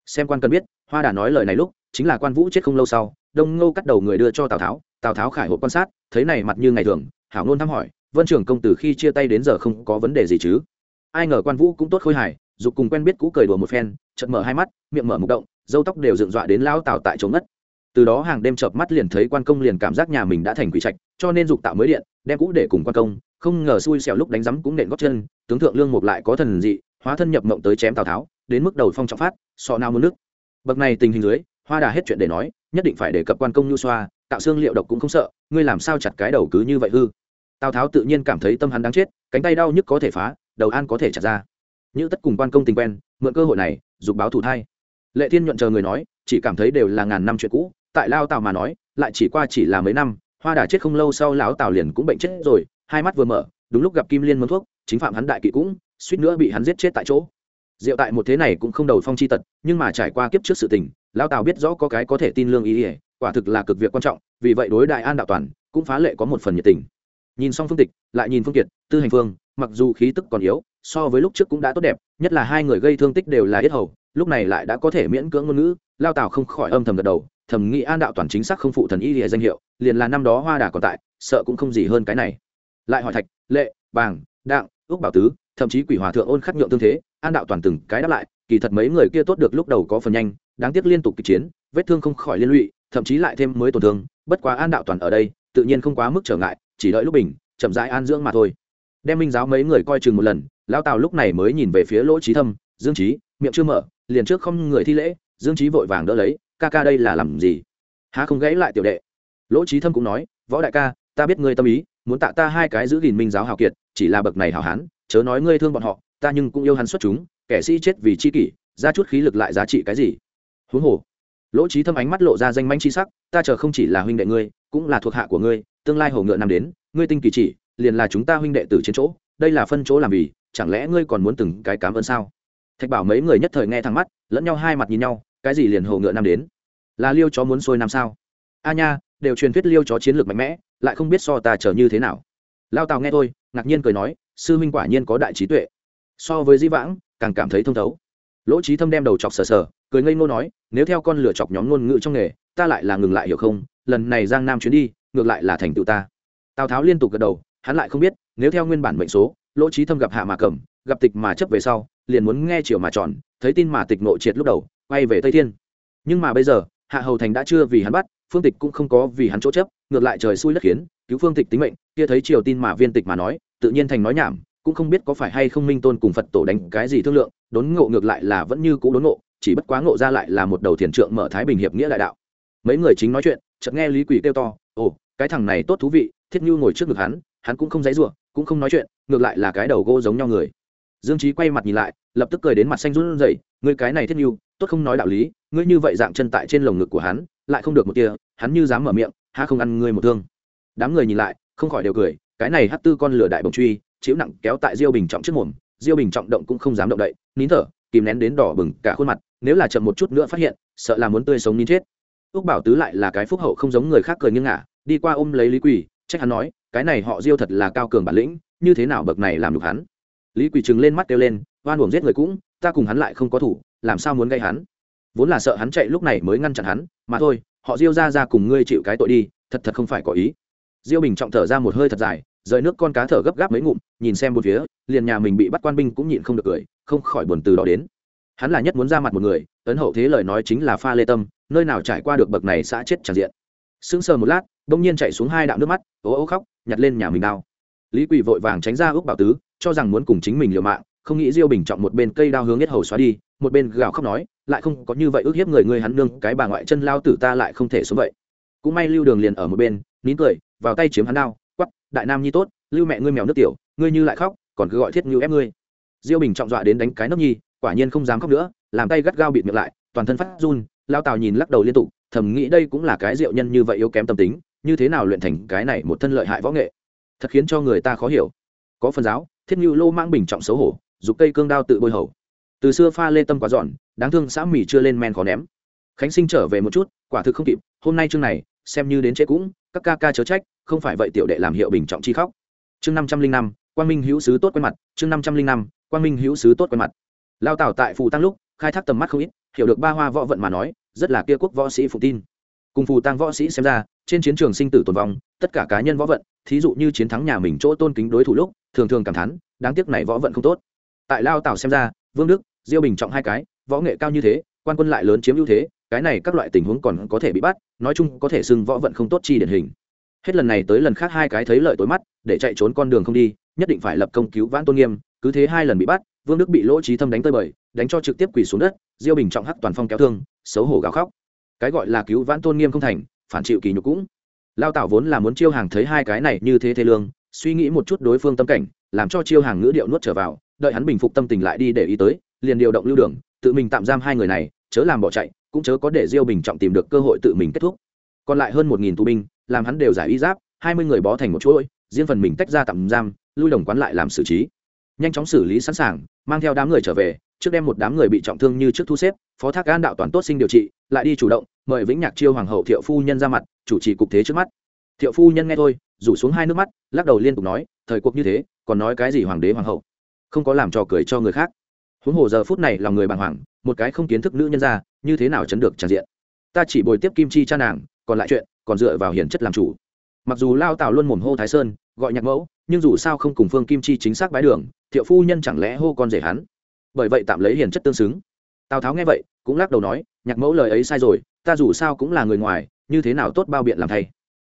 Xem quan cần biết, hoa đà nói lời này lúc, chính là quan vũ chết không lâu sau, đông ngô cắt đầu người đưa cho tào tháo tào tháo khải hộp quan sát, thấy này mặt như ngày thường, hảo nôn thăm hỏi, vân trưởng công tử khi chia tay đến giờ không có vấn đề gì chứ? Ai ngờ quan vũ cũng tốt khôi hài, dục cùng quen biết cũ cười đùa một phen chợt mở hai mắt, miệng mở mục động, dâu tóc đều dựng dọa đến lao tào tại chỗ ngất. Từ đó hàng đêm chợp mắt liền thấy quan công liền cảm giác nhà mình đã thành quỷ trạch, cho nên dục tạo mới điện, đem cũ để cùng quan công, không ngờ xui xẻo lúc đánh rắm cũng nện gót chân, tướng thượng lương mục lại có thần dị, hóa thân nhập mộng tới chém tào tháo, đến mức đầu phong trọng phát, sọ nào muốn nước. Bậc này tình hình dưới, hoa đà hết chuyện để nói, nhất định phải đề cập quan công nhu xoa tạo xương liệu độc cũng không sợ, ngươi làm sao chặt cái đầu cứ như vậy hư. Tào tháo tự nhiên cảm thấy tâm hắn đáng chết, cánh tay đau nhức có thể phá, đầu an có thể chặt ra. Như tất cùng quan công tình quen, mượn cơ hội này dục báo thủ thai. Lệ thiên nhuận chờ người nói, chỉ cảm thấy đều là ngàn năm chuyện cũ, tại lao tào mà nói, lại chỉ qua chỉ là mấy năm, hoa đà chết không lâu sau lão tào liền cũng bệnh chết rồi, hai mắt vừa mở, đúng lúc gặp kim liên mướn thuốc, chính phạm hắn đại kỵ cũng, suýt nữa bị hắn giết chết tại chỗ. Diệu tại một thế này cũng không đầu phong chi tật, nhưng mà trải qua kiếp trước sự tình, lão tào biết rõ có cái có thể tin lương ý ỉa quả thực là cực việc quan trọng, vì vậy đối đại an đạo toàn, cũng phá lệ có một phần nhiệt tình. Nhìn xong phương tịch, lại nhìn phương kiệt, tư hành phương mặc dù khí tức còn yếu, so với lúc trước cũng đã tốt đẹp, nhất là hai người gây thương tích đều là yết hầu, lúc này lại đã có thể miễn cưỡng ngôn ngữ, lao tào không khỏi âm thầm gật đầu, thầm nghĩ an đạo toàn chính xác không phụ thần y lìa danh hiệu, liền là năm đó hoa đà còn tại, sợ cũng không gì hơn cái này. Lại hỏi thạch, lệ, bàng, đặng ước bảo tứ, thậm chí quỷ hòa thượng ôn khắc nhượng tương thế, an đạo toàn từng cái đáp lại, kỳ thật mấy người kia tốt được lúc đầu có phần nhanh, đáng tiếc liên tục kịch chiến, vết thương không khỏi liên lụy, thậm chí lại thêm mới tổn thương, bất quá an đạo toàn ở đây, tự nhiên không quá mức trở ngại, chỉ đợi lúc bình, chậm rãi an dưỡng mà thôi đem minh giáo mấy người coi chừng một lần lao tào lúc này mới nhìn về phía lỗ trí thâm, dương trí miệng chưa mở, liền trước không người thi lễ. Dương trí vội vàng đỡ lấy, ca ca đây là làm gì? Há không gãy lại tiểu đệ? Lỗ trí thâm cũng nói, võ đại ca, ta biết ngươi tâm ý, muốn tạ ta hai cái giữ gìn minh giáo hào kiệt, chỉ là bậc này hào hán, chớ nói ngươi thương bọn họ, ta nhưng cũng yêu hắn xuất chúng, kẻ sĩ chết vì chi kỷ, ra chút khí lực lại giá trị cái gì? Huống hồ, lỗ trí thâm ánh mắt lộ ra danh manh chi sắc, ta chờ không chỉ là huynh đệ ngươi, cũng là thuộc hạ của ngươi, tương lai hổ ngựa nằm đến, ngươi tinh kỳ chỉ liền là chúng ta huynh đệ tử trên chỗ, đây là phân chỗ làm vì, chẳng lẽ ngươi còn muốn từng cái cám ơn sao? Thạch bảo mấy người nhất thời nghe thẳng mắt, lẫn nhau hai mặt nhìn nhau, cái gì liền hồ ngựa nam đến? Là liêu chó muốn sôi nam sao? A nha, đều truyền thuyết liêu chó chiến lược mạnh mẽ, lại không biết so ta trở như thế nào. Lao tào nghe thôi, ngạc nhiên cười nói, sư huynh quả nhiên có đại trí tuệ. So với di vãng, càng cảm thấy thông thấu. Lỗ trí thâm đem đầu chọc sờ sờ, cười ngây ngô nói, nếu theo con lửa chọc nhóm ngôn ngữ trong nghề, ta lại là ngừng lại hiểu không? Lần này giang nam chuyến đi, ngược lại là thành tựu ta. Tào tháo liên tục gật đầu hắn lại không biết, nếu theo nguyên bản mệnh số, lỗ trí thâm gặp hạ mà cầm, gặp tịch mà chấp về sau, liền muốn nghe chiều mà tròn thấy tin mà tịch nội triệt lúc đầu, quay về tây thiên. Nhưng mà bây giờ, hạ hầu thành đã chưa vì hắn bắt, phương tịch cũng không có vì hắn chỗ chấp, ngược lại trời xui đất khiến, cứu phương tịch tính mệnh, kia thấy triều tin mà viên tịch mà nói, tự nhiên thành nói nhảm, cũng không biết có phải hay không minh tôn cùng phật tổ đánh cái gì thương lượng, đốn ngộ ngược lại là vẫn như cũ đốn ngộ, chỉ bất quá ngộ ra lại là một đầu thiền trượng mở thái bình hiệp nghĩa đại đạo. Mấy người chính nói chuyện, chợt nghe lý quỷ kêu to, ồ, cái thằng này tốt thú vị, thiết như ngồi trước ngực hắn hắn cũng không dãy rủa, cũng không nói chuyện ngược lại là cái đầu gỗ giống nhau người dương trí quay mặt nhìn lại lập tức cười đến mặt xanh run rẩy ngươi cái này thiết nhu, tốt không nói đạo lý ngươi như vậy dạng chân tại trên lồng ngực của hắn lại không được một tia hắn như dám mở miệng ha không ăn ngươi một thương đám người nhìn lại không khỏi đều cười cái này hắc tư con lửa đại bồng truy chiếu nặng kéo tại diêu bình trọng trước mồm diêu bình trọng động cũng không dám động đậy nín thở kìm nén đến đỏ bừng cả khuôn mặt nếu là chậm một chút nữa phát hiện sợ là muốn tươi sống nín chết Úc bảo tứ lại là cái phúc hậu không giống người khác cười nghiêng ngả đi qua ôm lấy lý quỷ trách hắn nói, cái này họ diêu thật là cao cường bản lĩnh, như thế nào bậc này làm được hắn? Lý quỳ trừng lên mắt kêu lên, oan uổng giết người cũng, ta cùng hắn lại không có thủ, làm sao muốn gây hắn? Vốn là sợ hắn chạy lúc này mới ngăn chặn hắn, mà thôi, họ diêu ra ra cùng ngươi chịu cái tội đi, thật thật không phải có ý. Diêu bình trọng thở ra một hơi thật dài, rời nước con cá thở gấp gáp mấy ngụm, nhìn xem một phía, liền nhà mình bị bắt quan binh cũng nhịn không được cười, không khỏi buồn từ đó đến. Hắn là nhất muốn ra mặt một người ấn hậu thế lời nói chính là pha lê tâm, nơi nào trải qua được bậc này xã chết tràn diện. Sững sờ một lát đông nhiên chạy xuống hai đạo nước mắt, ố ố khóc, nhặt lên nhà mình đao. Lý quỳ vội vàng tránh ra ước bảo tứ, cho rằng muốn cùng chính mình liều mạng, không nghĩ diêu bình trọng một bên cây đao hướng hết hầu xóa đi, một bên gào khóc nói, lại không có như vậy ước hiếp người ngươi hắn nương, cái bà ngoại chân lao tử ta lại không thể xuống vậy. Cũng may lưu đường liền ở một bên, nín cười, vào tay chiếm hắn đao quắp đại nam nhi tốt, lưu mẹ ngươi mèo nước tiểu, ngươi như lại khóc, còn cứ gọi thiết như ép ngươi. Diêu bình trọng dọa đến đánh cái nấc nhi, quả nhiên không dám khóc nữa, làm tay gắt gao bịt miệng lại, toàn thân phát run, lao tào nhìn lắc đầu liên tục, thầm nghĩ đây cũng là cái diệu nhân như vậy yếu kém tâm tính như thế nào luyện thành cái này một thân lợi hại võ nghệ? Thật khiến cho người ta khó hiểu. Có phần giáo, thiết như lô mang bình trọng xấu hổ giục cây cương đao tự bôi hầu. Từ xưa pha lê tâm quá dọn đáng thương xã mì chưa lên men khó ném. Khánh sinh trở về một chút, quả thực không kịp, hôm nay chương này, xem như đến chế cũng, các ca ca chớ trách, không phải vậy tiểu đệ làm hiệu bình trọng chi khóc. Chương năm trăm linh năm, quang minh hữu sứ tốt quen mặt, chương năm trăm linh năm, quang minh hữu sứ tốt quen mặt. Lao tảo tại phù tăng lúc, khai thác tầm mắt không ít, hiểu được ba hoa võ vận mà nói, rất là kia quốc võ sĩ phụ tin. Cùng phù tăng võ sĩ xem ra trên chiến trường sinh tử tồn vong, tất cả cá nhân võ vận, thí dụ như chiến thắng nhà mình chỗ tôn kính đối thủ lúc, thường thường cảm thán, đáng tiếc này võ vận không tốt. Tại lao tảo xem ra, vương đức, diêu bình trọng hai cái, võ nghệ cao như thế, quan quân lại lớn chiếm ưu thế, cái này các loại tình huống còn có thể bị bắt, nói chung có thể xưng võ vận không tốt chi điển hình. Hết lần này tới lần khác hai cái thấy lợi tối mắt, để chạy trốn con đường không đi, nhất định phải lập công cứu vãn tôn nghiêm, cứ thế hai lần bị bắt, vương đức bị lỗ trí thâm đánh tơi bời, đánh cho trực tiếp quỳ xuống đất, diêu bình trọng hắc toàn phong kéo thương, xấu hổ gào khóc. Cái gọi là cứu vãn tôn nghiêm không thành phản chịu kỳ nhục cũng. Lao tạo vốn là muốn chiêu hàng thấy hai cái này như thế thế lương, suy nghĩ một chút đối phương tâm cảnh, làm cho chiêu hàng ngữ điệu nuốt trở vào, đợi hắn bình phục tâm tình lại đi để ý tới, liền điều động lưu đường, tự mình tạm giam hai người này, chớ làm bỏ chạy, cũng chớ có để diêu bình trọng tìm được cơ hội tự mình kết thúc. Còn lại hơn một nghìn tù binh, làm hắn đều giải y giáp, hai mươi người bó thành một chuỗi, riêng phần mình tách ra tạm giam, lui đồng quán lại làm xử trí. Nhanh chóng xử lý sẵn sàng, mang theo đám người trở về, trước đem một đám người bị trọng thương như trước thu xếp, phó thác gan đạo toàn tốt sinh điều trị, lại đi chủ động mời vĩnh nhạc chiêu hoàng hậu thiệu phu nhân ra mặt, chủ trì cục thế trước mắt. Thiệu phu nhân nghe thôi, rủ xuống hai nước mắt, lắc đầu liên tục nói, thời cuộc như thế, còn nói cái gì hoàng đế hoàng hậu? Không có làm trò cười cho người khác. Huống hồ giờ phút này lòng người bàng hoàng, một cái không kiến thức nữ nhân ra, như thế nào chấn được tràn diện? Ta chỉ bồi tiếp kim chi cha nàng, còn lại chuyện, còn dựa vào hiển chất làm chủ. Mặc dù lao tào luôn mồm hô thái sơn, gọi nhạc mẫu, nhưng dù sao không cùng phương kim chi chính xác bái đường, thiệu phu nhân chẳng lẽ hô con rể hắn? Bởi vậy tạm lấy hiền chất tương xứng. Tào tháo nghe vậy, cũng lắc đầu nói nhạc mẫu lời ấy sai rồi, ta dù sao cũng là người ngoài, như thế nào tốt bao biện làm thay.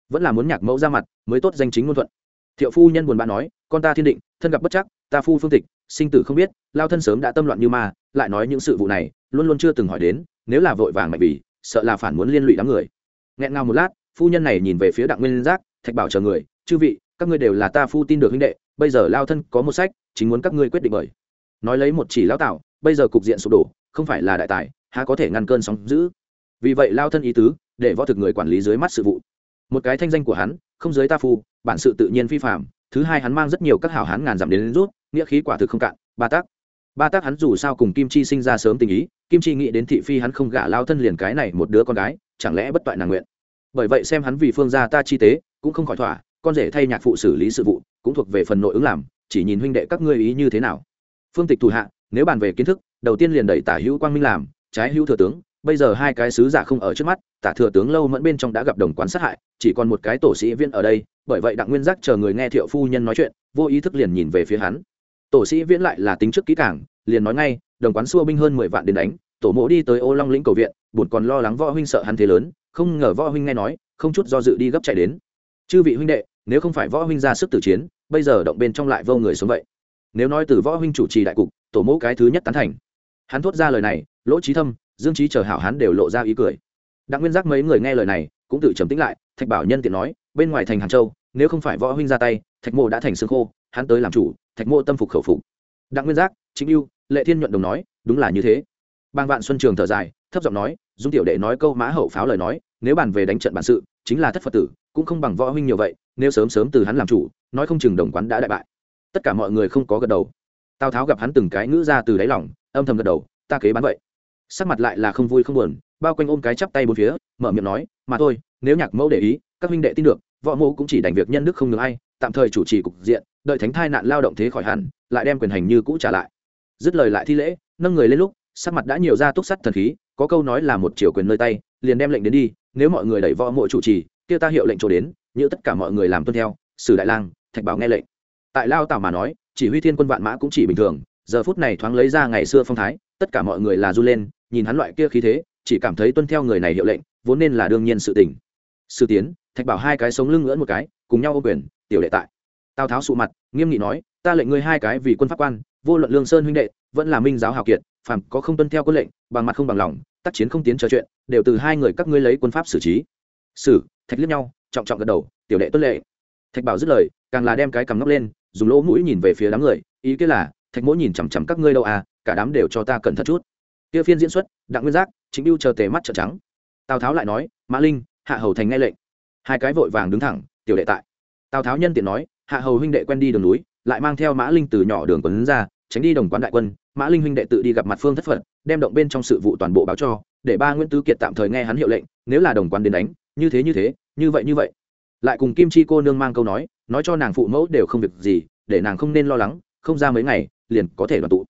Vẫn là muốn nhạc mẫu ra mặt, mới tốt danh chính ngôn thuận. Thiệu phu nhân buồn bã nói, con ta thiên định, thân gặp bất chắc, ta phu phương tịch, sinh tử không biết, lao thân sớm đã tâm loạn như ma, lại nói những sự vụ này, luôn luôn chưa từng hỏi đến, nếu là vội vàng mạnh vì, sợ là phản muốn liên lụy đám người. Nghẹn ngào một lát, phu nhân này nhìn về phía đặng nguyên giác, thạch bảo chờ người, chư vị, các ngươi đều là ta phu tin được huynh đệ, bây giờ lao thân có một sách, chính muốn các ngươi quyết định bởi. Nói lấy một chỉ lao tạo, bây giờ cục diện sụp đổ, không phải là đại tài há có thể ngăn cơn sóng giữ vì vậy lao thân ý tứ để võ thực người quản lý dưới mắt sự vụ. Một cái thanh danh của hắn không giới ta phu bản sự tự nhiên phi phạm thứ hai hắn mang rất nhiều các hảo hán ngàn dặm đến, đến rút nghĩa khí quả thực không cạn ba tác. Ba tác hắn dù sao cùng kim chi sinh ra sớm tình ý kim chi nghĩ đến thị phi hắn không gả lao thân liền cái này một đứa con gái chẳng lẽ bất toại nàng nguyện? Bởi vậy xem hắn vì phương gia ta chi tế cũng không khỏi thỏa con rể thay nhạc phụ xử lý sự vụ cũng thuộc về phần nội ứng làm chỉ nhìn huynh đệ các ngươi ý như thế nào. Phương tịch thủ hạ nếu bàn về kiến thức đầu tiên liền đẩy tả hữu quang minh làm trái hữu thừa tướng, bây giờ hai cái sứ giả không ở trước mắt, tả thừa tướng lâu mẫn bên trong đã gặp đồng quán sát hại, chỉ còn một cái tổ sĩ viên ở đây, bởi vậy đặng nguyên giác chờ người nghe thiệu phu nhân nói chuyện, vô ý thức liền nhìn về phía hắn. Tổ sĩ viễn lại là tính trước kỹ cảng liền nói ngay, đồng quán xua binh hơn mười vạn đến đánh, tổ mộ đi tới ô long lĩnh cầu viện, buồn còn lo lắng võ huynh sợ hắn thế lớn, không ngờ võ huynh nghe nói, không chút do dự đi gấp chạy đến. Chư vị huynh đệ, nếu không phải võ huynh ra sức tử chiến, bây giờ động bên trong lại vô người xuống vậy. Nếu nói từ võ huynh chủ trì đại cục, tổ mẫu cái thứ nhất tán thành. Hắn thốt ra lời này lỗ trí thâm, dương trí chờ hảo hán đều lộ ra ý cười. Đặng nguyên giác mấy người nghe lời này, cũng tự trầm tĩnh lại, thạch bảo nhân tiện nói, bên ngoài thành hàn châu, nếu không phải võ huynh ra tay, thạch mô đã thành xương khô, hắn tới làm chủ, thạch mô tâm phục khẩu phục. Đặng nguyên giác chính yêu lệ thiên nhuận đồng nói, đúng là như thế. Bang vạn xuân trường thở dài, thấp giọng nói, dung tiểu đệ nói câu mã hậu pháo lời nói, nếu bàn về đánh trận bản sự, chính là thất phật tử, cũng không bằng võ huynh nhiều vậy, nếu sớm sớm từ hắn làm chủ, nói không chừng đồng quán đã đại bại. Tất cả mọi người không có gật đầu. Tào tháo gặp hắn từng cái ngữ ra từ đáy lòng, âm thầm gật đầu, ta kế bán vậy sắc mặt lại là không vui không buồn, bao quanh ôm cái chắp tay bốn phía, mở miệng nói, mà thôi, nếu nhạc mẫu để ý, các huynh đệ tin được, võ mẫu cũng chỉ đành việc nhân đức không ngừng ai, tạm thời chủ trì cục diện, đợi thánh thai nạn lao động thế khỏi hẳn, lại đem quyền hành như cũ trả lại. Dứt lời lại thi lễ, nâng người lên lúc, sắc mặt đã nhiều ra túc sắt thần khí, có câu nói là một chiều quyền nơi tay, liền đem lệnh đến đi, nếu mọi người đẩy võ mộ chủ trì, kia ta hiệu lệnh chỗ đến như tất cả mọi người làm tuân theo, sử đại lang, thạch bảo nghe lệnh. Tại lao tảo mà nói, chỉ huy thiên quân vạn mã cũng chỉ bình thường, giờ phút này thoáng lấy ra ngày xưa phong thái, tất cả mọi người là du lên nhìn hắn loại kia khí thế, chỉ cảm thấy tuân theo người này hiệu lệnh, vốn nên là đương nhiên sự tình. Sư tiến, thạch bảo hai cái sống lưng ngưỡn một cái, cùng nhau ô quyền, tiểu đệ tại. Tào tháo sụ mặt, nghiêm nghị nói, ta lệnh ngươi hai cái vì quân pháp quan, vô luận lương sơn huynh đệ, vẫn là minh giáo hào kiệt, phàm có không tuân theo quân lệnh, bằng mặt không bằng lòng, tác chiến không tiến trò chuyện, đều từ hai người các ngươi lấy quân pháp xử trí. Xử thạch liếc nhau, trọng trọng gật đầu, tiểu đệ tuân lệ thạch bảo dứt lời, càng là đem cái cằm ngóc lên, dùng lỗ mũi nhìn về phía đám người, ý kia là, thạch mỗi nhìn chằm chằm các ngươi đâu à cả đám đều cho ta cẩn thận chút kia phiên diễn xuất, đặng nguyên giác chính biêu chờ tề mắt trợ trắng. Tào tháo lại nói, mã linh, hạ hầu thành nghe lệnh. Hai cái vội vàng đứng thẳng, tiểu đệ tại. Tào tháo nhân tiện nói, hạ hầu huynh đệ quen đi đường núi, lại mang theo mã linh từ nhỏ đường quấn ra, tránh đi đồng quán đại quân. Mã linh huynh đệ tự đi gặp mặt phương thất phật, đem động bên trong sự vụ toàn bộ báo cho, để ba nguyễn tứ kiệt tạm thời nghe hắn hiệu lệnh, nếu là đồng quán đến đánh, như thế như thế, như vậy như vậy. Lại cùng kim chi cô nương mang câu nói nói cho nàng phụ mẫu đều không việc gì, để nàng không nên lo lắng, không ra mấy ngày, liền có thể đoàn tụ.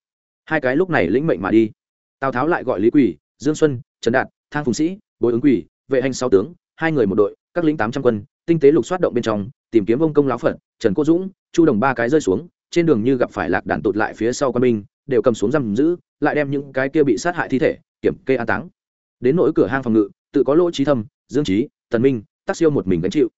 Hai cái lúc này lĩnh mệnh mà đi tào tháo lại gọi lý quỳ, dương xuân, trần đạt, thang phùng sĩ, bối ứng quỳ, vệ hành sáu tướng, hai người một đội, các lính tám trăm quân, tinh tế lục xoát động bên trong, tìm kiếm ông công lão phật, trần cô dũng, chu đồng ba cái rơi xuống, trên đường như gặp phải lạc đàn tụt lại phía sau quân binh, đều cầm xuống giam giữ, lại đem những cái kia bị sát hại thi thể, kiểm kê an táng. Đến nỗi cửa hang phòng ngự, tự có lỗ trí thâm, dương trí tần minh tác siêu một mình gánh chịu.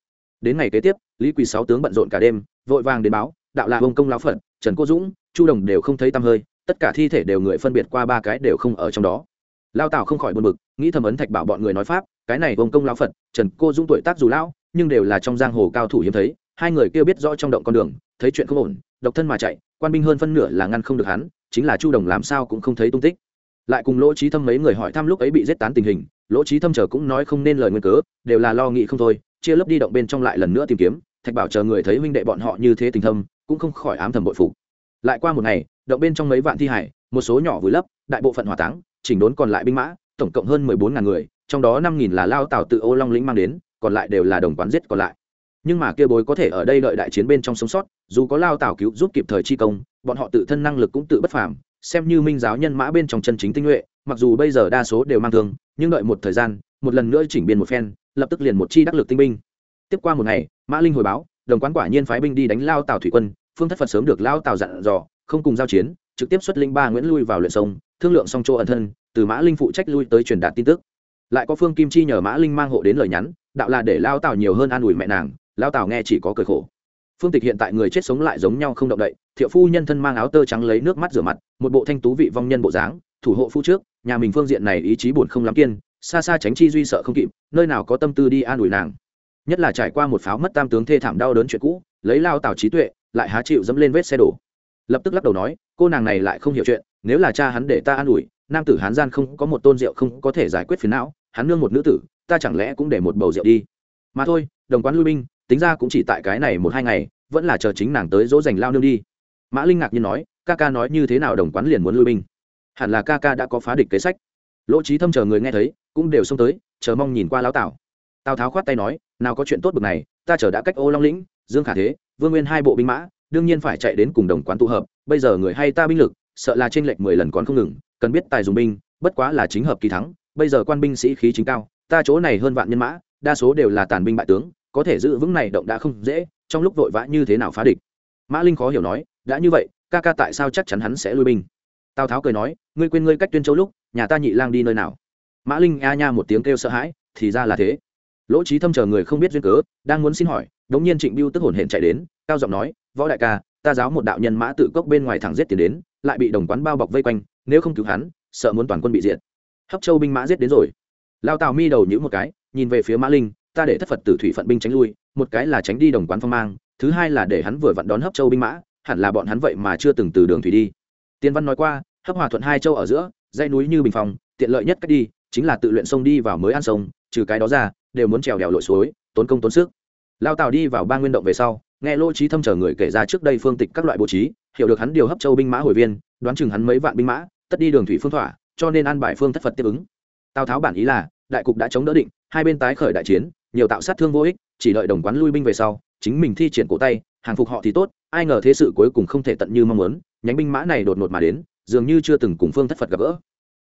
Đến ngày kế tiếp, lý quỳ sáu tướng bận rộn cả đêm, vội vàng đến báo, đạo là ông công lão phật, trần cô dũng, chu đồng đều không thấy tăm hơi tất cả thi thể đều người phân biệt qua ba cái đều không ở trong đó. Lao tào không khỏi buồn bực, nghĩ thầm ấn thạch bảo bọn người nói pháp, cái này ông công lão phật, trần cô dung tuổi tác dù lão, nhưng đều là trong giang hồ cao thủ hiếm thấy, hai người kia biết rõ trong động con đường, thấy chuyện không ổn, độc thân mà chạy, quan binh hơn phân nửa là ngăn không được hắn, chính là chu đồng làm sao cũng không thấy tung tích. Lại cùng lỗ trí thâm mấy người hỏi thăm lúc ấy bị giết tán tình hình, lỗ trí thâm chờ cũng nói không nên lời nguyên cớ, đều là lo nghĩ không thôi, chia lớp đi động bên trong lại lần nữa tìm kiếm, thạch bảo chờ người thấy huynh đệ bọn họ như thế tình thâm, cũng không khỏi ám thầm bội phục lại qua một ngày, động bên trong mấy vạn thi hải, một số nhỏ vùi lấp, đại bộ phận hỏa táng, chỉnh đốn còn lại binh mã, tổng cộng hơn mười bốn ngàn người, trong đó năm nghìn là lao tào tự ô long lĩnh mang đến, còn lại đều là đồng quán giết còn lại. Nhưng mà kia bối có thể ở đây đợi đại chiến bên trong sống sót, dù có lao tào cứu giúp kịp thời chi công, bọn họ tự thân năng lực cũng tự bất phàm, xem như minh giáo nhân mã bên trong chân chính tinh nhuệ, mặc dù bây giờ đa số đều mang thương, nhưng đợi một thời gian, một lần nữa chỉnh biên một phen, lập tức liền một chi đắc lực tinh binh. Tiếp qua một ngày, mã linh hồi báo, đồng quán quả nhiên phái binh đi đánh lao tào thủy quân phương thất phật sớm được lao tào dặn dò, không cùng giao chiến, trực tiếp xuất linh ba nguyễn lui vào luyện sông, thương lượng xong chỗ ẩn thân, từ mã linh phụ trách lui tới truyền đạt tin tức. Lại có phương kim chi nhờ mã linh mang hộ đến lời nhắn, đạo là để lao tào nhiều hơn an ủi mẹ nàng, lao tào nghe chỉ có cười khổ. Phương tịch hiện tại người chết sống lại giống nhau không động đậy, thiệu phu nhân thân mang áo tơ trắng lấy nước mắt rửa mặt, một bộ thanh tú vị vong nhân bộ dáng, thủ hộ phu trước, nhà mình phương diện này ý chí buồn không lắm kiên, xa xa tránh chi duy sợ không kịp, nơi nào có tâm tư đi an ủi nàng. Nhất là trải qua một pháo mất tam tướng thê thảm đau đớn chuyện cũ, lấy lao tào trí tuệ lại há chịu dẫm lên vết xe đổ. Lập tức lắc đầu nói, cô nàng này lại không hiểu chuyện, nếu là cha hắn để ta an ủi, nam tử hán gian không có một tôn rượu không có thể giải quyết phiền não, hắn nương một nữ tử, ta chẳng lẽ cũng để một bầu rượu đi? Mà thôi, đồng quán lui binh tính ra cũng chỉ tại cái này một hai ngày, vẫn là chờ chính nàng tới dỗ dành lao nương đi. Mã linh ngạc nhiên nói, ca ca nói như thế nào đồng quán liền muốn lui binh hẳn là ca ca đã có phá địch kế sách. Lỗ trí thâm chờ người nghe thấy, cũng đều xông tới, chờ mong nhìn qua lão tảo tào tháo khoát tay nói, nào có chuyện tốt bực này, ta chờ đã cách ô long lĩnh dương khả thế, vương nguyên hai bộ binh mã, đương nhiên phải chạy đến cùng đồng quán tụ hợp, bây giờ người hay ta binh lực, sợ là trên lệch mười lần còn không ngừng, cần biết tài dùng binh, bất quá là chính hợp kỳ thắng, bây giờ quan binh sĩ khí chính cao, ta chỗ này hơn vạn nhân mã, đa số đều là tàn binh bại tướng, có thể giữ vững này động đã không dễ, trong lúc vội vã như thế nào phá địch? Mã linh khó hiểu nói, đã như vậy, ca ca tại sao chắc chắn hắn sẽ lui binh? Tào tháo cười nói, ngươi quên ngươi cách tuyên châu lúc, nhà ta nhị lang đi nơi nào? Mã linh a nha một tiếng kêu sợ hãi, thì ra là thế lỗ trí thâm chờ người không biết duyên cớ, đang muốn xin hỏi đống nhiên trịnh biêu tức hồn hển chạy đến, cao giọng nói, võ đại ca, ta giáo một đạo nhân mã tự cốc bên ngoài thẳng giết tiền đến, lại bị đồng quán bao bọc vây quanh, nếu không cứu hắn, sợ muốn toàn quân bị diệt. Hấp châu binh mã giết đến rồi. Lao tào mi đầu nhữ một cái, nhìn về phía mã linh, ta để thất phật tử thủy phận binh tránh lui, một cái là tránh đi đồng quán phong mang, thứ hai là để hắn vừa vặn đón hấp châu binh mã, hẳn là bọn hắn vậy mà chưa từng từ đường thủy đi. Tiên văn nói qua, hấp hòa thuận hai châu ở giữa, dãy núi như bình phòng tiện lợi nhất cách đi, chính là tự luyện sông đi vào mới ăn sông, trừ cái đó ra đều muốn trèo đèo lội suối, tốn công tốn sức. Lao tào đi vào ba nguyên động về sau, nghe lỗ trí thâm chờ người kể ra trước đây phương tịch các loại bố trí, hiểu được hắn điều hấp châu binh mã hồi viên, đoán chừng hắn mấy vạn binh mã, tất đi đường thủy phương thỏa, cho nên an bài phương thất phật tiếp ứng. Tào tháo bản ý là, đại cục đã chống đỡ định, hai bên tái khởi đại chiến, nhiều tạo sát thương vô ích, chỉ đợi đồng quán lui binh về sau, chính mình thi triển cổ tay, hàng phục họ thì tốt, ai ngờ thế sự cuối cùng không thể tận như mong muốn, nhánh binh mã này đột ngột mà đến, dường như chưa từng cùng phương thất phật gặp gỡ.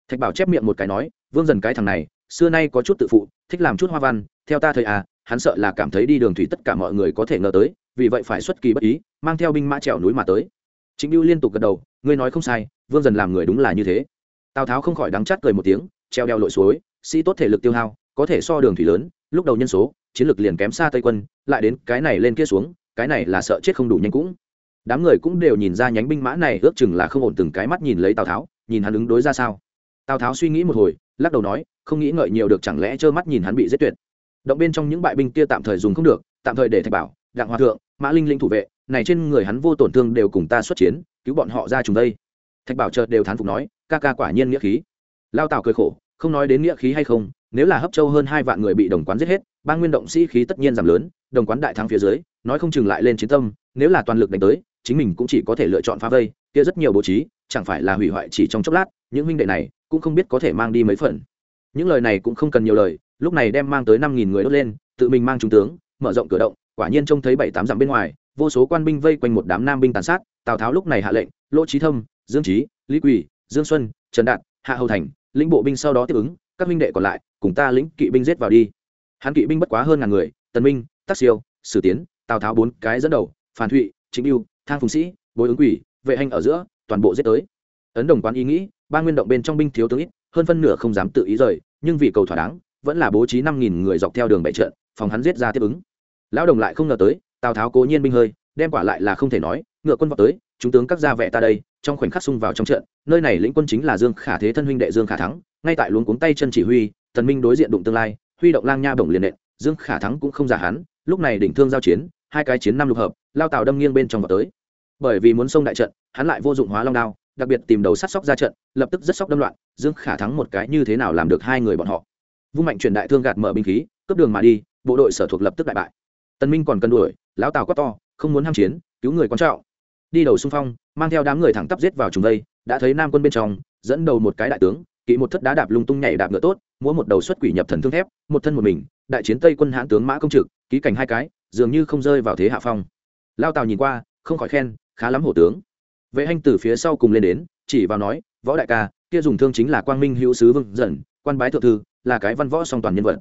Thạch bảo chép miệng một cái nói, vương dần cái thằng này xưa nay có chút tự phụ, thích làm chút hoa văn, theo ta thời à hắn sợ là cảm thấy đi đường thủy tất cả mọi người có thể ngờ tới, vì vậy phải xuất kỳ bất ý, mang theo binh mã trèo núi mà tới. Chính lưu liên tục gật đầu, ngươi nói không sai, vương dần làm người đúng là như thế. Tào tháo không khỏi đắng chát cười một tiếng, treo đeo lội suối, sĩ tốt thể lực tiêu hao, có thể so đường thủy lớn, lúc đầu nhân số, chiến lược liền kém xa tây quân, lại đến cái này lên kia xuống, cái này là sợ chết không đủ nhanh cũng. Đám người cũng đều nhìn ra nhánh binh mã này ước chừng là không ổn từng cái mắt nhìn lấy tào tháo, nhìn hắn ứng đối ra sao. Tào tháo suy nghĩ một hồi lắc đầu nói, không nghĩ ngợi nhiều được chẳng lẽ trơ mắt nhìn hắn bị giết tuyệt. Động bên trong những bại binh kia tạm thời dùng không được, tạm thời để thạch bảo, đặng hòa thượng, mã linh linh thủ vệ, này trên người hắn vô tổn thương đều cùng ta xuất chiến, cứu bọn họ ra chúng đây. Thạch bảo chợt đều thán phục nói, ca ca quả nhiên nghĩa khí. Lao tào cười khổ, không nói đến nghĩa khí hay không, nếu là hấp châu hơn hai vạn người bị đồng quán giết hết, ba nguyên động sĩ khí tất nhiên giảm lớn, đồng quán đại thắng phía dưới, nói không chừng lại lên chiến tâm, nếu là toàn lực đánh tới, chính mình cũng chỉ có thể lựa chọn phá vây, kia rất nhiều bố trí, chẳng phải là hủy hoại chỉ trong chốc lát, những huynh đệ này cũng không biết có thể mang đi mấy phần. Những lời này cũng không cần nhiều lời, lúc này đem mang tới năm nghìn người đốt lên, tự mình mang trung tướng, mở rộng cửa động, quả nhiên trông thấy bảy tám dặm bên ngoài, vô số quan binh vây quanh một đám nam binh tàn sát, tào tháo lúc này hạ lệnh, lỗ trí thâm, dương trí lý quỳ, dương xuân, trần đạt, hạ hầu thành, lĩnh bộ binh sau đó tiếp ứng, các minh đệ còn lại, cùng ta lĩnh kỵ binh giết vào đi. Hắn kỵ binh bất quá hơn ngàn người, tần minh tác siêu, sử tiến, tào tháo bốn cái dẫn đầu phản thụy chính yêu thang phùng sĩ, bối ứng quỷ vệ hành ở giữa, toàn bộ giết tới. Ấn đồng quán ý nghĩ ba nguyên động bên trong binh thiếu tướng ít, hơn phân nửa không dám tự ý rời, nhưng vì cầu thỏa đáng, vẫn là bố trí năm nghìn người dọc theo đường bảy trận, phòng hắn giết ra tiếp ứng. Lão đồng lại không ngờ tới, tào tháo cố nhiên binh hơi, đem quả lại là không thể nói, ngựa quân vào tới, chúng tướng các gia vệ ta đây, trong khoảnh khắc xung vào trong trận, nơi này lĩnh quân chính là dương khả thế thân huynh đệ dương khả thắng, ngay tại luống cuống tay chân chỉ huy thần minh đối diện đụng tương lai, huy động lang nha bổng liền nện, dương khả thắng cũng không giả hắn, lúc này đỉnh thương giao chiến, hai cái chiến năm lục hợp, lao tào đâm nghiêng bên trong vào tới. Bởi vì muốn xông đại trận, hắn lại vô dụng hóa long đao đặc biệt tìm đầu sát sóc ra trận, lập tức rất sóc đâm loạn, dương khả thắng một cái như thế nào làm được hai người bọn họ? Vung mạnh chuyển đại thương gạt mở binh khí, cướp đường mà đi, bộ đội sở thuộc lập tức đại bại. Tân minh còn cân đuổi, lão tào quát to, không muốn ham chiến, cứu người quan trọng. Đi đầu xung phong, mang theo đám người thẳng tắp giết vào trùng đây đã thấy nam quân bên trong, dẫn đầu một cái đại tướng, kỵ một thất đá đạp lung tung nhảy đạp ngựa tốt, múa một đầu xuất quỷ nhập thần thương thép, một thân một mình, đại chiến tây quân hãn tướng mã công trực, ký cảnh hai cái, dường như không rơi vào thế hạ phong. Lao tào nhìn qua, không khỏi khen, khá lắm hổ tướng vệ anh từ phía sau cùng lên đến, chỉ vào nói, võ đại ca, kia dùng thương chính là quang minh hữu sứ vương dần, quan bái thượng thư, là cái văn võ song toàn nhân vật.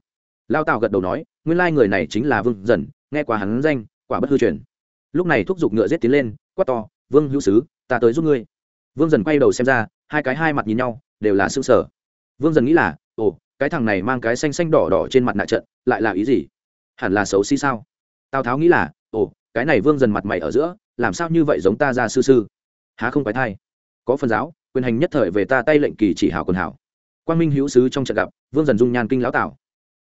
Lao tào gật đầu nói, nguyên lai người này chính là vương dần, nghe qua hắn danh, quả bất hư truyền. Lúc này thúc giục ngựa giết tiến lên, quát to, vương hữu sứ, ta tới giúp ngươi. Vương dần quay đầu xem ra, hai cái hai mặt nhìn nhau, đều là xương sở vương dần nghĩ là, ồ, cái thằng này mang cái xanh xanh đỏ đỏ trên mặt nạ trận, lại là ý gì? Hẳn là xấu xí sao? Tào tháo nghĩ là, ồ, cái này vương dần mặt mày ở giữa, làm sao như vậy giống ta ra sư sư? Há không phải thai. Có phần giáo, quyền hành nhất thời về ta tay lệnh kỳ chỉ hảo quần hảo. Quang minh hữu sứ trong trận gặp, vương dần dung nhan kinh lão tào